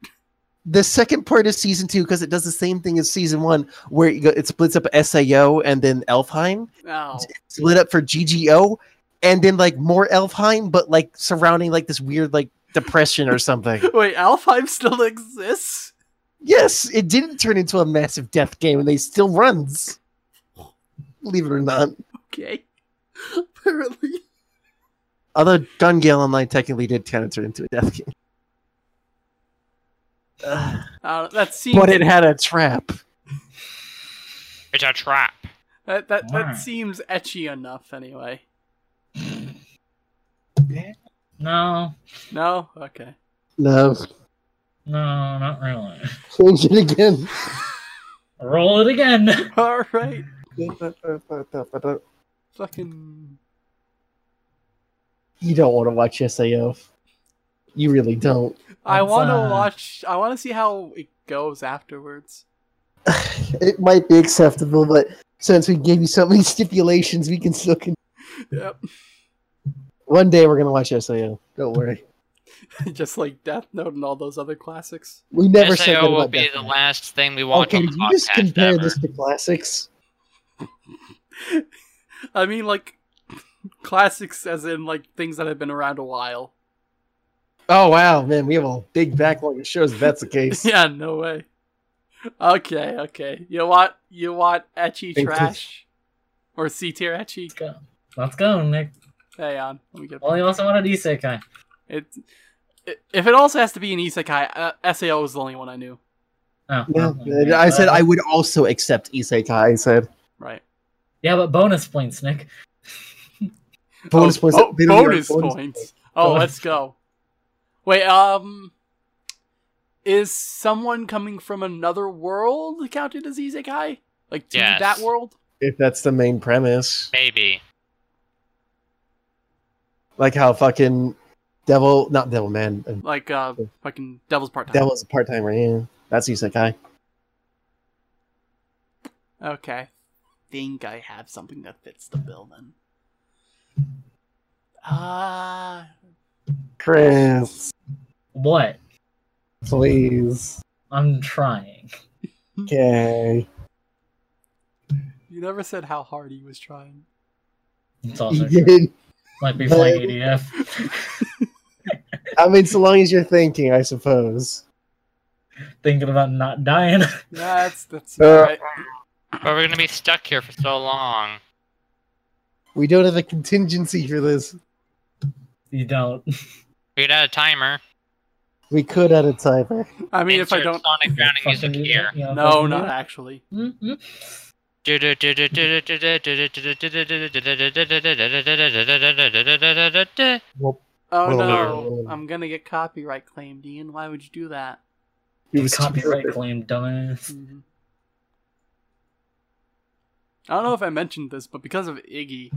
The second part is season two because it does the same thing as season one, where it, splits up SAO and then Elfheim, Oh, split up for GGO, and then like more Elfheim, but like surrounding like this weird like depression or something. (laughs) wait, Alfheim still exists? Yes, it didn't turn into a massive death game, and they still runs. Believe it or not. Okay, (laughs) apparently. Although Gun Gale Online technically did kind of turn into a death game. Ugh. (sighs) Uh, that seems but it had a trap. It's a trap. that that, Why? that seems ecchi enough anyway. No, No, okay. No. no, not really. Change it again. Roll it again. (laughs) All right, fucking. You don't want to watch SAO. You really don't. I want to uh, watch. I want to see how it goes afterwards. (laughs) It might be acceptable, but since we gave you so many (laughs) stipulations, we can still. Con- Yep, One day we're gonna watch SAO. Don't worry. (laughs) just like Death Note and all those other classics. We never said that SAO will be Death the Note. last thing we watch Okay, on the you just compare ever. this to classics? I mean, like classics, as in like things that have been around a while. Oh wow, man, we have a big backlog of shows. If that's the case. (laughs) Yeah, no way. Okay, okay. You want you want ecchi trash or C tier ecchi? Let's go. Let's go, Nick. Hang on, let me get. Well, you also wanted isekai. It, it if it also has to be an isekai, uh, Sao is the only one I knew. Oh, Yeah, well, I said uh, I would also accept isekai. I said Right. Yeah, but bonus points, Nick. bonus oh, points. oh, they bonus have points. Oh, Bonus. let's go. Wait, um, is someone coming from another world counted as isekai? Like to Yes. that world? If that's the main premise, Maybe. like how fucking devil, not devil man, uh, Like uh, fucking Devil's Part Time. devil's a part timer. Yeah, that's isekai. Okay. Think I have something that fits the bill then. Ah, Chris, What? please. I'm trying. Okay. you never said how hard he was trying. It's You also true. Might be playing EDF. I mean, so long as you're thinking, I suppose. Thinking about not dying. (laughs) That's that's Uh, alright. But we're gonna be stuck here for so long. We don't have a contingency for this. You don't. We could add a timer. We could add a timer. I mean, if I don't. Sonic grounding music Fucking- here. you know, No, fucking- not actually. Well, Oh no, no. I'm gonna get copyright claimed, Ian. Why would you do that? it was Copyright claim, dumbass. Mhm. I don't know if I mentioned this, but because of Iggy,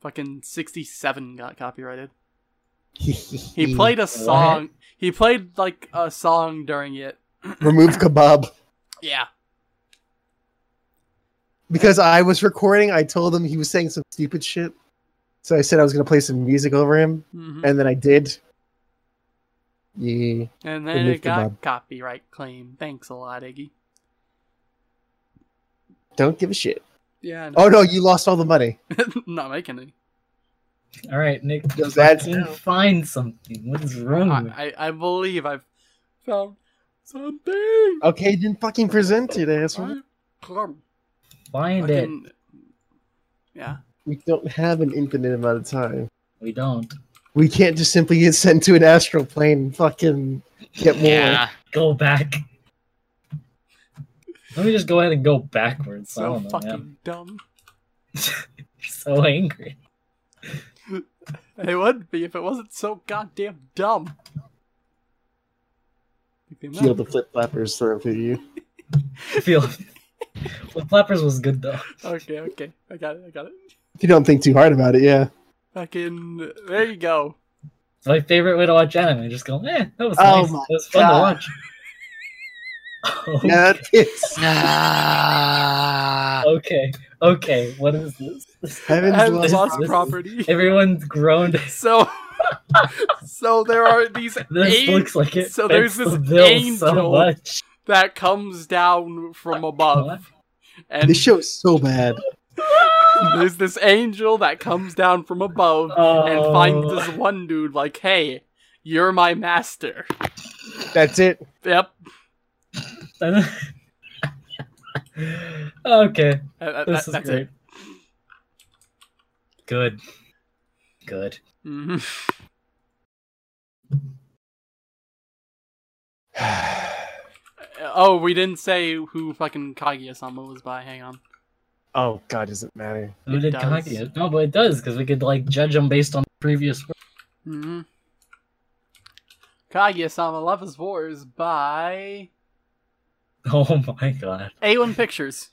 fucking 67 got copyrighted. (laughs) He played a song. He played like a song during it. (clears throat) remove kebab Yeah. because I was recording. I told him he was saying some stupid shit, so I said I was gonna play some music over him, hmm and then I did. Yeah, And then remove it got kebab. copyright claim. Thanks a lot, Iggy. don't give a shit. Yeah. Oh no, you lost all the money. (laughs) not making any. All right, Nick. Those ads fucking. Find something. What is wrong I, I I believe I've found something. Okay, then fucking present it, asshole. Come. Find it. Yeah. We don't have an infinite amount of time. We don't. We can't just simply get sent to an astral plane and fucking get more. Yeah. Go back. Let me just go ahead and go backwards. I So don't know, fucking man. dumb. (laughs) So angry. (laughs) It would be if it wasn't so goddamn dumb. Feel the flip flappers throw through you. (laughs) Feel. (laughs) well, Flappers was good though. Okay, okay. I got it, I got it. If you don't think too hard about it, yeah. Fucking there you go. It's my favorite way to watch anime. Just go, eh, that was Oh nice. my It was fun God. to watch. Oh, Yeah, it's Ah. okay, okay. What is this? Heaven's Heaven's Lost lost Property. (laughs) Everyone's groaned. So (laughs) So there are these (laughs) This looks like it. so there's this the angel so that comes down from above. What? And this show is so bad. there's this angel that comes down from above and finds Oh. this one dude like, hey, you're my master. That's it. Yep. okay, Uh, this that- is that's great. it. Good, good. hmm (sighs) Oh, we didn't say who fucking Kaguya-sama was by. Hang on. oh god, does it matter? Who It did does. Kaguya? No, but it does because we could like judge them based on the previous. work. hmm Kaguya-sama Love is Wars by (laughs) Oh my god. A1 Pictures.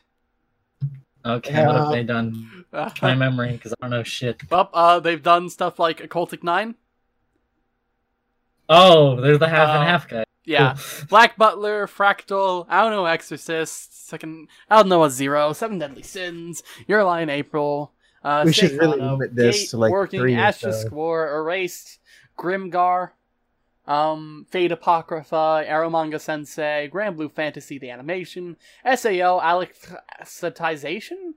Okay, what have they done? Uh, My (laughs) memory, because I don't know shit. Well, uh, they've done stuff like Occultic Nine. Oh, there's the half Uh, and half guy. Yeah. Cool. (laughs) Black Butler, Fractal, I don't know, Exorcist, second, I don't know, a Zero, Seven Deadly Sins, Your Lie in April, uh, We should really limit this Gate, to, like, Working, three or Astra so. Score, Erased, Grimgar, um, Fate Apocrypha, Eromanga Sensei, Granblue Fantasy, the animation, SAO, Alicization?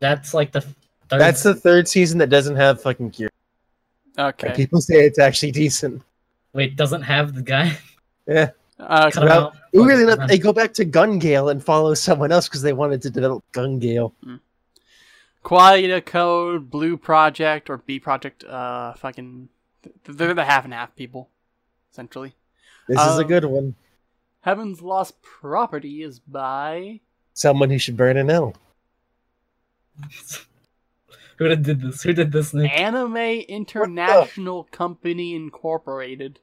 That's like the third. That's the third season that doesn't have fucking gear. Okay. And people say it's actually decent. Wait, doesn't have the guy. Yeah. Uh, Cut him Well, out. Ooh, really Fuck, not, they go back to Gun Gale and follow someone else because they wanted to develop Gun Gale. Qualidea Code, Blue Project, or B Project, uh, fucking, they're the half and half people, essentially. This is a Um, good one. Heaven's Lost Property is by. Someone who should burn in hell. (laughs) Who did did this? Who did this, Nick? Anime International Company Incorporated.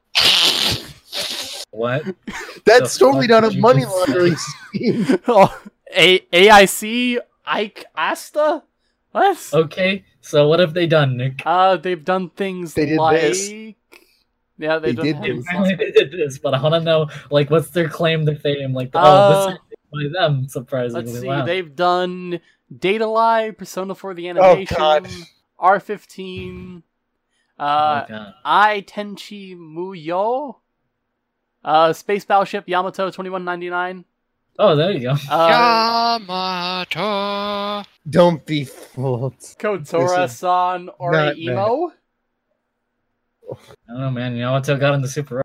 What? (laughs) That's The totally fuck not a money laundering (laughs) scheme. oh, a- AIC Ike Asta? What? Okay, so what have they done, Nick? Uh, they've done things They did like. this. Yeah, they, They did this. Apparently they did this, but I want to know, like, what's their claim to fame? Like, oh, Uh, this is by them, surprisingly. Let's see, wow. they've done Date A Live, Persona 4 the Oh, Animation, God. R15, oh, uh, God. I Tenchi Muyo, uh, Space Battleship Yamato 2199, oh, there you go. (laughs) uh, Yamato. Don't be fooled. Kotora-san or not Emo, I don't know, man. Yamato got in the Super.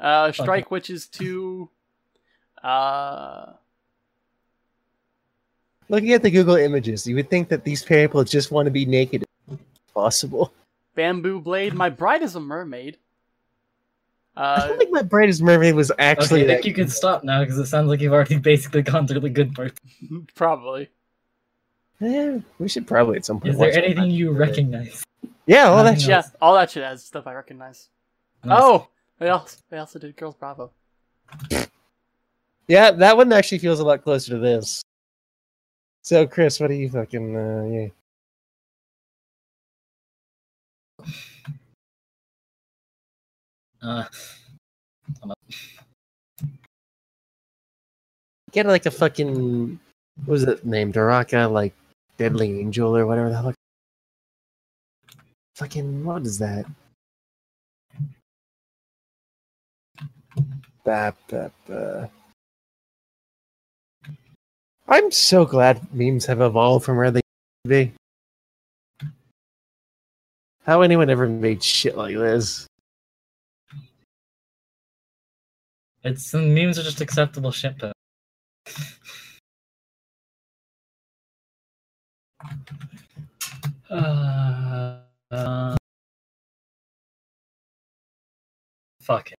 uh, Strike Witches 2, uh, Looking at the Google images, you would think that these people just want to be naked if possible. Bamboo Blade, My Bride is a Mermaid. I Uh, don't think my brightest mermaid was actually. Okay, I that think you can stop now because it sounds like you've already (laughs) basically gone through the good part. (laughs) probably. Eh, we should probably at some point. Is there anything you recognize? Yeah, all that shit. Yeah, all that shit has stuff I recognize. Nice. Oh, they also they also did Girls Bravo. Yeah, that one actually feels a lot closer to this. So, Chris, what are you fucking uh, yeah? Uh, Get like a fucking what was it named Daraka, like Deadly Angel or whatever the hell. Fucking what is that? Bap, bap, uh... I'm so glad memes have evolved from where they be. How anyone ever made shit like this? It's the memes are just acceptable shit though. Uh, uh, fuck it.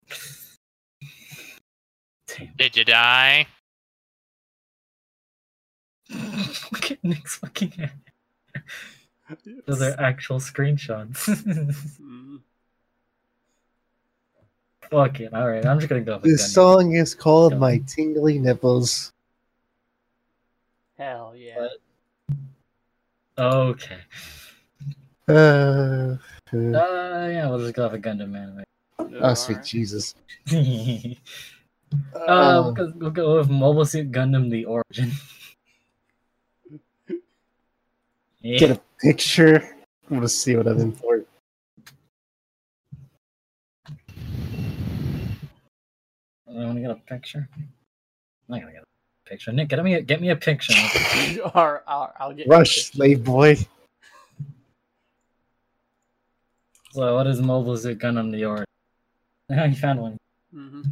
Damn. Did you die? (laughs) Look at Nick's fucking hair. Those are actual screenshots. (laughs) Mm. Fuck it. Alright, I'm just gonna go This Gundam. song is called Go. My Tingly Nipples. Hell yeah. What? Okay. Uh, uh, Uh, yeah, we'll just go with a Gundam anime. oh, sweet Jesus. (laughs) uh, Uh, we'll, go, we'll go with Mobile Suit Gundam: The Origin. (laughs) yeah. get a picture. I'm gonna see what I'm in for. I want to get a picture. I'm not gonna get a picture. Nick, get me a, get me a picture. (laughs) or I'll, I'll get Rush, slave boy. so, what is Mobile Suit Gundam: The Yard? (laughs) Oh, you found one. hmm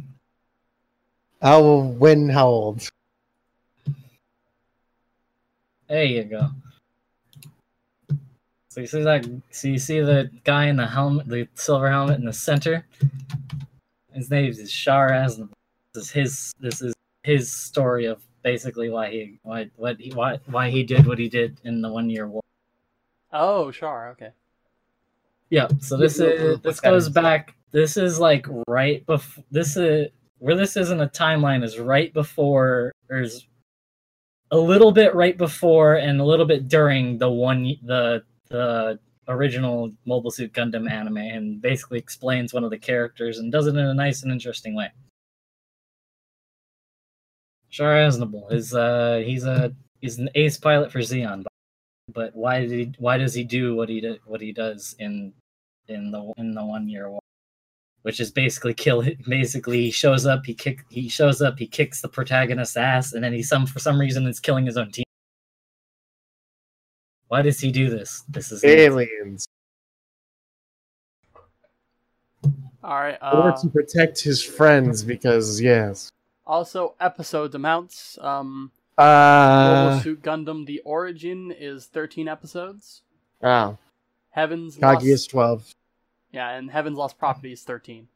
I will win. How old? There you go. So you see that? So you see the guy in the helmet, the silver helmet in the center. His name is Char Aznable. This is his. This is his story of basically why he why what he why why he did what he did in the one year war. Oh, sure. Okay. Yeah. So this is this goes back. This is like right before. This is where this isn't a timeline is right before. There's a little bit right before and a little bit during the one the the original Mobile Suit Gundam anime, and basically explains one of the characters and does it in a nice and interesting way. Char Aznable is uh he's a he's an ace pilot for Zeon, but why did he why does he do what he did what he does in in the in the one year war? Which is basically kill. (laughs) Basically, he shows up. He kick. He shows up. He kicks the protagonist's ass, and then he some for some reason is killing his own team. Why does he do this? This is Aliens. All right. or Uh, to protect his friends, because yes. Also, episode amounts. Um, Uh, Mobile Suit Gundam: The Origin is 13 episodes. oh, Heaven's Kagi is twelve. yeah, and Heaven's Lost Property is 13.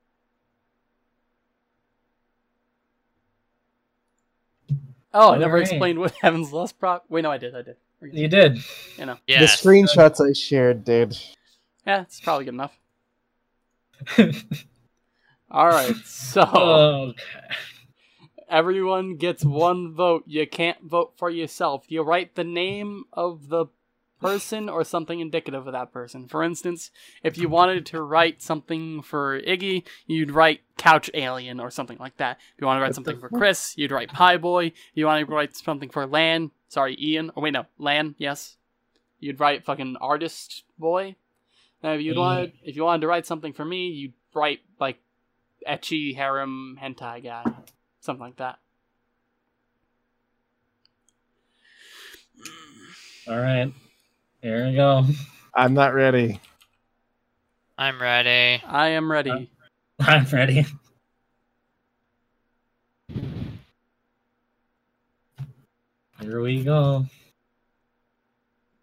Oh, I never Alright. explained what (laughs) Heaven's Lost Prop. Wait, no, I did. I did. You did. You know, Yes. The screenshots I shared did. yeah, it's probably good enough. (laughs) All right, so okay. Everyone gets one vote. You can't vote for yourself. You write the name of the person or something indicative of that person. For instance, if you wanted to write something for Iggy, you'd write Couch Alien or something like that. If you want to write something for? Chris, you'd write Pie Boy. If you want to write something for Lan, sorry, Ian. Oh wait, no, Lan. Yes, you'd write fucking Artist Boy. Now, if you wanted, if you wanted to write something for me, you'd write like Ecchi Harem Hentai Guy, something like that. All right. Here we go. I'm not ready. I'm ready. I am ready. Uh, (laughs) I'm ready. Here we go.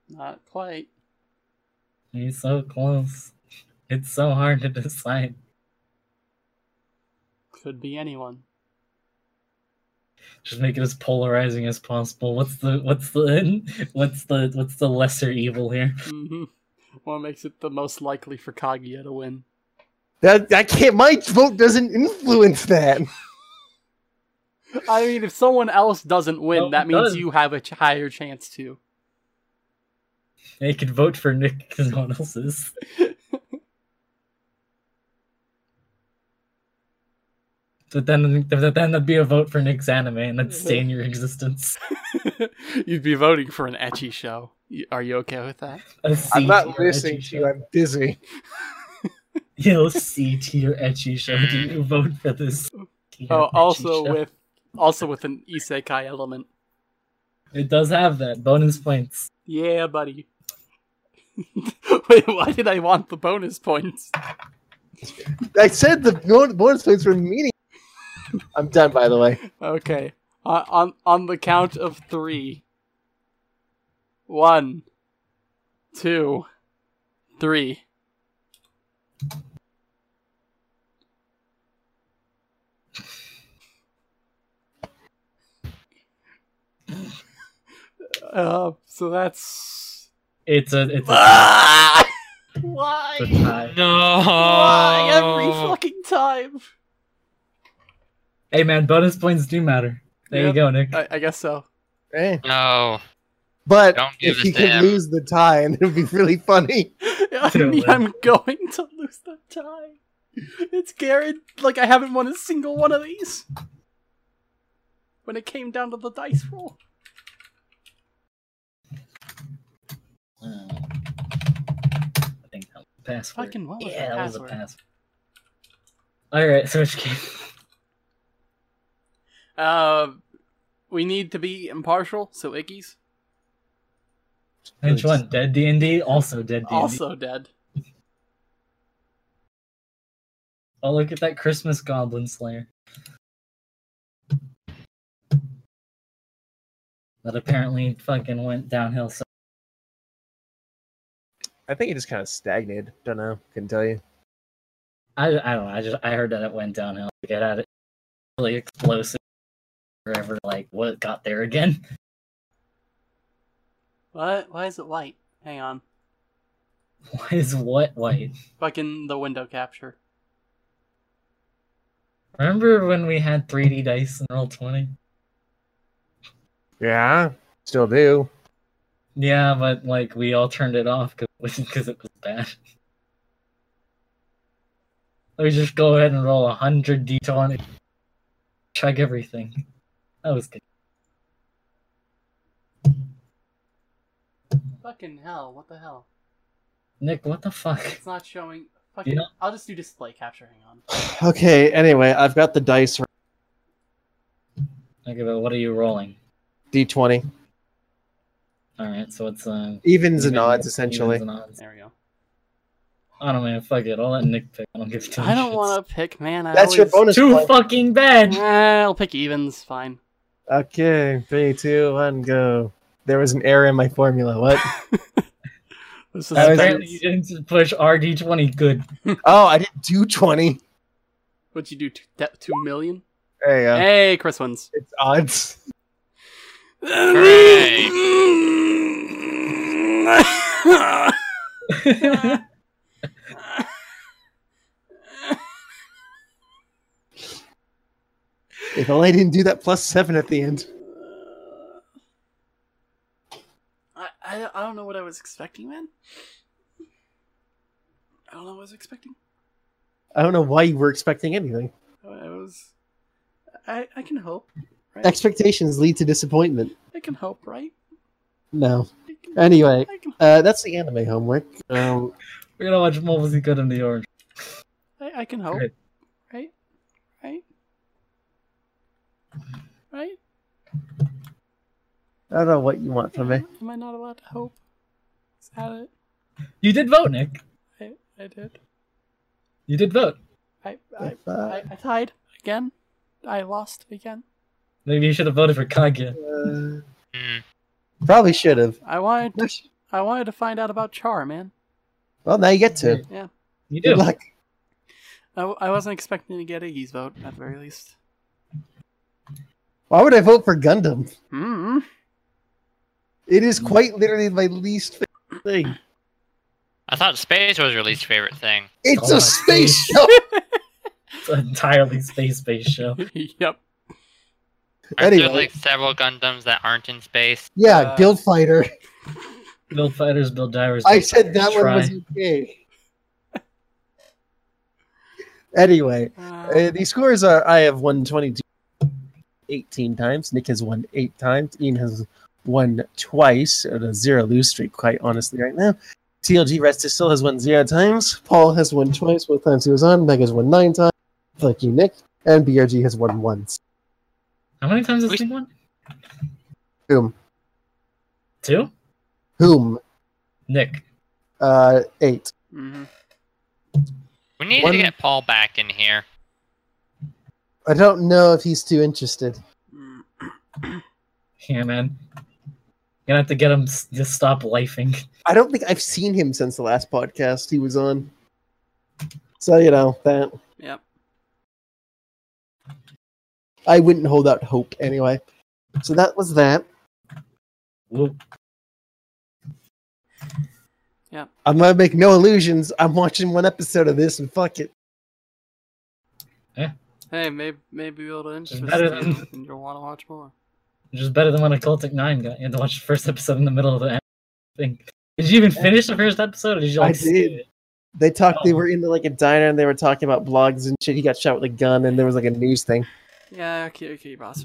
Not quite. He's so close. It's so hard to decide. Could be anyone. Just make it as polarizing as possible. What's the what's the what's the what's the lesser evil here? hmm What makes it the most likely for Kaguya to win? That I can't. My vote doesn't influence that. (laughs) I mean, if someone else doesn't win, No, that means does. you have a ch- higher chance to. You can vote for Nick because no one else is. (laughs) But then, but then there'd be a vote for Nick's anime, and mhm. that'd stay in your existence. (laughs) You'd be voting for an ecchi show. Are you okay with that? I'm not listening to you. I'm busy. (laughs) Yo, C tier ecchi show. Do you (laughs) vote for this? Oh, also show? with also with an isekai element. it does have that bonus points. Yeah, buddy. Wait, why did I want the bonus points? I said the bonus points were meaning. (laughs) I'm done, by the way. Okay. Uh, on on the count of three. One, two, three. (laughs) Uh, so that's It's a it's a, ah! (laughs) why? it's a tie. No. Why every fucking time? Hey man, bonus points do matter. There Yep. you go, Nick. I, I guess so. Eh. No. But Don't if this you could him. lose the tie, (laughs) and it would be really funny. (laughs) I mean. I'm going to lose the tie. It's guaranteed. Like I haven't won a single one of these. When it came down to the dice roll. Uh, I think that was the password. Fucking what was yeah, the that was the password? password. Alright, switch game. (laughs) Uh, we need to be impartial. So Icky's Which one? Dead D and D? Also dead D&D. also dead. (laughs) Oh, look at that Christmas Goblin Slayer. That apparently fucking went downhill. So I think it just kind of stagnated. Don't know. Couldn't tell you. I, I don't know. I just I heard that it went downhill. Like, it had it really explosive. Forever, like what got there again? (laughs) What? Why is it white? Hang on. Why is what white? Fucking the window capture. Remember when we had 3D dice in Roll20? Yeah, still do. Yeah, but like we all turned it off because (laughs) it was bad. Let me just go ahead and roll a hundred d20. Chug everything. That was good. Fucking hell! What the hell? Nick, what the fuck? It's not showing. Fucking. know- I'll just do display capture. Hang on. Okay. Anyway, I've got the dice Okay, but what are you rolling? d20 All right, so it's uh evens and even- odds essentially. evens and odds. There we go. I don't know, fuck it. I'll let Nick pick. I don't give two I don't want to pick, man. I That's your bonus Too point. fucking bad. Eh, I'll pick evens. Fine. Okay, three, two, one, go. There was an error in my formula. What? (laughs) This is Apparently you didn't push RD20 good. (laughs) oh, I didn't do twenty. What'd you do? Two, de- two million? There you go. Hey, Chris wins. It's odds. (laughs) If only I didn't do that plus seven at the end. I, I I don't know what I was expecting, man. I don't know what I was expecting. I don't know why you were expecting anything. I was. I I can hope. Right? Expectations lead to disappointment. I can hope, right? No. Can, Anyway, can. uh, that's the anime homework. Um, We're gonna watch Mobile Gundam The Origin. I, I can hope. Great. Right? Right? Right? I don't know what you want from me. Am I not allowed to hope? Is that it? You did vote, Nick. I, I did. You did vote. I I, I I tied again. I lost again. Maybe you should have voted for Kaguya. uh, Hmm. probably should have. I wanted to, I wanted to find out about Char, man. Well, now you get to. Yeah. You Good luck. I, I wasn't expecting to get Iggy's vote at the very least. Why would I vote for Gundam? Hmm. It is quite literally my least favorite thing. I thought space was your least favorite thing. It's Oh, a space space. show. (laughs) It's an entirely space-based show. (laughs) yep. Aren't Anyway. there like several Gundams that aren't in space? Yeah, Uh, Guild Fighter. Build fighters, build divers. I build said that one was okay. anyway, Uh, uh, the scores are I have won 22 18 times. Nick has won 8 times. Ian has won twice at a zero lose streak, quite honestly, right now. TLG Restus still has won zero times. Paul has won twice, both times he was on. Meg has won nine times. Like you, Nick. And BRG has won once. How many times has We- he won? Whom? Two? Whom? Nick. Uh, eight. mhm. We need One- to get Paul back in here. I don't know if he's too interested. (clears throat) Yeah, man. You're gonna have to get him s- to stop lifing. I don't think I've seen him since the last podcast he was on. So, you know, that Yep. I wouldn't hold out hope anyway. So that was that. Whoop. I'm gonna make no illusions. I'm watching one episode of this and fuck it. Hey, maybe maybe it'll interest better you than- and you'll want to watch more. Which is better than when Occultic 9 got you had to watch the first episode in the middle of the thing. Did you even finish the first episode or did you I like skip did. it? They talked. They Oh. were in like a diner and they were talking about blogs and shit. He got shot with a gun and there was like a news thing. Yeah, okay, okay, boss.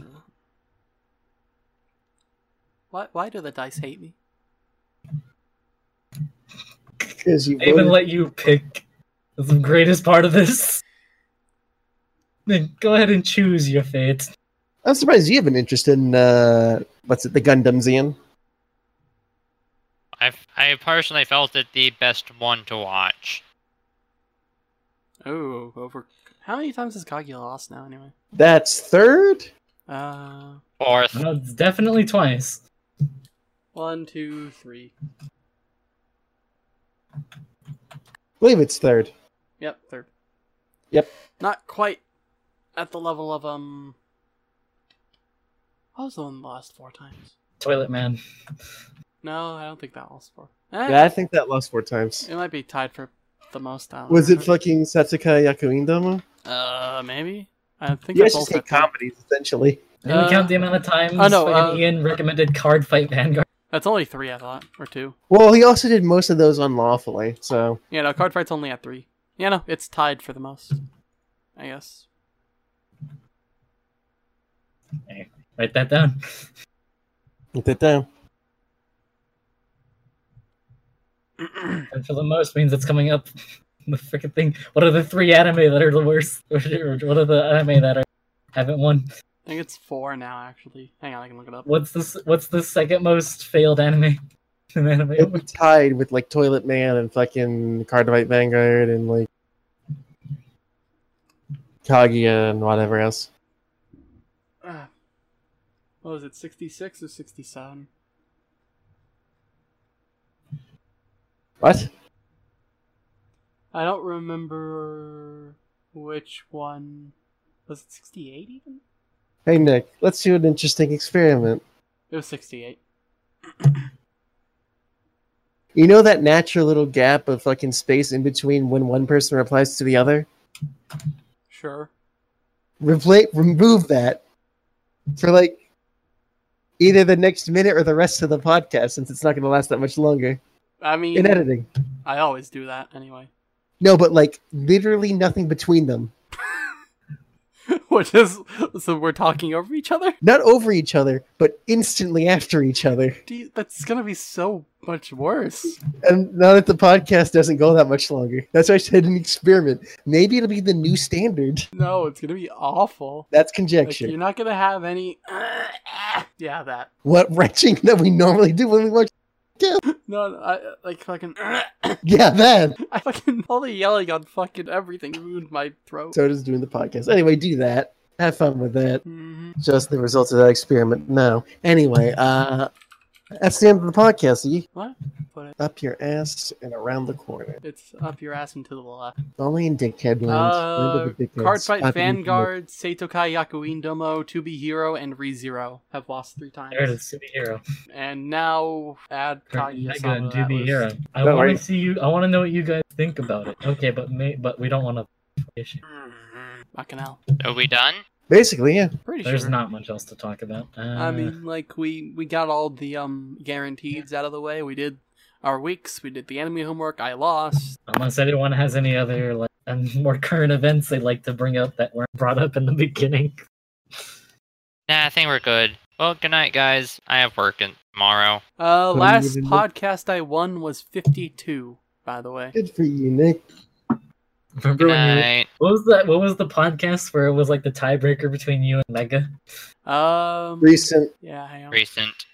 Why why do the dice hate me? Because you They even let you pick. That's the greatest part of this. Then go ahead and choose your fate. I'm surprised you have an interest in uh, what's it? The Gundams, Ian. I've I personally felt it the best one to watch. Oh, over. How many times has Kaguya lost now, anyway? That's third. Uh, Fourth, No, definitely twice. one, two, three. I believe it's third. Yep, third. Yep. Not quite at the level of um. What was the one the last four times? Toilet Man. No, I don't think that lost four. Eh, Yeah, I think that lost four times. It might be tied for the most. I don't Was it remember. fucking Satsuka Yakuindama? Uh, maybe. I think You that's guys just also hate comedies, essentially. Didn't Uh, we count the amount of times oh, no, fucking uh, Ian recommended Card Fight Vanguard? That's only three, I thought, or two. Well, he also did most of those unlawfully, so Yeah, no, card fight's only at three. Yeah, no, it's tied for the most. I guess. Eh, write that down. Write that down. (clears throat) And for the most means it's coming up. (laughs) The freaking thing. What are the three anime that are the worst? (laughs) What are the anime that are haven't won? I think it's four now, actually. Hang on, I can look it up. What's the s- What's the second most failed anime? in (laughs) anime. It'd tied with like Toilet Man and fucking Card Vanguard and like Kaguya and whatever else. Ah. what was it, 66 or 67? What? I don't remember which one. Was it 68 even? Hey Nick, let's do an interesting experiment. It was 68. (clears throat) You know that natural little gap of fucking space in between when one person replies to the other? Sure. Repla- remove that for like either the next minute or the rest of the podcast since it's not going to last that much longer I mean, in editing. I always do that anyway. No, but like literally nothing between them. (laughs) Which is, so we're talking over each other? Not over each other, but instantly after each other. Dude, that's gonna be so much worse. And now that the podcast doesn't go that much longer, that's why I said an experiment. Maybe it'll be the new standard. No, it's gonna be awful. That's Like, conjecture. you're not gonna have any. (clears throat) yeah, that. what wrenching that we normally do when we watch. No, no, I like fucking. (coughs) Yeah, that. I fucking all the yelling on fucking everything ruined my throat. So does doing the podcast. Anyway, do that. Have fun with that. Mhm. Just the results of that experiment No. Anyway, uh, that's the end of the podcast. E. What? put it. Up your ass and around the corner. It's up your ass and to the left. Only in dickhead land. Uh, Land dickheads. Card Fight Happy Vanguard, Seitokai Yakuin Domo, 2B Hero, and ReZero have lost three times. There it is, superhero. And now add Kaguya Mega Sama. and that 2B hero. I want to see you. I want to know what you guys think about it. Okay, but may, but we don't want to. Fucking hell. Are we done? Basically, yeah. Pretty There's sure. not much else to talk about. Uh, I mean, like we we got all the um guarantees out of the way. We did our weeks. We did the anime homework. I lost. unless anyone has any other like (laughs) and more current events they'd like to bring up that weren't brought up in the (laughs) beginning. Nah, I think we're good. Well, good night, guys. I have work in- tomorrow. Uh, What do you last podcast I won was fifty two. By the way. Good for you, Nick. Remember Good when you? What was that? What was the podcast where it was like the tiebreaker between you and Mega? Um. Recent. Yeah. Hang on. Recent.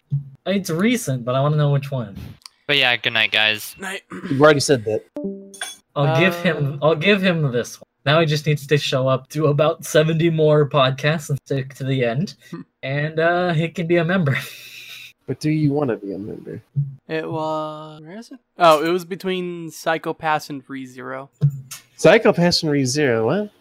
It's recent, but I want to know which one. But yeah, good night, guys. Night. You've already said that. I'll give him. I'll give him this one. Now he just needs to show up to about seventy more podcasts and stick to the end, (laughs) and uh, he can be a member. (laughs) But do you want to be a member? It was. Where is it? Oh, it was between Psychopass and ReZero. Psychopass and ReZero, what?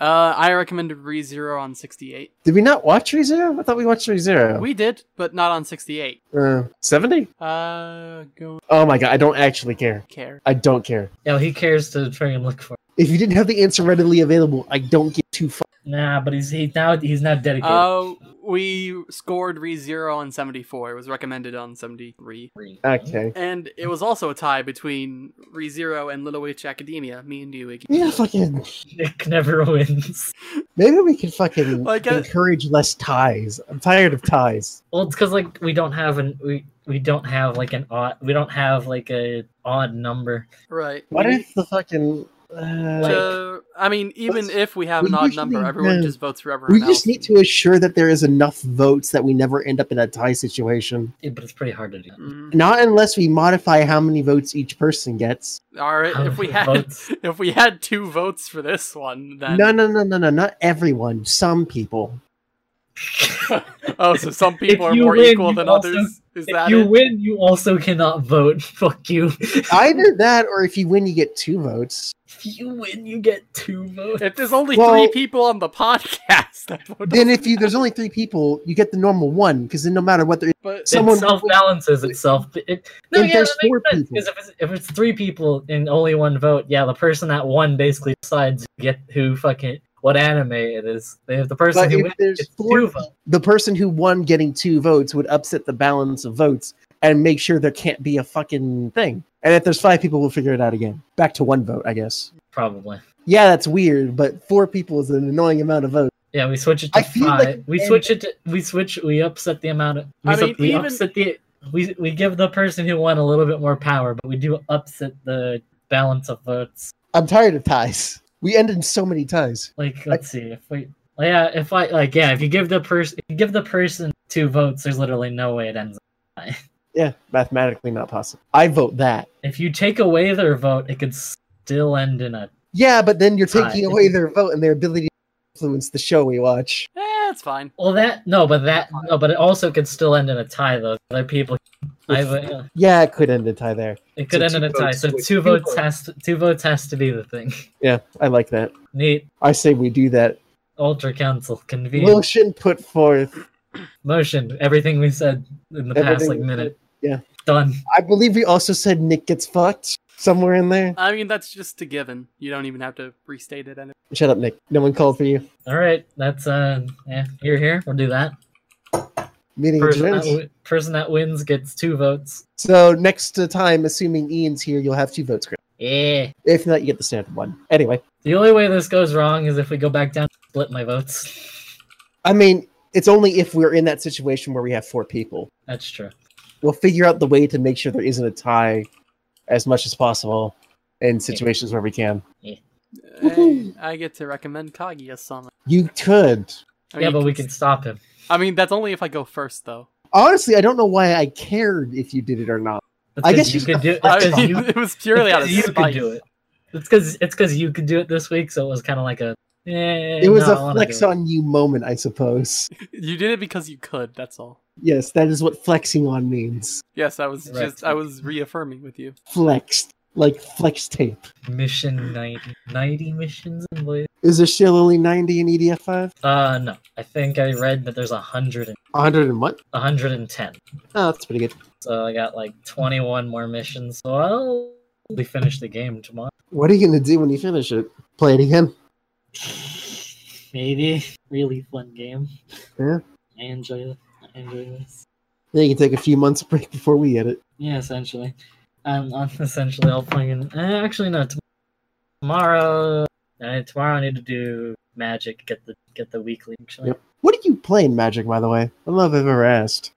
Uh, I recommended ReZero on 68. Did we not watch ReZero? I thought we watched ReZero. We did, but not on 68. Uh, 70? Uh, go Oh my god, I don't actually care. care. I don't care. Yeah, he cares to try and look for. If you didn't have the answer readily available, I don't get too far. Nah, but he's he now he's not dedicated. Oh, we scored ReZero on 74. It was recommended on 73. Okay. And it was also a tie between ReZero and Little Witch Academia. Me and you, Iggy. Yeah, fucking. Nick never wins. Maybe we can fucking Like a- encourage less ties. I'm tired of ties. Well, it's because like we don't have an we we don't have like an odd we don't have like a odd number. Right. What We- if the fucking. Uh, to- I mean, even if we have we an odd number, everyone have- just votes for everyone we else. just need to assure that there is enough votes that we never end up in a tie situation. Yeah, but it's pretty hard to do. Mhm. Not unless we modify how many votes each person gets. All right. If we had votes? (laughs) if we had two votes for this one, then No, no, no, no, no, not everyone. Some people. (laughs) oh, so some people are more win, equal than also- others. Is If that you it? win, you also cannot vote. (laughs) Fuck you. Either that, or if you win, you get two votes. If you win, you get two votes. If there's only Well- three people on the podcast, (laughs) that vote Then, if you there's only three people, you get the normal one because then no matter what, there But someone- it self balances itself. It, no, If yeah, there's four sense, people. 'cause if it's, if it's three people and only one vote, yeah, the person that won basically decides get who fucking what anime it is. If the person But who wins four- two votes, the person who won getting two votes would upset the balance of votes and make sure there can't be a fucking thing. And if there's five people, we'll figure it out again. Back to one vote, I guess. probably. Yeah, that's weird, but four people is an annoying amount of votes. Yeah, we switch it to I five. like- we switch it to we switch we upset the amount of we, I su- mean, we even- upset the we we give the person who won a little bit more power, but we do upset the balance of votes. I'm tired of ties. We end in so many ties. Like let's see if we yeah if I like yeah if you give the person give the person two votes, there's literally no way it ends. (laughs) Yeah, mathematically not possible. I vote that. If you take away their vote, it could still end in a Yeah, but then you're taking Tie. away their vote and their ability to influence the show we watch. Yeah, it's fine. well that no, but that no, but it also could still end in a tie though. Other people, I, uh, Yeah, it could end in a tie there. it could So end in a tie. So two two votes votes. has to, two votes has to be the thing. Yeah, I like that. Neat. I say we do that. Ultra Council convene Motion put forth. motion. Everything we said in the past like minute. Yeah. Done. I believe we also said Nick gets fucked somewhere in there. I mean, that's just a given. You don't even have to restate it. And Shut up, Nick. No one called for you. All right. That's uh. Yeah. You're here. We'll do that. Meeting Person that, person that wins gets two votes. So next uh, time, assuming Ian's here, you'll have two votes. Chris. Yeah. If not, you get the standard one. Anyway, The only way this goes wrong is if we go back down and split my votes. I mean, it's only if we're in that situation where we have four people. That's true. We'll figure out the way to make sure there isn't a tie as much as possible in situations where we can. hey, I get to recommend Kaguya Sama. You could. I mean, yeah, you but we can can stop him. I mean, that's only if I go first, though. Honestly, I don't know why I cared if you did it or not. That's I 'cause guess you you could do. should- That's mean, you (laughs) it was purely out of Because you spite. could do it. It's because it's because you could do it this week, so it was kind of like a Eh, It was no, I a wanna flex on you moment, I suppose. (laughs) You did it because you could. That's all. Yes, that is what flexing on means. Yes, I was Correct. just I was reaffirming with you. Flexed. Like flex tape. Mission 90, 90 missions in Blade. Is there still only 90 in EDF 5? Uh, no. I think I read that there's a hundred and 100 and what? a hundred and ten. Oh, that's pretty good. So I got like 21 more missions. So I'll be finish the game tomorrow. What are you going to do when you finish it? Play it again? Maybe. Really fun game. Yeah. I enjoy it. I enjoy this. Then you can take a few months (laughs) break before we edit. Yeah, essentially. Um, I'm essentially all playing. Uh, actually, no. Tomorrow, uh, tomorrow I need to do magic. Get the get the weekly. Actually. Yep. What do you play in Magic, by the way? I don't know if I've ever asked.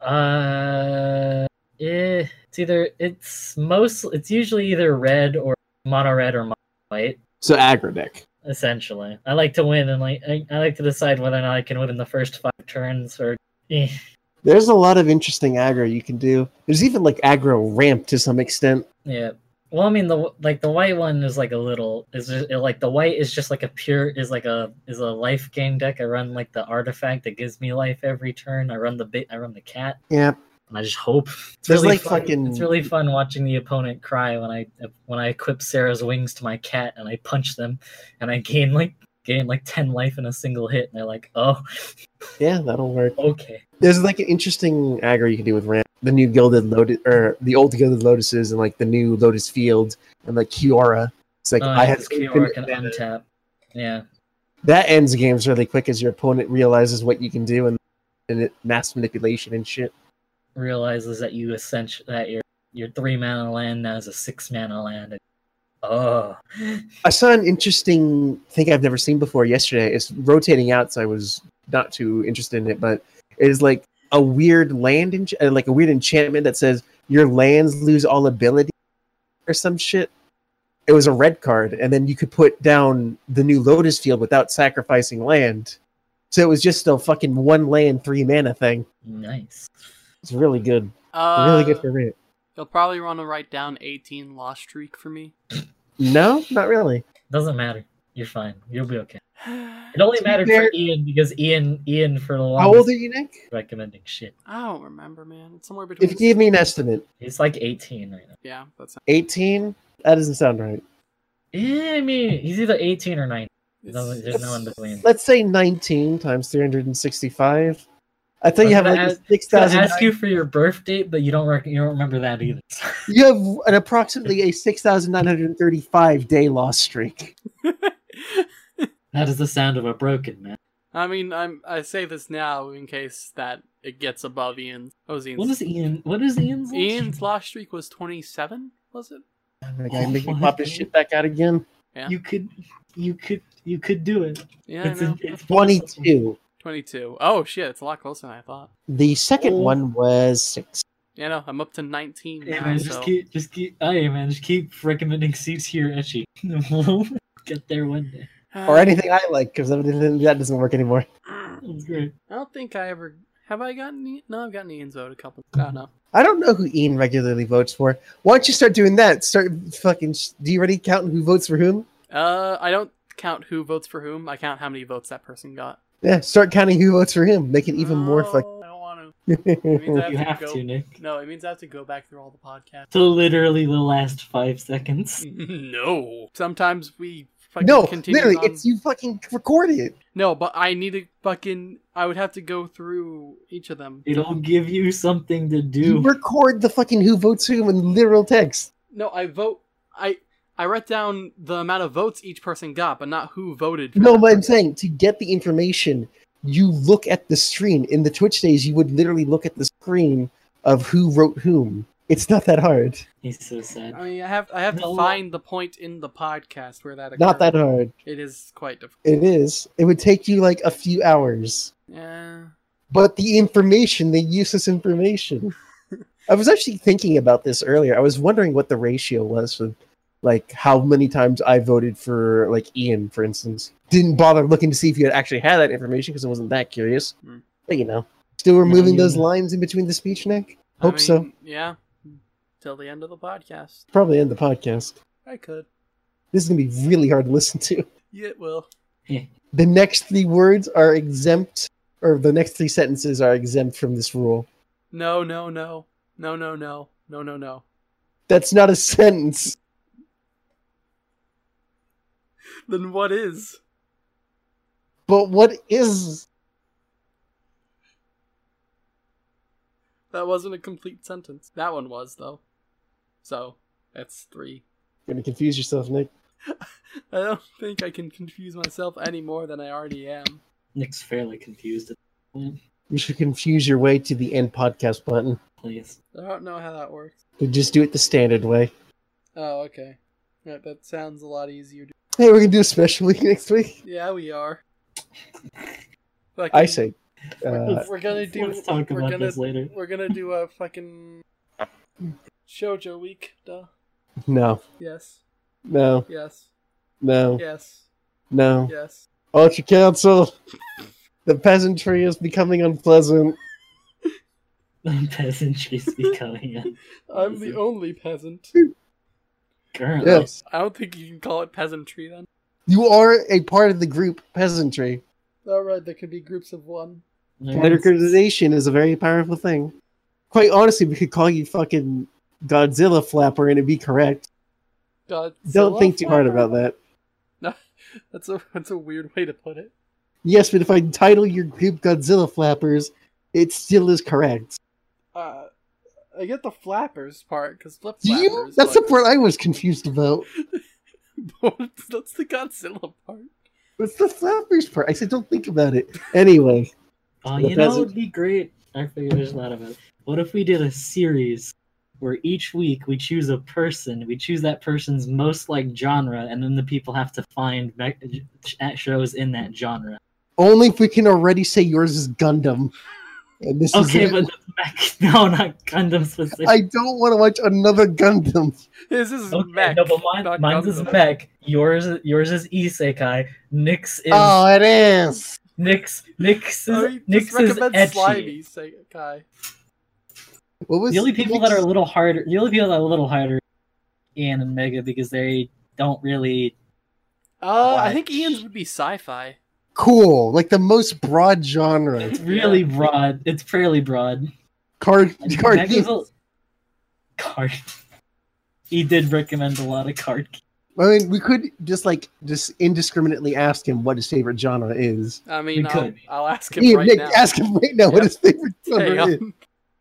Uh, eh, it's either it's most. It's usually either red or mono red or mono white. So aggro deck. Essentially, I like to win, and like I, I like to decide whether or not I can win in the first five turns or. (laughs) Eh. There's a lot of interesting aggro you can do. There's even like aggro ramp to some extent. Yeah. Well, I mean, the like the white one is like a little is just, like the white is just like a pure is like a is a life gain deck. I run like the artifact that gives me life every turn. I run the bit. I run the cat, Yeah. And I just hope. (laughs) It's There's, really like, fun. fucking- It's really fun watching the opponent cry when I when I equip Sarah's wings to my cat and I punch them, and I gain like gain like ten life in a single hit. And they're like, oh, (laughs) Yeah, that'll work. okay. There's like an interesting aggro you can do with ramp. The new gilded lotus or the old gilded lotuses and like the new lotus field and like Kiora. It's like Oh, I have Kiora can mana. untap. Yeah. that ends games really quick as your opponent realizes what you can do and, and it mass manipulation and shit. Realizes that you essentially that your your three mana land now is a six mana land. And, oh, I saw an interesting thing I've never seen before yesterday. It's rotating out, so I was not too interested in it, but it is like a weird land, uh, like a weird enchantment that says your lands lose all ability or some shit. It was a red card, and then you could put down the new Lotus Field without sacrificing land. So it was just a fucking one land, three mana thing. nice. It's really good. Uh, really good for me. You'll probably want to write down 18 lost streak for me. No, not really. Doesn't matter. You're fine. You'll be okay. (sighs) It only To be mattered fair- for Ian because Ian Ian for the longest. How old are you, Nick? recommending shit. I don't remember, man. It's somewhere between. If you give me an estimate, He's like 18 right now. yeah, that's. 18? That doesn't sound right. Yeah, I mean, he's either 18 or 19. No, there's no in between. Let's say 19 times 365. I thought you have like gonna a ask- I was 6,000. ask you for your birth date, but you don't rec- you don't remember that either. (laughs) You have an approximately a 6,935 day loss streak. (laughs) that is the sound of a broken man. I mean, I'm. I say this now in case that it gets above Ian's. Oh, Ian's. What is Ian? What is Ian's? Ian's lost streak was 27. Was it? The guy Oh, making what? pop his shit back out again. Yeah. You could, you could, you could do it. Yeah, it's, I know. it's possible. 22. 22. Oh shit, it's a lot closer than I thought. The second Oh. one was 6. Yeah, no, I'm up to 19 Hey now. man, just so- keep, just keep. Hey man, just keep recommending seats here, Ecchi. We'll (laughs) Get there one day. Or anything I like, because that doesn't work anymore. That's great. I don't think I ever have I gotten Ian? no. I've gotten Ian's vote a couple. Oh no. I don't know who Ian regularly votes for. Why don't you start doing that? Start fucking. Do you already count who votes for whom? Uh, I don't count who votes for whom. I count how many votes that person got. Yeah, start counting who votes for him. Make it even more No, fuck. I don't want to. (laughs) It means I have You to have go. to, Nick. No, it means I have to go back through all the podcasts. To literally the last five seconds. (laughs) no. Sometimes we fucking no, continue literally, on- it's you fucking record it. No, but I need to fucking. I would have to go through each of them. It'll give you something to You do. record the fucking who votes who in literal text. No, I vote. I I write down the amount of votes each person got, but not who voted. For No, but I'm saying to get the information, you look at the screen. In the Twitch days, you would literally look at the screen of who wrote whom. It's not that hard. He's so sad. I mean, I have I have No. to find the point in the podcast where that. Not that hard. It is quite difficult. It is. It would take you like a few hours. Yeah. But the information, the useless information. (laughs) I was actually thinking about this earlier. I was wondering what the ratio was for like how many times I voted for like Ian, for instance. Didn't bother looking to see if you had actually had that information because I wasn't that curious. Hmm. But you know, still removing you- those lines in between the speech neck. I Hope so. Yeah. Till the end of the podcast, Probably end the podcast. I could. This is gonna be really hard to listen to. Yeah, it will. The next three words are exempt, or the next three sentences are exempt from this rule. No, no, no. No, no, no. No, no, no. That's not a sentence. Then what is? But what is? That wasn't a complete sentence. That one was, though. So, that's three. You're gonna confuse yourself, Nick. (laughs) I don't think I can confuse myself any more than I already am. Nick's fairly confused at this point. You should confuse your way to the end podcast button. Please. I don't know how that works. You just do it the standard way. Oh, okay. Yeah, that sounds a lot easier. To... Hey, we're gonna do a special week next week. Yeah, we are. Fucking- I say. we're, Uh, we're gonna do. Let's talk we're about gonna, this later. We're gonna do a fucking shoujo week. Duh. no, Yes. no, Yes. no, Yes. no. Yes. Ultra Council. The peasantry is becoming unpleasant. (laughs) The peasantry is becoming (laughs) I'm the only peasant. (laughs) currently. Yes, I don't think you can call it peasantry then. you are a part of the group peasantry. All right, there could be groups of one. Categorization is a very powerful thing. Quite honestly, we could call you fucking Godzilla Flapper and it'd be correct. God. Don't think too hard about that. (laughs) No, That's a that's a weird way to put it. Yes, but if I title your group Godzilla Flappers, it still is correct. Uh, I get the flappers part because flip Do you? flappers. That's the part I was confused about. (laughs) That's the Godzilla part. What's the flappers part? I said don't think about it. Anyway, (laughs) Oh, The you know, peasant- it'd be great. I figured there's a lot of it. What if we did a series where each week we choose a person, we choose that person's most like genre, and then the people have to find shows in that genre. only if we can already say yours is Gundam. And this Okay, is but the mech, (laughs) no, not Gundam specific. I don't want to watch another Gundam. This is okay, mech. no, but mine, not mine's is Gundam. mech. Yours, yours is isekai. Nick's is Oh, it is. Nick's. Nick's is you Nick's is recommend ecchi. slimy, say. What was The only people that are a little harder, the only people that are a little harder, Ian and Mega, because they don't really. Uh, I think Ian's would be sci-fi. Cool? Like the most broad genre. It's really broad. It's fairly broad. Card, card Mega's games. a- (laughs) Card. He did recommend a lot of card. games. I mean, we could just like just indiscriminately ask him what his favorite genre is. I mean, We I'll, could. I'll ask him Ian, right Nick, now. ask him right now what his favorite (laughs) Hang genre is.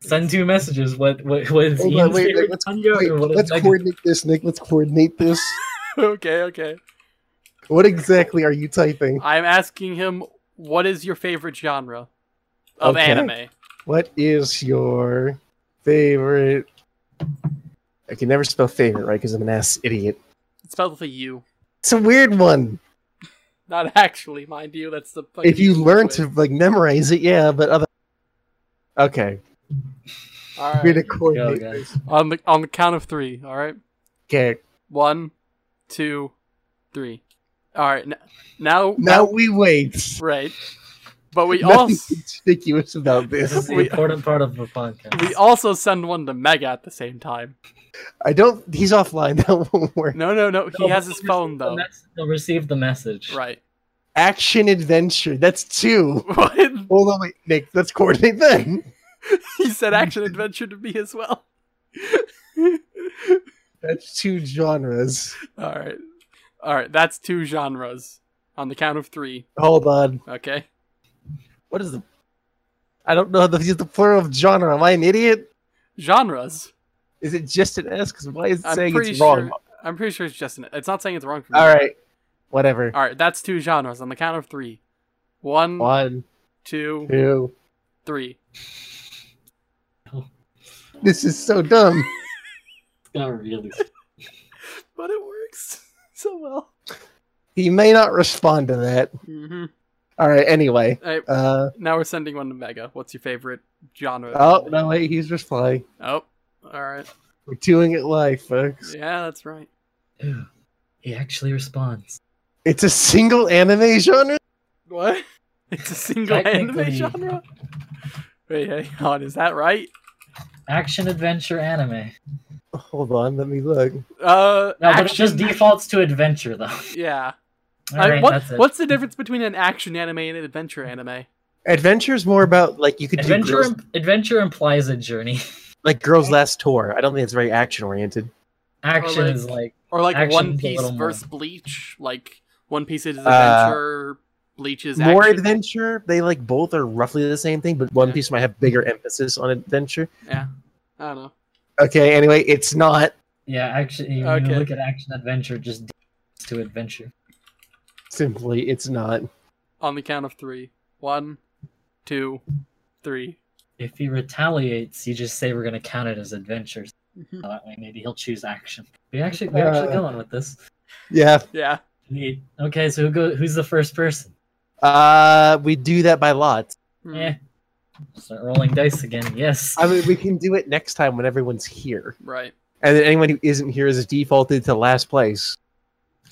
Send two messages. What what what is Hold on, Ian's wait, wait, favorite let's- Wait, or what is let's Mega- coordinate this, Nick. Let's coordinate this. (laughs) okay, okay. What exactly are you typing? I'm asking him, what is your favorite genre of Okay. anime? What is your favorite? I can never spell favorite, right? Because I'm an ass idiot. It's spelled with a U. It's a weird one. (laughs) Not actually, mind you. That's the. fucking If you learn twist. to like memorize it, yeah. But other. Okay, All we're gonna coordinate. Go, guys. On the on the count of three. All right. Okay, One, two, three. All right. N- now, now we wait. right. But we Nothing also conspicuous about This is the We- important part of the podcast. we also send one to Mega at the same time. I don't. He's offline. (laughs) That won't work. No, no, no. He No, has his phone receive the though. mess- They'll receive the message. Right. Action adventure. That's two. (laughs) What? Hold on, wait, Nick. Let's coordinate then. (laughs) he said action adventure to me as well. That's two genres. All right. All right. That's two genres on the count of three. Hold on. Okay. What is the? I don't know how to use the plural of genre. Am I an idiot? Genres. Is it just an S? Because why is it I'm saying pretty it's wrong? sure. I'm pretty sure it's just an. It's not saying it's wrong for me. All right, whatever. All right. That's two genres on the count of three. One, One, two, two. three. This is so dumb. (laughs) It's got really. (laughs) But it works so well. he may not respond to that. hmm All right. Anyway. Hey, Uh. now we're sending one to Mega. What's your favorite genre? Oh no! Wait. He's replying. Oh. All right. We're doing it live, folks. Yeah, that's right. (gasps) He actually responds. It's a single anime genre. What? (laughs) It's a single anime genre. Wait, hang on. Is that right? Action adventure anime. Hold on. Let me look. Uh, No, but it just defaults to adventure though. (laughs) Yeah. I- Alright, what- that's it. what's the difference between an action anime and an adventure anime? Adventure is more about like you could do adventure? girls, im- Adventure implies a journey. (laughs) like Girls Last Tour. I don't think it's very action oriented. Action like- is like Or like One Piece little more. versus Bleach? Like One Piece is Uh, adventure, Bleach is More action. adventure. They like both are roughly the same thing, but One Yeah. Piece might have bigger emphasis on adventure. Yeah, I don't know. Okay, anyway, it's not yeah. Action. When Okay. you look at action adventure, just to adventure. simply it's not. On the count of three. One, two, three. If he retaliates, you just say we're gonna count it as adventures. Mhm. That way, maybe he'll choose action. We actually we're actually Uh, going with this. Yeah. Yeah. Neat. Okay, so who go? Who's the first person? Uh we do that by lots. Hmm. Yeah. Start rolling dice again. Yes. I mean we can do it next time when everyone's here. Right. And then anyone who isn't here is defaulted to last place.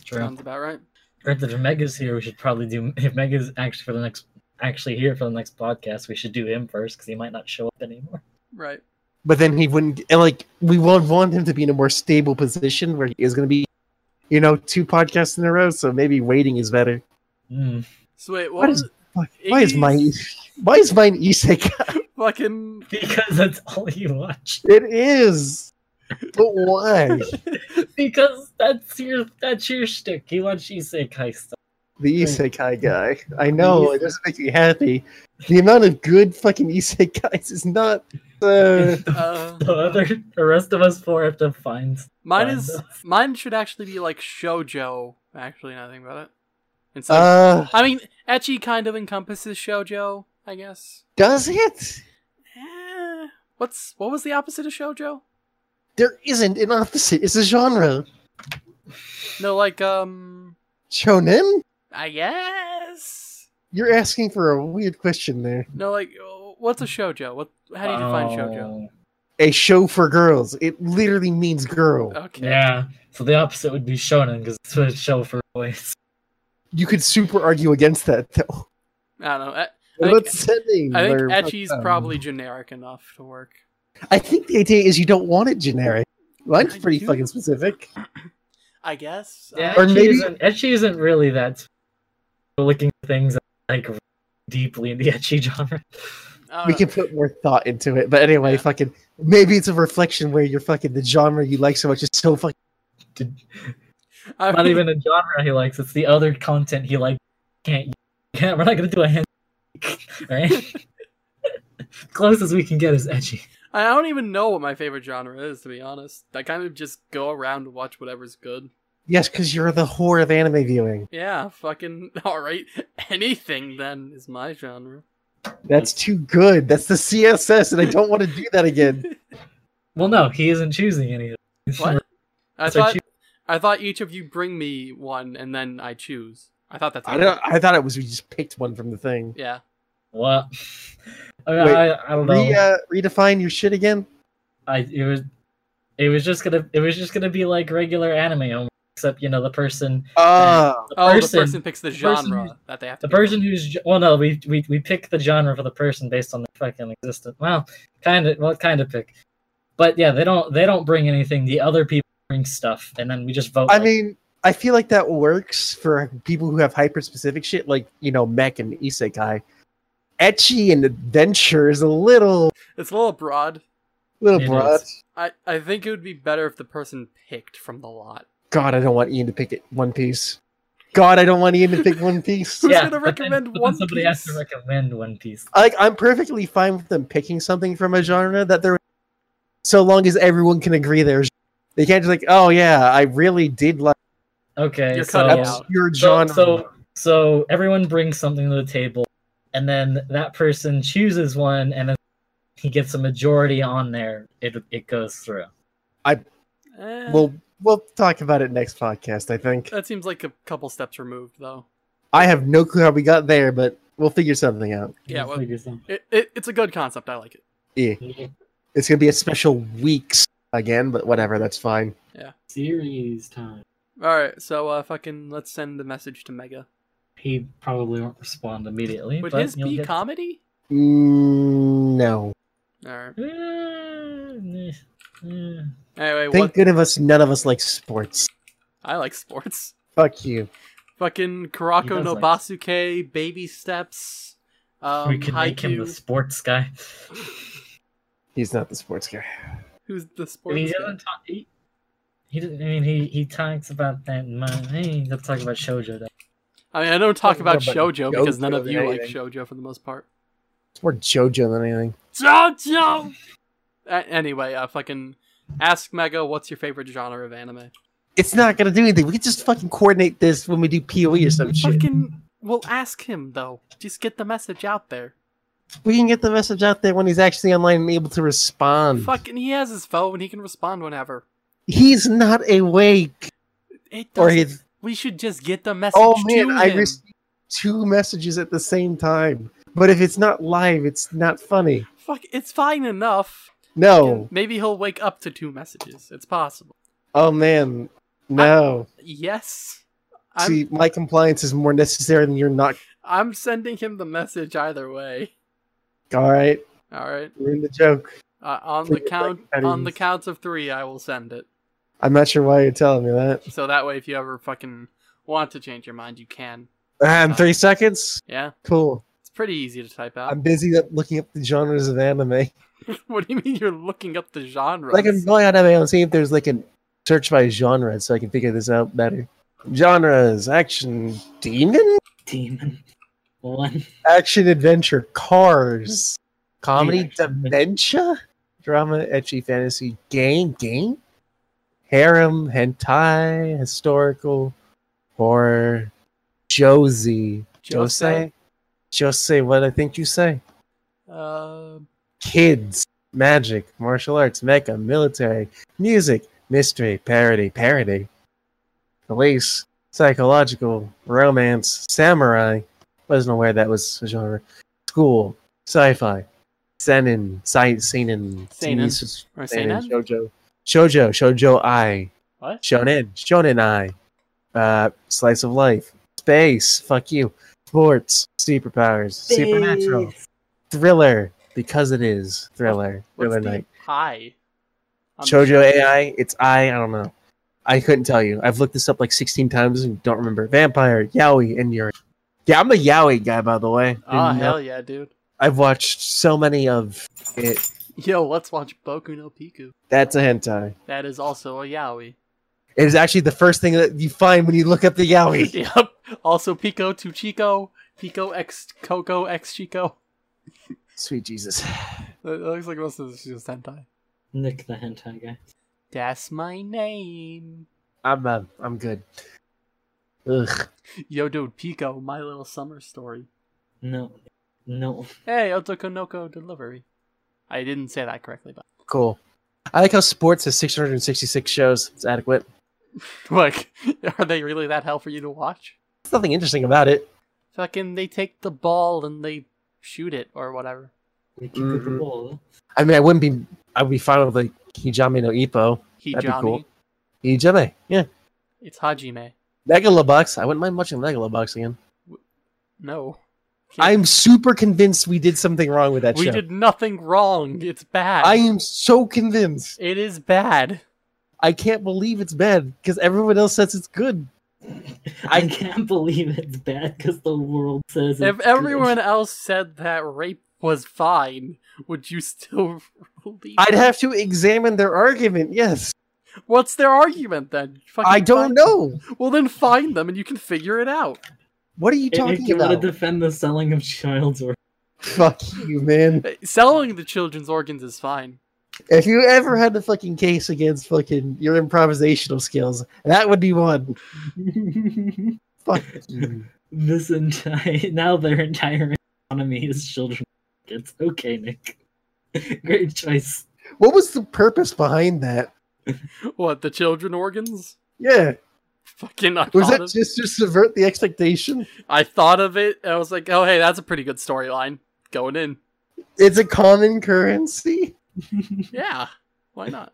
True. Sounds about right. Heard that if Mega's here, we should probably do. If Mega's actually for the next, actually here for the next podcast, we should do him first because he might not show up anymore. Right. But then he wouldn't and like we won't want him to be in a more stable position where he is gonna be you know, two podcasts in a row, so maybe waiting is better. Hmm. So wait, what What was is- Why, why is mine (laughs) why is mine isekai? (laughs) fucking Because that's all you watch. It is. But why? (laughs) Because that's your that's your shtick. You watch isekai stuff. The isekai guy. I know, it doesn't make me happy. The amount of good fucking isekais is not uh, (laughs) uh, The other, the rest of us four have to find. mine Find is stuff. mine should actually be like shojo. Actually, nothing about it. Instead, uh I mean, ecchi kind of encompasses shojo, I guess. does it? Eh, what's what was the opposite of shojo? There isn't an opposite. It's a genre. No, like um, Shonen? I guess. You're asking for a weird question there. No, like uh, what's a shojo? What? How do you define shojo? Oh, A show for girls. It literally means girl. Okay. Yeah. So the opposite would be shonen because it's a show for boys. You could super argue against that though. I don't know. I, What about setting? I think or- ecchi's um, probably generic enough to work. I think the idea is you don't want it generic. Mine's I pretty do. fucking specific. I guess. Yeah, Uh, Or maybe- isn't, ecchi isn't really that. We're looking things like deeply in the etchy genre. We know. can put more thought into it. But anyway, Yeah. fucking maybe it's a reflection where you're fucking the genre you like so much is so fucking I Not mean, even a genre he likes; it's the other content he like. Can't. Yeah, we're not gonna do a hand. (laughs) right? (laughs) Closest we can get is ecchi. I don't even know what my favorite genre is, to be honest. I kind of just go around and watch whatever's good. Yes, because you're the whore of anime viewing. Yeah, fucking (laughs) alright. Anything then is my genre. That's too good. That's the CSS, and I don't want to do that again. Well, no, he isn't choosing any of it. What? I So thought choo- I thought each of you bring me one and then I choose. I thought that's I don't. I thought it was we just picked one from the thing. Yeah. What? I, mean, Wait, I, I don't know. Re, uh, redefine your shit again. I it was it was just gonna it was just gonna be like regular anime except you know the person (laughs) Oh, the Oh, person the person picks the, the genre who's- that they have the to be person who's ge- well no we we we pick the genre for the person based on the fucking existence. Well, kind of well kind of pick, but yeah they don't they don't bring anything. The other people bring stuff, and then we just vote. I like- mean, I feel like that works for people who have hyper specific shit, like you know, mech and isekai. Ecchi and adventure is a little, It's a little broad. little It broad. is. I, I think it would be better if the person picked from the lot. God, I don't want Ian to pick it One Piece. God, I don't want Ian to pick One Piece. (laughs) Who's yeah, gonna but then- recommend but then One Somebody has to recommend One Piece. like, I'm perfectly fine with them picking something from a genre that they're, so long as everyone can agree there's. They can't just like, oh yeah, I really did like Okay, You're so cutting out. so, genre. so so everyone brings something to the table and then that person chooses one and then he gets a majority on there it it goes through I we'll we'll talk about it next podcast. I think. that seems like a couple steps removed, though. I have no clue how we got there, but we'll figure something out. Yeah, We'll well- figure something. It, it, it's a good concept. I like it. Yeah. It's gonna be a special weeks again, but whatever, that's fine. Yeah, series time All right, so uh, fucking let's send the message to Mega. He probably won't respond immediately Would but his you'll be get- comedy? Mm, no. All right. Eh. Anyway, Thank what? good of us none of us like sports. I like sports. Fuck you. Fucking Kuroko He no like- Basuke, Baby Steps. Um, we could make him the sports guy. He's not the sports guy. Who's the I sports? mean, he guy? doesn't talk. He, he doesn't- I mean, he he talks about that. Money. He doesn't talk about shoujo though. I mean, I don't talk about shojo because none of you than like anything. shojo for the most part. It's more JoJo than anything. JoJo. A- anyway, uh, fucking ask Mega, what's your favorite genre of anime? It's not gonna do anything. We can just fucking coordinate this when we do POE or some shit. Fucking, well, ask him though. Just get the message out there. We can get the message out there when he's actually online and able to respond. Fucking, he has his phone. He can respond whenever. He's not awake. It Or doesn't- he's We should just get the message oh man, to I received two messages at the same time. But if it's not live, it's not funny. Fuck, it's fine enough. No. Maybe he'll wake up to two messages. It's possible. Oh man, no. Yes. I'm, See, my compliance is more necessary than you're not. I'm sending him the message either way. All right, All right. ruin the joke. Uh, on the count on the settings. count of three, I will send it. I'm not sure why you're telling me that. So that way, if you ever fucking want to change your mind, you can. And in three um, seconds. Yeah, Cool. it's pretty easy to type out. I'm busy looking up the genres of anime. (laughs) (laughs) what do you mean you're looking up the genre? Like I'm going on anime and seeing if there's like a search by genre so I can figure this out better. Genres: action, demon, Demon. One. action, adventure, cars, comedy, dementia, drama, ecchi, fantasy, game, game, harem, hentai, historical, horror, Josie, Jose, Jose. What I think you say? Uh, kids, magic, martial arts, mecha, military, music, mystery, parody, parody, police, psychological, romance, samurai. Wasn't aware that was a genre. School, sci-fi, seinen, sci- seinen, Seinen. seinen, seinen, seinen? shoujo, shoujo, shoujo ai, What? shonen, shonen ai, uh, slice of life, space, fuck you, sports, superpowers, supernatural, thriller. Because it is thriller. What's thriller the night. high? on shoujo ai. It's i. I don't know. I couldn't tell you. I've looked this up like 16 times and don't remember. Vampire yaoi and yuri. Yeah i'm a yaoi guy by the way. Oh Didn't know- hell yeah, dude! i've watched so many of it Yo, let's watch Boku no Pico. that's a hentai That is also a yaoi. it is actually the first thing that you find when you look up the yaoi (laughs) yep. Also Pico to Chico, Pico X Coco X Chico. sweet jesus It looks like most of this is just hentai. Nick the hentai guy. That's my name. i'm uh, i'm good Ugh. Yo, dude, Pico, My Little Summer Story. No. No. Hey, Otokonoko Delivery. I didn't say that correctly, but cool i like how sports has 666 shows it's adequate (laughs) like, are they really that hell for you to watch? there's nothing interesting about it Fucking, they take the ball and they shoot it or whatever. We keep with the Mhm. ball. I mean, I wouldn't be. I'd be fine with like Hijame no Ippo. That'd be cool. Hijame, yeah. It's Hajime. Megalobox. I wouldn't mind watching Megalobox again. No. I'm super convinced we did something wrong with that we show. did nothing wrong. It's bad. I am so convinced. It is bad. I can't believe it's bad because everyone else says it's good. (laughs) I can't believe it's bad because the world says If everyone good. else said that rape was fine, would you still (laughs) believe I'd it? have to examine their argument. Yes, What's their argument then? Fucking I don't find- know. Well, then find them and you can figure it out. What are you If talking you want to defend the selling of child's or Fuck you, man. (laughs) Selling the children's organs is fine. If you ever had a fucking case against fucking your improvisational skills, that would be one. (laughs) Fuck you. this entire now their entire economy is children. It's okay, Nick. (laughs) Great choice. What was the purpose behind that? What, the children organs? Yeah. Fucking, I Was that of, just to subvert the expectation? I thought of it and I was like, oh, hey, that's a pretty good storyline. Going in. It's a common currency. (laughs) Yeah. Why not?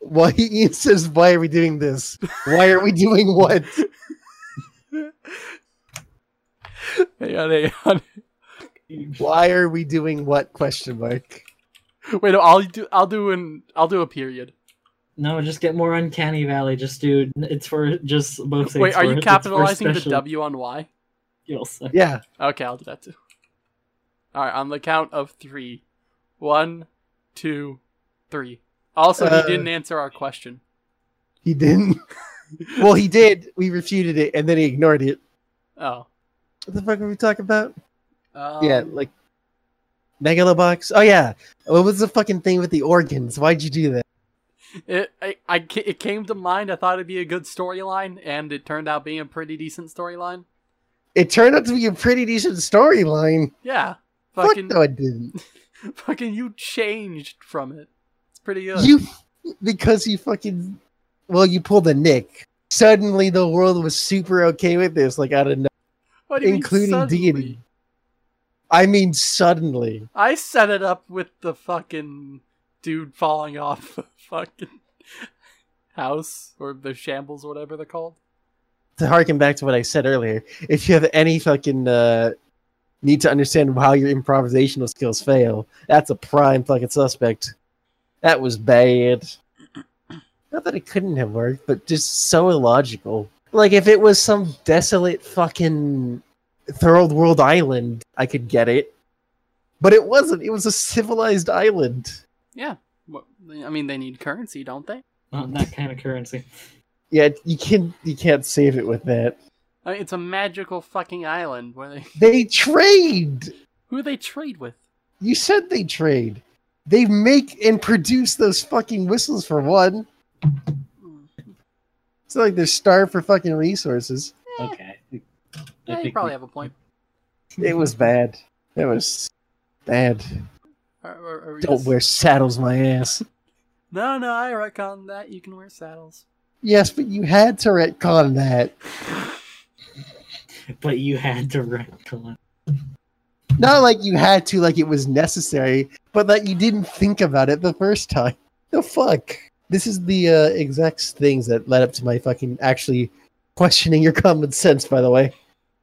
Why Ian says, "Why are we doing this? Why are we doing what?" (laughs) Hang on, hang on. Why are we doing what? Question mark. Wait, no, I'll do. I'll do an. I'll do a period. No, just get more uncanny valley. Just do. It's for just both. Wait, are you it's for capitalizing the W on Y? You'll. Yeah. Okay, I'll do that too. All right, on the count of three. One, two, three. Also, Uh, he didn't answer our question. He didn't. (laughs) well, he did. We refuted it, and then he ignored it. Oh. What the fuck are we talking about? Um, yeah, like Megalobox. Oh yeah. What was the fucking thing with the organs? Why'd you do that? It I, I it came to mind. I thought it'd be a good storyline, and it turned out being a pretty decent storyline. It turned out to be a pretty decent storyline. Yeah, Fuck fucking no, it didn't. (laughs) fucking you changed from it. It's pretty good. You because you fucking well, you pulled a Nick. Suddenly, the world was super okay with this. Like out of no, what do you mean including suddenly? deity. I mean, suddenly. I set it up with the fucking dude falling off the (laughs) fucking house or the shambles, or whatever they're called. To harken back to what I said earlier, if you have any fucking uh, need to understand how your improvisational skills fail, that's a prime fucking suspect. That was bad. Not that it couldn't have worked, but just so illogical. Like if it was some desolate fucking third world island, I could get it. But it wasn't. It was a civilized island. Yeah. What, I mean, they need currency, don't they? Not that kind of currency. Yeah, you can you can't save it with that. I mean, it's a magical fucking island where they (laughs) They trade. who do they trade with? You said they trade. They make and produce those fucking whistles for one. It's like they're starved for fucking resources. Eh. Okay. I Yeah, you probably we- have a point. It was bad. It was bad. Are- are- are Don't just- wear saddles, my ass. No, no, I reckon that you can wear saddles. Yes, but you had to retcon that. (laughs) But you had to retcon. Not like you had to, like it was necessary, but that you didn't think about it the first time. The fuck? This is the uh, exact things that led up to my fucking actually questioning your common sense, by the way.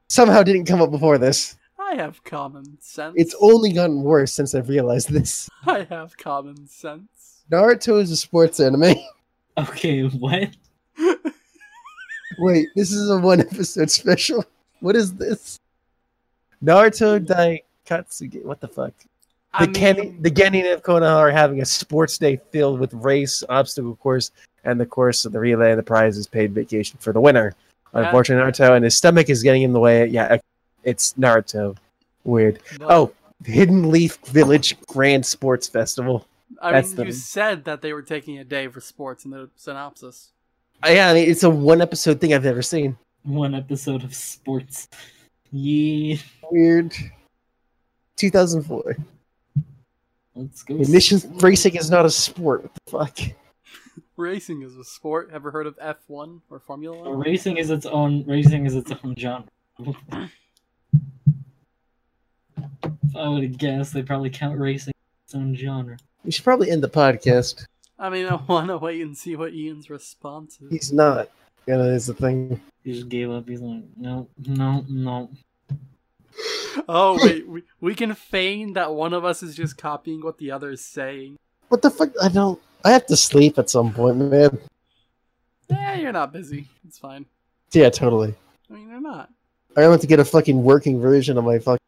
Somehow didn't come up before this. I have common sense. It's only gotten worse since I've realized this. (laughs) I have common sense. Naruto is a sports anime. (laughs) Okay, what? Wait, this is a one episode special. What is this? Naruto hmm. Daikatsuge. What the fuck? I The Ken, mean, the Genin of Konoha are having a sports day filled with race, obstacle course, and the course of the relay. The prize is paid vacation for the winner. Unfortunately, Naruto and his stomach is getting in the way. Yeah, it's Naruto. Weird. but- Oh, Hidden Leaf Village Grand Sports Festival. I that's mean, the- you said that they were taking a day for sports in the synopsis. Uh, Yeah, I mean, it's a one episode thing I've never seen. One episode of sports. Yeah. Weird. 2004. Let's go. Emissions racing is not a sport. What the fuck? (laughs) Racing is a sport. Ever heard of F1 or Formula Uh, One? Racing is its own. Racing is its own genre. (laughs) if I would have guessed, they probably count racing as its own genre. We should probably end the podcast. I mean, I want to wait and see what Ian's response is. He's not. Yeah, that is the thing. He just gave up. He's like, no, no, no. Oh (laughs) wait, we, we can feign that one of us is just copying what the other is saying. What the fuck? I don't. I have to sleep at some point, man. Yeah, you're not busy. It's fine. Yeah, totally. I mean, you're not. I want to get a fucking working version of my fucking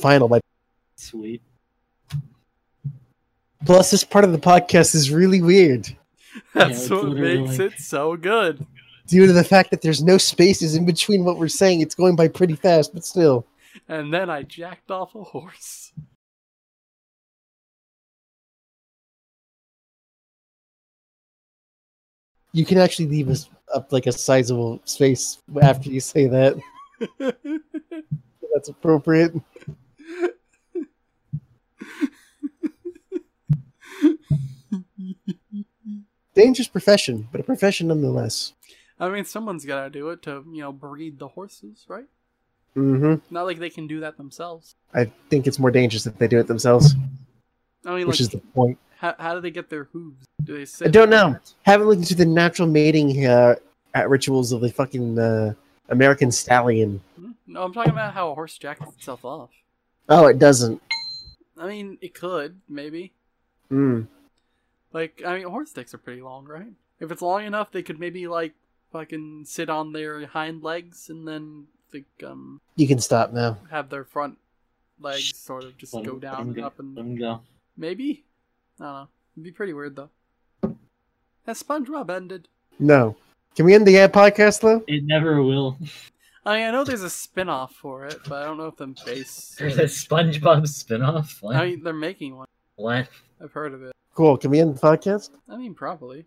final. My Sweet. plus, this part of the podcast is really weird (laughs) That's it's what literally makes like- it so good. due to the fact that there's no spaces in between what we're saying. It's going by pretty fast, but still. And then I jacked off a horse. You can actually leave us up like a sizable space after you say that. (laughs) That's appropriate. Dangerous profession, but a profession nonetheless. I mean, someone's got to do it to, you know, breed the horses, right? hmm Not like they can do that themselves. I think it's more dangerous if they do it themselves, I mean, which like, is the point. how, how do they get their hooves? Do they sit? I don't know. Haven't looked into the natural mating uh, at rituals of the fucking uh, American stallion. Hmm? No, I'm talking about how a horse jacks itself off. Oh, it doesn't. I mean, it could, maybe. Mm. Like, I mean, horse dicks are pretty long, right? If it's long enough, they could maybe like fucking sit on their hind legs and then like um You can stop now. have their front legs sort of just Let go down and go. up and Let him go. maybe I don't know. It'd be pretty weird though. Has SpongeBob ended? No. Can we end the ad podcast though? It never will. I mean, I know there's a spin-off for it, but I don't know if them base. There's a SpongeBob spinoff. What? I mean, they're making one. what? I've heard of it. Cool. Can we end the podcast? I mean, probably.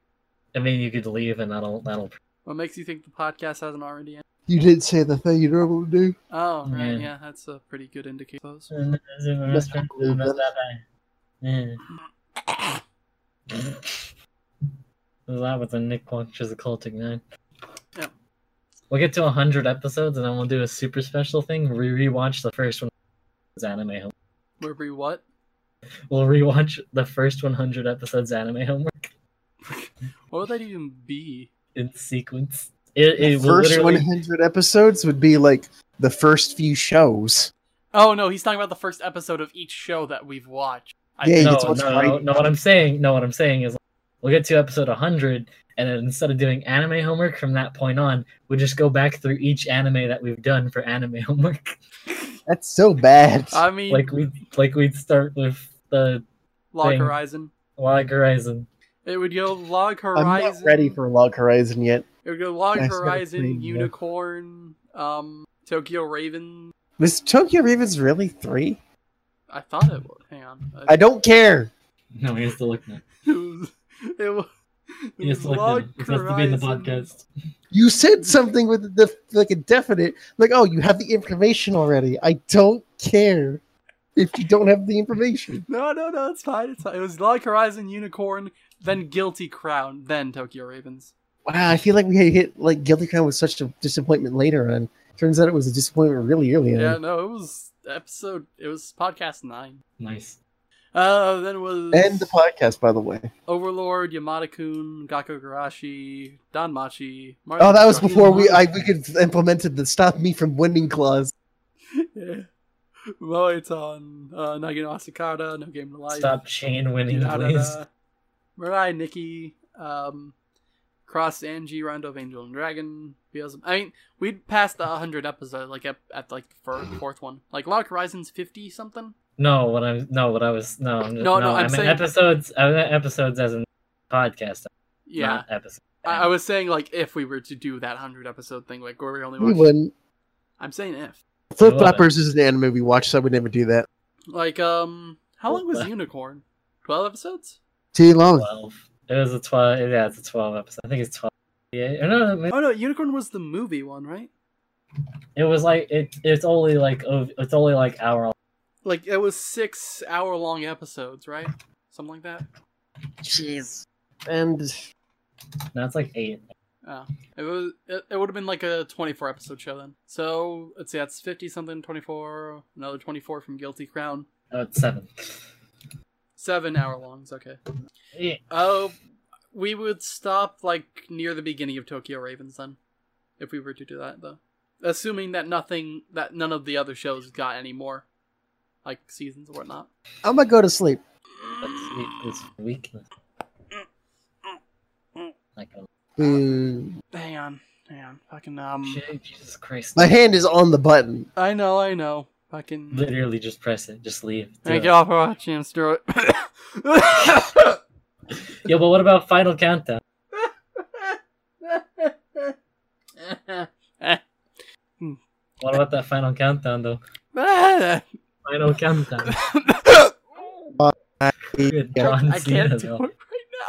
I mean, you could leave and that'll that'll. What makes you think the podcast hasn't already ended? You did say the thing you normally do. Oh, right, Yeah. yeah, that's a pretty good indicator. I suppose. Eh? Yeah. that with the Nick watches the Cultic Nine. Yeah. We'll get to hundred episodes and then we'll do a super special thing. We rewatch the first one. It's anime. Home. Where we what? We'll rewatch the first 100 episodes anime homework What would that even be? in sequence. It, it will First literally 100 episodes would be like the first few shows. Oh no, he's talking about the first episode of each show that we've watched. I Yeah, think. no, get no, it no, right- no. What I'm saying, no, what I'm saying is, we'll get to episode 100, and then instead of doing anime homework from that point on, we just go back through each anime that we've done for anime (laughs) homework. That's so bad. I mean, like we, like we'd start with the Log thing. Horizon. Log Horizon. It would go Log Horizon. I'm not ready for Log Horizon yet. It would go Log I Horizon, playing, yeah. Unicorn, um, Tokyo Raven. Was Tokyo Ravens really three? I thought it was. Hang on. I don't care. No, he has to look now. it was. (laughs) It was, He has to look now. Log It has to be in the Horizon. podcast. You said something with the like a definite, like, oh, you have the information already. I don't care if you don't have the information. (laughs) No, no, no, it's fine. It's fine. It was Log Horizon, Unicorn, then Guilty Crown, then Tokyo Ravens. Wow, I feel like we had hit like Guilty Crown was such a disappointment later on. Turns out it was a disappointment really early on. Yeah, no, it was episode. It was podcast nine. Nice. Uh, then it was And the podcast, by the way. Overlord, Yamada-kun, Gakkou Gurashi, Danmachi. Oh, that was before we I we could implemented the stop me from winning clause. (laughs) yeah. Moeton, uh, Nagi no Asukara, No Game to Life. Stop chain winning, Da-da-da. please. Mirai Nikki, um, Cross Ange, Rondo of Angel and Dragon. Beelzebub. I mean, we'd passed the 100 episode, like, at, at like, the fir- fourth one. Like, Log Horizon's 50 something? No, what I'm no, what I was no, I'm just, No, no, no, I I'm meant saying- episodes. I meant episodes as in podcast, Yeah. not episodes. I, I was saying, like, if we were to do that 100 episode thing, like, where we only We wouldn't. I'm saying if. Flip would. Flappers is an anime we watched, so I would never do that. Like, um, how long was Unicorn? 12 episodes? Too long. Twelve. It was a twelve. Yeah, it's a twelve episode. I think it's twelve. Yeah, or no, maybe- Oh, no, Unicorn was the movie one, right? it was like it. It's only like it's only like hour. long. Like, it was six hour long episodes, right? Something like that? Jeez. And No, it's like eight. Oh, it was. It, it would have been like a twenty-four episode show then. So let's see, that's fifty something, twenty-four, another twenty-four from Guilty Crown, Oh, it's seven. seven hour longs. Okay. Yeah. Oh, we would stop like near the beginning of Tokyo Ravens then, if we were to do that though. Assuming that nothing, that none of the other shows got any more, like seasons or whatnot. I'm gonna go to sleep. That's it's weakness. Like oh, Hmm. Hang on, hang on, fucking um. shit, Jesus Christ! My hand is on the button. I know, I know, fucking. Literally, just press it. Just leave. Do Thank it. you all for watching. Let's do it. (laughs) Yo, but what about Final Countdown? (laughs) What about that Final Countdown though? Final Countdown. (laughs) Good John I Cena can't do though. it right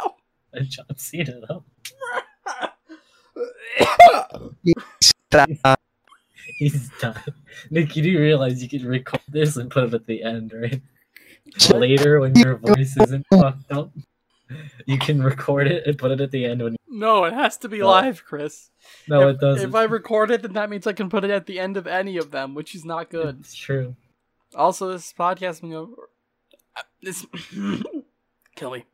now. And John Cena though. He's done. Nick, you do realize you can record this and put it at the end, right? Later, when your voice isn't fucked up, you can record it and put it at the end when. You... no, it has to be No. live, Chris. No, if, it doesn't. If I record it, then that means I can put it at the end of any of them, which is not good. It's true. Also, this podcast will go. uh, This (coughs) kill me.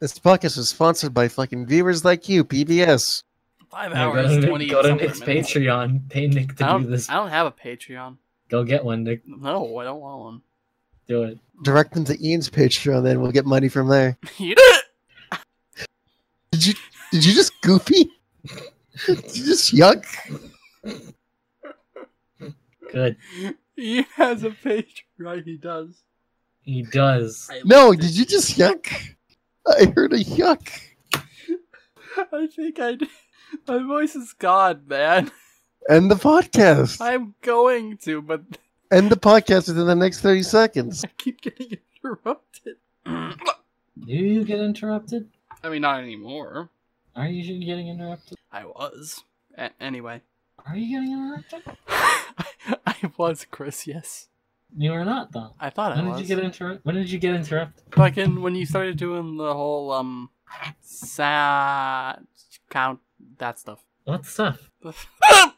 This podcast is sponsored by fucking viewers like you, PBS. Five Yeah, hours, go to, twenty. go to Nick's. Patreon. Pay Nick to do this. I don't have a Patreon. Go get one, Nick. No, I don't want one. Do it. Direct them to Ian's Patreon, then we'll get money from there. (laughs) You- Did you Did you just goofy? Did you just yuck? Good. He has a Patreon. right? He does. He does. I No, looked did you just yuck? I heard a yuck. (laughs) I think I did. My voice is gone, man. End the podcast. I'm going to, but End the podcast within the next 30 seconds. I keep getting interrupted. Do you get interrupted? I mean, not anymore. Are you getting interrupted? I was. A- anyway. Are you getting interrupted? (laughs) I was, Chris, yes. You are not, though. I thought When I did you get interrupted? When did you get interrupted? Fucking when you started doing the whole, um, sa count, that stuff. What stuff? (laughs)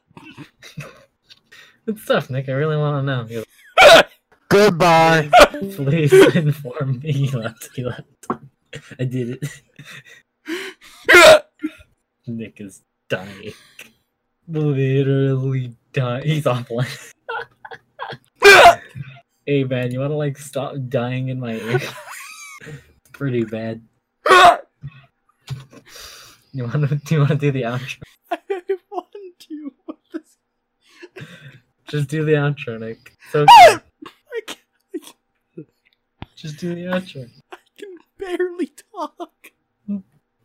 What stuff, Nick? I really want to know. Goodbye. (laughs) Please inform me you left. You left. I did it. (laughs) Nick is dying. Literally dying. He's offline. hey man, you wanna like stop dying in my ear? It's pretty bad. You wanna (laughs) do you wanna do the outro? (laughs) I want to. This- Just do the outro, Nick. It's ah! okay. I can, I can, Just do the outro. I can barely talk.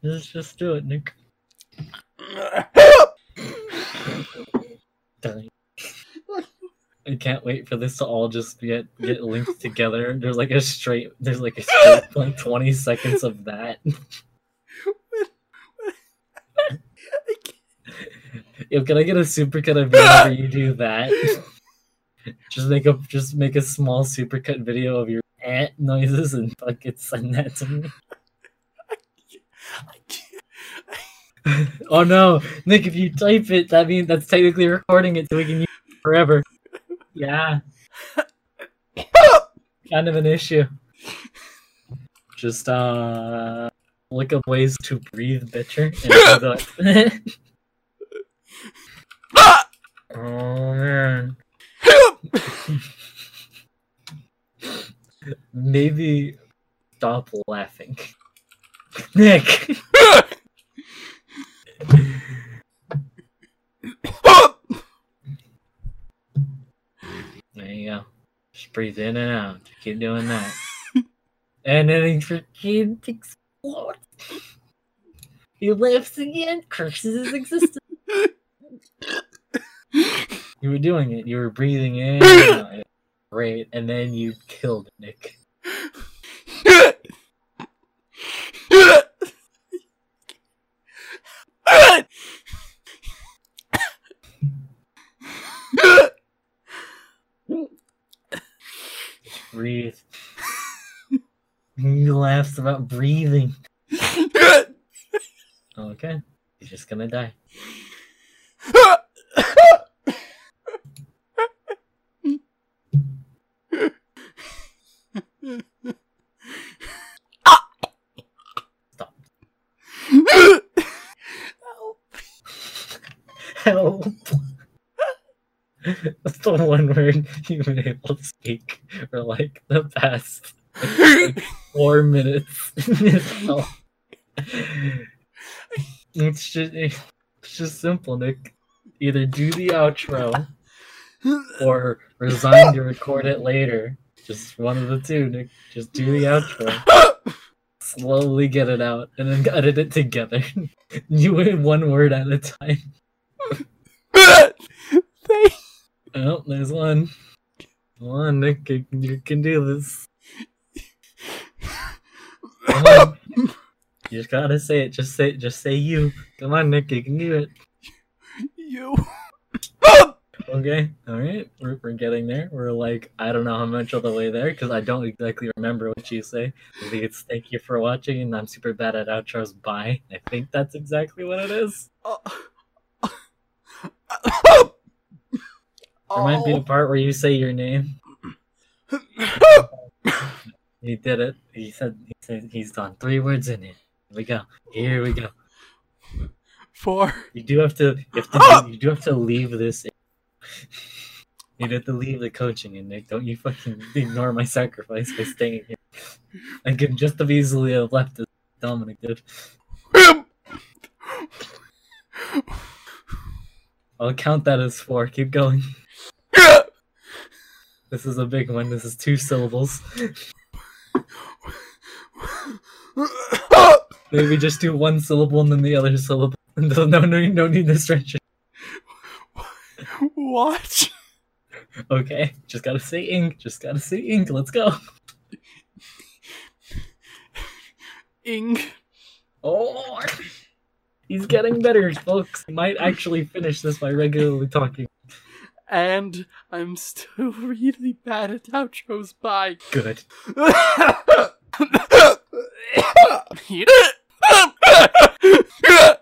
Just just do it, Nick. (coughs) Dying. I can't wait for this to all just get get linked together. There's like a straight there's like a straight (laughs) like twenty seconds of that. I can't. Yo, can I get a supercut of whenever you do (laughs) that? (laughs) just make a just make a small supercut video of your ant noises and fucking send that to me. I can't. oh no, Nick! If you type it, that means that's technically recording it, so we can use it forever. Yeah, (laughs) kind of an issue. Just uh, look up ways to breathe better. Oh man. (laughs) Maybe stop laughing. (laughs) Nick! There you go. Just breathe in and out. Keep doing that. (laughs) and then he freaking explodes. He laughs again, curses his existence. You were doing it. You were breathing in (coughs) and. Great. And then you killed Nick. Breathe. you laughed about breathing. (coughs) Okay. He's just gonna die. Stop. Help. That's the one word you've been able to speak for like the past like, four minutes. Help. (laughs) it's just it's just simple, Nick. Either do the outro or resign to record it later. Just one of the two, Nick. Just do the outro. Slowly get it out and then edit it together. (laughs) you in one word at a time. (laughs) Oh, there's one. Come on, Nick. You, you can do this. (laughs) You just gotta say it. Just say Just say you. Come on, Nick. You can do it. You. (laughs) Okay. All right. We're, we're getting there. We're like, I don't know how much of the way there because I don't exactly remember what you say. I think it's thank you for watching, and I'm super bad at outros. Bye. I think that's exactly what it is. Uh, (coughs) there might be oh. a part where you say your name. (coughs) He did it. He said he said he's done three words in it. Here we go. Here we go. Four. You do have to. You have to. Ah! do- you do have to leave this. (laughs) You have to leave the coaching and Nick. Don't you fucking ignore my sacrifice by staying here. I could just have easily have left as Dominic did. I'll count that as four. Keep going. This is a big one. This is two syllables. Ah! Maybe just do one syllable and then the other syllable. (laughs) No, no, no, need to stretch it. Watch. Okay, just gotta say ink. Just gotta say ink. Let's go. Ing. Oh, he's getting better, folks. He might actually finish this by regularly talking. And I'm still (laughs) really bad at outros. Bye. Good. (laughs)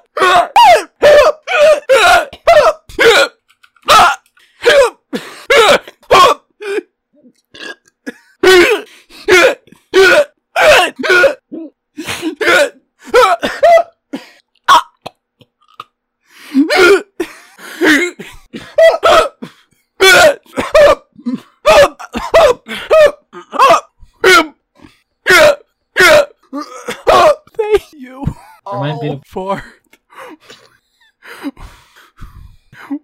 Thank you. might be a- for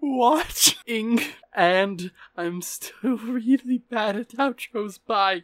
watching, and I'm still (laughs) really bad at outros. Bye.